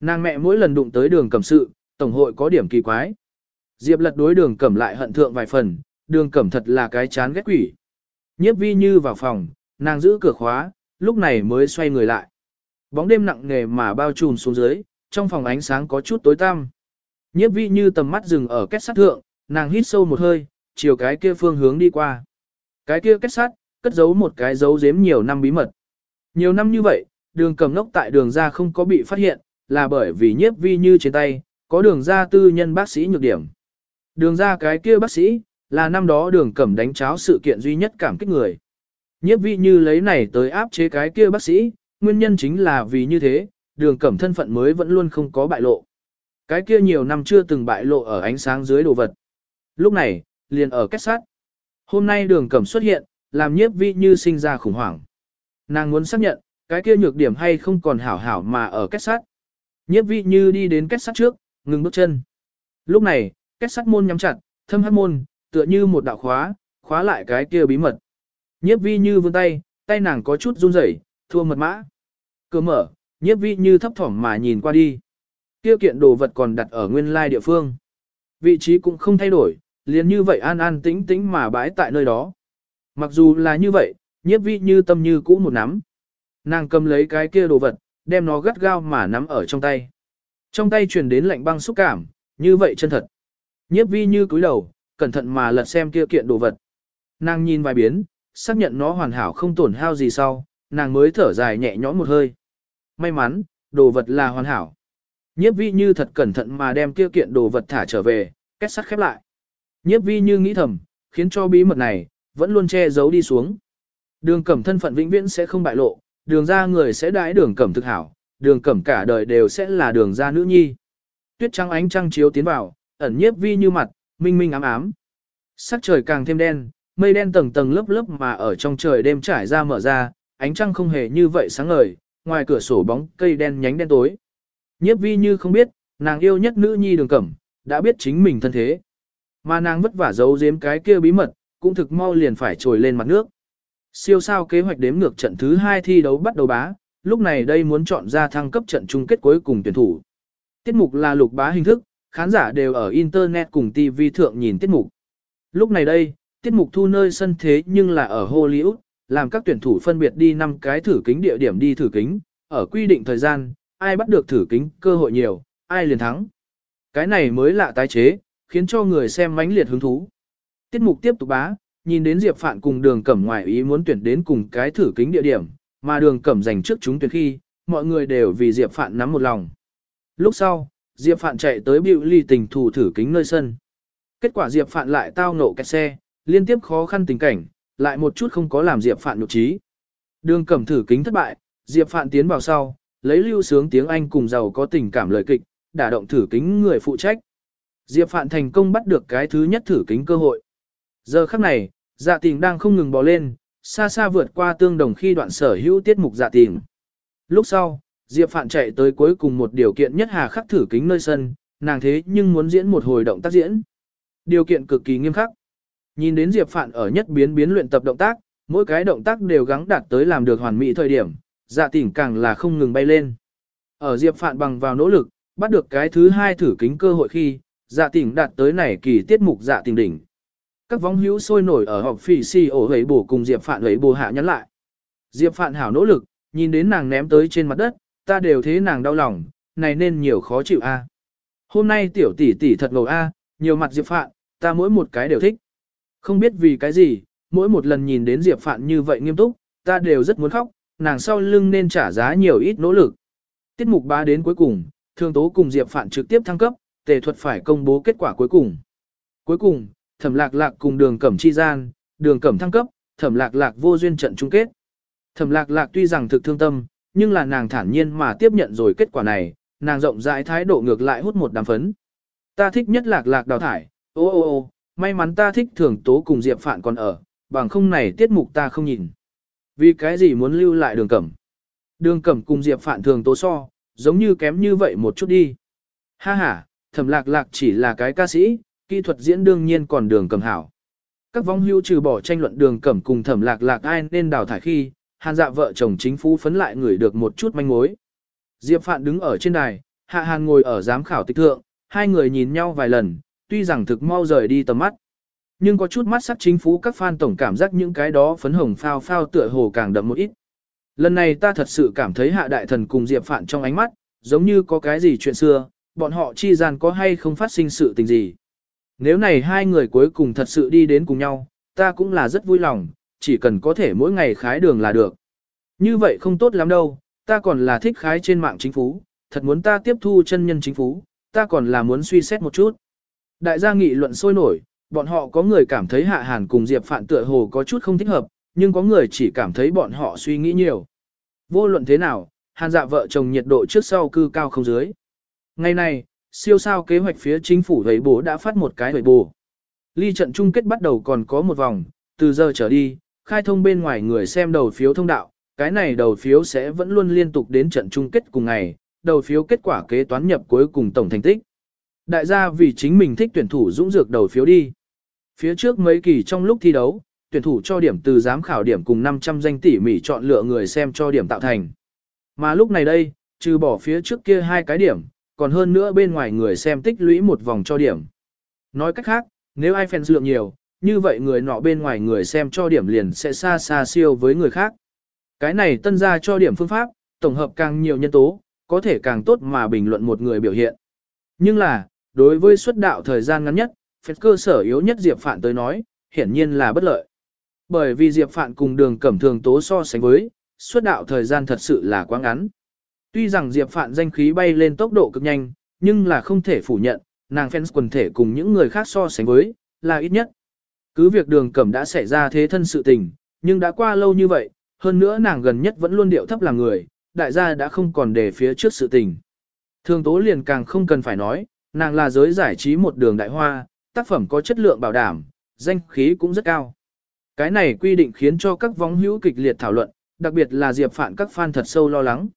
Nàng mẹ mỗi lần đụng tới đường cẩm sự, tổng hội có điểm kỳ quái. Diệp lật đối đường cẩm lại hận thượng vài phần, đường cẩm thật là cái chán ghét quỷ. Nhiếp vi như vào phòng, nàng giữ cửa khóa, lúc này mới xoay người lại. Bóng đêm nặng nề mà bao trùm xuống dưới, trong phòng ánh sáng có chút tối tăm. Nhiếp vi như tầm mắt dừng ở kết sắt thượng, nàng hít sâu một hơi, chiều cái kia phương hướng đi qua. Cái kia kết sắt, cất giấu một cái dấu giếm nhiều năm bí mật. Nhiều năm như vậy, đường cầm nốc tại đường ra không có bị phát hiện, là bởi vì nhiếp vi như trên tay, có đường ra tư nhân bác sĩ nhược điểm. Đường ra cái kia bác sĩ, là năm đó đường cẩm đánh cháo sự kiện duy nhất cảm kích người. Nhiếp vi như lấy này tới áp chế cái kia bác sĩ, nguyên nhân chính là vì như thế, đường cẩm thân phận mới vẫn luôn không có bại lộ. Cái kia nhiều năm chưa từng bại lộ ở ánh sáng dưới đồ vật. Lúc này, liền ở kết sát. Hôm nay đường cẩm xuất hiện, làm nhiếp vi như sinh ra khủng hoảng. Nàng muốn xác nhận, cái kia nhược điểm hay không còn hảo hảo mà ở kết sát. Nhiếp vi như đi đến kết sát trước, ngừng bước chân. Lúc này, kết sát môn nhắm chặt, thâm hát môn, tựa như một đạo khóa, khóa lại cái kia bí mật. Nhiếp vi như vươn tay, tay nàng có chút run rẩy, thua mật mã. Cửa mở, nhiếp vi như thấp thỏm mà nhìn qua đi. Kia kiện đồ vật còn đặt ở nguyên lai địa phương. Vị trí cũng không thay đổi, liền như vậy an an tĩnh tĩnh mà bãi tại nơi đó. Mặc dù là như vậy, nhiếp vi như tâm như cũ một nắm. Nàng cầm lấy cái kia đồ vật, đem nó gắt gao mà nắm ở trong tay. Trong tay truyền đến lạnh băng xúc cảm, như vậy chân thật. Nhiếp vi như cúi đầu, cẩn thận mà lật xem kia kiện đồ vật. Nàng nhìn vài biến, xác nhận nó hoàn hảo không tổn hao gì sau, nàng mới thở dài nhẹ nhõm một hơi. May mắn, đồ vật là hoàn hảo. Nhiếp vi như thật cẩn thận mà đem kia kiện đồ vật thả trở về, kết sắt khép lại. Nhiếp vi như nghĩ thầm, khiến cho bí mật này, vẫn luôn che giấu đi xuống. Đường cẩm thân phận vĩnh viễn sẽ không bại lộ, đường ra người sẽ đãi đường cẩm thực hảo, đường cẩm cả đời đều sẽ là đường ra nữ nhi. Tuyết trắng ánh trăng chiếu tiến vào, ẩn nhiếp vi như mặt, minh minh ám ám. Sắc trời càng thêm đen, mây đen tầng tầng lớp lớp mà ở trong trời đêm trải ra mở ra, ánh trăng không hề như vậy sáng ngời, ngoài cửa sổ bóng cây đen nhánh đen tối. Nhiếp vi như không biết, nàng yêu nhất nữ nhi đường cẩm, đã biết chính mình thân thế. Mà nàng vất vả giấu giếm cái kia bí mật, cũng thực mau liền phải trồi lên mặt nước. Siêu sao kế hoạch đếm ngược trận thứ 2 thi đấu bắt đầu bá, lúc này đây muốn chọn ra thăng cấp trận chung kết cuối cùng tuyển thủ. Tiết mục là lục bá hình thức, khán giả đều ở Internet cùng TV thượng nhìn tiết mục. Lúc này đây, tiết mục thu nơi sân thế nhưng là ở Hollywood, làm các tuyển thủ phân biệt đi 5 cái thử kính địa điểm đi thử kính, ở quy định thời gian, ai bắt được thử kính cơ hội nhiều, ai liền thắng. Cái này mới lạ tái chế, khiến cho người xem mãnh liệt hứng thú. Tiết mục tiếp tục bá, nhìn đến Diệp Phạn cùng đường cẩm ngoài ý muốn tuyển đến cùng cái thử kính địa điểm, mà đường cẩm giành trước chúng tuyển khi, mọi người đều vì Diệp Phạn nắm một lòng. Lúc sau, Diệp Phạn chạy tới biểu ly tình thủ thử kính nơi sân. Kết quả Diệp Phạn lại tao nộ kẹt xe, liên tiếp khó khăn tình cảnh, lại một chút không có làm Diệp Phạn nhục trí. Đường cẩm thử kính thất bại, Diệp Phạn tiến vào sau, lấy lưu sướng tiếng Anh cùng giàu có tình cảm lời kịch, đả động thử kính người phụ trách. Diệp Phạn thành công bắt được cái thứ nhất thử kính cơ hội. Giờ khắc này, dạ tình đang không ngừng bò lên, xa xa vượt qua tương đồng khi đoạn sở hữu tiết mục dạ tình. Lúc sau, Diệp Phạn chạy tới cuối cùng một điều kiện nhất hà khắc thử kính nơi sân, nàng thế nhưng muốn diễn một hồi động tác diễn. Điều kiện cực kỳ nghiêm khắc. Nhìn đến Diệp Phạn ở nhất biến biến luyện tập động tác, mỗi cái động tác đều gắng đạt tới làm được hoàn mỹ thời điểm, dạ tỉnh càng là không ngừng bay lên. Ở Diệp Phạn bằng vào nỗ lực, bắt được cái thứ hai thử kính cơ hội khi, dạ tỉnh đạt tới này kỳ tiết mục dạ tỉnh đỉnh. Các vong hữu sôi nổi ở họp phỉ si ổ hấy bổ cùng Diệp Phạn hấy bổ hạ nhắn lại. Diệp Phạn hảo nỗ lực, nhìn đến nàng ném tới trên mặt đất, ta đều thế nàng đau lòng, này nên nhiều khó chịu a. Hôm nay tiểu tỷ tỷ thật ngầu a, nhiều mặt Diệp Phạn, ta mỗi một cái đều thích. Không biết vì cái gì, mỗi một lần nhìn đến Diệp Phạn như vậy nghiêm túc, ta đều rất muốn khóc, nàng sau lưng nên trả giá nhiều ít nỗ lực. Tiết mục ba đến cuối cùng, Thương Tố cùng Diệp Phạn trực tiếp thăng cấp, tề thuật phải công bố kết quả cuối cùng. Cuối cùng, Thẩm Lạc Lạc cùng Đường Cẩm chi gian, Đường Cẩm thăng cấp, Thẩm Lạc Lạc vô duyên trận chung kết. Thẩm Lạc Lạc tuy rằng thực thương tâm, nhưng là nàng thản nhiên mà tiếp nhận rồi kết quả này, nàng rộng rãi thái độ ngược lại hút một đám phấn. Ta thích nhất Lạc Lạc đào thải, ô ô ô, may mắn ta thích Thường Tố cùng Diệp Phạn còn ở, bằng không này tiết mục ta không nhìn. Vì cái gì muốn lưu lại Đường Cẩm? Đường Cẩm cùng Diệp Phạn Thường Tố so, giống như kém như vậy một chút đi. Ha ha, Thẩm Lạc Lạc chỉ là cái ca sĩ, kỹ thuật diễn đương nhiên còn đường Cẩm hảo. Các vong hưu trừ bỏ tranh luận đường cẩm cùng thẩm lạc lạc ai nên đào thải khi, hàn dạ vợ chồng chính phủ phấn lại người được một chút manh mối. Diệp Phạn đứng ở trên đài, hạ hàn ngồi ở giám khảo tịch thượng, hai người nhìn nhau vài lần, tuy rằng thực mau rời đi tầm mắt. Nhưng có chút mắt sắc chính phủ các fan tổng cảm giác những cái đó phấn hồng phao phao tựa hồ càng đậm một ít. Lần này ta thật sự cảm thấy hạ đại thần cùng Diệp Phạn trong ánh mắt, giống như có cái gì chuyện xưa, bọn họ chi gian có hay không phát sinh sự tình gì. Nếu này hai người cuối cùng thật sự đi đến cùng nhau, ta cũng là rất vui lòng, chỉ cần có thể mỗi ngày khái đường là được. Như vậy không tốt lắm đâu, ta còn là thích khái trên mạng chính phủ, thật muốn ta tiếp thu chân nhân chính phủ, ta còn là muốn suy xét một chút. Đại gia nghị luận sôi nổi, bọn họ có người cảm thấy Hạ Hàn cùng Diệp Phạn tựa hồ có chút không thích hợp, nhưng có người chỉ cảm thấy bọn họ suy nghĩ nhiều. Vô luận thế nào, Hàn dạ vợ chồng nhiệt độ trước sau cư cao không dưới. Ngày này, siêu sao kế hoạch phía chính phủ hầy bố đã phát một cái hầy bố. Ly trận chung kết bắt đầu còn có một vòng, từ giờ trở đi, khai thông bên ngoài người xem đầu phiếu thông đạo, cái này đầu phiếu sẽ vẫn luôn liên tục đến trận chung kết cùng ngày, đầu phiếu kết quả kế toán nhập cuối cùng tổng thành tích. Đại gia vì chính mình thích tuyển thủ dũng dược đầu phiếu đi. Phía trước mấy kỳ trong lúc thi đấu, tuyển thủ cho điểm từ giám khảo điểm cùng 500 danh tỉ mỉ chọn lựa người xem cho điểm tạo thành. Mà lúc này đây, trừ bỏ phía trước kia hai cái điểm, còn hơn nữa bên ngoài người xem tích lũy một vòng cho điểm. Nói cách khác, nếu ai fans lượng nhiều, như vậy người nọ bên ngoài người xem cho điểm liền sẽ xa xa siêu với người khác. Cái này tân ra cho điểm phương pháp, tổng hợp càng nhiều nhân tố, có thể càng tốt mà bình luận một người biểu hiện. Nhưng là, đối với xuất đạo thời gian ngắn nhất, phép cơ sở yếu nhất Diệp Phạn tới nói, hiển nhiên là bất lợi. Bởi vì Diệp Phạn cùng đường cẩm thường tố so sánh với, xuất đạo thời gian thật sự là quá ngắn. Tuy rằng Diệp Phạn danh khí bay lên tốc độ cực nhanh, nhưng là không thể phủ nhận, nàng fans quần thể cùng những người khác so sánh với, là ít nhất. Cứ việc đường cẩm đã xảy ra thế thân sự tình, nhưng đã qua lâu như vậy, hơn nữa nàng gần nhất vẫn luôn điệu thấp là người, đại gia đã không còn để phía trước sự tình. Thường tố liền càng không cần phải nói, nàng là giới giải trí một đường đại hoa, tác phẩm có chất lượng bảo đảm, danh khí cũng rất cao. Cái này quy định khiến cho các vong hữu kịch liệt thảo luận, đặc biệt là Diệp Phạn các fan thật sâu lo lắng.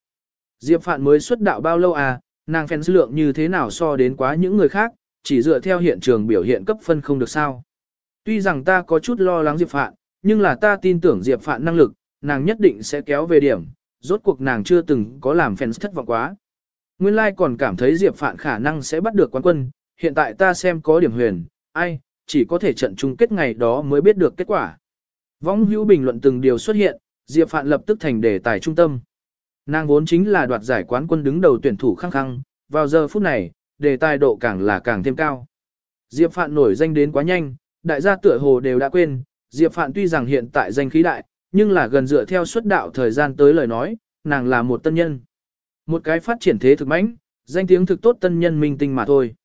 Diệp Phạn mới xuất đạo bao lâu à, nàng fans lượng như thế nào so đến quá những người khác, chỉ dựa theo hiện trường biểu hiện cấp phân không được sao. Tuy rằng ta có chút lo lắng Diệp Phạn, nhưng là ta tin tưởng Diệp Phạn năng lực, nàng nhất định sẽ kéo về điểm, rốt cuộc nàng chưa từng có làm fans thất vọng quá. Nguyên lai còn cảm thấy Diệp Phạn khả năng sẽ bắt được quán quân, hiện tại ta xem có điểm huyền, ai, chỉ có thể trận chung kết ngày đó mới biết được kết quả. Vong hữu bình luận từng điều xuất hiện, Diệp Phạn lập tức thành đề tài trung tâm. Nàng vốn chính là đoạt giải quán quân đứng đầu tuyển thủ khăng khăng, vào giờ phút này, đề tài độ càng là càng thêm cao. Diệp Phạn nổi danh đến quá nhanh, đại gia tựa hồ đều đã quên, Diệp Phạn tuy rằng hiện tại danh khí đại, nhưng là gần dựa theo xuất đạo thời gian tới lời nói, nàng là một tân nhân. Một cái phát triển thế thực mãnh, danh tiếng thực tốt tân nhân minh tinh mà thôi.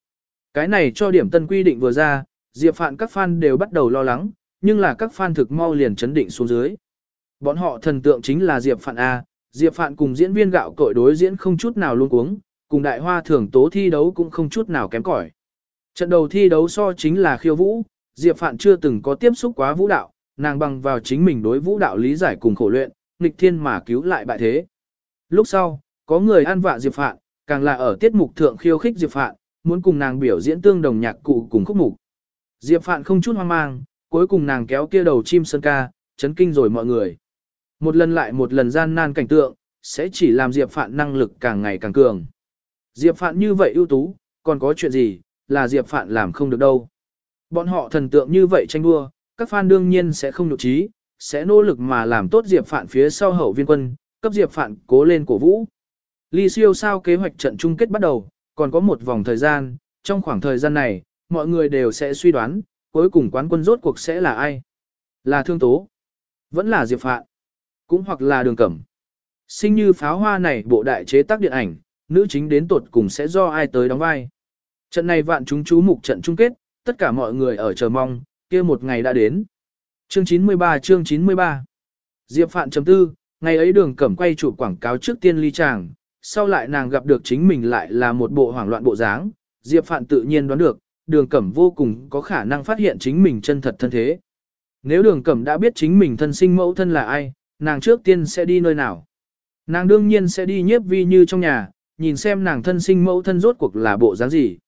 Cái này cho điểm tân quy định vừa ra, Diệp Phạn các fan đều bắt đầu lo lắng, nhưng là các fan thực mau liền chấn định xuống dưới. Bọn họ thần tượng chính là Diệp Phạn A, Diệp Phạn cùng diễn viên gạo cội đối diễn không chút nào luôn cuống, cùng đại hoa thưởng tố thi đấu cũng không chút nào kém cỏi. Trận đầu thi đấu so chính là khiêu vũ, Diệp Phạn chưa từng có tiếp xúc quá vũ đạo, nàng bằng vào chính mình đối vũ đạo lý giải cùng khổ luyện, nghịch thiên mà cứu lại bại thế. Lúc sau, có người ăn vạ Diệp Phạn, càng là ở tiết mục thượng khiêu khích Diệp Phạn, muốn cùng nàng biểu diễn tương đồng nhạc cụ cùng khúc mục. Diệp Phạn không chút hoang mang, cuối cùng nàng kéo kia đầu chim sơn ca, chấn kinh rồi mọi người. Một lần lại một lần gian nan cảnh tượng, sẽ chỉ làm Diệp Phạn năng lực càng ngày càng cường. Diệp Phạn như vậy ưu tú, còn có chuyện gì, là Diệp Phạn làm không được đâu. Bọn họ thần tượng như vậy tranh đua, các fan đương nhiên sẽ không nhục trí, sẽ nỗ lực mà làm tốt Diệp Phạn phía sau hậu viên quân, cấp Diệp Phạn cố lên cổ vũ. Ly siêu sao kế hoạch trận chung kết bắt đầu, còn có một vòng thời gian, trong khoảng thời gian này, mọi người đều sẽ suy đoán, cuối cùng quán quân rốt cuộc sẽ là ai? Là Thương Tố, vẫn là Diệp Phạn, cũng hoặc là Đường Cẩm. Sinh như pháo hoa này bộ đại chế tác điện ảnh, nữ chính đến tột cùng sẽ do ai tới đóng vai. Trận này vạn chúng chú mục trận chung kết, tất cả mọi người ở chờ mong, kia một ngày đã đến. Chương 93 chương 93 Diệp Phạn chấm tư, ngày ấy đường cẩm quay chụp quảng cáo trước tiên ly chàng, sau lại nàng gặp được chính mình lại là một bộ hoảng loạn bộ dáng, Diệp Phạn tự nhiên đoán được, đường cẩm vô cùng có khả năng phát hiện chính mình chân thật thân thế. Nếu đường cẩm đã biết chính mình thân sinh mẫu thân là ai, nàng trước tiên sẽ đi nơi nào? Nàng đương nhiên sẽ đi nhiếp vi như trong nhà, nhìn xem nàng thân sinh mẫu thân rốt cuộc là bộ dáng gì.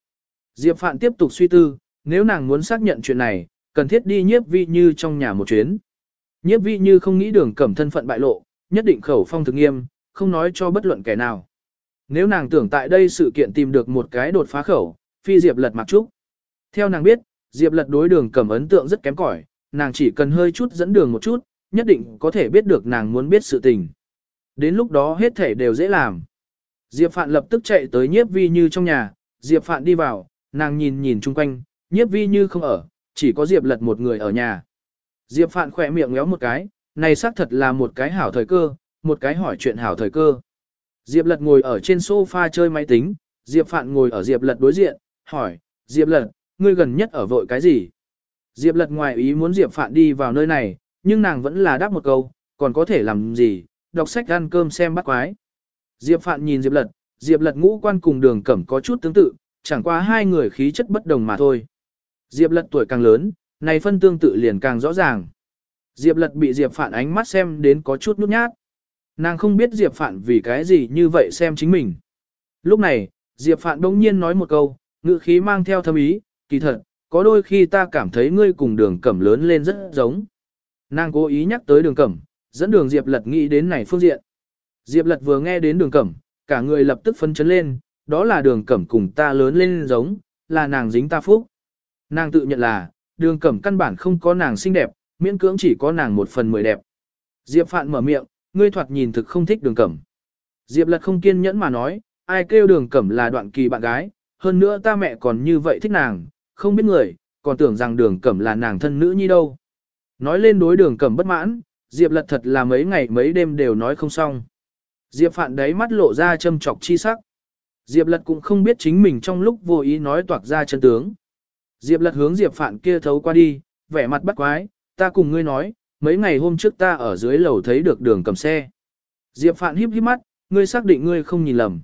Diệp Phạn tiếp tục suy tư, nếu nàng muốn xác nhận chuyện này, cần thiết đi nhiếp vi như trong nhà một chuyến. Nhiếp vi như không nghĩ đường cẩm thân phận bại lộ, nhất định khẩu phong thực nghiêm, không nói cho bất luận kẻ nào. Nếu nàng tưởng tại đây sự kiện tìm được một cái đột phá khẩu, phi Diệp lật mặc trúc. Theo nàng biết, Diệp lật đối đường cầm ấn tượng rất kém cỏi, nàng chỉ cần hơi chút dẫn đường một chút, nhất định có thể biết được nàng muốn biết sự tình. Đến lúc đó hết thể đều dễ làm. Diệp Phạn lập tức chạy tới nhiếp vi như trong nhà, Diệp Phạn đi vào, nàng nhìn nhìn chung quanh, nhiếp vi như không ở, chỉ có Diệp lật một người ở nhà. Diệp Phạn khỏe miệng ngéo một cái, này xác thật là một cái hảo thời cơ, một cái hỏi chuyện hảo thời cơ. Diệp lật ngồi ở trên sofa chơi máy tính, Diệp Phạn ngồi ở Diệp lật đối diện, hỏi, Diệp lật, ngươi gần nhất ở vội cái gì? Diệp lật ngoài ý muốn Diệp Phạn đi vào nơi này, nhưng nàng vẫn là đáp một câu, còn có thể làm gì, đọc sách ăn cơm xem bắt quái. Diệp Phạn nhìn Diệp lật, Diệp lật ngũ quan cùng đường cẩm có chút tương tự, chẳng qua hai người khí chất bất đồng mà thôi. Diệp lật tuổi càng lớn, này phân tương tự liền càng rõ ràng. Diệp lật bị Diệp Phạn ánh mắt xem đến có chút nhút nhát. Nàng không biết Diệp Phạn vì cái gì như vậy xem chính mình. Lúc này, Diệp Phạn đông nhiên nói một câu, ngữ khí mang theo thâm ý, kỳ thật, có đôi khi ta cảm thấy ngươi cùng đường cẩm lớn lên rất giống. Nàng cố ý nhắc tới đường cẩm, dẫn đường Diệp lật nghĩ đến này phương diện. Diệp lật vừa nghe đến đường cẩm, cả người lập tức phấn chấn lên, đó là đường cẩm cùng ta lớn lên giống, là nàng dính ta phúc. Nàng tự nhận là, đường cẩm căn bản không có nàng xinh đẹp, miễn cưỡng chỉ có nàng một phần mười đẹp. Diệp Phạn mở miệng, ngươi thoạt nhìn thực không thích đường cẩm. Diệp lật không kiên nhẫn mà nói, ai kêu đường cẩm là đoạn kỳ bạn gái, hơn nữa ta mẹ còn như vậy thích nàng, không biết người, còn tưởng rằng đường cẩm là nàng thân nữ nhi đâu. Nói lên đối đường cẩm bất mãn, Diệp lật thật là mấy ngày mấy đêm đều nói không xong. Diệp phạn đấy mắt lộ ra châm chọc chi sắc. Diệp lật cũng không biết chính mình trong lúc vô ý nói toạc ra chân tướng. Diệp lật hướng Diệp phạn kia thấu qua đi, vẻ mặt bắt quái, ta cùng ngươi nói, mấy ngày hôm trước ta ở dưới lầu thấy được đường cầm xe. Diệp phạn híp híp mắt, ngươi xác định ngươi không nhìn lầm.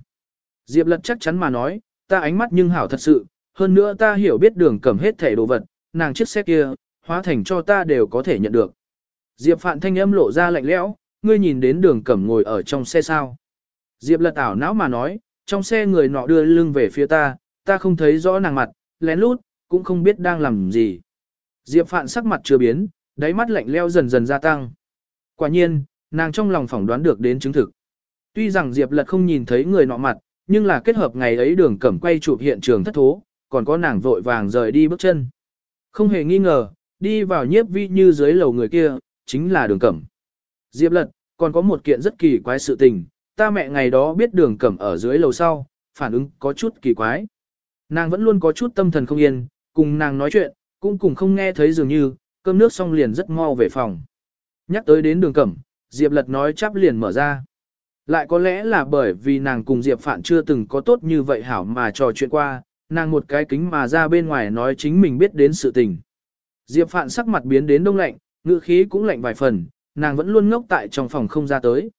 Diệp lật chắc chắn mà nói, ta ánh mắt nhưng hảo thật sự, hơn nữa ta hiểu biết đường cầm hết thể đồ vật, nàng chiếc xe kia, hóa thành cho ta đều có thể nhận được. Diệp phạn thanh âm lộ ra lạnh lẽo, ngươi nhìn đến đường cẩm ngồi ở trong xe sao. Diệp lật ảo não mà nói, trong xe người nọ đưa lưng về phía ta, ta không thấy rõ nàng mặt, lén lút, cũng không biết đang làm gì. Diệp Phạn sắc mặt chưa biến, đáy mắt lạnh leo dần dần gia tăng. Quả nhiên, nàng trong lòng phỏng đoán được đến chứng thực. Tuy rằng Diệp Lật không nhìn thấy người nọ mặt, nhưng là kết hợp ngày ấy đường cẩm quay chụp hiện trường thất thố, còn có nàng vội vàng rời đi bước chân. Không hề nghi ngờ, đi vào nhiếp vi như dưới lầu người kia, chính là đường cẩm. Diệp Lật, còn có một kiện rất kỳ quái sự tình, ta mẹ ngày đó biết đường cẩm ở dưới lầu sau, phản ứng có chút kỳ quái. Nàng vẫn luôn có chút tâm thần không yên, cùng nàng nói chuyện, cũng cùng không nghe thấy dường như, cơm nước xong liền rất mau về phòng. Nhắc tới đến đường cẩm, Diệp lật nói chắp liền mở ra. Lại có lẽ là bởi vì nàng cùng Diệp Phạn chưa từng có tốt như vậy hảo mà trò chuyện qua, nàng một cái kính mà ra bên ngoài nói chính mình biết đến sự tình. Diệp Phạn sắc mặt biến đến đông lạnh, ngữ khí cũng lạnh vài phần, nàng vẫn luôn ngốc tại trong phòng không ra tới.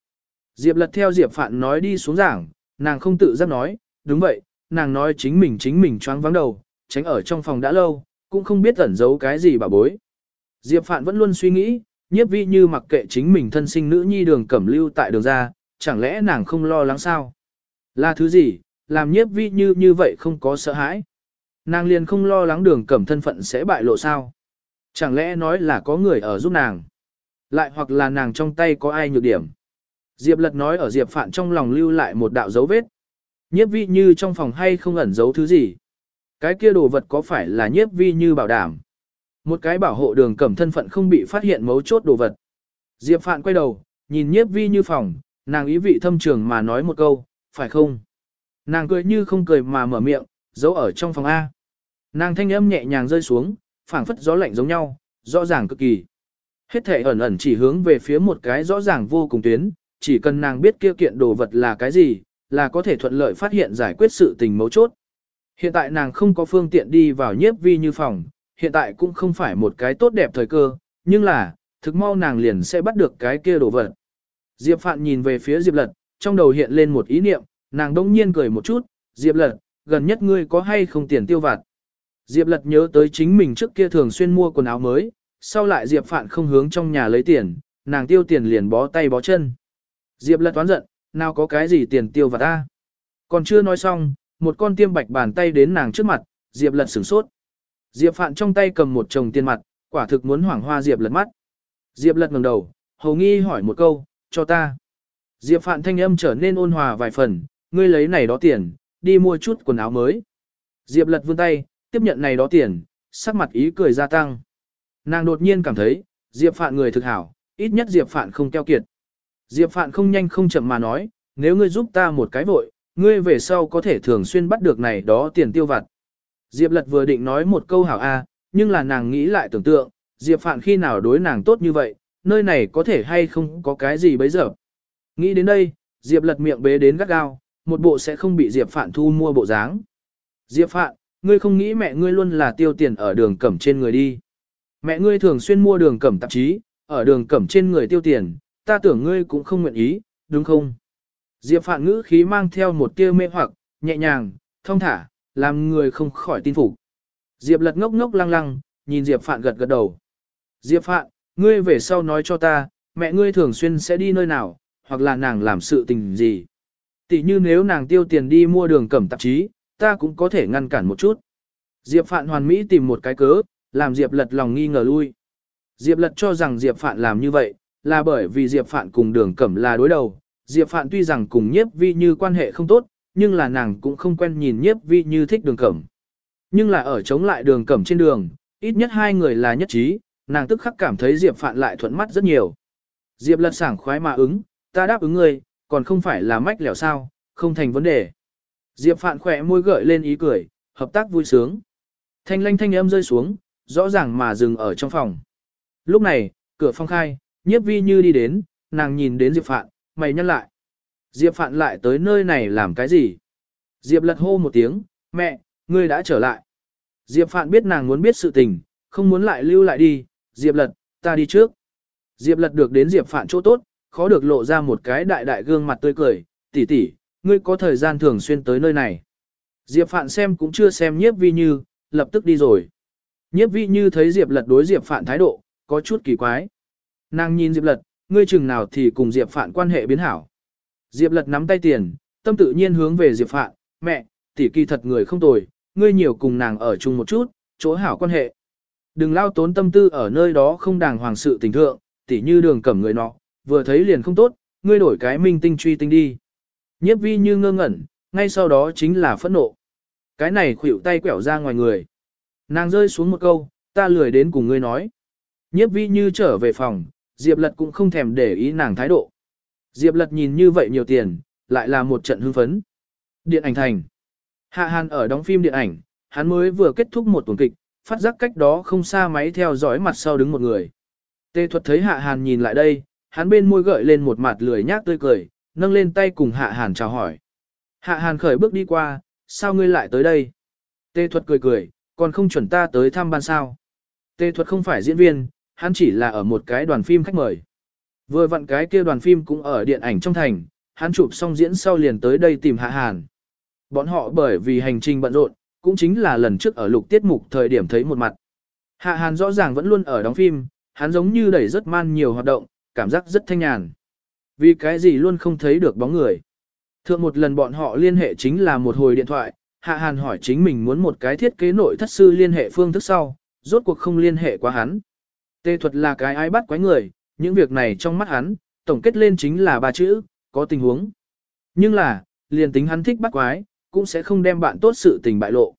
Diệp lật theo Diệp Phạn nói đi xuống giảng, nàng không tự giác nói, đúng vậy, nàng nói chính mình chính mình choáng vắng đầu, tránh ở trong phòng đã lâu, cũng không biết ẩn giấu cái gì bà bối. Diệp Phạn vẫn luôn suy nghĩ, nhiếp vi như mặc kệ chính mình thân sinh nữ nhi đường cẩm lưu tại đường ra, chẳng lẽ nàng không lo lắng sao? Là thứ gì, làm nhiếp vi như như vậy không có sợ hãi? Nàng liền không lo lắng đường cẩm thân phận sẽ bại lộ sao? Chẳng lẽ nói là có người ở giúp nàng? Lại hoặc là nàng trong tay có ai nhược điểm? Diệp lật nói ở Diệp Phạn trong lòng lưu lại một đạo dấu vết. Nhiếp vi như trong phòng hay không ẩn giấu thứ gì? Cái kia đồ vật có phải là nhiếp vi như bảo đảm? Một cái bảo hộ đường cẩm thân phận không bị phát hiện mấu chốt đồ vật. Diệp Phạn quay đầu, nhìn nhiếp vi như phòng, nàng ý vị thâm trường mà nói một câu, phải không? Nàng cười như không cười mà mở miệng, giấu ở trong phòng A. Nàng thanh âm nhẹ nhàng rơi xuống, phảng phất gió lạnh giống nhau, rõ ràng cực kỳ. Hết thể ẩn ẩn chỉ hướng về phía một cái rõ ràng vô cùng tuyến, chỉ cần nàng biết kia kiện đồ vật là cái gì, là có thể thuận lợi phát hiện giải quyết sự tình mấu chốt. Hiện tại nàng không có phương tiện đi vào nhiếp vi như phòng, hiện tại cũng không phải một cái tốt đẹp thời cơ, nhưng là, thực mau nàng liền sẽ bắt được cái kia đồ vật. Diệp Phạn nhìn về phía Diệp Lật, trong đầu hiện lên một ý niệm, nàng đông nhiên cười một chút, Diệp Lật, gần nhất ngươi có hay không tiền tiêu vặt. Diệp Lật nhớ tới chính mình trước kia thường xuyên mua quần áo mới, sau lại Diệp Phạn không hướng trong nhà lấy tiền, nàng tiêu tiền liền bó tay bó chân. Diệp Lật toán giận, nào có cái gì tiền tiêu vặt ta. Còn chưa nói xong, một con tiêm bạch bàn tay đến nàng trước mặt, Diệp lật sửng sốt. Diệp Phạn trong tay cầm một chồng tiền mặt, quả thực muốn hoảng hoa Diệp lật mắt. Diệp lật ngẩng đầu, hầu nghi hỏi một câu, cho ta. Diệp Phạn thanh âm trở nên ôn hòa vài phần, ngươi lấy này đó tiền, đi mua chút quần áo mới. Diệp lật vươn tay, tiếp nhận này đó tiền, sắc mặt ý cười gia tăng. Nàng đột nhiên cảm thấy, Diệp Phạn người thực hảo, ít nhất Diệp Phạn không keo kiệt. Diệp Phạn không nhanh không chậm mà nói, nếu ngươi giúp ta một cái vội, ngươi về sau có thể thường xuyên bắt được này đó tiền tiêu vặt. Diệp Lật vừa định nói một câu hảo a, nhưng là nàng nghĩ lại tưởng tượng, Diệp Phạn khi nào đối nàng tốt như vậy, nơi này có thể hay không có cái gì bấy giờ. Nghĩ đến đây, Diệp Lật miệng bế đến gắt gao, một bộ sẽ không bị Diệp Phạn thu mua bộ dáng. Diệp Phạn, ngươi không nghĩ mẹ ngươi luôn là tiêu tiền ở đường cẩm trên người đi. Mẹ ngươi thường xuyên mua đường cẩm tạp chí, ở đường cẩm trên người tiêu tiền, ta tưởng ngươi cũng không nguyện ý, đúng không? Diệp Phạn ngữ khí mang theo một tia mê hoặc, nhẹ nhàng, thông thả, làm người không khỏi tin phục. Diệp lật ngốc ngốc lăng lăng, nhìn Diệp Phạn gật gật đầu. Diệp Phạn, ngươi về sau nói cho ta, mẹ ngươi thường xuyên sẽ đi nơi nào, hoặc là nàng làm sự tình gì. Tỷ như nếu nàng tiêu tiền đi mua đường cẩm tạp chí, ta cũng có thể ngăn cản một chút. Diệp Phạn hoàn mỹ tìm một cái cớ, làm Diệp lật lòng nghi ngờ lui. Diệp lật cho rằng Diệp Phạn làm như vậy, là bởi vì Diệp Phạn cùng đường cẩm là đối đầu. Diệp Phạn tuy rằng cùng nhiếp vi như quan hệ không tốt, nhưng là nàng cũng không quen nhìn nhiếp vi như thích đường cẩm. Nhưng là ở chống lại đường cẩm trên đường, ít nhất hai người là nhất trí, nàng tức khắc cảm thấy Diệp Phạn lại thuận mắt rất nhiều. Diệp lật sảng khoái mà ứng, ta đáp ứng ngươi, còn không phải là mách lẻo sao, không thành vấn đề. Diệp Phạn khỏe môi gợi lên ý cười, hợp tác vui sướng. Thanh lanh thanh âm rơi xuống, rõ ràng mà dừng ở trong phòng. Lúc này, cửa phong khai, nhiếp vi như đi đến, nàng nhìn đến Diệp Phạn, mày nhăn lại. Diệp Phạn lại tới nơi này làm cái gì? Diệp lật hô một tiếng, mẹ, ngươi đã trở lại. Diệp Phạn biết nàng muốn biết sự tình, không muốn lại lưu lại đi, Diệp lật, ta đi trước. Diệp lật được đến Diệp Phạn chỗ tốt, khó được lộ ra một cái đại đại gương mặt tươi cười, tỷ tỷ, ngươi có thời gian thường xuyên tới nơi này. Diệp Phạn xem cũng chưa xem nhiếp vi như, lập tức đi rồi. Nhiếp vi như thấy Diệp lật đối Diệp Phạn thái độ, có chút kỳ quái. Nàng nhìn Diệp lật, ngươi chừng nào thì cùng Diệp Phạn quan hệ biến hảo. Diệp lật nắm tay tiền, tâm tự nhiên hướng về Diệp Phạn, mẹ, tỷ kỳ thật người không tồi, ngươi nhiều cùng nàng ở chung một chút, chỗ hảo quan hệ. Đừng lao tốn tâm tư ở nơi đó không đàng hoàng sự tình thượng, tỷ như đường cẩm người nọ, vừa thấy liền không tốt, ngươi đổi cái minh tinh truy tinh đi. Nhiếp vi như ngơ ngẩn, ngay sau đó chính là phẫn nộ. Cái này khuỷu tay quẹo ra ngoài người. Nàng rơi xuống một câu, ta lười đến cùng ngươi nói. Nhiếp vi như trở về phòng, Diệp Lật cũng không thèm để ý nàng thái độ. Diệp Lật nhìn như vậy nhiều tiền, lại là một trận hưng phấn. Điện ảnh thành. Hạ Hàn ở đóng phim điện ảnh, hắn mới vừa kết thúc một tuần kịch, phát giác cách đó không xa máy theo dõi mặt sau đứng một người. Tê thuật thấy Hạ Hàn nhìn lại đây, hắn bên môi gợi lên một mặt lười nhác tươi cười, nâng lên tay cùng Hạ Hàn chào hỏi. Hạ Hàn khởi bước đi qua, sao ngươi lại tới đây? Tê thuật cười cười, còn không chuẩn ta tới thăm ban sao. Tê thuật không phải diễn viên, hắn chỉ là ở một cái đoàn phim khách mời. Vừa vặn cái kia đoàn phim cũng ở điện ảnh trong thành, hắn chụp xong diễn sau liền tới đây tìm Hạ Hàn. Bọn họ bởi vì hành trình bận rộn, cũng chính là lần trước ở lục tiết mục thời điểm thấy một mặt. Hạ Hàn rõ ràng vẫn luôn ở đóng phim, hắn giống như đẩy rất man nhiều hoạt động, cảm giác rất thanh nhàn. Vì cái gì luôn không thấy được bóng người. Thượng một lần bọn họ liên hệ chính là một hồi điện thoại, Hạ Hàn hỏi chính mình muốn một cái thiết kế nội thất sư liên hệ phương thức sau, rốt cuộc không liên hệ quá hắn. Tê thuật là cái ai bắt quái người, những việc này trong mắt hắn, tổng kết lên chính là ba chữ, có tình huống. Nhưng là, liền tính hắn thích bắt quái, cũng sẽ không đem bạn tốt sự tình bại lộ.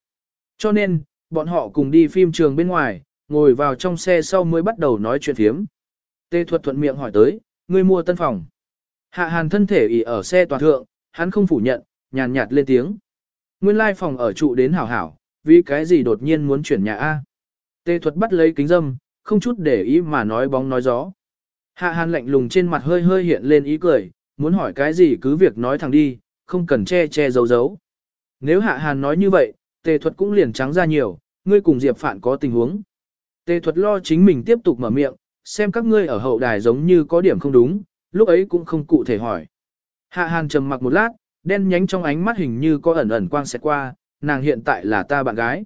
Cho nên, bọn họ cùng đi phim trường bên ngoài, ngồi vào trong xe sau mới bắt đầu nói chuyện thiếm. Tê thuật thuận miệng hỏi tới, ngươi mua tân phòng. Hạ hàn thân thể ỉ ở xe toàn thượng, hắn không phủ nhận, nhàn nhạt lên tiếng. Nguyên lai phòng ở trụ đến hảo hảo, vì cái gì đột nhiên muốn chuyển nhà A. Tê thuật bắt lấy kính dâm, không chút để ý mà nói bóng nói gió. Hạ hàn lạnh lùng trên mặt hơi hơi hiện lên ý cười, muốn hỏi cái gì cứ việc nói thẳng đi, không cần che che giấu giấu. Nếu hạ hàn nói như vậy, tề thuật cũng liền trắng ra nhiều, ngươi cùng Diệp Phạn có tình huống. Tề thuật lo chính mình tiếp tục mở miệng, xem các ngươi ở hậu đài giống như có điểm không đúng, lúc ấy cũng không cụ thể hỏi. Hạ hàn trầm mặc một lát, đen nhánh trong ánh mắt hình như có ẩn ẩn quang sẽ qua, nàng hiện tại là ta bạn gái.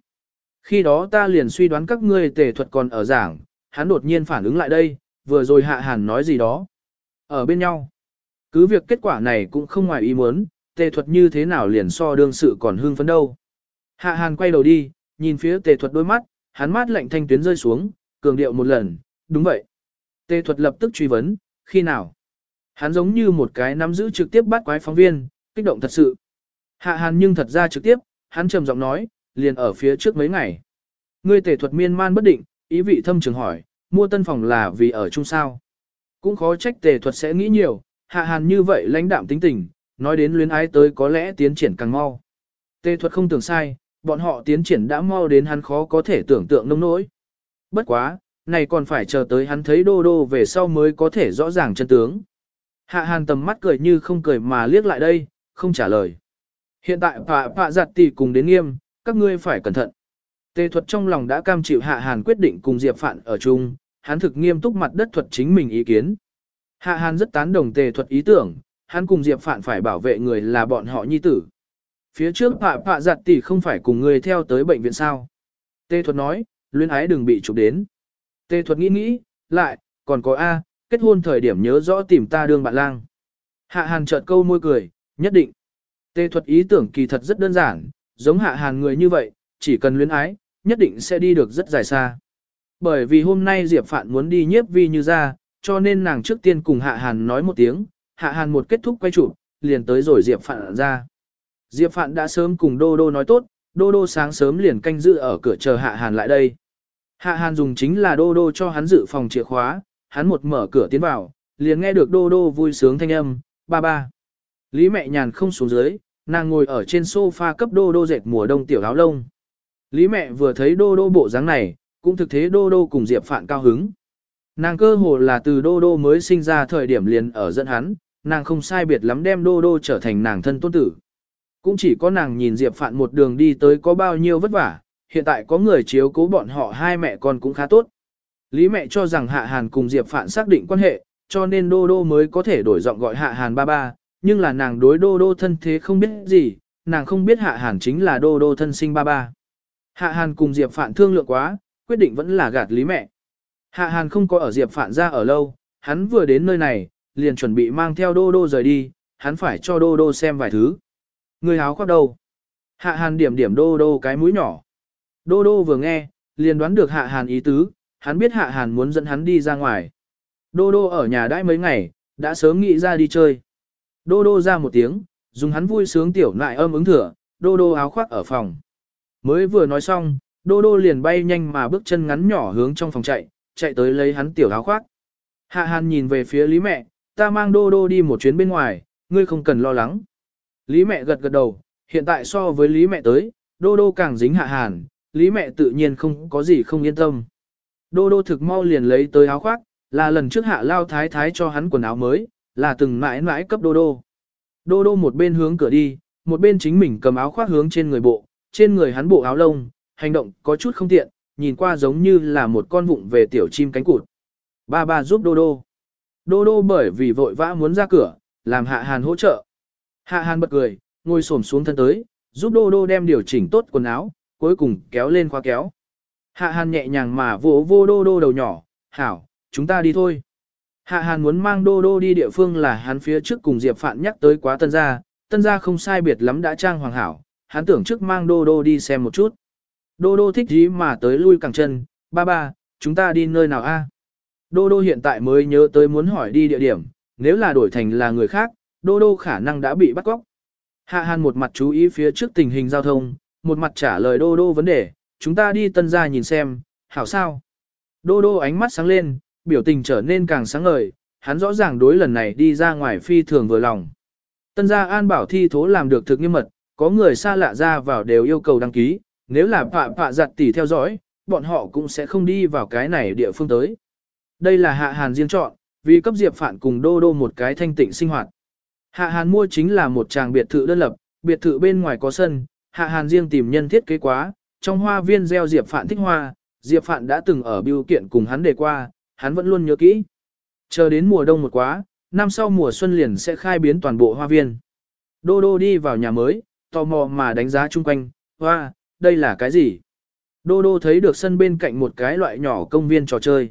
Khi đó ta liền suy đoán các ngươi tề thuật còn ở giảng, hắn đột nhiên phản ứng lại đây, vừa rồi hạ hàn nói gì đó. Ở bên nhau. Cứ việc kết quả này cũng không ngoài ý muốn, tề thuật như thế nào liền so đương sự còn hương phấn đâu. Hạ hàn quay đầu đi, nhìn phía tề thuật đôi mắt, hắn mắt lạnh thanh tuyến rơi xuống, cường điệu một lần, đúng vậy. Tề thuật lập tức truy vấn, khi nào? Hắn giống như một cái nắm giữ trực tiếp bắt quái phóng viên, kích động thật sự. Hạ hàn nhưng thật ra trực tiếp, hắn trầm giọng nói, liền ở phía trước mấy ngày. Ngươi Tề thuật miên man bất định, ý vị thâm trường hỏi, mua tân phòng là vì ở chung sao. Cũng khó trách tề thuật sẽ nghĩ nhiều, hạ hàn như vậy lãnh đạm tính tình, nói đến luyến ái tới có lẽ tiến triển càng mau. Tề thuật không tưởng sai, bọn họ tiến triển đã mau đến hắn khó có thể tưởng tượng nông nỗi. Bất quá, này còn phải chờ tới hắn thấy đô đô về sau mới có thể rõ ràng chân tướng. Hạ hàn tầm mắt cười như không cười mà liếc lại đây, không trả lời. Hiện tại phạ phạ giặt tỷ cùng đến nghiêm, các ngươi phải cẩn thận. Tề thuật trong lòng đã cam chịu hạ hàn quyết định cùng Diệp Phạn ở chung, hắn thực nghiêm túc mặt đất thuật chính mình ý kiến. Hạ hàn rất tán đồng tề thuật ý tưởng, hắn cùng Diệp Phạn phải bảo vệ người là bọn họ nhi tử. Phía trước phạ phạ giặt tỷ không phải cùng người theo tới bệnh viện sao. Tề thuật nói, luyến ái đừng bị chụp đến. Tề thuật nghĩ nghĩ, lại, còn có A, kết hôn thời điểm nhớ rõ tìm ta đương bạn lang. Hạ hàn chợt câu môi cười, nhất định. Tề thuật ý tưởng kỳ thật rất đơn giản, giống hạ hàn người như vậy, chỉ cần luyến ái, nhất định sẽ đi được rất dài xa. Bởi vì hôm nay Diệp Phạn muốn đi nhiếp vi như ra, cho nên nàng trước tiên cùng hạ hàn nói một tiếng, hạ hàn một kết thúc quay chụp, liền tới rồi Diệp Phạn ra. Diệp Phạn đã sớm cùng Đô Đô nói tốt, Đô Đô sáng sớm liền canh giữ ở cửa chờ hạ hàn lại đây. Hạ hàn dùng chính là Đô Đô cho hắn dự phòng chìa khóa, hắn một mở cửa tiến vào, liền nghe được Đô Đô vui sướng thanh âm, ba ba. Lý mẹ nhàn không xuống dưới, nàng ngồi ở trên sofa cấp Đô Đô dệt mùa đông tiểu áo lông. Lý mẹ vừa thấy Đô Đô bộ dáng này, cũng thực thế Đô Đô cùng Diệp Phạn cao hứng. Nàng cơ hồ là từ Đô Đô mới sinh ra thời điểm liền ở dẫn hắn, nàng không sai biệt lắm đem Đô Đô trở thành nàng thân tôn tử. Cũng chỉ có nàng nhìn Diệp Phạn một đường đi tới có bao nhiêu vất vả, hiện tại có người chiếu cố bọn họ hai mẹ con cũng khá tốt. Lý mẹ cho rằng Hạ Hàn cùng Diệp Phạn xác định quan hệ, cho nên Đô Đô mới có thể đổi giọng gọi Hạ Hàn ba ba, nhưng là nàng đối Đô Đô thân thế không biết gì, nàng không biết Hạ Hàn chính là Đô Đô thân sinh ba ba. Hạ Hàn cùng Diệp Phạn thương lượng quá, quyết định vẫn là gạt Lý mẹ. Hạ Hàn không có ở Diệp Phạn ra ở lâu, hắn vừa đến nơi này, liền chuẩn bị mang theo Đô Đô rời đi, hắn phải cho Đô Đô xem vài thứ. Người áo khoác đâu? Hạ Hàn điểm điểm Đô Đô cái mũi nhỏ. Đô Đô vừa nghe, liền đoán được Hạ Hàn ý tứ, hắn biết Hạ Hàn muốn dẫn hắn đi ra ngoài. Đô Đô ở nhà đãi mấy ngày, đã sớm nghĩ ra đi chơi. Đô Đô ra một tiếng, dùng hắn vui sướng tiểu lại âm ứng thừa, Đô Đô áo khoác ở phòng. Mới vừa nói xong, Đô Đô liền bay nhanh mà bước chân ngắn nhỏ hướng trong phòng chạy, chạy tới lấy hắn tiểu áo khoác. Hạ Hàn nhìn về phía Lý mẹ, ta mang Đô Đô đi một chuyến bên ngoài, ngươi không cần lo lắng. Lý mẹ gật gật đầu, hiện tại so với Lý mẹ tới, Đô Đô càng dính Hạ Hàn, Lý mẹ tự nhiên không có gì không yên tâm. Đô Đô thực mau liền lấy tới áo khoác, là lần trước Hạ Lao Thái Thái cho hắn quần áo mới, là từng mãi mãi cấp Đô Đô. Đô Đô một bên hướng cửa đi, một bên chính mình cầm áo khoác hướng trên người bộ, trên người hắn bộ áo lông, hành động có chút không tiện, nhìn qua giống như là một con vụng về tiểu chim cánh cụt. Ba ba giúp Đô Đô. Đô Đô bởi vì vội vã muốn ra cửa, làm Hạ Hàn hỗ trợ. Hạ Hàn bật cười, ngồi xổm xuống thân tới, giúp Đô Đô đem điều chỉnh tốt quần áo, cuối cùng kéo lên khóa kéo. Hạ Hàn nhẹ nhàng mà vỗ vô Đô Đô đầu nhỏ, hảo, chúng ta đi thôi. Hạ Hàn muốn mang Đô Đô đi địa phương là hắn phía trước cùng Diệp Phạn nhắc tới quá tân gia, tân gia không sai biệt lắm đã trang hoàng hảo, hắn tưởng trước mang Đô Đô đi xem một chút. Đô Đô thích gì mà tới lui càng chân, ba ba, chúng ta đi nơi nào a? Đô Đô hiện tại mới nhớ tới muốn hỏi đi địa điểm, nếu là đổi thành là người khác, Đô Đô khả năng đã bị bắt cóc. Hạ Hàn một mặt chú ý phía trước tình hình giao thông, một mặt trả lời Đô Đô vấn đề, chúng ta đi tân gia nhìn xem, hảo sao? Đô Đô ánh mắt sáng lên, biểu tình trở nên càng sáng ngời, hắn rõ ràng đối lần này đi ra ngoài phi thường vừa lòng. Tân gia an bảo thi thố làm được thực nghiêm mật, có người xa lạ ra vào đều yêu cầu đăng ký, nếu là phạ phạ giặt tỉ theo dõi, bọn họ cũng sẽ không đi vào cái này địa phương tới. Đây là hạ hàn riêng chọn, vì cấp diệp phản cùng đô đô một cái thanh tịnh sinh hoạt. Hạ hàn mua chính là một tràng biệt thự đơn lập, biệt thự bên ngoài có sân, hạ hàn riêng tìm nhân thiết kế quá, trong hoa viên gieo diệp phản thích hoa, diệp phản đã từng ở biêu kiện cùng hắn đề qua, hắn vẫn luôn nhớ kỹ. Chờ đến mùa đông một quá, năm sau mùa xuân liền sẽ khai biến toàn bộ hoa viên. Đô đô đi vào nhà mới, tò mò mà đánh giá chung quanh, hoa, đây là cái gì? Đô đô thấy được sân bên cạnh một cái loại nhỏ công viên trò chơi.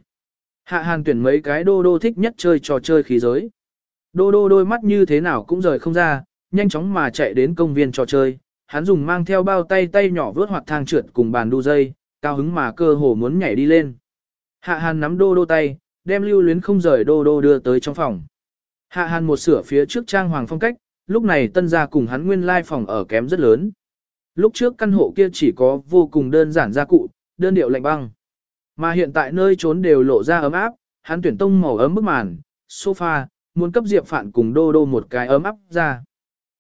Hạ hàn tuyển mấy cái đô đô thích nhất chơi trò chơi khí giới. Đô đô đôi mắt như thế nào cũng rời không ra, nhanh chóng mà chạy đến công viên trò chơi. Hắn dùng mang theo bao tay tay nhỏ vớt hoặc thang trượt cùng bàn đu dây, cao hứng mà cơ hồ muốn nhảy đi lên. Hạ hàn nắm đô đô tay, đem lưu luyến không rời đô đô đưa tới trong phòng. Hạ Hàn một sửa phía trước trang hoàng phong cách, lúc này tân gia cùng hắn nguyên lai phòng ở kém rất lớn. Lúc trước căn hộ kia chỉ có vô cùng đơn giản gia cụ, đơn điệu lạnh băng. Mà hiện tại nơi trốn đều lộ ra ấm áp, hắn tuyển tông màu ấm bức màn, sofa, muốn cấp Diệp Phạn cùng Đô Đô một cái ấm áp ra.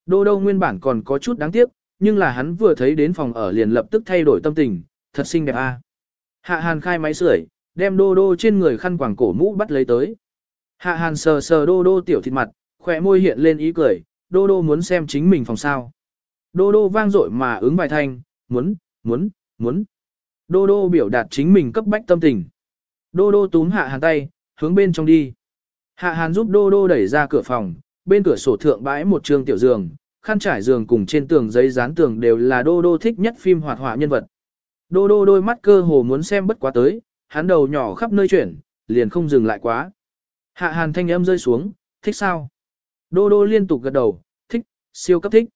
Đô Đô nguyên bản còn có chút đáng tiếc, nhưng là hắn vừa thấy đến phòng ở liền lập tức thay đổi tâm tình, thật xinh đẹp a. Hạ Hàn khai máy sưởi, đem Đô Đô trên người khăn quàng cổ mũ bắt lấy tới. Hạ Hàn sờ sờ Đô Đô tiểu thịt mặt, khỏe môi hiện lên ý cười, Đô Đô muốn xem chính mình phòng sao. Đô Đô vang dội mà ứng bài thanh, muốn, muốn, muốn. Đô Đô biểu đạt chính mình cấp bách tâm tình. Đô Đô túm Hạ Hàn tay, hướng bên trong đi. Hạ Hàn giúp Đô Đô đẩy ra cửa phòng, bên cửa sổ thượng bãi một trường tiểu giường, khăn trải giường cùng trên tường giấy dán tường đều là Đô Đô thích nhất phim hoạt họa nhân vật. Đô Đô đôi mắt cơ hồ muốn xem bất quá tới, hắn đầu nhỏ khắp nơi chuyển, liền không dừng lại quá. Hạ Hàn thanh âm rơi xuống, thích sao? Đô Đô liên tục gật đầu, thích, siêu cấp thích.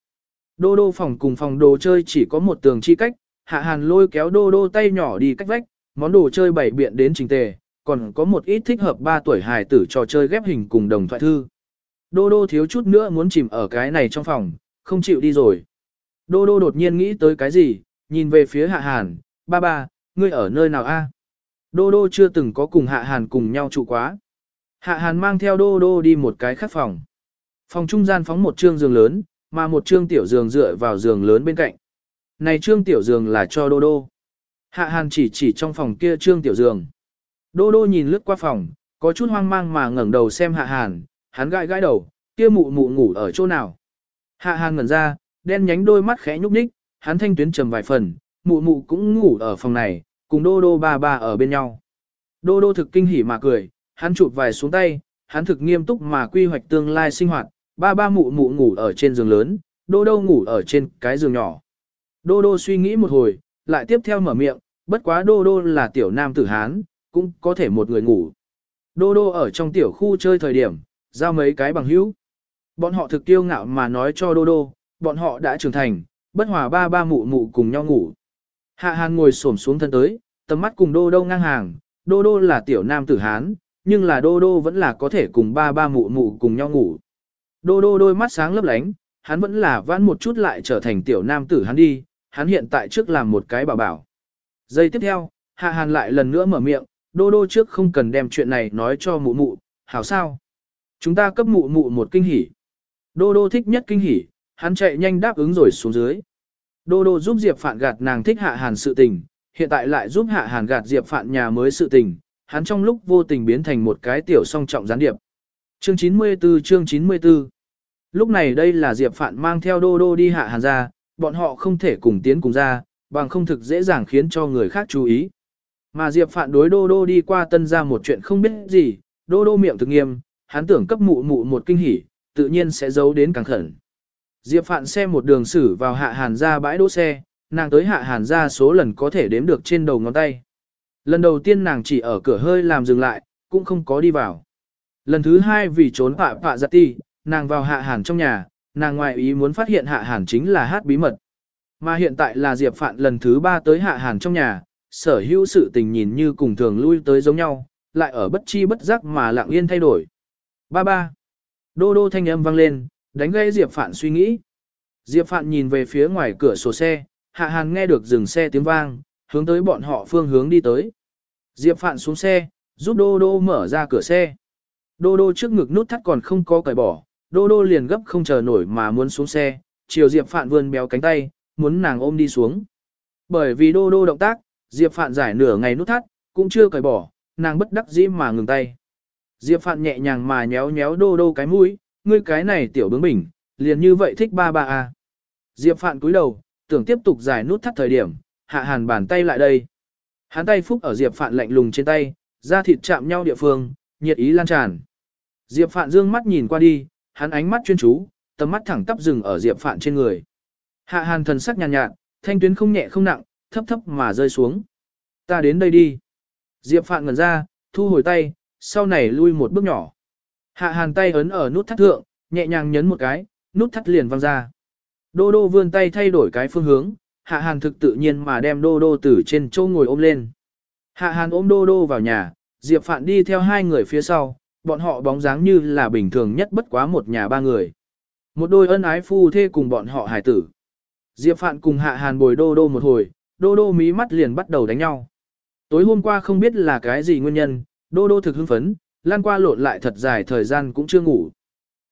Đô Đô phòng cùng phòng đồ chơi chỉ có một tường chi cách, Hạ Hàn lôi kéo Đô Đô tay nhỏ đi cách vách, món đồ chơi bảy biện đến trình tề, còn có một ít thích hợp 3 tuổi hài tử trò chơi ghép hình cùng đồng thoại thư. Đô đô thiếu chút nữa muốn chìm ở cái này trong phòng, không chịu đi rồi. Đô đô đột nhiên nghĩ tới cái gì, nhìn về phía hạ hàn, ba ba, ngươi ở nơi nào a? Đô đô chưa từng có cùng hạ hàn cùng nhau trụ quá. Hạ hàn mang theo đô đô đi một cái khác phòng. Phòng trung gian phóng một trương giường lớn, mà một trương tiểu giường dựa vào giường lớn bên cạnh. Này trương tiểu giường là cho đô đô. Hạ hàn chỉ chỉ trong phòng kia trương tiểu giường. Đô đô nhìn lướt qua phòng, có chút hoang mang mà ngẩng đầu xem hạ hàn, hắn gãi gãi đầu, kia mụ mụ ngủ ở chỗ nào. Hạ hàn ngẩn ra, đen nhánh đôi mắt khẽ nhúc nhích, hắn thanh tuyến trầm vài phần, mụ mụ cũng ngủ ở phòng này, cùng đô đô ba ba ở bên nhau. Đô đô thực kinh hỉ mà cười, hắn chụp vài xuống tay, hắn thực nghiêm túc mà quy hoạch tương lai sinh hoạt, ba ba mụ mụ ngủ ở trên giường lớn, đô đô ngủ ở trên cái giường nhỏ. Đô đô suy nghĩ một hồi, lại tiếp theo mở miệng, bất quá đô đô là tiểu nam tử Hán, cũng có thể một người ngủ. Đô đô ở trong tiểu khu chơi thời điểm, giao mấy cái bằng hữu. Bọn họ thực tiêu ngạo mà nói cho đô đô, bọn họ đã trưởng thành, bất hòa ba ba mụ mụ cùng nhau ngủ. Hạ Hàn ngồi xổm xuống thân tới, tầm mắt cùng đô đô ngang hàng, đô đô là tiểu nam tử Hán, nhưng là đô đô vẫn là có thể cùng ba ba mụ mụ cùng nhau ngủ. Đô đô đôi mắt sáng lấp lánh, hắn vẫn là vãn một chút lại trở thành tiểu nam tử hắn đi, hắn hiện tại trước làm một cái bảo bảo. Giây tiếp theo, Hạ Hàn lại lần nữa mở miệng, đô đô trước không cần đem chuyện này nói cho mụ mụ, hảo sao? Chúng ta cấp mụ mụ một kinh hỉ. Đô đô thích nhất kinh hỉ, hắn chạy nhanh đáp ứng rồi xuống dưới. Đô đô giúp Diệp Phạn gạt nàng thích hạ hàn sự tình, hiện tại lại giúp hạ hàn gạt Diệp Phạn nhà mới sự tình, hắn trong lúc vô tình biến thành một cái tiểu song trọng gián điệp. Chương 94 chương 94 Lúc này đây là Diệp Phạn mang theo đô đô đi hạ hàn ra, bọn họ không thể cùng tiến cùng ra, bằng không thực dễ dàng khiến cho người khác chú ý. Mà Diệp Phạn đối Đô Đô đi qua tân ra một chuyện không biết gì, Đô Đô miệng thực nghiêm, hắn tưởng cấp mụ mụ một kinh hỉ, tự nhiên sẽ giấu đến càng khẩn. Diệp Phạn xem một đường xử vào hạ hàn ra bãi đỗ xe, nàng tới hạ hàn ra số lần có thể đếm được trên đầu ngón tay. Lần đầu tiên nàng chỉ ở cửa hơi làm dừng lại, cũng không có đi vào. Lần thứ hai vì trốn phạ phạ Giật ti, nàng vào hạ hàn trong nhà, nàng ngoại ý muốn phát hiện hạ hàn chính là hát bí mật. Mà hiện tại là Diệp Phạn lần thứ ba tới hạ hàn trong nhà, sở hữu sự tình nhìn như cùng thường lui tới giống nhau, lại ở bất chi bất giác mà lặng yên thay đổi. Ba ba. Đô đô thanh âm vang lên, đánh gây Diệp Phạn suy nghĩ. Diệp Phạn nhìn về phía ngoài cửa sổ xe, Hạ Hàn nghe được dừng xe tiếng vang, hướng tới bọn họ phương hướng đi tới. Diệp Phạn xuống xe, giúp Đô Đô mở ra cửa xe. Đô Đô trước ngực nút thắt còn không có cởi bỏ, Đô Đô liền gấp không chờ nổi mà muốn xuống xe, chiều Diệp Phạn vươn béo cánh tay, muốn nàng ôm đi xuống. Bởi vì Đô Đô động tác, Diệp Phạn giải nửa ngày nút thắt, cũng chưa cởi bỏ, nàng bất đắc dĩ mà ngừng tay. Diệp Phạn nhẹ nhàng mà nhéo nhéo đô đô cái mũi, ngươi cái này tiểu bướng bỉnh, liền như vậy thích ba ba à. Diệp Phạn cúi đầu, tưởng tiếp tục giải nút thắt thời điểm, hạ hàn bàn tay lại đây. Hắn tay phúc ở Diệp Phạn lạnh lùng trên tay, da thịt chạm nhau địa phương, nhiệt ý lan tràn. Diệp Phạn dương mắt nhìn qua đi, hắn ánh mắt chuyên chú, tầm mắt thẳng tắp dừng ở Diệp Phạn trên người. Hạ hàn thần sắc nhàn nhạt, nhạt, thanh tuyến không nhẹ không nặng, thấp thấp mà rơi xuống. Ta đến đây đi. Diệp Phạn ngẩn ra, thu hồi tay, sau này lui một bước nhỏ. Hạ hàn tay ấn ở nút thắt thượng, nhẹ nhàng nhấn một cái, nút thắt liền văng ra. Đô đô vươn tay thay đổi cái phương hướng, hạ hàn thực tự nhiên mà đem đô đô từ trên châu ngồi ôm lên. Hạ hàn ôm đô đô vào nhà, Diệp Phạn đi theo hai người phía sau, bọn họ bóng dáng như là bình thường nhất bất quá một nhà ba người. Một đôi ân ái phu thê cùng bọn họ hài tử. Diệp Phạn cùng Hạ Hàn bồi đô đô một hồi, đô đô mí mắt liền bắt đầu đánh nhau. Tối hôm qua không biết là cái gì nguyên nhân, đô đô thực hưng phấn, lan qua lộn lại thật dài thời gian cũng chưa ngủ.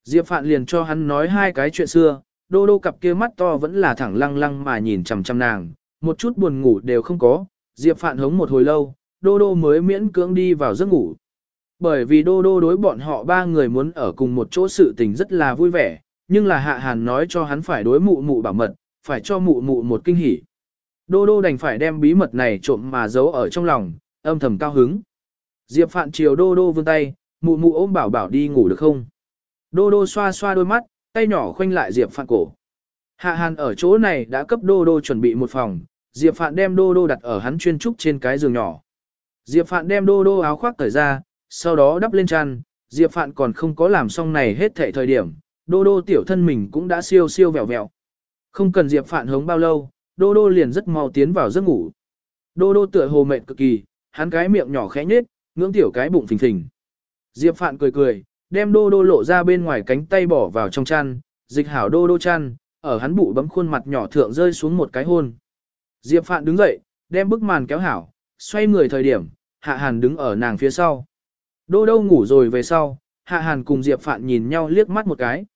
Diệp Phạn liền cho hắn nói hai cái chuyện xưa, đô đô cặp kia mắt to vẫn là thẳng lăng lăng mà nhìn chằm chằm nàng, một chút buồn ngủ đều không có, Diệp Phạn hống một hồi lâu, đô đô mới miễn cưỡng đi vào giấc ngủ. Bởi vì đô đô đối bọn họ ba người muốn ở cùng một chỗ sự tình rất là vui vẻ, nhưng là hạ hàn nói cho hắn phải đối mụ mụ bảo mật, phải cho mụ mụ một kinh hỉ. Đô đô đành phải đem bí mật này trộm mà giấu ở trong lòng, âm thầm cao hứng. Diệp Phạn chiều đô đô vươn tay, mụ mụ ôm bảo bảo đi ngủ được không? Đô đô xoa xoa đôi mắt, tay nhỏ khoanh lại Diệp Phạn cổ. Hạ Hàn ở chỗ này đã cấp đô đô chuẩn bị một phòng, Diệp Phạn đem đô đô đặt ở hắn chuyên trúc trên cái giường nhỏ. Diệp Phạn đem đô đô áo khoác cởi ra, sau đó đắp lên chăn, Diệp Phạn còn không có làm xong này hết thệ thời điểm, đô đô tiểu thân mình cũng đã siêu siêu vẹo vẹo. Không cần Diệp Phạn hống bao lâu, đô đô liền rất mau tiến vào giấc ngủ. Đô đô tựa hồ mệt cực kỳ, hắn cái miệng nhỏ khẽ nhếch, ngưỡng tiểu cái bụng phình phình. Diệp Phạn cười cười, đem đô đô lộ ra bên ngoài cánh tay bỏ vào trong chăn, dịch hảo đô đô chăn, ở hắn bụ bấm khuôn mặt nhỏ thượng rơi xuống một cái hôn. Diệp Phạn đứng dậy, đem bức màn kéo hảo, xoay người thời điểm, Hạ Hàn đứng ở nàng phía sau. Đô đô ngủ rồi về sau, Hạ Hàn cùng Diệp Phạn nhìn nhau liếc mắt một cái.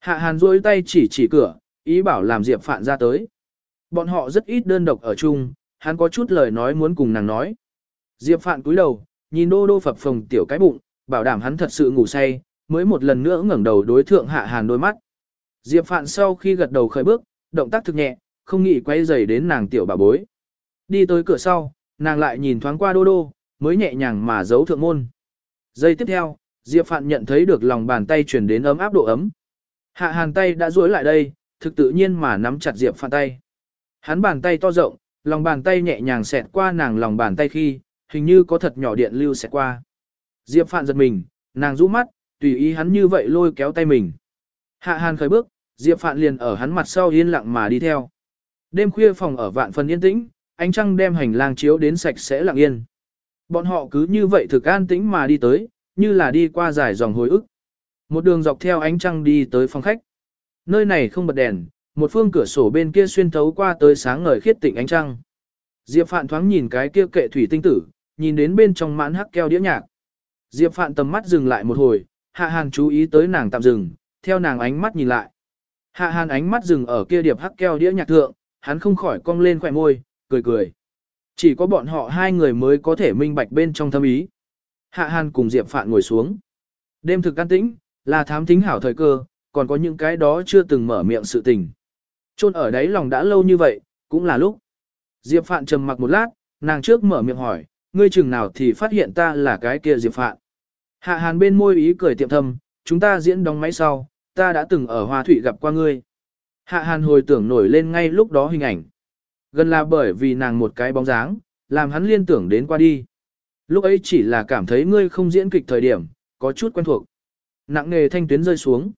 Hạ Hàn duỗi tay chỉ chỉ cửa, ý bảo làm Diệp Phạn ra tới. Bọn họ rất ít đơn độc ở chung, hắn có chút lời nói muốn cùng nàng nói. Diệp Phạn cúi đầu, nhìn đô đô phập phồng tiểu cái bụng, bảo đảm hắn thật sự ngủ say, mới một lần nữa ngẩng đầu đối thượng Hạ Hàn đôi mắt. Diệp Phạn sau khi gật đầu khởi bước, động tác thực nhẹ, không nghĩ quay dày đến nàng tiểu bà bối. Đi tới cửa sau, nàng lại nhìn thoáng qua đô đô, mới nhẹ nhàng mà giấu thượng môn. Giây tiếp theo, Diệp Phạn nhận thấy được lòng bàn tay truyền đến ấm áp độ ấm. Hạ hàn tay đã duỗi lại đây, thực tự nhiên mà nắm chặt Diệp Phạn tay. Hắn bàn tay to rộng, lòng bàn tay nhẹ nhàng xẹt qua nàng lòng bàn tay khi, hình như có thật nhỏ điện lưu xẹt qua. Diệp Phạn giật mình, nàng rũ mắt, tùy ý hắn như vậy lôi kéo tay mình. Hạ hàn khởi bước, Diệp Phạn liền ở hắn mặt sau yên lặng mà đi theo. Đêm khuya phòng ở vạn phần yên tĩnh, ánh trăng đem hành lang chiếu đến sạch sẽ lặng yên. Bọn họ cứ như vậy thực an tĩnh mà đi tới, như là đi qua dài dòng hồi ức. Một đường dọc theo ánh trăng đi tới phòng khách. Nơi này không bật đèn, một phương cửa sổ bên kia xuyên thấu qua tới sáng ngời khiết tịnh ánh trăng. Diệp Phạn thoáng nhìn cái kia kệ thủy tinh tử, nhìn đến bên trong mãn hắc keo đĩa nhạc. Diệp Phạn tầm mắt dừng lại một hồi, Hạ Hàn chú ý tới nàng tạm dừng, theo nàng ánh mắt nhìn lại. Hạ Hàn ánh mắt dừng ở kia điệp hắc keo đĩa nhạc thượng, hắn không khỏi cong lên khỏe môi, cười cười. Chỉ có bọn họ hai người mới có thể minh bạch bên trong thâm ý. Hạ Hàn cùng Diệp Phạn ngồi xuống. Đêm thực can tĩnh, là thám thính hảo thời cơ, còn có những cái đó chưa từng mở miệng sự tình. Trôn ở đấy lòng đã lâu như vậy, cũng là lúc. Diệp Phạn trầm mặc một lát, nàng trước mở miệng hỏi, ngươi chừng nào thì phát hiện ta là cái kia Diệp Phạn. Hạ Hàn bên môi ý cười tiệm thâm, chúng ta diễn đóng máy sau, ta đã từng ở Hoa Thủy gặp qua ngươi. Hạ Hàn hồi tưởng nổi lên ngay lúc đó hình ảnh. Gần là bởi vì nàng một cái bóng dáng, làm hắn liên tưởng đến qua đi. Lúc ấy chỉ là cảm thấy ngươi không diễn kịch thời điểm, có chút quen thuộc. Nặng nghề thanh tuyến rơi xuống.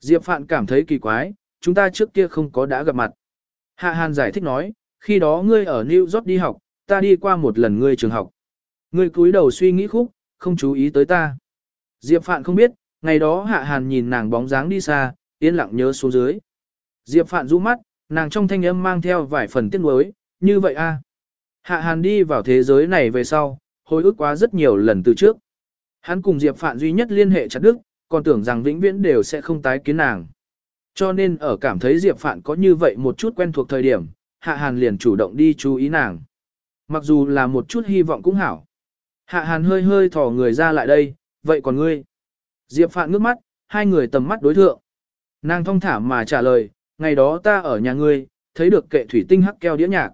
Diệp Phạn cảm thấy kỳ quái, chúng ta trước kia không có đã gặp mặt. Hạ Hàn giải thích nói, khi đó ngươi ở New York đi học, ta đi qua một lần ngươi trường học. Ngươi cúi đầu suy nghĩ khúc, không chú ý tới ta. Diệp Phạn không biết, ngày đó Hạ Hàn nhìn nàng bóng dáng đi xa, yên lặng nhớ xuống dưới. Diệp Phạn rũ mắt, nàng trong thanh âm mang theo vài phần tiếc nuối, như vậy a. Hạ Hàn đi vào thế giới này về sau, hồi ức quá rất nhiều lần từ trước. Hắn cùng Diệp Phạn duy nhất liên hệ chặt đức, còn tưởng rằng vĩnh viễn đều sẽ không tái kiến nàng. Cho nên ở cảm thấy Diệp Phạn có như vậy một chút quen thuộc thời điểm, Hạ Hàn liền chủ động đi chú ý nàng. Mặc dù là một chút hy vọng cũng hảo. Hạ Hàn hơi hơi thò người ra lại đây, vậy còn ngươi? Diệp Phạn ngước mắt, hai người tầm mắt đối thượng. Nàng thong thả mà trả lời, ngày đó ta ở nhà ngươi, thấy được kệ thủy tinh hắc keo đĩa nhạc.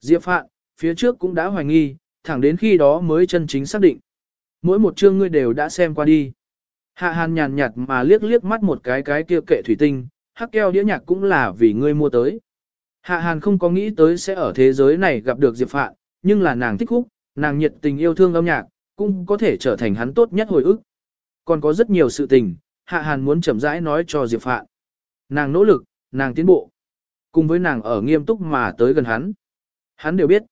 Diệp Phạn, phía trước cũng đã hoài nghi, thẳng đến khi đó mới chân chính xác định. Mỗi một chương ngươi đều đã xem qua đi. Hạ hàn nhàn nhạt mà liếc liếc mắt một cái cái kia kệ thủy tinh, hắc keo đĩa nhạc cũng là vì ngươi mua tới. Hạ hàn không có nghĩ tới sẽ ở thế giới này gặp được Diệp Phạn, nhưng là nàng thích khúc, nàng nhiệt tình yêu thương âm nhạc, cũng có thể trở thành hắn tốt nhất hồi ức. Còn có rất nhiều sự tình, Hạ Hàn muốn chậm rãi nói cho Diệp Phạn. Nàng nỗ lực, nàng tiến bộ. Cùng với nàng ở nghiêm túc mà tới gần hắn. Hắn đều biết.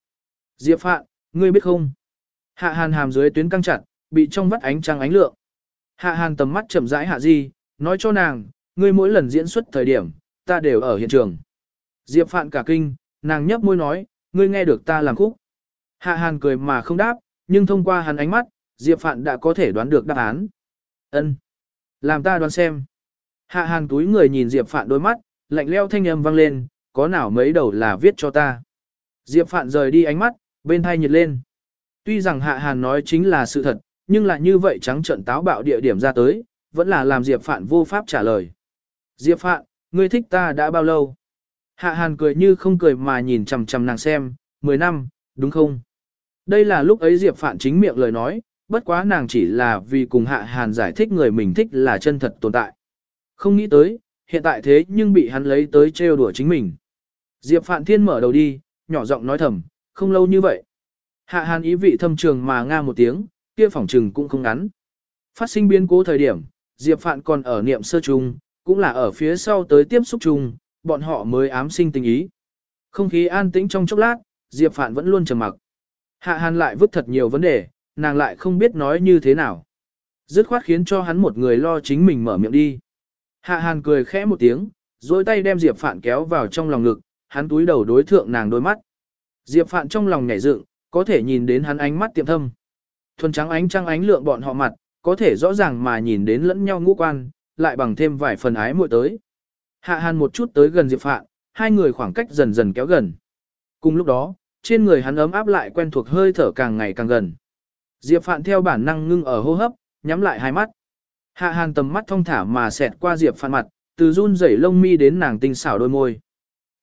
Diệp Phạn, ngươi biết không? Hạ Hàn hàm dưới tuyến căng chặt, bị trong vắt ánh trăng ánh lượng. Hạ hàn tầm mắt chậm rãi hạ di, nói cho nàng, ngươi mỗi lần diễn xuất thời điểm, ta đều ở hiện trường. Diệp Phạn cả kinh, nàng nhấp môi nói, ngươi nghe được ta làm khúc. Hạ hàn cười mà không đáp, nhưng thông qua hắn ánh mắt, Diệp Phạn đã có thể đoán được đáp án. Ân, Làm ta đoán xem. Hạ hàn túi người nhìn Diệp Phạn đôi mắt, lạnh leo thanh âm vang lên, có nào mấy đầu là viết cho ta. Diệp Phạn rời đi ánh mắt, bên thai nhiệt lên. Tuy rằng Hạ Hàn nói chính là sự thật, nhưng lại như vậy trắng trận táo bạo địa điểm ra tới, vẫn là làm Diệp Phạn vô pháp trả lời. Diệp Phạn, ngươi thích ta đã bao lâu? Hạ Hàn cười như không cười mà nhìn chằm chằm nàng xem, 10 năm, đúng không? Đây là lúc ấy Diệp Phạn chính miệng lời nói, bất quá nàng chỉ là vì cùng Hạ Hàn giải thích người mình thích là chân thật tồn tại. Không nghĩ tới, hiện tại thế nhưng bị hắn lấy tới trêu đùa chính mình. Diệp Phạn Thiên mở đầu đi, nhỏ giọng nói thầm, không lâu như vậy. Hạ Hàn ý vị thâm trường mà nga một tiếng, kia phỏng trừng cũng không ngắn. Phát sinh biến cố thời điểm, Diệp Phạn còn ở niệm sơ chung, cũng là ở phía sau tới tiếp xúc chung, bọn họ mới ám sinh tình ý. Không khí an tĩnh trong chốc lát, Diệp Phạn vẫn luôn trầm mặc. Hạ Hàn lại vứt thật nhiều vấn đề, nàng lại không biết nói như thế nào. Dứt khoát khiến cho hắn một người lo chính mình mở miệng đi. Hạ Hàn cười khẽ một tiếng, rồi tay đem Diệp Phạn kéo vào trong lòng ngực, hắn túi đầu đối thượng nàng đôi mắt. Diệp Phạn trong lòng nhảy dựng, có thể nhìn đến hắn ánh mắt tiệm thâm. Thuần trắng ánh trăng ánh lượng bọn họ mặt, có thể rõ ràng mà nhìn đến lẫn nhau ngũ quan, lại bằng thêm vài phần ái muội tới. Hạ Hàn một chút tới gần Diệp Phạn, hai người khoảng cách dần dần kéo gần. Cùng lúc đó, trên người hắn ấm áp lại quen thuộc hơi thở càng ngày càng gần. Diệp Phạn theo bản năng ngưng ở hô hấp, nhắm lại hai mắt. Hạ Hàn tầm mắt thông thả mà xẹt qua Diệp Phạn mặt, từ run rẩy lông mi đến nàng tinh xảo đôi môi.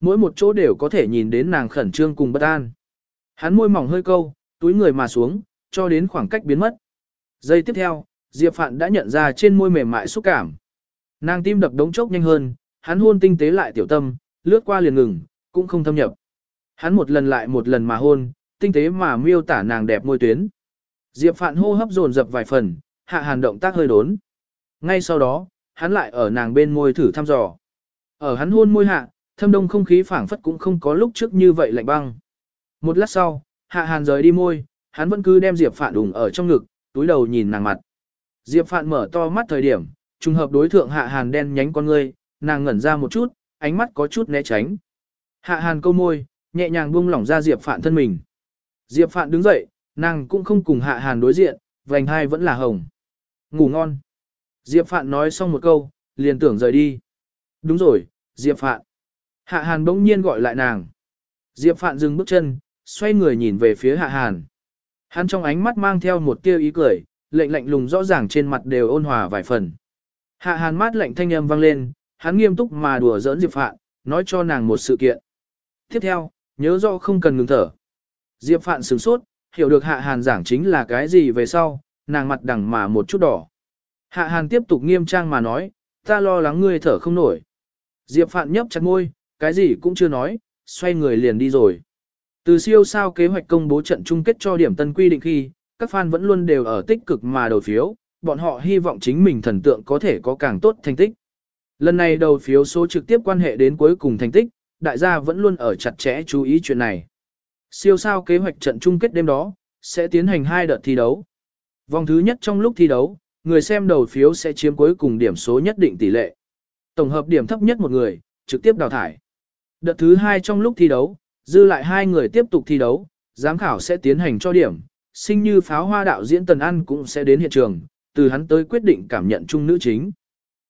Mỗi một chỗ đều có thể nhìn đến nàng khẩn trương cùng bất an. Hắn môi mỏng hơi câu, túi người mà xuống, cho đến khoảng cách biến mất. Giây tiếp theo, Diệp Phạn đã nhận ra trên môi mềm mại xúc cảm. Nàng tim đập đống chốc nhanh hơn, hắn hôn tinh tế lại tiểu tâm, lướt qua liền ngừng, cũng không thâm nhập. Hắn một lần lại một lần mà hôn, tinh tế mà miêu tả nàng đẹp môi tuyến. Diệp Phạn hô hấp dồn dập vài phần, hạ hàn động tác hơi đốn. Ngay sau đó, hắn lại ở nàng bên môi thử thăm dò. Ở hắn hôn môi hạ, thâm đông không khí phảng phất cũng không có lúc trước như vậy lạnh băng. Một lát sau, hạ hàn rời đi môi, hắn vẫn cứ đem Diệp Phạn đùng ở trong ngực, túi đầu nhìn nàng mặt. Diệp Phạn mở to mắt thời điểm, trùng hợp đối thượng hạ hàn đen nhánh con ngươi, nàng ngẩn ra một chút, ánh mắt có chút né tránh. Hạ hàn câu môi, nhẹ nhàng buông lỏng ra Diệp Phạn thân mình. Diệp Phạn đứng dậy, nàng cũng không cùng hạ hàn đối diện, vành hai vẫn là hồng. Ngủ ngon. Diệp Phạn nói xong một câu, liền tưởng rời đi. Đúng rồi, Diệp Phạn. Hạ hàn bỗng nhiên gọi lại nàng. Diệp Phạn dừng bước chân, xoay người nhìn về phía hạ hàn. Hắn trong ánh mắt mang theo một tia ý cười, lệnh lạnh lùng rõ ràng trên mặt đều ôn hòa vài phần. Hạ hàn mát lạnh thanh âm vang lên, hắn nghiêm túc mà đùa giỡn Diệp Phạn, nói cho nàng một sự kiện. Tiếp theo, nhớ rõ không cần ngừng thở. Diệp Phạn sửng sốt, hiểu được hạ hàn giảng chính là cái gì về sau, nàng mặt đằng mà một chút đỏ. Hạ hàn tiếp tục nghiêm trang mà nói, ta lo lắng ngươi thở không nổi. Diệp Phạn nhấp chặt môi, cái gì cũng chưa nói, xoay người liền đi rồi. Từ siêu sao kế hoạch công bố trận chung kết cho điểm tân quy định khi, các fan vẫn luôn đều ở tích cực mà đầu phiếu, bọn họ hy vọng chính mình thần tượng có thể có càng tốt thành tích. Lần này đầu phiếu số trực tiếp quan hệ đến cuối cùng thành tích, đại gia vẫn luôn ở chặt chẽ chú ý chuyện này. Siêu sao kế hoạch trận chung kết đêm đó, sẽ tiến hành hai đợt thi đấu. Vòng thứ nhất trong lúc thi đấu, người xem đầu phiếu sẽ chiếm cuối cùng điểm số nhất định tỷ lệ. Tổng hợp điểm thấp nhất một người, trực tiếp đào thải. Đợt thứ hai trong lúc thi đấu, dư lại hai người tiếp tục thi đấu, giám khảo sẽ tiến hành cho điểm, sinh như pháo hoa đạo diễn Tần An cũng sẽ đến hiện trường, từ hắn tới quyết định cảm nhận chung nữ chính.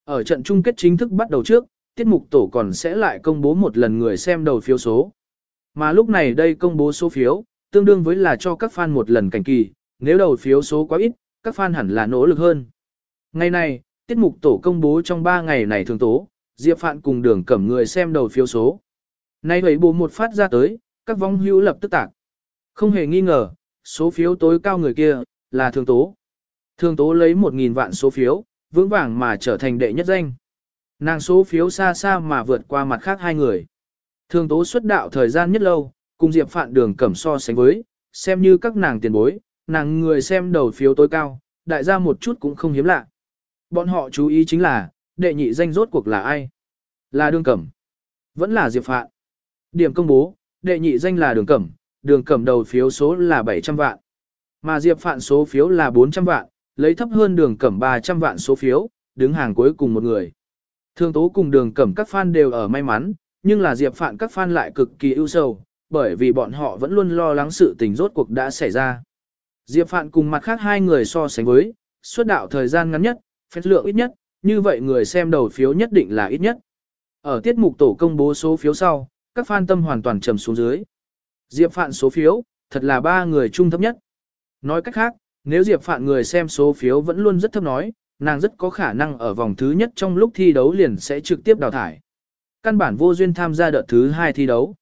Ở trận chung kết chính thức bắt đầu trước, tiết mục tổ còn sẽ lại công bố một lần người xem đầu phiếu số. Mà lúc này đây công bố số phiếu, tương đương với là cho các fan một lần cảnh kỳ, nếu đầu phiếu số quá ít, các fan hẳn là nỗ lực hơn. Ngày này, tiết mục tổ công bố trong 3 ngày này thường tố, Diệp Phạn cùng đường cẩm người xem đầu phiếu số. Nay hủy bù một phát ra tới, các vong hữu lập tức tạc. Không hề nghi ngờ, số phiếu tối cao người kia, là thường tố. Thường tố lấy 1.000 vạn số phiếu, vững vàng mà trở thành đệ nhất danh. Nàng số phiếu xa xa mà vượt qua mặt khác hai người. Thường tố xuất đạo thời gian nhất lâu, cùng Diệp Phạn đường cẩm so sánh với, xem như các nàng tiền bối, nàng người xem đầu phiếu tối cao, đại gia một chút cũng không hiếm lạ. Bọn họ chú ý chính là, đệ nhị danh rốt cuộc là ai? Là đường cẩm. Vẫn là Diệp Phạn. Điểm công bố, đệ nhị danh là đường cẩm, đường cẩm đầu phiếu số là 700 vạn. Mà Diệp Phạn số phiếu là 400 vạn, lấy thấp hơn đường cẩm 300 vạn số phiếu, đứng hàng cuối cùng một người. Thương tố cùng đường cẩm các fan đều ở may mắn, nhưng là Diệp Phạn các fan lại cực kỳ ưu sầu, bởi vì bọn họ vẫn luôn lo lắng sự tình rốt cuộc đã xảy ra. Diệp Phạn cùng mặt khác hai người so sánh với, xuất đạo thời gian ngắn nhất, phép lượng ít nhất, như vậy người xem đầu phiếu nhất định là ít nhất. Ở tiết mục tổ công bố số phiếu sau, các fan tâm hoàn toàn trầm xuống dưới. Diệp Phạn số phiếu, thật là ba người trung thấp nhất. Nói cách khác, nếu Diệp Phạn người xem số phiếu vẫn luôn rất thấp nói, nàng rất có khả năng ở vòng thứ nhất trong lúc thi đấu liền sẽ trực tiếp đào thải. Căn bản vô duyên tham gia đợt thứ hai thi đấu.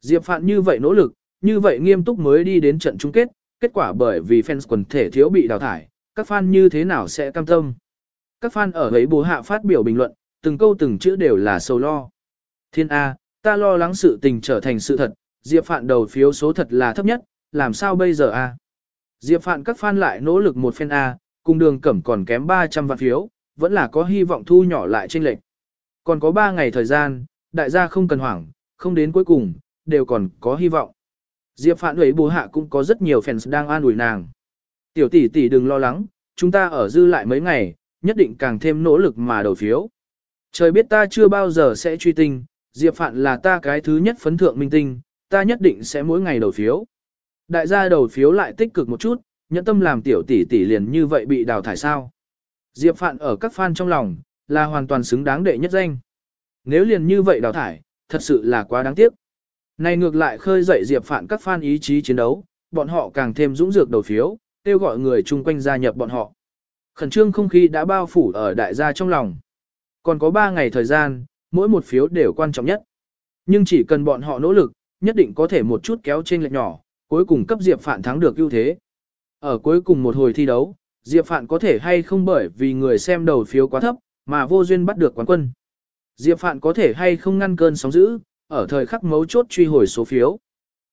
Diệp Phạn như vậy nỗ lực, như vậy nghiêm túc mới đi đến trận chung kết, kết quả bởi vì fans quần thể thiếu bị đào thải, các fan như thế nào sẽ cam tâm. Các fan ở ấy bố hạ phát biểu bình luận, từng câu từng chữ đều là sâu lo. Thiên A, ta lo lắng sự tình trở thành sự thật, Diệp Phạn đầu phiếu số thật là thấp nhất, làm sao bây giờ A. Diệp Phạn các fan lại nỗ lực một phen A, cùng đường cẩm còn kém 300 vạn phiếu, vẫn là có hy vọng thu nhỏ lại trên lệch. Còn có 3 ngày thời gian, đại gia không cần hoảng, không đến cuối cùng, đều còn có hy vọng. Diệp Phạn ấy bố hạ cũng có rất nhiều fans đang an ủi nàng. Tiểu tỷ tỷ đừng lo lắng, chúng ta ở dư lại mấy ngày, nhất định càng thêm nỗ lực mà đầu phiếu. Trời biết ta chưa bao giờ sẽ truy tinh, Diệp Phạn là ta cái thứ nhất phấn thượng minh tinh, ta nhất định sẽ mỗi ngày đầu phiếu. Đại gia đầu phiếu lại tích cực một chút, nhẫn tâm làm tiểu tỷ tỷ liền như vậy bị đào thải sao. Diệp Phạn ở các fan trong lòng, là hoàn toàn xứng đáng đệ nhất danh. Nếu liền như vậy đào thải, thật sự là quá đáng tiếc. Này ngược lại khơi dậy Diệp Phạn các fan ý chí chiến đấu, bọn họ càng thêm dũng dược đầu phiếu, kêu gọi người chung quanh gia nhập bọn họ. Khẩn trương không khí đã bao phủ ở đại gia trong lòng. Còn có 3 ngày thời gian, mỗi một phiếu đều quan trọng nhất. Nhưng chỉ cần bọn họ nỗ lực, nhất định có thể một chút kéo trên lệch nhỏ, cuối cùng cấp Diệp Phạn thắng được ưu thế. Ở cuối cùng một hồi thi đấu, Diệp Phạn có thể hay không bởi vì người xem đầu phiếu quá thấp, mà vô duyên bắt được quán quân. Diệp Phạn có thể hay không ngăn cơn sóng dữ, ở thời khắc mấu chốt truy hồi số phiếu.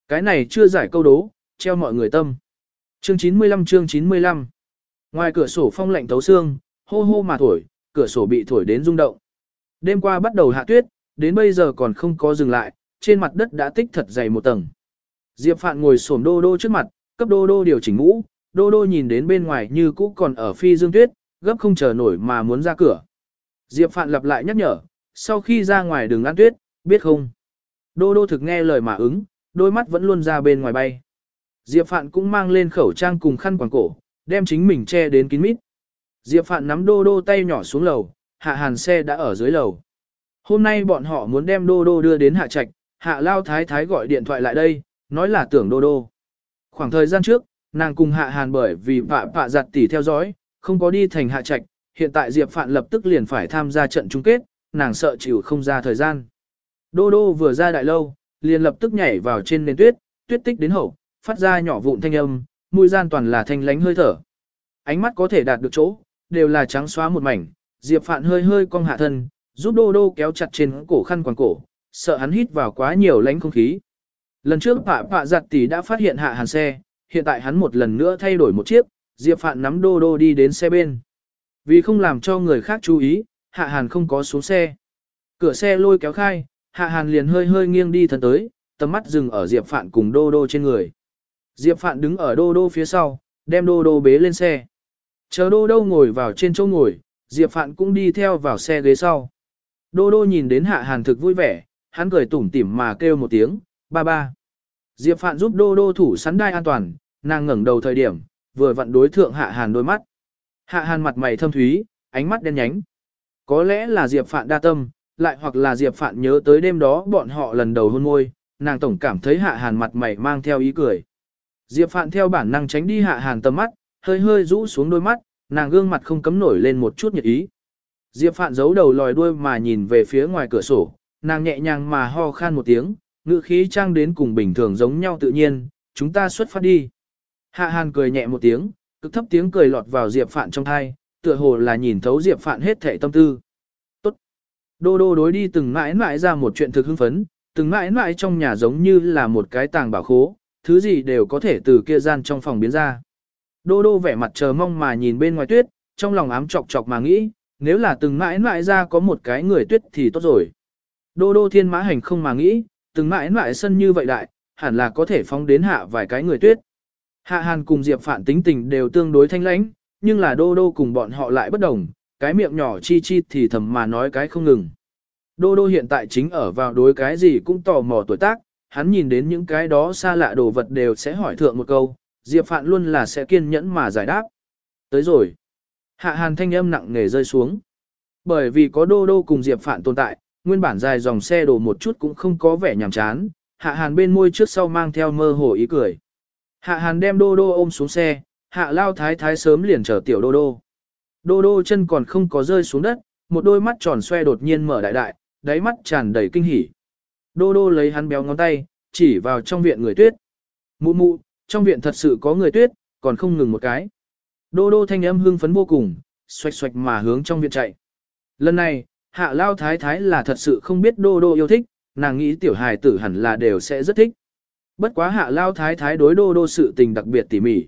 Cái này chưa giải câu đố, treo mọi người tâm. Chương 95 chương 95 Ngoài cửa sổ phong lạnh tấu xương, hô hô mà thổi, cửa sổ bị thổi đến rung động. Đêm qua bắt đầu hạ tuyết, đến bây giờ còn không có dừng lại, trên mặt đất đã tích thật dày một tầng. Diệp Phạn ngồi xổm đô đô trước mặt, cấp đô đô điều chỉnh ngũ, đô đô nhìn đến bên ngoài như cũ còn ở phi dương tuyết, gấp không chờ nổi mà muốn ra cửa. Diệp Phạn lặp lại nhắc nhở, sau khi ra ngoài đừng ăn tuyết, biết không? Đô đô thực nghe lời mà ứng, đôi mắt vẫn luôn ra bên ngoài bay. Diệp Phạn cũng mang lên khẩu trang cùng khăn quàng cổ, đem chính mình che đến kín mít. Diệp Phạn nắm đô đô tay nhỏ xuống lầu, hạ hàn xe đã ở dưới lầu. Hôm nay bọn họ muốn đem đô đô đưa đến hạ trạch, hạ lao thái thái gọi điện thoại lại đây, nói là tưởng đô đô. Khoảng thời gian trước, nàng cùng hạ hàn bởi vì vạ vạ giặt tỉ theo dõi, không có đi thành hạ trạch, hiện tại Diệp Phạn lập tức liền phải tham gia trận chung kết, nàng sợ chịu không ra thời gian. Đô đô vừa ra đại lâu, liền lập tức nhảy vào trên nền tuyết, tuyết tích đến hậu, phát ra nhỏ vụn thanh âm, mũi gian toàn là thanh lánh hơi thở. Ánh mắt có thể đạt được chỗ, đều là trắng xóa một mảnh, Diệp Phạn hơi hơi cong hạ thân, giúp đô đô kéo chặt trên cổ khăn quàng cổ, sợ hắn hít vào quá nhiều lánh không khí. Lần trước Phạ Phạ giặt tỷ đã phát hiện hạ hàn xe, hiện tại hắn một lần nữa thay đổi một chiếc, Diệp Phạn nắm đô đô đi đến xe bên. Vì không làm cho người khác chú ý, hạ hàn không có xuống xe. Cửa xe lôi kéo khai, hạ hàn liền hơi hơi nghiêng đi thân tới, tầm mắt dừng ở Diệp Phạn cùng đô đô trên người. Diệp Phạn đứng ở đô đô phía sau, đem đô đô bế lên xe. Chờ đô đô ngồi vào trên chỗ ngồi, Diệp Phạn cũng đi theo vào xe ghế sau. Đô đô nhìn đến hạ hàn thực vui vẻ, hắn cười tủm tỉm mà kêu một tiếng, ba ba. Diệp Phạn giúp đô đô thủ sắn đai an toàn, nàng ngẩng đầu thời điểm, vừa vặn đối thượng hạ hàn đôi mắt. Hạ hàn mặt mày thâm thúy, ánh mắt đen nhánh. Có lẽ là Diệp Phạn đa tâm, lại hoặc là Diệp Phạn nhớ tới đêm đó bọn họ lần đầu hôn môi, nàng tổng cảm thấy hạ hàn mặt mày mang theo ý cười. Diệp Phạn theo bản năng tránh đi hạ hàn tầm mắt, hơi hơi rũ xuống đôi mắt, nàng gương mặt không cấm nổi lên một chút nhiệt ý. Diệp Phạn giấu đầu lòi đuôi mà nhìn về phía ngoài cửa sổ, nàng nhẹ nhàng mà ho khan một tiếng, ngữ khí trang đến cùng bình thường giống nhau tự nhiên, chúng ta xuất phát đi. Hạ Hàn cười nhẹ một tiếng, cực thấp tiếng cười lọt vào Diệp Phạn trong thai, tựa hồ là nhìn thấu Diệp Phạn hết thể tâm tư. Đô đô đối đi từng mãi mãi ra một chuyện thực hưng phấn, từng mãi mãi trong nhà giống như là một cái tàng bảo khố, thứ gì đều có thể từ kia gian trong phòng biến ra. Đô đô vẻ mặt chờ mong mà nhìn bên ngoài tuyết, trong lòng ám chọc chọc mà nghĩ, nếu là từng mãi mãi ra có một cái người tuyết thì tốt rồi. Đô đô thiên mã hành không mà nghĩ, từng mãi mãi sân như vậy đại, hẳn là có thể phóng đến hạ vài cái người tuyết. Hạ Hàn cùng Diệp Phạn tính tình đều tương đối thanh lãnh, nhưng là đô đô cùng bọn họ lại bất đồng, cái miệng nhỏ chi chi thì thầm mà nói cái không ngừng. Đô đô hiện tại chính ở vào đối cái gì cũng tò mò tuổi tác, hắn nhìn đến những cái đó xa lạ đồ vật đều sẽ hỏi thượng một câu, Diệp Phạn luôn là sẽ kiên nhẫn mà giải đáp. Tới rồi. Hạ hàn thanh âm nặng nề rơi xuống. Bởi vì có đô đô cùng Diệp Phạn tồn tại, nguyên bản dài dòng xe đổ một chút cũng không có vẻ nhàm chán, hạ hàn bên môi trước sau mang theo mơ hồ ý cười. Hạ hàn đem đô đô ôm xuống xe, hạ lao thái thái sớm liền chở tiểu đô đô. Đô đô chân còn không có rơi xuống đất, một đôi mắt tròn xoe đột nhiên mở đại đại, đáy mắt tràn đầy kinh hỉ. Đô đô lấy hắn béo ngón tay, chỉ vào trong viện người tuyết. Mụ mụ, trong viện thật sự có người tuyết, còn không ngừng một cái. Đô đô thanh âm hưng phấn vô cùng, xoạch xoạch mà hướng trong viện chạy. Lần này, hạ lao thái thái là thật sự không biết đô đô yêu thích, nàng nghĩ tiểu hài tử hẳn là đều sẽ rất thích. Bất quá hạ lao thái thái đối đô đô sự tình đặc biệt tỉ mỉ.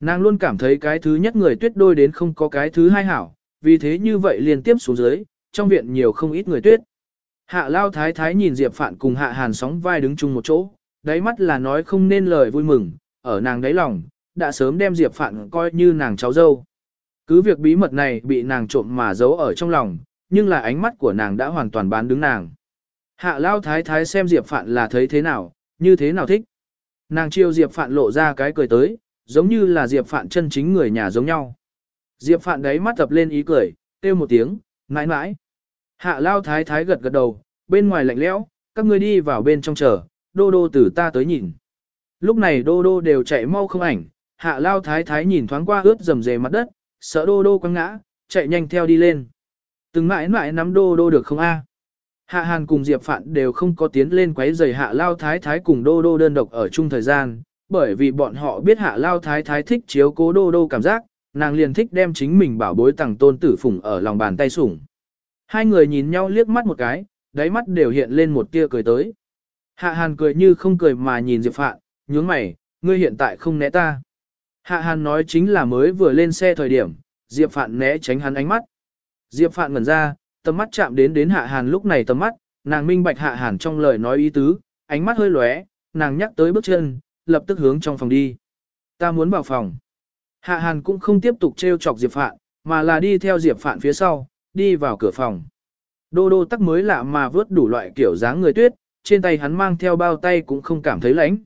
Nàng luôn cảm thấy cái thứ nhất người tuyết đôi đến không có cái thứ hai hảo, vì thế như vậy liên tiếp xuống dưới, trong viện nhiều không ít người tuyết. Hạ lao thái thái nhìn Diệp Phạn cùng hạ hàn sóng vai đứng chung một chỗ, đáy mắt là nói không nên lời vui mừng, ở nàng đáy lòng, đã sớm đem Diệp Phạn coi như nàng cháu dâu. Cứ việc bí mật này bị nàng trộm mà giấu ở trong lòng, nhưng là ánh mắt của nàng đã hoàn toàn bán đứng nàng. Hạ lao thái thái xem Diệp Phạn là thấy thế nào, như thế nào thích. Nàng chiêu Diệp Phạn lộ ra cái cười tới, giống như là Diệp Phạn chân chính người nhà giống nhau. Diệp Phạn đấy mắt tập lên ý cười, kêu một tiếng, mãi mãi. Hạ lao thái thái gật gật đầu, bên ngoài lạnh lẽo, các ngươi đi vào bên trong chờ, đô đô từ ta tới nhìn. Lúc này đô đô đều chạy mau không ảnh, hạ lao thái thái nhìn thoáng qua ướt rầm rề mặt đất, sợ đô đô quăng ngã, chạy nhanh theo đi lên. Từng mãi mãi nắm đô đô được không a? Hạ Hàn cùng Diệp Phạn đều không có tiến lên quấy giày Hạ Lao Thái Thái cùng Đô Đô đơn độc ở chung thời gian, bởi vì bọn họ biết Hạ Lao Thái Thái thích chiếu cố Đô Đô cảm giác, nàng liền thích đem chính mình bảo bối tặng tôn tử phủng ở lòng bàn tay sủng. Hai người nhìn nhau liếc mắt một cái, đáy mắt đều hiện lên một tia cười tới. Hạ Hàn cười như không cười mà nhìn Diệp Phạn, nhướng mày, ngươi hiện tại không né ta. Hạ Hàn nói chính là mới vừa lên xe thời điểm, Diệp Phạn né tránh hắn ánh mắt. Diệp Phạn ngẩn ra, tầm mắt chạm đến đến Hạ Hàn lúc này tầm mắt, nàng minh bạch Hạ Hàn trong lời nói ý tứ, ánh mắt hơi lóe, nàng nhắc tới bước chân, lập tức hướng trong phòng đi. Ta muốn vào phòng. Hạ Hàn cũng không tiếp tục trêu chọc Diệp Phạn, mà là đi theo Diệp Phạn phía sau, đi vào cửa phòng. Đô đô tắc mới lạ mà vớt đủ loại kiểu dáng người tuyết, trên tay hắn mang theo bao tay cũng không cảm thấy lạnh.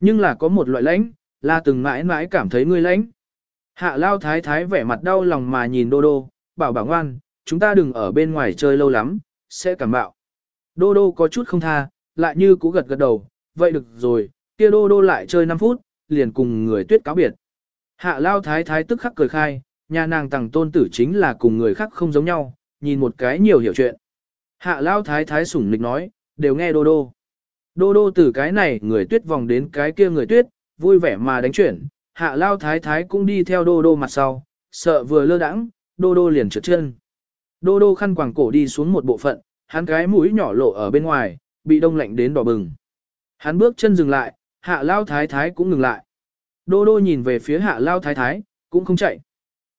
Nhưng là có một loại lãnh, là từng mãi mãi cảm thấy ngươi lãnh. Hạ lao thái thái vẻ mặt đau lòng mà nhìn đô đô, bảo bảo ngoan, chúng ta đừng ở bên ngoài chơi lâu lắm, sẽ cảm bạo. Đô đô có chút không tha, lại như cú gật gật đầu, vậy được rồi, kia đô đô lại chơi 5 phút, liền cùng người tuyết cáo biệt. Hạ lao thái thái tức khắc cười khai, nhà nàng tàng tôn tử chính là cùng người khác không giống nhau, nhìn một cái nhiều hiểu chuyện. Hạ lao thái thái sủng nịch nói, đều nghe đô đô. Đô đô từ cái này người tuyết vòng đến cái kia người tuyết, vui vẻ mà đánh chuyển, hạ lao thái thái cũng đi theo đô đô mặt sau, sợ vừa lơ đãng, đô đô liền trượt chân. Đô đô khăn quàng cổ đi xuống một bộ phận, hắn cái mũi nhỏ lộ ở bên ngoài, bị đông lạnh đến đỏ bừng. Hắn bước chân dừng lại, hạ lao thái thái cũng ngừng lại. Đô đô nhìn về phía hạ lao thái thái, cũng không chạy.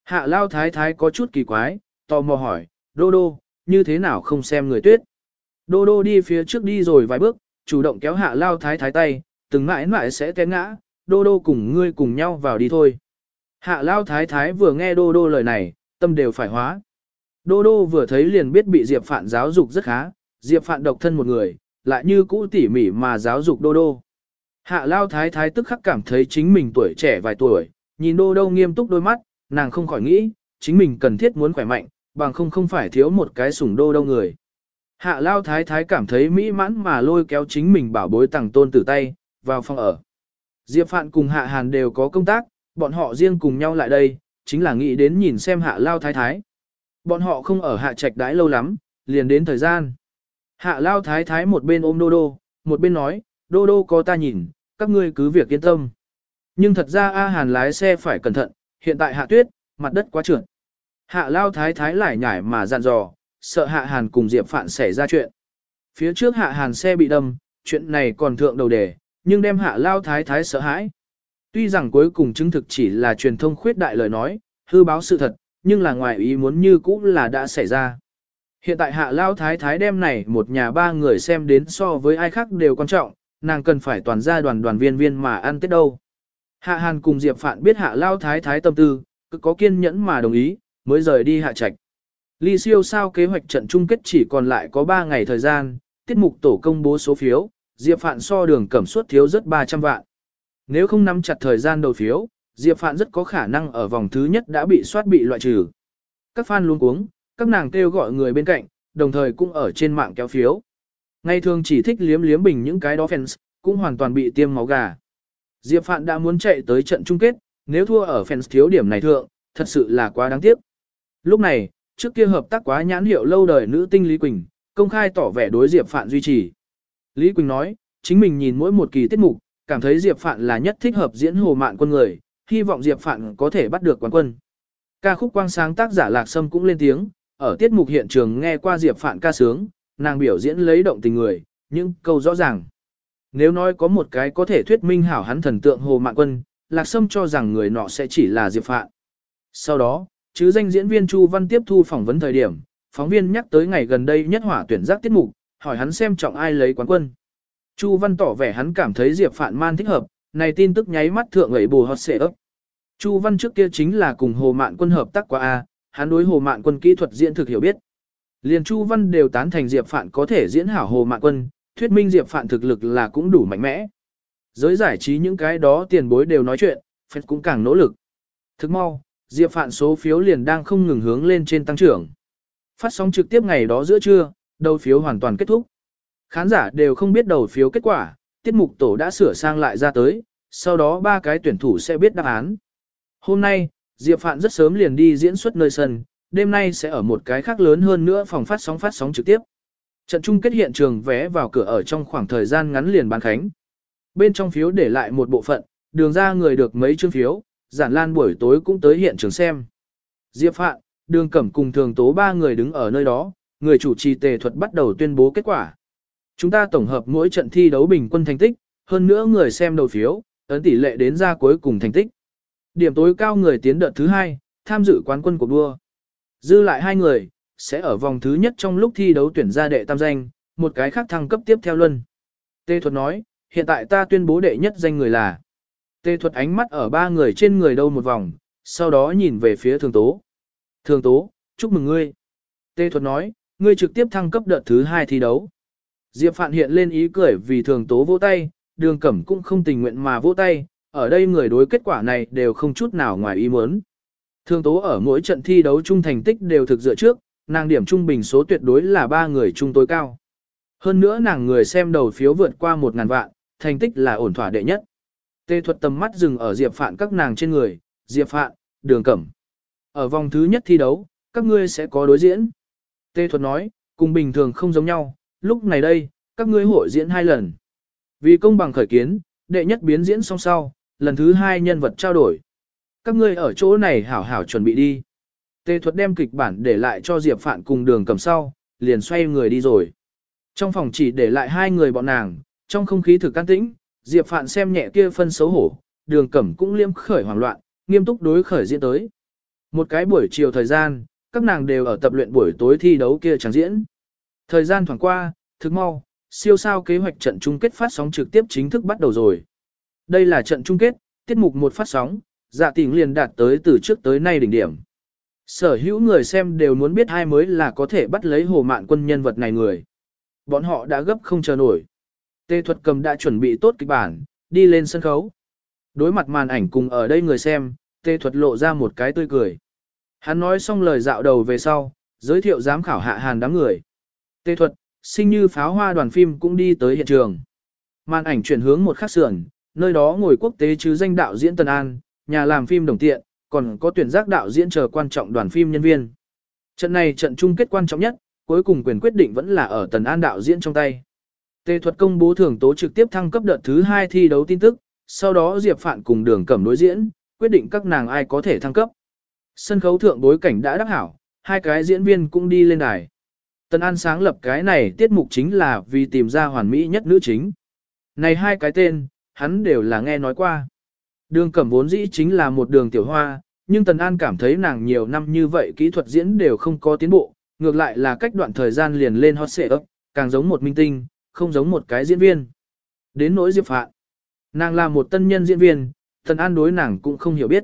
Hạ lao thái thái có chút kỳ quái, tò mò hỏi, đô đô, như thế nào không xem người tuyết. Đô đô đi phía trước đi rồi vài bước, chủ động kéo hạ lao thái thái tay, từng mãi mãi sẽ té ngã, đô đô cùng ngươi cùng nhau vào đi thôi. Hạ lao thái thái vừa nghe đô đô lời này, tâm đều phải hóa. Đô đô vừa thấy liền biết bị Diệp Phạn giáo dục rất khá, Diệp Phạn độc thân một người, lại như cũ tỉ mỉ mà giáo dục đô đô. Hạ lao thái thái tức khắc cảm thấy chính mình tuổi trẻ vài tuổi, nhìn đô đô nghiêm túc đôi mắt, nàng không khỏi nghĩ, chính mình cần thiết muốn khỏe mạnh, bằng không không phải thiếu một cái sủng đô đô người. Hạ lao thái thái cảm thấy mỹ mãn mà lôi kéo chính mình bảo bối tàng tôn tử tay, vào phòng ở. Diệp Phạn cùng Hạ Hàn đều có công tác, bọn họ riêng cùng nhau lại đây, chính là nghĩ đến nhìn xem Hạ Lao Thái Thái. Bọn họ không ở Hạ Trạch đãi lâu lắm, liền đến thời gian. Hạ Lao Thái Thái một bên ôm Đô Đô, một bên nói, Đô Đô có ta nhìn, các ngươi cứ việc yên tâm. Nhưng thật ra A Hàn lái xe phải cẩn thận, hiện tại hạ tuyết, mặt đất quá trượt. Hạ Lao Thái Thái lại nhảy mà dặn dò, sợ Hạ Hàn cùng Diệp Phạn xảy ra chuyện. Phía trước Hạ Hàn xe bị đâm, chuyện này còn thượng đầu đề, nhưng đem Hạ Lao Thái Thái sợ hãi. Tuy rằng cuối cùng chứng thực chỉ là truyền thông khuyết đại lời nói, hư báo sự thật, nhưng là ngoài ý muốn như cũ là đã xảy ra. Hiện tại Hạ Lao Thái Thái đem này một nhà ba người xem đến so với ai khác đều quan trọng, nàng cần phải toàn gia đoàn đoàn viên viên mà ăn tết đâu. Hạ Hàn cùng Diệp Phạn biết Hạ Lao Thái Thái tâm tư, cứ có kiên nhẫn mà đồng ý, mới rời đi hạ trạch. Ly siêu sao kế hoạch trận chung kết chỉ còn lại có 3 ngày thời gian, tiết mục tổ công bố số phiếu, Diệp Phạn so đường cẩm suất thiếu rất 300 vạn. Nếu không nắm chặt thời gian đầu phiếu, Diệp Phạn rất có khả năng ở vòng thứ nhất đã bị soát bị loại trừ. Các fan luôn cuống, các nàng kêu gọi người bên cạnh, đồng thời cũng ở trên mạng kéo phiếu. Ngày thường chỉ thích liếm liếm bình những cái đó fans, cũng hoàn toàn bị tiêm máu gà. Diệp Phạn đã muốn chạy tới trận chung kết, nếu thua ở fans thiếu điểm này thượng, thật sự là quá đáng tiếc. Lúc này, trước kia hợp tác quá nhãn hiệu lâu đời nữ tinh Lý Quỳnh, công khai tỏ vẻ đối Diệp Phạn duy trì. Lý Quỳnh nói, chính mình nhìn mỗi một kỳ tiết mục, cảm thấy Diệp Phạn là nhất thích hợp diễn hồ mạn quân người, hy vọng Diệp Phạn có thể bắt được quán quân. Ca khúc quang sáng tác giả Lạc Sâm cũng lên tiếng, ở tiết mục hiện trường nghe qua Diệp Phạn ca sướng, nàng biểu diễn lấy động tình người, những câu rõ ràng. Nếu nói có một cái có thể thuyết minh hảo hắn thần tượng hồ mạn quân, Lạc Sâm cho rằng người nọ sẽ chỉ là Diệp Phạn. Sau đó, chứ danh diễn viên Chu Văn tiếp thu phỏng vấn thời điểm, phóng viên nhắc tới ngày gần đây nhất hỏa tuyển giác tiết mục, hỏi hắn xem trọng ai lấy quán quân. Chu Văn tỏ vẻ hắn cảm thấy Diệp Phạn man thích hợp, này tin tức nháy mắt thượng ấy bù hot xệ ấp. Chu Văn trước kia chính là cùng Hồ Mạn Quân hợp tác qua A, hắn đối Hồ Mạn Quân kỹ thuật diễn thực hiểu biết. Liền Chu Văn đều tán thành Diệp Phạn có thể diễn hảo Hồ mạng Quân, thuyết minh Diệp Phạn thực lực là cũng đủ mạnh mẽ. Giới giải trí những cái đó tiền bối đều nói chuyện, phép cũng càng nỗ lực. Thức mau, Diệp Phạn số phiếu liền đang không ngừng hướng lên trên tăng trưởng. Phát sóng trực tiếp ngày đó giữa trưa, đầu phiếu hoàn toàn kết thúc. Khán giả đều không biết đầu phiếu kết quả, tiết mục tổ đã sửa sang lại ra tới, sau đó ba cái tuyển thủ sẽ biết đáp án. Hôm nay, Diệp Phạn rất sớm liền đi diễn xuất nơi sân, đêm nay sẽ ở một cái khác lớn hơn nữa phòng phát sóng phát sóng trực tiếp. Trận chung kết hiện trường vé vào cửa ở trong khoảng thời gian ngắn liền bán khánh. Bên trong phiếu để lại một bộ phận, đường ra người được mấy chương phiếu, giản lan buổi tối cũng tới hiện trường xem. Diệp Phạn, đường cẩm cùng thường tố ba người đứng ở nơi đó, người chủ trì tề thuật bắt đầu tuyên bố kết quả. Chúng ta tổng hợp mỗi trận thi đấu bình quân thành tích, hơn nữa người xem đầu phiếu, ấn tỷ lệ đến ra cuối cùng thành tích. Điểm tối cao người tiến đợt thứ hai, tham dự quán quân cuộc đua. Dư lại hai người, sẽ ở vòng thứ nhất trong lúc thi đấu tuyển ra đệ tam danh, một cái khác thăng cấp tiếp theo luân. Tê Thuật nói, hiện tại ta tuyên bố đệ nhất danh người là. Tê Thuật ánh mắt ở ba người trên người đâu một vòng, sau đó nhìn về phía Thường Tố. Thường Tố, chúc mừng ngươi. Tê Thuật nói, ngươi trực tiếp thăng cấp đợt thứ hai thi đấu. Diệp Phạn hiện lên ý cười vì Thường Tố vỗ tay, đường cẩm cũng không tình nguyện mà vỗ tay, ở đây người đối kết quả này đều không chút nào ngoài ý muốn. Thường tố ở mỗi trận thi đấu chung thành tích đều thực dựa trước, nàng điểm trung bình số tuyệt đối là ba người chung tối cao. Hơn nữa nàng người xem đầu phiếu vượt qua 1.000 vạn, thành tích là ổn thỏa đệ nhất. Tê thuật tầm mắt dừng ở Diệp Phạn các nàng trên người, Diệp Phạn, Đường Cẩm. Ở vòng thứ nhất thi đấu, các ngươi sẽ có đối diễn. Tê thuật nói, cùng bình thường không giống nhau, lúc này đây, các ngươi hội diễn hai lần. Vì công bằng khởi kiến, đệ nhất biến diễn song sau, lần thứ hai nhân vật trao đổi. Các ngươi ở chỗ này hảo hảo chuẩn bị đi. Tê thuật đem kịch bản để lại cho Diệp Phạn cùng đường cầm sau, liền xoay người đi rồi. Trong phòng chỉ để lại hai người bọn nàng, trong không khí thực can tĩnh, Diệp Phạn xem nhẹ kia phân xấu hổ, đường cẩm cũng liêm khởi hoảng loạn, nghiêm túc đối khởi diễn tới. Một cái buổi chiều thời gian, các nàng đều ở tập luyện buổi tối thi đấu kia chẳng diễn. Thời gian thoảng qua, thực mau, siêu sao kế hoạch trận chung kết phát sóng trực tiếp chính thức bắt đầu rồi. Đây là trận chung kết, tiết mục một phát sóng, dạ tình liền đạt tới từ trước tới nay đỉnh điểm. Sở hữu người xem đều muốn biết ai mới là có thể bắt lấy hồ mạn quân nhân vật này người. Bọn họ đã gấp không chờ nổi. Tê thuật cầm đã chuẩn bị tốt kịch bản, đi lên sân khấu. Đối mặt màn ảnh cùng ở đây người xem, tê thuật lộ ra một cái tươi cười. Hắn nói xong lời dạo đầu về sau, giới thiệu giám khảo hạ hàn đám người. Tê thuật, sinh như pháo hoa đoàn phim cũng đi tới hiện trường. Màn ảnh chuyển hướng một khắc sườn, nơi đó ngồi quốc tế chứ danh đạo diễn Tân An, nhà làm phim đồng tiện, còn có tuyển giác đạo diễn chờ quan trọng đoàn phim nhân viên. Trận này trận chung kết quan trọng nhất, cuối cùng quyền quyết định vẫn là ở Tần An đạo diễn trong tay. Tề thuật công bố thưởng tố trực tiếp thăng cấp đợt thứ 2 thi đấu tin tức, sau đó Diệp Phạn cùng đường cẩm đối diễn, quyết định các nàng ai có thể thăng cấp. Sân khấu thượng bối cảnh đã đắc hảo, hai cái diễn viên cũng đi lên đài. Tần An sáng lập cái này tiết mục chính là vì tìm ra hoàn mỹ nhất nữ chính. Này hai cái tên, hắn đều là nghe nói qua. Đường cẩm vốn dĩ chính là một đường tiểu hoa, nhưng Tần An cảm thấy nàng nhiều năm như vậy kỹ thuật diễn đều không có tiến bộ, ngược lại là cách đoạn thời gian liền lên hot xệ ấp, càng giống một minh tinh, không giống một cái diễn viên. Đến nỗi Diệp Phạn, nàng là một tân nhân diễn viên, Tần An đối nàng cũng không hiểu biết.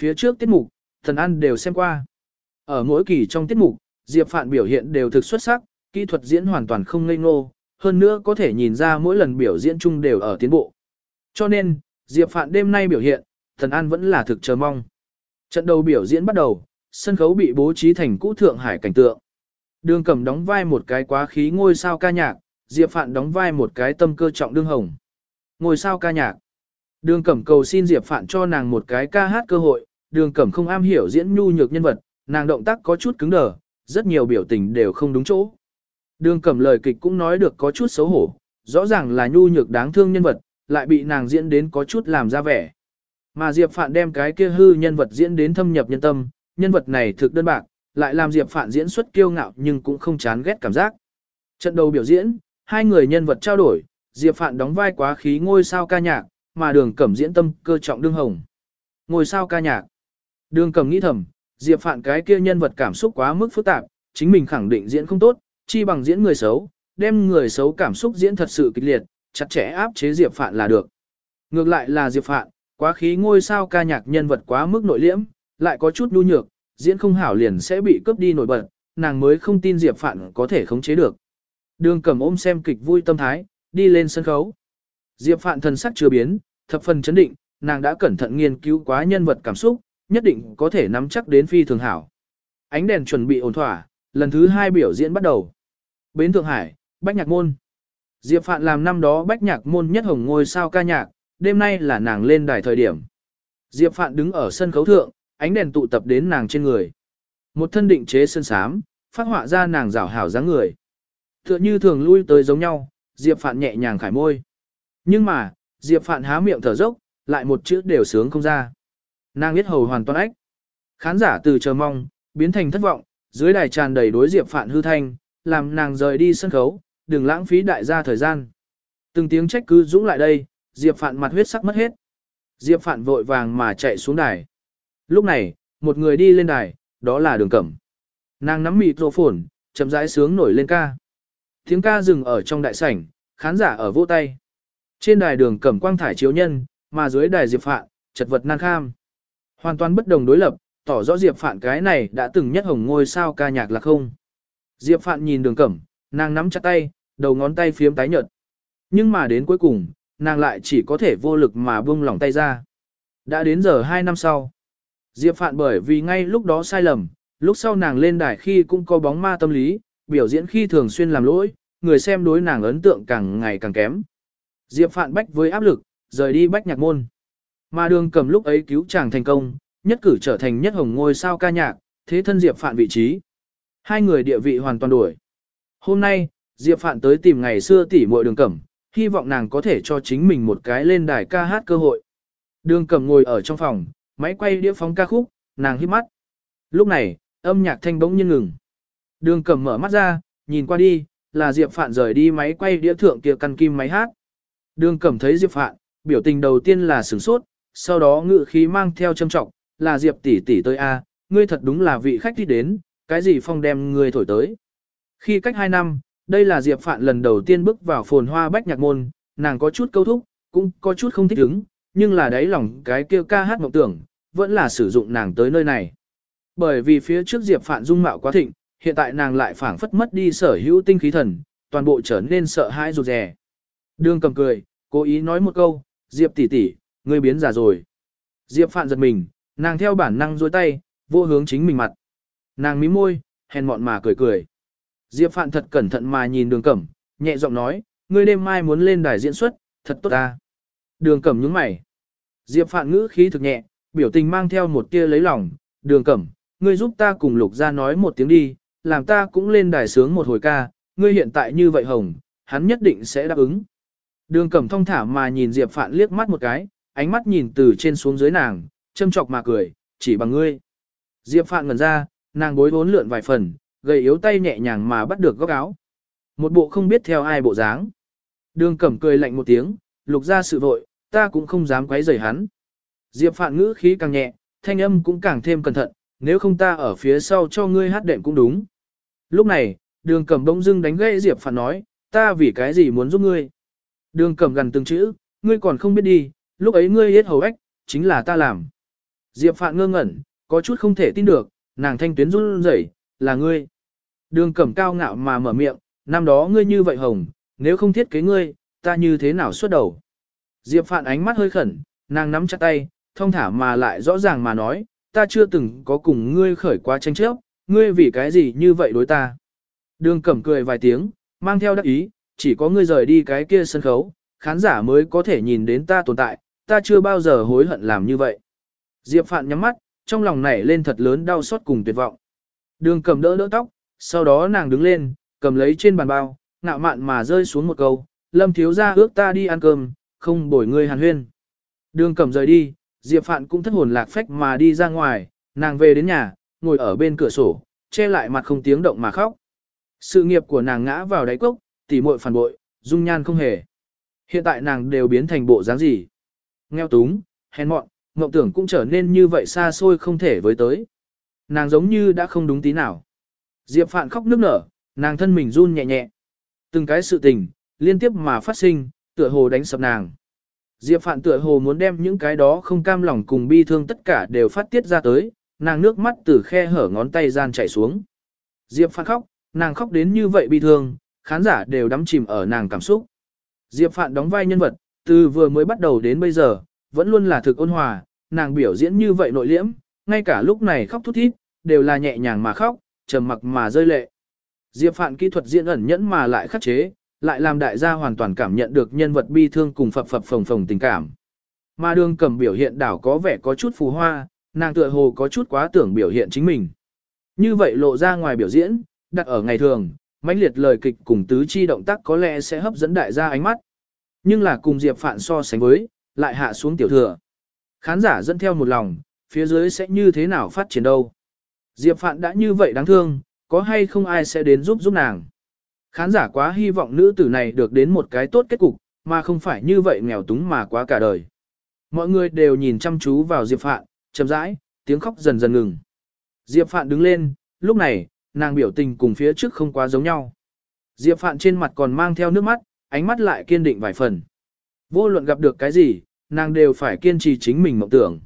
Phía trước tiết mục, Tần An đều xem qua. Ở mỗi kỳ trong tiết mục, Diệp Phạn biểu hiện đều thực xuất sắc, kỹ thuật diễn hoàn toàn không ngây ngô, hơn nữa có thể nhìn ra mỗi lần biểu diễn chung đều ở tiến bộ. Cho nên, Diệp Phạn đêm nay biểu hiện, Thần An vẫn là thực chờ mong. Trận đầu biểu diễn bắt đầu, sân khấu bị bố trí thành cũ Thượng Hải cảnh tượng. Đường Cẩm đóng vai một cái quá khí ngôi sao ca nhạc, Diệp Phạn đóng vai một cái tâm cơ trọng đương hồng. Ngôi sao ca nhạc. Đường Cẩm cầu xin Diệp Phạn cho nàng một cái ca hát cơ hội, Đường Cẩm không am hiểu diễn nhu nhược nhân vật, nàng động tác có chút cứng đờ, rất nhiều biểu tình đều không đúng chỗ. Đường Cẩm lời kịch cũng nói được có chút xấu hổ, rõ ràng là nhu nhược đáng thương nhân vật, lại bị nàng diễn đến có chút làm ra vẻ. Mà Diệp Phạn đem cái kia hư nhân vật diễn đến thâm nhập nhân tâm, nhân vật này thực đơn bạc, lại làm Diệp Phạn diễn xuất kiêu ngạo nhưng cũng không chán ghét cảm giác. Trận đầu biểu diễn, hai người nhân vật trao đổi, Diệp Phạn đóng vai quá khí ngôi sao ca nhạc, mà Đường Cẩm diễn tâm cơ trọng đương hồng. Ngôi sao ca nhạc. Đường Cẩm nghĩ thầm, Diệp Phạn cái kia nhân vật cảm xúc quá mức phức tạp, chính mình khẳng định diễn không tốt, chi bằng diễn người xấu, đem người xấu cảm xúc diễn thật sự kịch liệt, chặt chẽ áp chế Diệp Phạn là được. Ngược lại là Diệp Phạn, quá khí ngôi sao ca nhạc nhân vật quá mức nội liễm, lại có chút nhu nhược, diễn không hảo liền sẽ bị cướp đi nổi bật, nàng mới không tin Diệp Phạn có thể khống chế được. Đường cầm ôm xem kịch vui tâm thái, đi lên sân khấu. Diệp Phạn thần sắc chưa biến, thập phần chấn định, nàng đã cẩn thận nghiên cứu quá nhân vật cảm xúc, nhất định có thể nắm chắc đến phi thường hảo. Ánh đèn chuẩn bị ổn thỏa, lần thứ hai biểu diễn bắt đầu. Bến Thượng Hải, Bách Nhạc Môn. Diệp Phạn làm năm đó Bách Nhạc Môn nhất hồng ngôi sao ca nhạc, đêm nay là nàng lên đài thời điểm. Diệp Phạn đứng ở sân khấu thượng, ánh đèn tụ tập đến nàng trên người. Một thân định chế sơn sám, phát họa ra nàng rảo hảo dáng người. Tựa như thường lui tới giống nhau, Diệp Phạn nhẹ nhàng khải môi. Nhưng mà, Diệp Phạn há miệng thở dốc, lại một chữ đều sướng không ra. Nàng biết hầu hoàn toàn ách. Khán giả từ chờ mong, biến thành thất vọng, dưới đài tràn đầy đối Diệp Phạn hư thanh, làm nàng rời đi sân khấu, đừng lãng phí đại gia thời gian. Từng tiếng trách cứ dũng lại đây, Diệp Phạn mặt huyết sắc mất hết. Diệp Phạn vội vàng mà chạy xuống đài. Lúc này, một người đi lên đài, đó là đường cẩm. Nàng nắm mịt rộ phồn, chậm rãi sướng nổi lên ca. Tiếng ca dừng ở trong đại sảnh, khán giả ở vỗ tay. Trên đài đường cẩm quang thải chiếu nhân, mà dưới đài Diệp Phạn, chật vật nan kham. Hoàn toàn bất đồng đối lập, tỏ rõ Diệp Phạn cái này đã từng nhất hồng ngôi sao ca nhạc là không. Diệp Phạn nhìn đường cẩm, nàng nắm chặt tay, đầu ngón tay phiếm tái nhợt. Nhưng mà đến cuối cùng, nàng lại chỉ có thể vô lực mà buông lỏng tay ra. Đã đến giờ 2 năm sau. Diệp Phạn bởi vì ngay lúc đó sai lầm, lúc sau nàng lên đài khi cũng có bóng ma tâm lý, biểu diễn khi thường xuyên làm lỗi, người xem đối nàng ấn tượng càng ngày càng kém. Diệp Phạn bách với áp lực, rời đi bách nhạc môn. Mà đường cầm lúc ấy cứu chàng thành công, nhất cử trở thành nhất hồng ngôi sao ca nhạc, thế thân Diệp Phạn vị trí. Hai người địa vị hoàn toàn đổi. Hôm nay, Diệp Phạn tới tìm ngày xưa tỷ muội đường cẩm, hy vọng nàng có thể cho chính mình một cái lên đài ca hát cơ hội. Đường cẩm ngồi ở trong phòng, máy quay đĩa phóng ca khúc, nàng hít mắt. Lúc này, âm nhạc thanh bỗng nhiên ngừng. Đường cẩm mở mắt ra, nhìn qua đi, là Diệp Phạn rời đi máy quay đĩa thượng kia căn kim máy hát. Đường cẩm thấy Diệp Phạn, biểu tình đầu tiên là sửng sốt, sau đó ngự khí mang theo châm trọng, là Diệp tỷ tỷ tới a, ngươi thật đúng là vị khách đi đến, cái gì phong đem ngươi thổi tới. Khi cách 2 năm, đây là Diệp Phạn lần đầu tiên bước vào phồn hoa bách nhạc môn, nàng có chút câu thúc, cũng có chút không thích ứng, nhưng là đáy lòng cái kêu ca hát mộng tưởng, vẫn là sử dụng nàng tới nơi này. Bởi vì phía trước Diệp Phạn dung mạo quá thịnh, hiện tại nàng lại phảng phất mất đi sở hữu tinh khí thần, toàn bộ trở nên sợ hãi rụt rè. Đường cầm cười, cố ý nói một câu, Diệp tỷ tỷ, ngươi biến già rồi. Diệp Phạn giật mình, nàng theo bản năng dôi tay, vô hướng chính mình mặt. Nàng mím môi, hèn mọn mà cười cười. Diệp Phạn thật cẩn thận mà nhìn đường cẩm, nhẹ giọng nói, ngươi đêm mai muốn lên đài diễn xuất, thật tốt ta. Đường cẩm nhướng mày. Diệp Phạn ngữ khí thực nhẹ, biểu tình mang theo một tia lấy lòng, đường cẩm, ngươi giúp ta cùng lục ra nói một tiếng đi, làm ta cũng lên đài sướng một hồi ca, ngươi hiện tại như vậy hồng, hắn nhất định sẽ đáp ứng. Đường cẩm thong thả mà nhìn Diệp Phạn liếc mắt một cái, ánh mắt nhìn từ trên xuống dưới nàng, châm chọc mà cười, chỉ bằng ngươi. Diệp Phạn ngẩn ra, nàng bối vốn lượn vài phần, gầy yếu tay nhẹ nhàng mà bắt được góc áo. Một bộ không biết theo ai bộ dáng. Đường cẩm cười lạnh một tiếng, lục ra sự vội, ta cũng không dám quấy rầy hắn. Diệp Phạn ngữ khí càng nhẹ, thanh âm cũng càng thêm cẩn thận, nếu không ta ở phía sau cho ngươi hát đệm cũng đúng. Lúc này, đường cẩm bỗng dưng đánh gãy Diệp Phạn nói, ta vì cái gì muốn giúp ngươi. Đường cẩm gần từng chữ, ngươi còn không biết đi, lúc ấy ngươi hết hầu ếch, chính là ta làm. Diệp Phạn ngơ ngẩn, có chút không thể tin được, nàng thanh tuyến run rẩy, là ngươi. Đường cẩm cao ngạo mà mở miệng, năm đó ngươi như vậy hồng, nếu không thiết kế ngươi, ta như thế nào xuất đầu. Diệp Phạn ánh mắt hơi khẩn, nàng nắm chặt tay, thông thả mà lại rõ ràng mà nói, ta chưa từng có cùng ngươi khởi quá tranh chấp, ngươi vì cái gì như vậy đối ta. Đường cẩm cười vài tiếng, mang theo đắc ý, chỉ có ngươi rời đi cái kia sân khấu, khán giả mới có thể nhìn đến ta tồn tại, ta chưa bao giờ hối hận làm như vậy. Diệp Phạn nhắm mắt, trong lòng nảy lên thật lớn đau xót cùng tuyệt vọng. Đường cầm đỡ đỡ tóc, sau đó nàng đứng lên, cầm lấy trên bàn bao, ngạo mạn mà rơi xuống một câu, lâm thiếu ra ước ta đi ăn cơm, không bổi ngươi hàn huyên. Đường cầm rời đi, Diệp Phạn cũng thất hồn lạc phách mà đi ra ngoài, nàng về đến nhà, ngồi ở bên cửa sổ, che lại mặt không tiếng động mà khóc. Sự nghiệp của nàng ngã vào đáy cốc, tỉ muội phản bội, dung nhan không hề. Hiện tại nàng đều biến thành bộ dáng gì? Nghèo túng, hèn mọn, mộng tưởng cũng trở nên như vậy xa xôi không thể với tới. Nàng giống như đã không đúng tí nào. Diệp Phạn khóc nức nở, nàng thân mình run nhẹ nhẹ. Từng cái sự tình, liên tiếp mà phát sinh, tựa hồ đánh sập nàng. Diệp Phạn tựa hồ muốn đem những cái đó không cam lòng cùng bi thương tất cả đều phát tiết ra tới, nàng nước mắt từ khe hở ngón tay gian chảy xuống. Diệp Phạn khóc, nàng khóc đến như vậy bi thương, khán giả đều đắm chìm ở nàng cảm xúc. Diệp Phạn đóng vai nhân vật, từ vừa mới bắt đầu đến bây giờ, vẫn luôn là thực ôn hòa, nàng biểu diễn như vậy nội liễm, ngay cả lúc này khóc thút thít, đều là nhẹ nhàng mà khóc, trầm mặc mà rơi lệ. Diệp Phạn kỹ thuật diễn ẩn nhẫn mà lại khắc chế, lại làm đại gia hoàn toàn cảm nhận được nhân vật bi thương cùng phập phập phồng phồng tình cảm. Mà đường cầm biểu hiện đảo có vẻ có chút phù hoa, nàng tựa hồ có chút quá tưởng biểu hiện chính mình. Như vậy lộ ra ngoài biểu diễn, đặt ở ngày thường, mãnh liệt lời kịch cùng tứ chi động tác có lẽ sẽ hấp dẫn đại gia ánh mắt. Nhưng là cùng Diệp Phạn so sánh với, lại hạ xuống tiểu thừa. Khán giả dẫn theo một lòng, phía dưới sẽ như thế nào phát triển đâu. Diệp Phạn đã như vậy đáng thương, có hay không ai sẽ đến giúp giúp nàng. Khán giả quá hy vọng nữ tử này được đến một cái tốt kết cục, mà không phải như vậy nghèo túng mà quá cả đời. Mọi người đều nhìn chăm chú vào Diệp Phạn, chậm rãi, tiếng khóc dần dần ngừng. Diệp Phạn đứng lên, lúc này, nàng biểu tình cùng phía trước không quá giống nhau. Diệp Phạn trên mặt còn mang theo nước mắt, ánh mắt lại kiên định vài phần. Vô luận gặp được cái gì, nàng đều phải kiên trì chính mình mộng tưởng.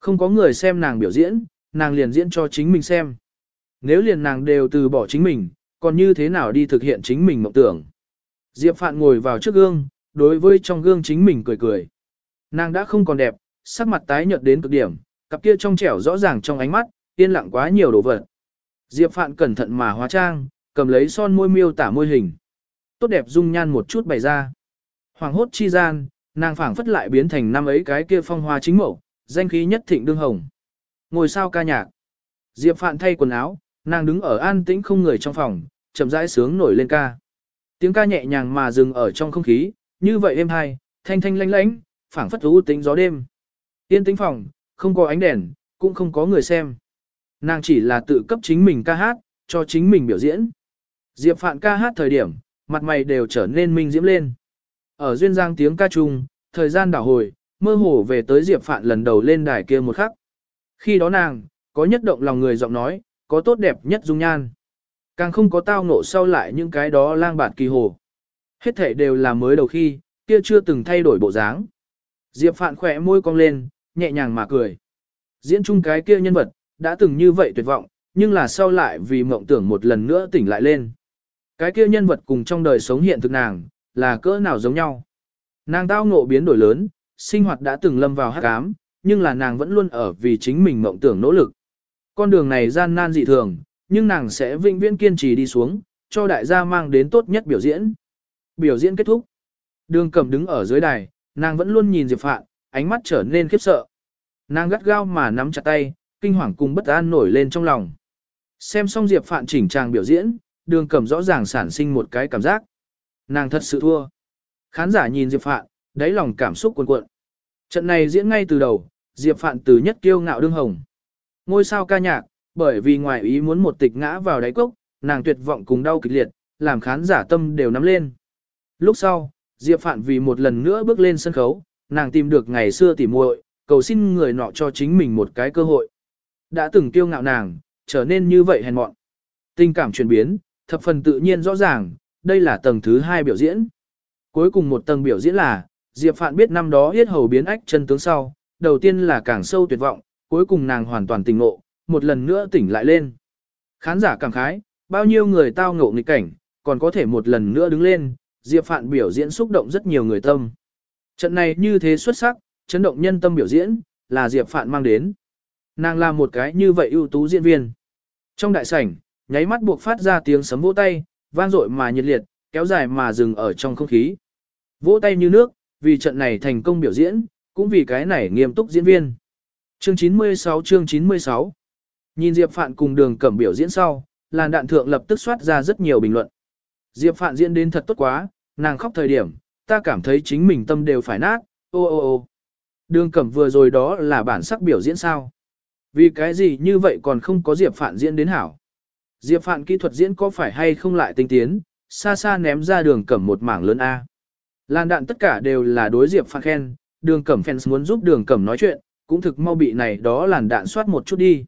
Không có người xem nàng biểu diễn, nàng liền diễn cho chính mình xem. Nếu liền nàng đều từ bỏ chính mình, còn như thế nào đi thực hiện chính mình mộng tưởng. Diệp Phạn ngồi vào trước gương, đối với trong gương chính mình cười cười. Nàng đã không còn đẹp, sắc mặt tái nhợt đến cực điểm, cặp kia trong trẻo rõ ràng trong ánh mắt, yên lặng quá nhiều đồ vật. Diệp Phạn cẩn thận mà hóa trang, cầm lấy son môi miêu tả môi hình. Tốt đẹp dung nhan một chút bày ra. Hoàng hốt chi gian, nàng phảng phất lại biến thành năm ấy cái kia phong hoa chính mẫu, danh khí nhất thịnh đương hồng. Ngồi sao ca nhạc. Diệp Phạn thay quần áo, nàng đứng ở an tĩnh không người trong phòng, chậm rãi sướng nổi lên ca. Tiếng ca nhẹ nhàng mà dừng ở trong không khí, như vậy êm hai, thanh thanh lanh lánh, phảng phất u tính gió đêm. Yên tĩnh phòng, không có ánh đèn, cũng không có người xem. Nàng chỉ là tự cấp chính mình ca hát, cho chính mình biểu diễn. Diệp Phạn ca hát thời điểm, mặt mày đều trở nên minh diễm lên. Ở duyên giang tiếng ca trùng thời gian đảo hồi, mơ hồ về tới Diệp Phạn lần đầu lên đài kia một khắc. Khi đó nàng, có nhất động lòng người giọng nói, có tốt đẹp nhất dung nhan. Càng không có tao ngộ sau lại những cái đó lang bạt kỳ hồ. Hết thể đều là mới đầu khi, kia chưa từng thay đổi bộ dáng. Diệp Phạn khỏe môi cong lên, nhẹ nhàng mà cười. Diễn chung cái kia nhân vật, đã từng như vậy tuyệt vọng, nhưng là sau lại vì mộng tưởng một lần nữa tỉnh lại lên. Cái kia nhân vật cùng trong đời sống hiện thực nàng, là cỡ nào giống nhau. Nàng tao ngộ biến đổi lớn, sinh hoạt đã từng lâm vào hắc ám, nhưng là nàng vẫn luôn ở vì chính mình mộng tưởng nỗ lực. Con đường này gian nan dị thường, nhưng nàng sẽ vĩnh viễn kiên trì đi xuống, cho đại gia mang đến tốt nhất biểu diễn. Biểu diễn kết thúc. Đường cầm đứng ở dưới đài, nàng vẫn luôn nhìn Diệp Phạn, ánh mắt trở nên khiếp sợ. Nàng gắt gao mà nắm chặt tay, kinh hoàng cùng bất an nổi lên trong lòng. Xem xong Diệp Phạn chỉnh trang biểu diễn, đường cầm rõ ràng sản sinh một cái cảm giác. Nàng thật sự thua. Khán giả nhìn Diệp Phạn, đáy lòng cảm xúc cuồn cuộn. Trận này diễn ngay từ đầu, Diệp Phạn từ nhất kiêu ngạo đương hồng. Ngôi sao ca nhạc, bởi vì ngoài ý muốn một tịch ngã vào đáy cốc, nàng tuyệt vọng cùng đau kịch liệt, làm khán giả tâm đều nắm lên. Lúc sau, Diệp Phạn vì một lần nữa bước lên sân khấu, nàng tìm được ngày xưa tỉ muội, cầu xin người nọ cho chính mình một cái cơ hội. Đã từng kiêu ngạo nàng, trở nên như vậy hèn mọn. Tình cảm chuyển biến, thập phần tự nhiên rõ ràng, đây là tầng thứ hai biểu diễn. Cuối cùng một tầng biểu diễn là, Diệp Phạn biết năm đó yết hầu biến ách chân tướng sau, đầu tiên là càng sâu tuyệt vọng, cuối cùng nàng hoàn toàn tỉnh ngộ, một lần nữa tỉnh lại lên. Khán giả cảm khái, bao nhiêu người tao ngộ nghịch cảnh, còn có thể một lần nữa đứng lên, Diệp Phạn biểu diễn xúc động rất nhiều người tâm. Trận này như thế xuất sắc, chấn động nhân tâm biểu diễn, là Diệp Phạn mang đến. Nàng là một cái như vậy ưu tú diễn viên. Trong đại sảnh, nháy mắt buộc phát ra tiếng sấm vỗ tay, vang dội mà nhiệt liệt, kéo dài mà dừng ở trong không khí. Vỗ tay như nước, vì trận này thành công biểu diễn, cũng vì cái này nghiêm túc diễn viên. Chương 96 chương 96 Nhìn Diệp Phạn cùng đường cẩm biểu diễn sau, làn đạn thượng lập tức soát ra rất nhiều bình luận. Diệp Phạn diễn đến thật tốt quá, nàng khóc thời điểm, ta cảm thấy chính mình tâm đều phải nát, ô ô ô. Đường cẩm vừa rồi đó là bản sắc biểu diễn sao. Vì cái gì như vậy còn không có Diệp Phạn diễn đến hảo. Diệp Phạn kỹ thuật diễn có phải hay không lại tinh tiến, xa xa ném ra đường cẩm một mảng lớn A. Lan đạn tất cả đều là đối Diệp Phạn khen, đường cẩm fans muốn giúp đường cẩm nói chuyện, cũng thực mau bị này đó làn đạn soát một chút đi.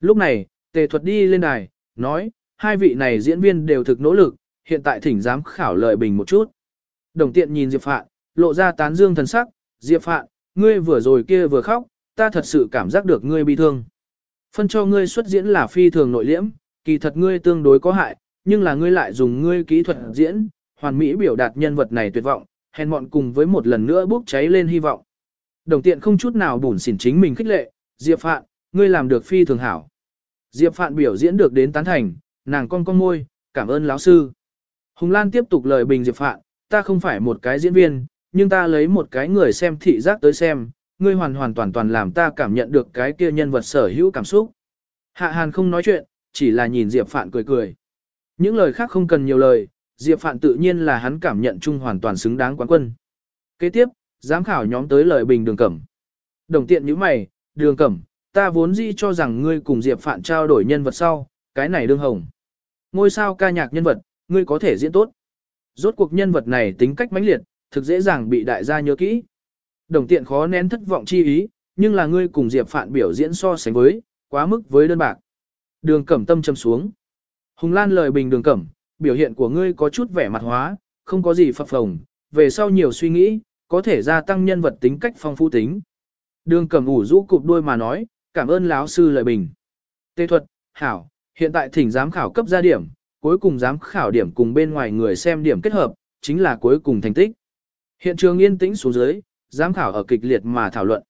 Lúc này, tề thuật đi lên đài, nói, hai vị này diễn viên đều thực nỗ lực, hiện tại thỉnh giám khảo lợi bình một chút. Đồng tiện nhìn Diệp Phạn, lộ ra tán dương thần sắc, Diệp Phạn, ngươi vừa rồi kia vừa khóc, ta thật sự cảm giác được ngươi bị thương. Phân cho ngươi xuất diễn là phi thường nội liễm, kỳ thật ngươi tương đối có hại, nhưng là ngươi lại dùng ngươi kỹ thuật diễn, hoàn mỹ biểu đạt nhân vật này tuyệt vọng, hèn mọn cùng với một lần nữa bốc cháy lên hy vọng. Đồng tiện không chút nào bùn xỉn chính mình khích lệ, Diệp Phạn, ngươi làm được phi thường hảo. Diệp Phạn biểu diễn được đến tán thành, nàng con con môi, cảm ơn lão sư. Hùng Lan tiếp tục lời bình Diệp Phạn, ta không phải một cái diễn viên, nhưng ta lấy một cái người xem thị giác tới xem, ngươi hoàn hoàn toàn toàn làm ta cảm nhận được cái kia nhân vật sở hữu cảm xúc. Hạ Hàn không nói chuyện, chỉ là nhìn Diệp Phạn cười cười. Những lời khác không cần nhiều lời, Diệp Phạn tự nhiên là hắn cảm nhận chung hoàn toàn xứng đáng quán quân. Kế tiếp, giám khảo nhóm tới lời bình đường cẩm. Đồng tiện như mày, đường cẩm, ta vốn dĩ cho rằng ngươi cùng Diệp Phạn trao đổi nhân vật sau, cái này đương hồng. Ngôi sao ca nhạc nhân vật, ngươi có thể diễn tốt. Rốt cuộc nhân vật này tính cách mãnh liệt, thực dễ dàng bị đại gia nhớ kỹ. Đồng tiện khó nén thất vọng chi ý, nhưng là ngươi cùng Diệp Phạn biểu diễn so sánh với, quá mức với đơn bạc. Đường cẩm tâm châm xuống. Hùng Lan lời bình đường cẩm, biểu hiện của ngươi có chút vẻ mặt hóa, không có gì phập phồng, về sau nhiều suy nghĩ, có thể gia tăng nhân vật tính cách phong phú tính. Đường cầm ủ rũ cụp đôi mà nói, cảm ơn lão sư lời bình. Tê thuật, hảo, hiện tại thỉnh giám khảo cấp ra điểm, cuối cùng giám khảo điểm cùng bên ngoài người xem điểm kết hợp, chính là cuối cùng thành tích. Hiện trường yên tĩnh xuống dưới, giám khảo ở kịch liệt mà thảo luận.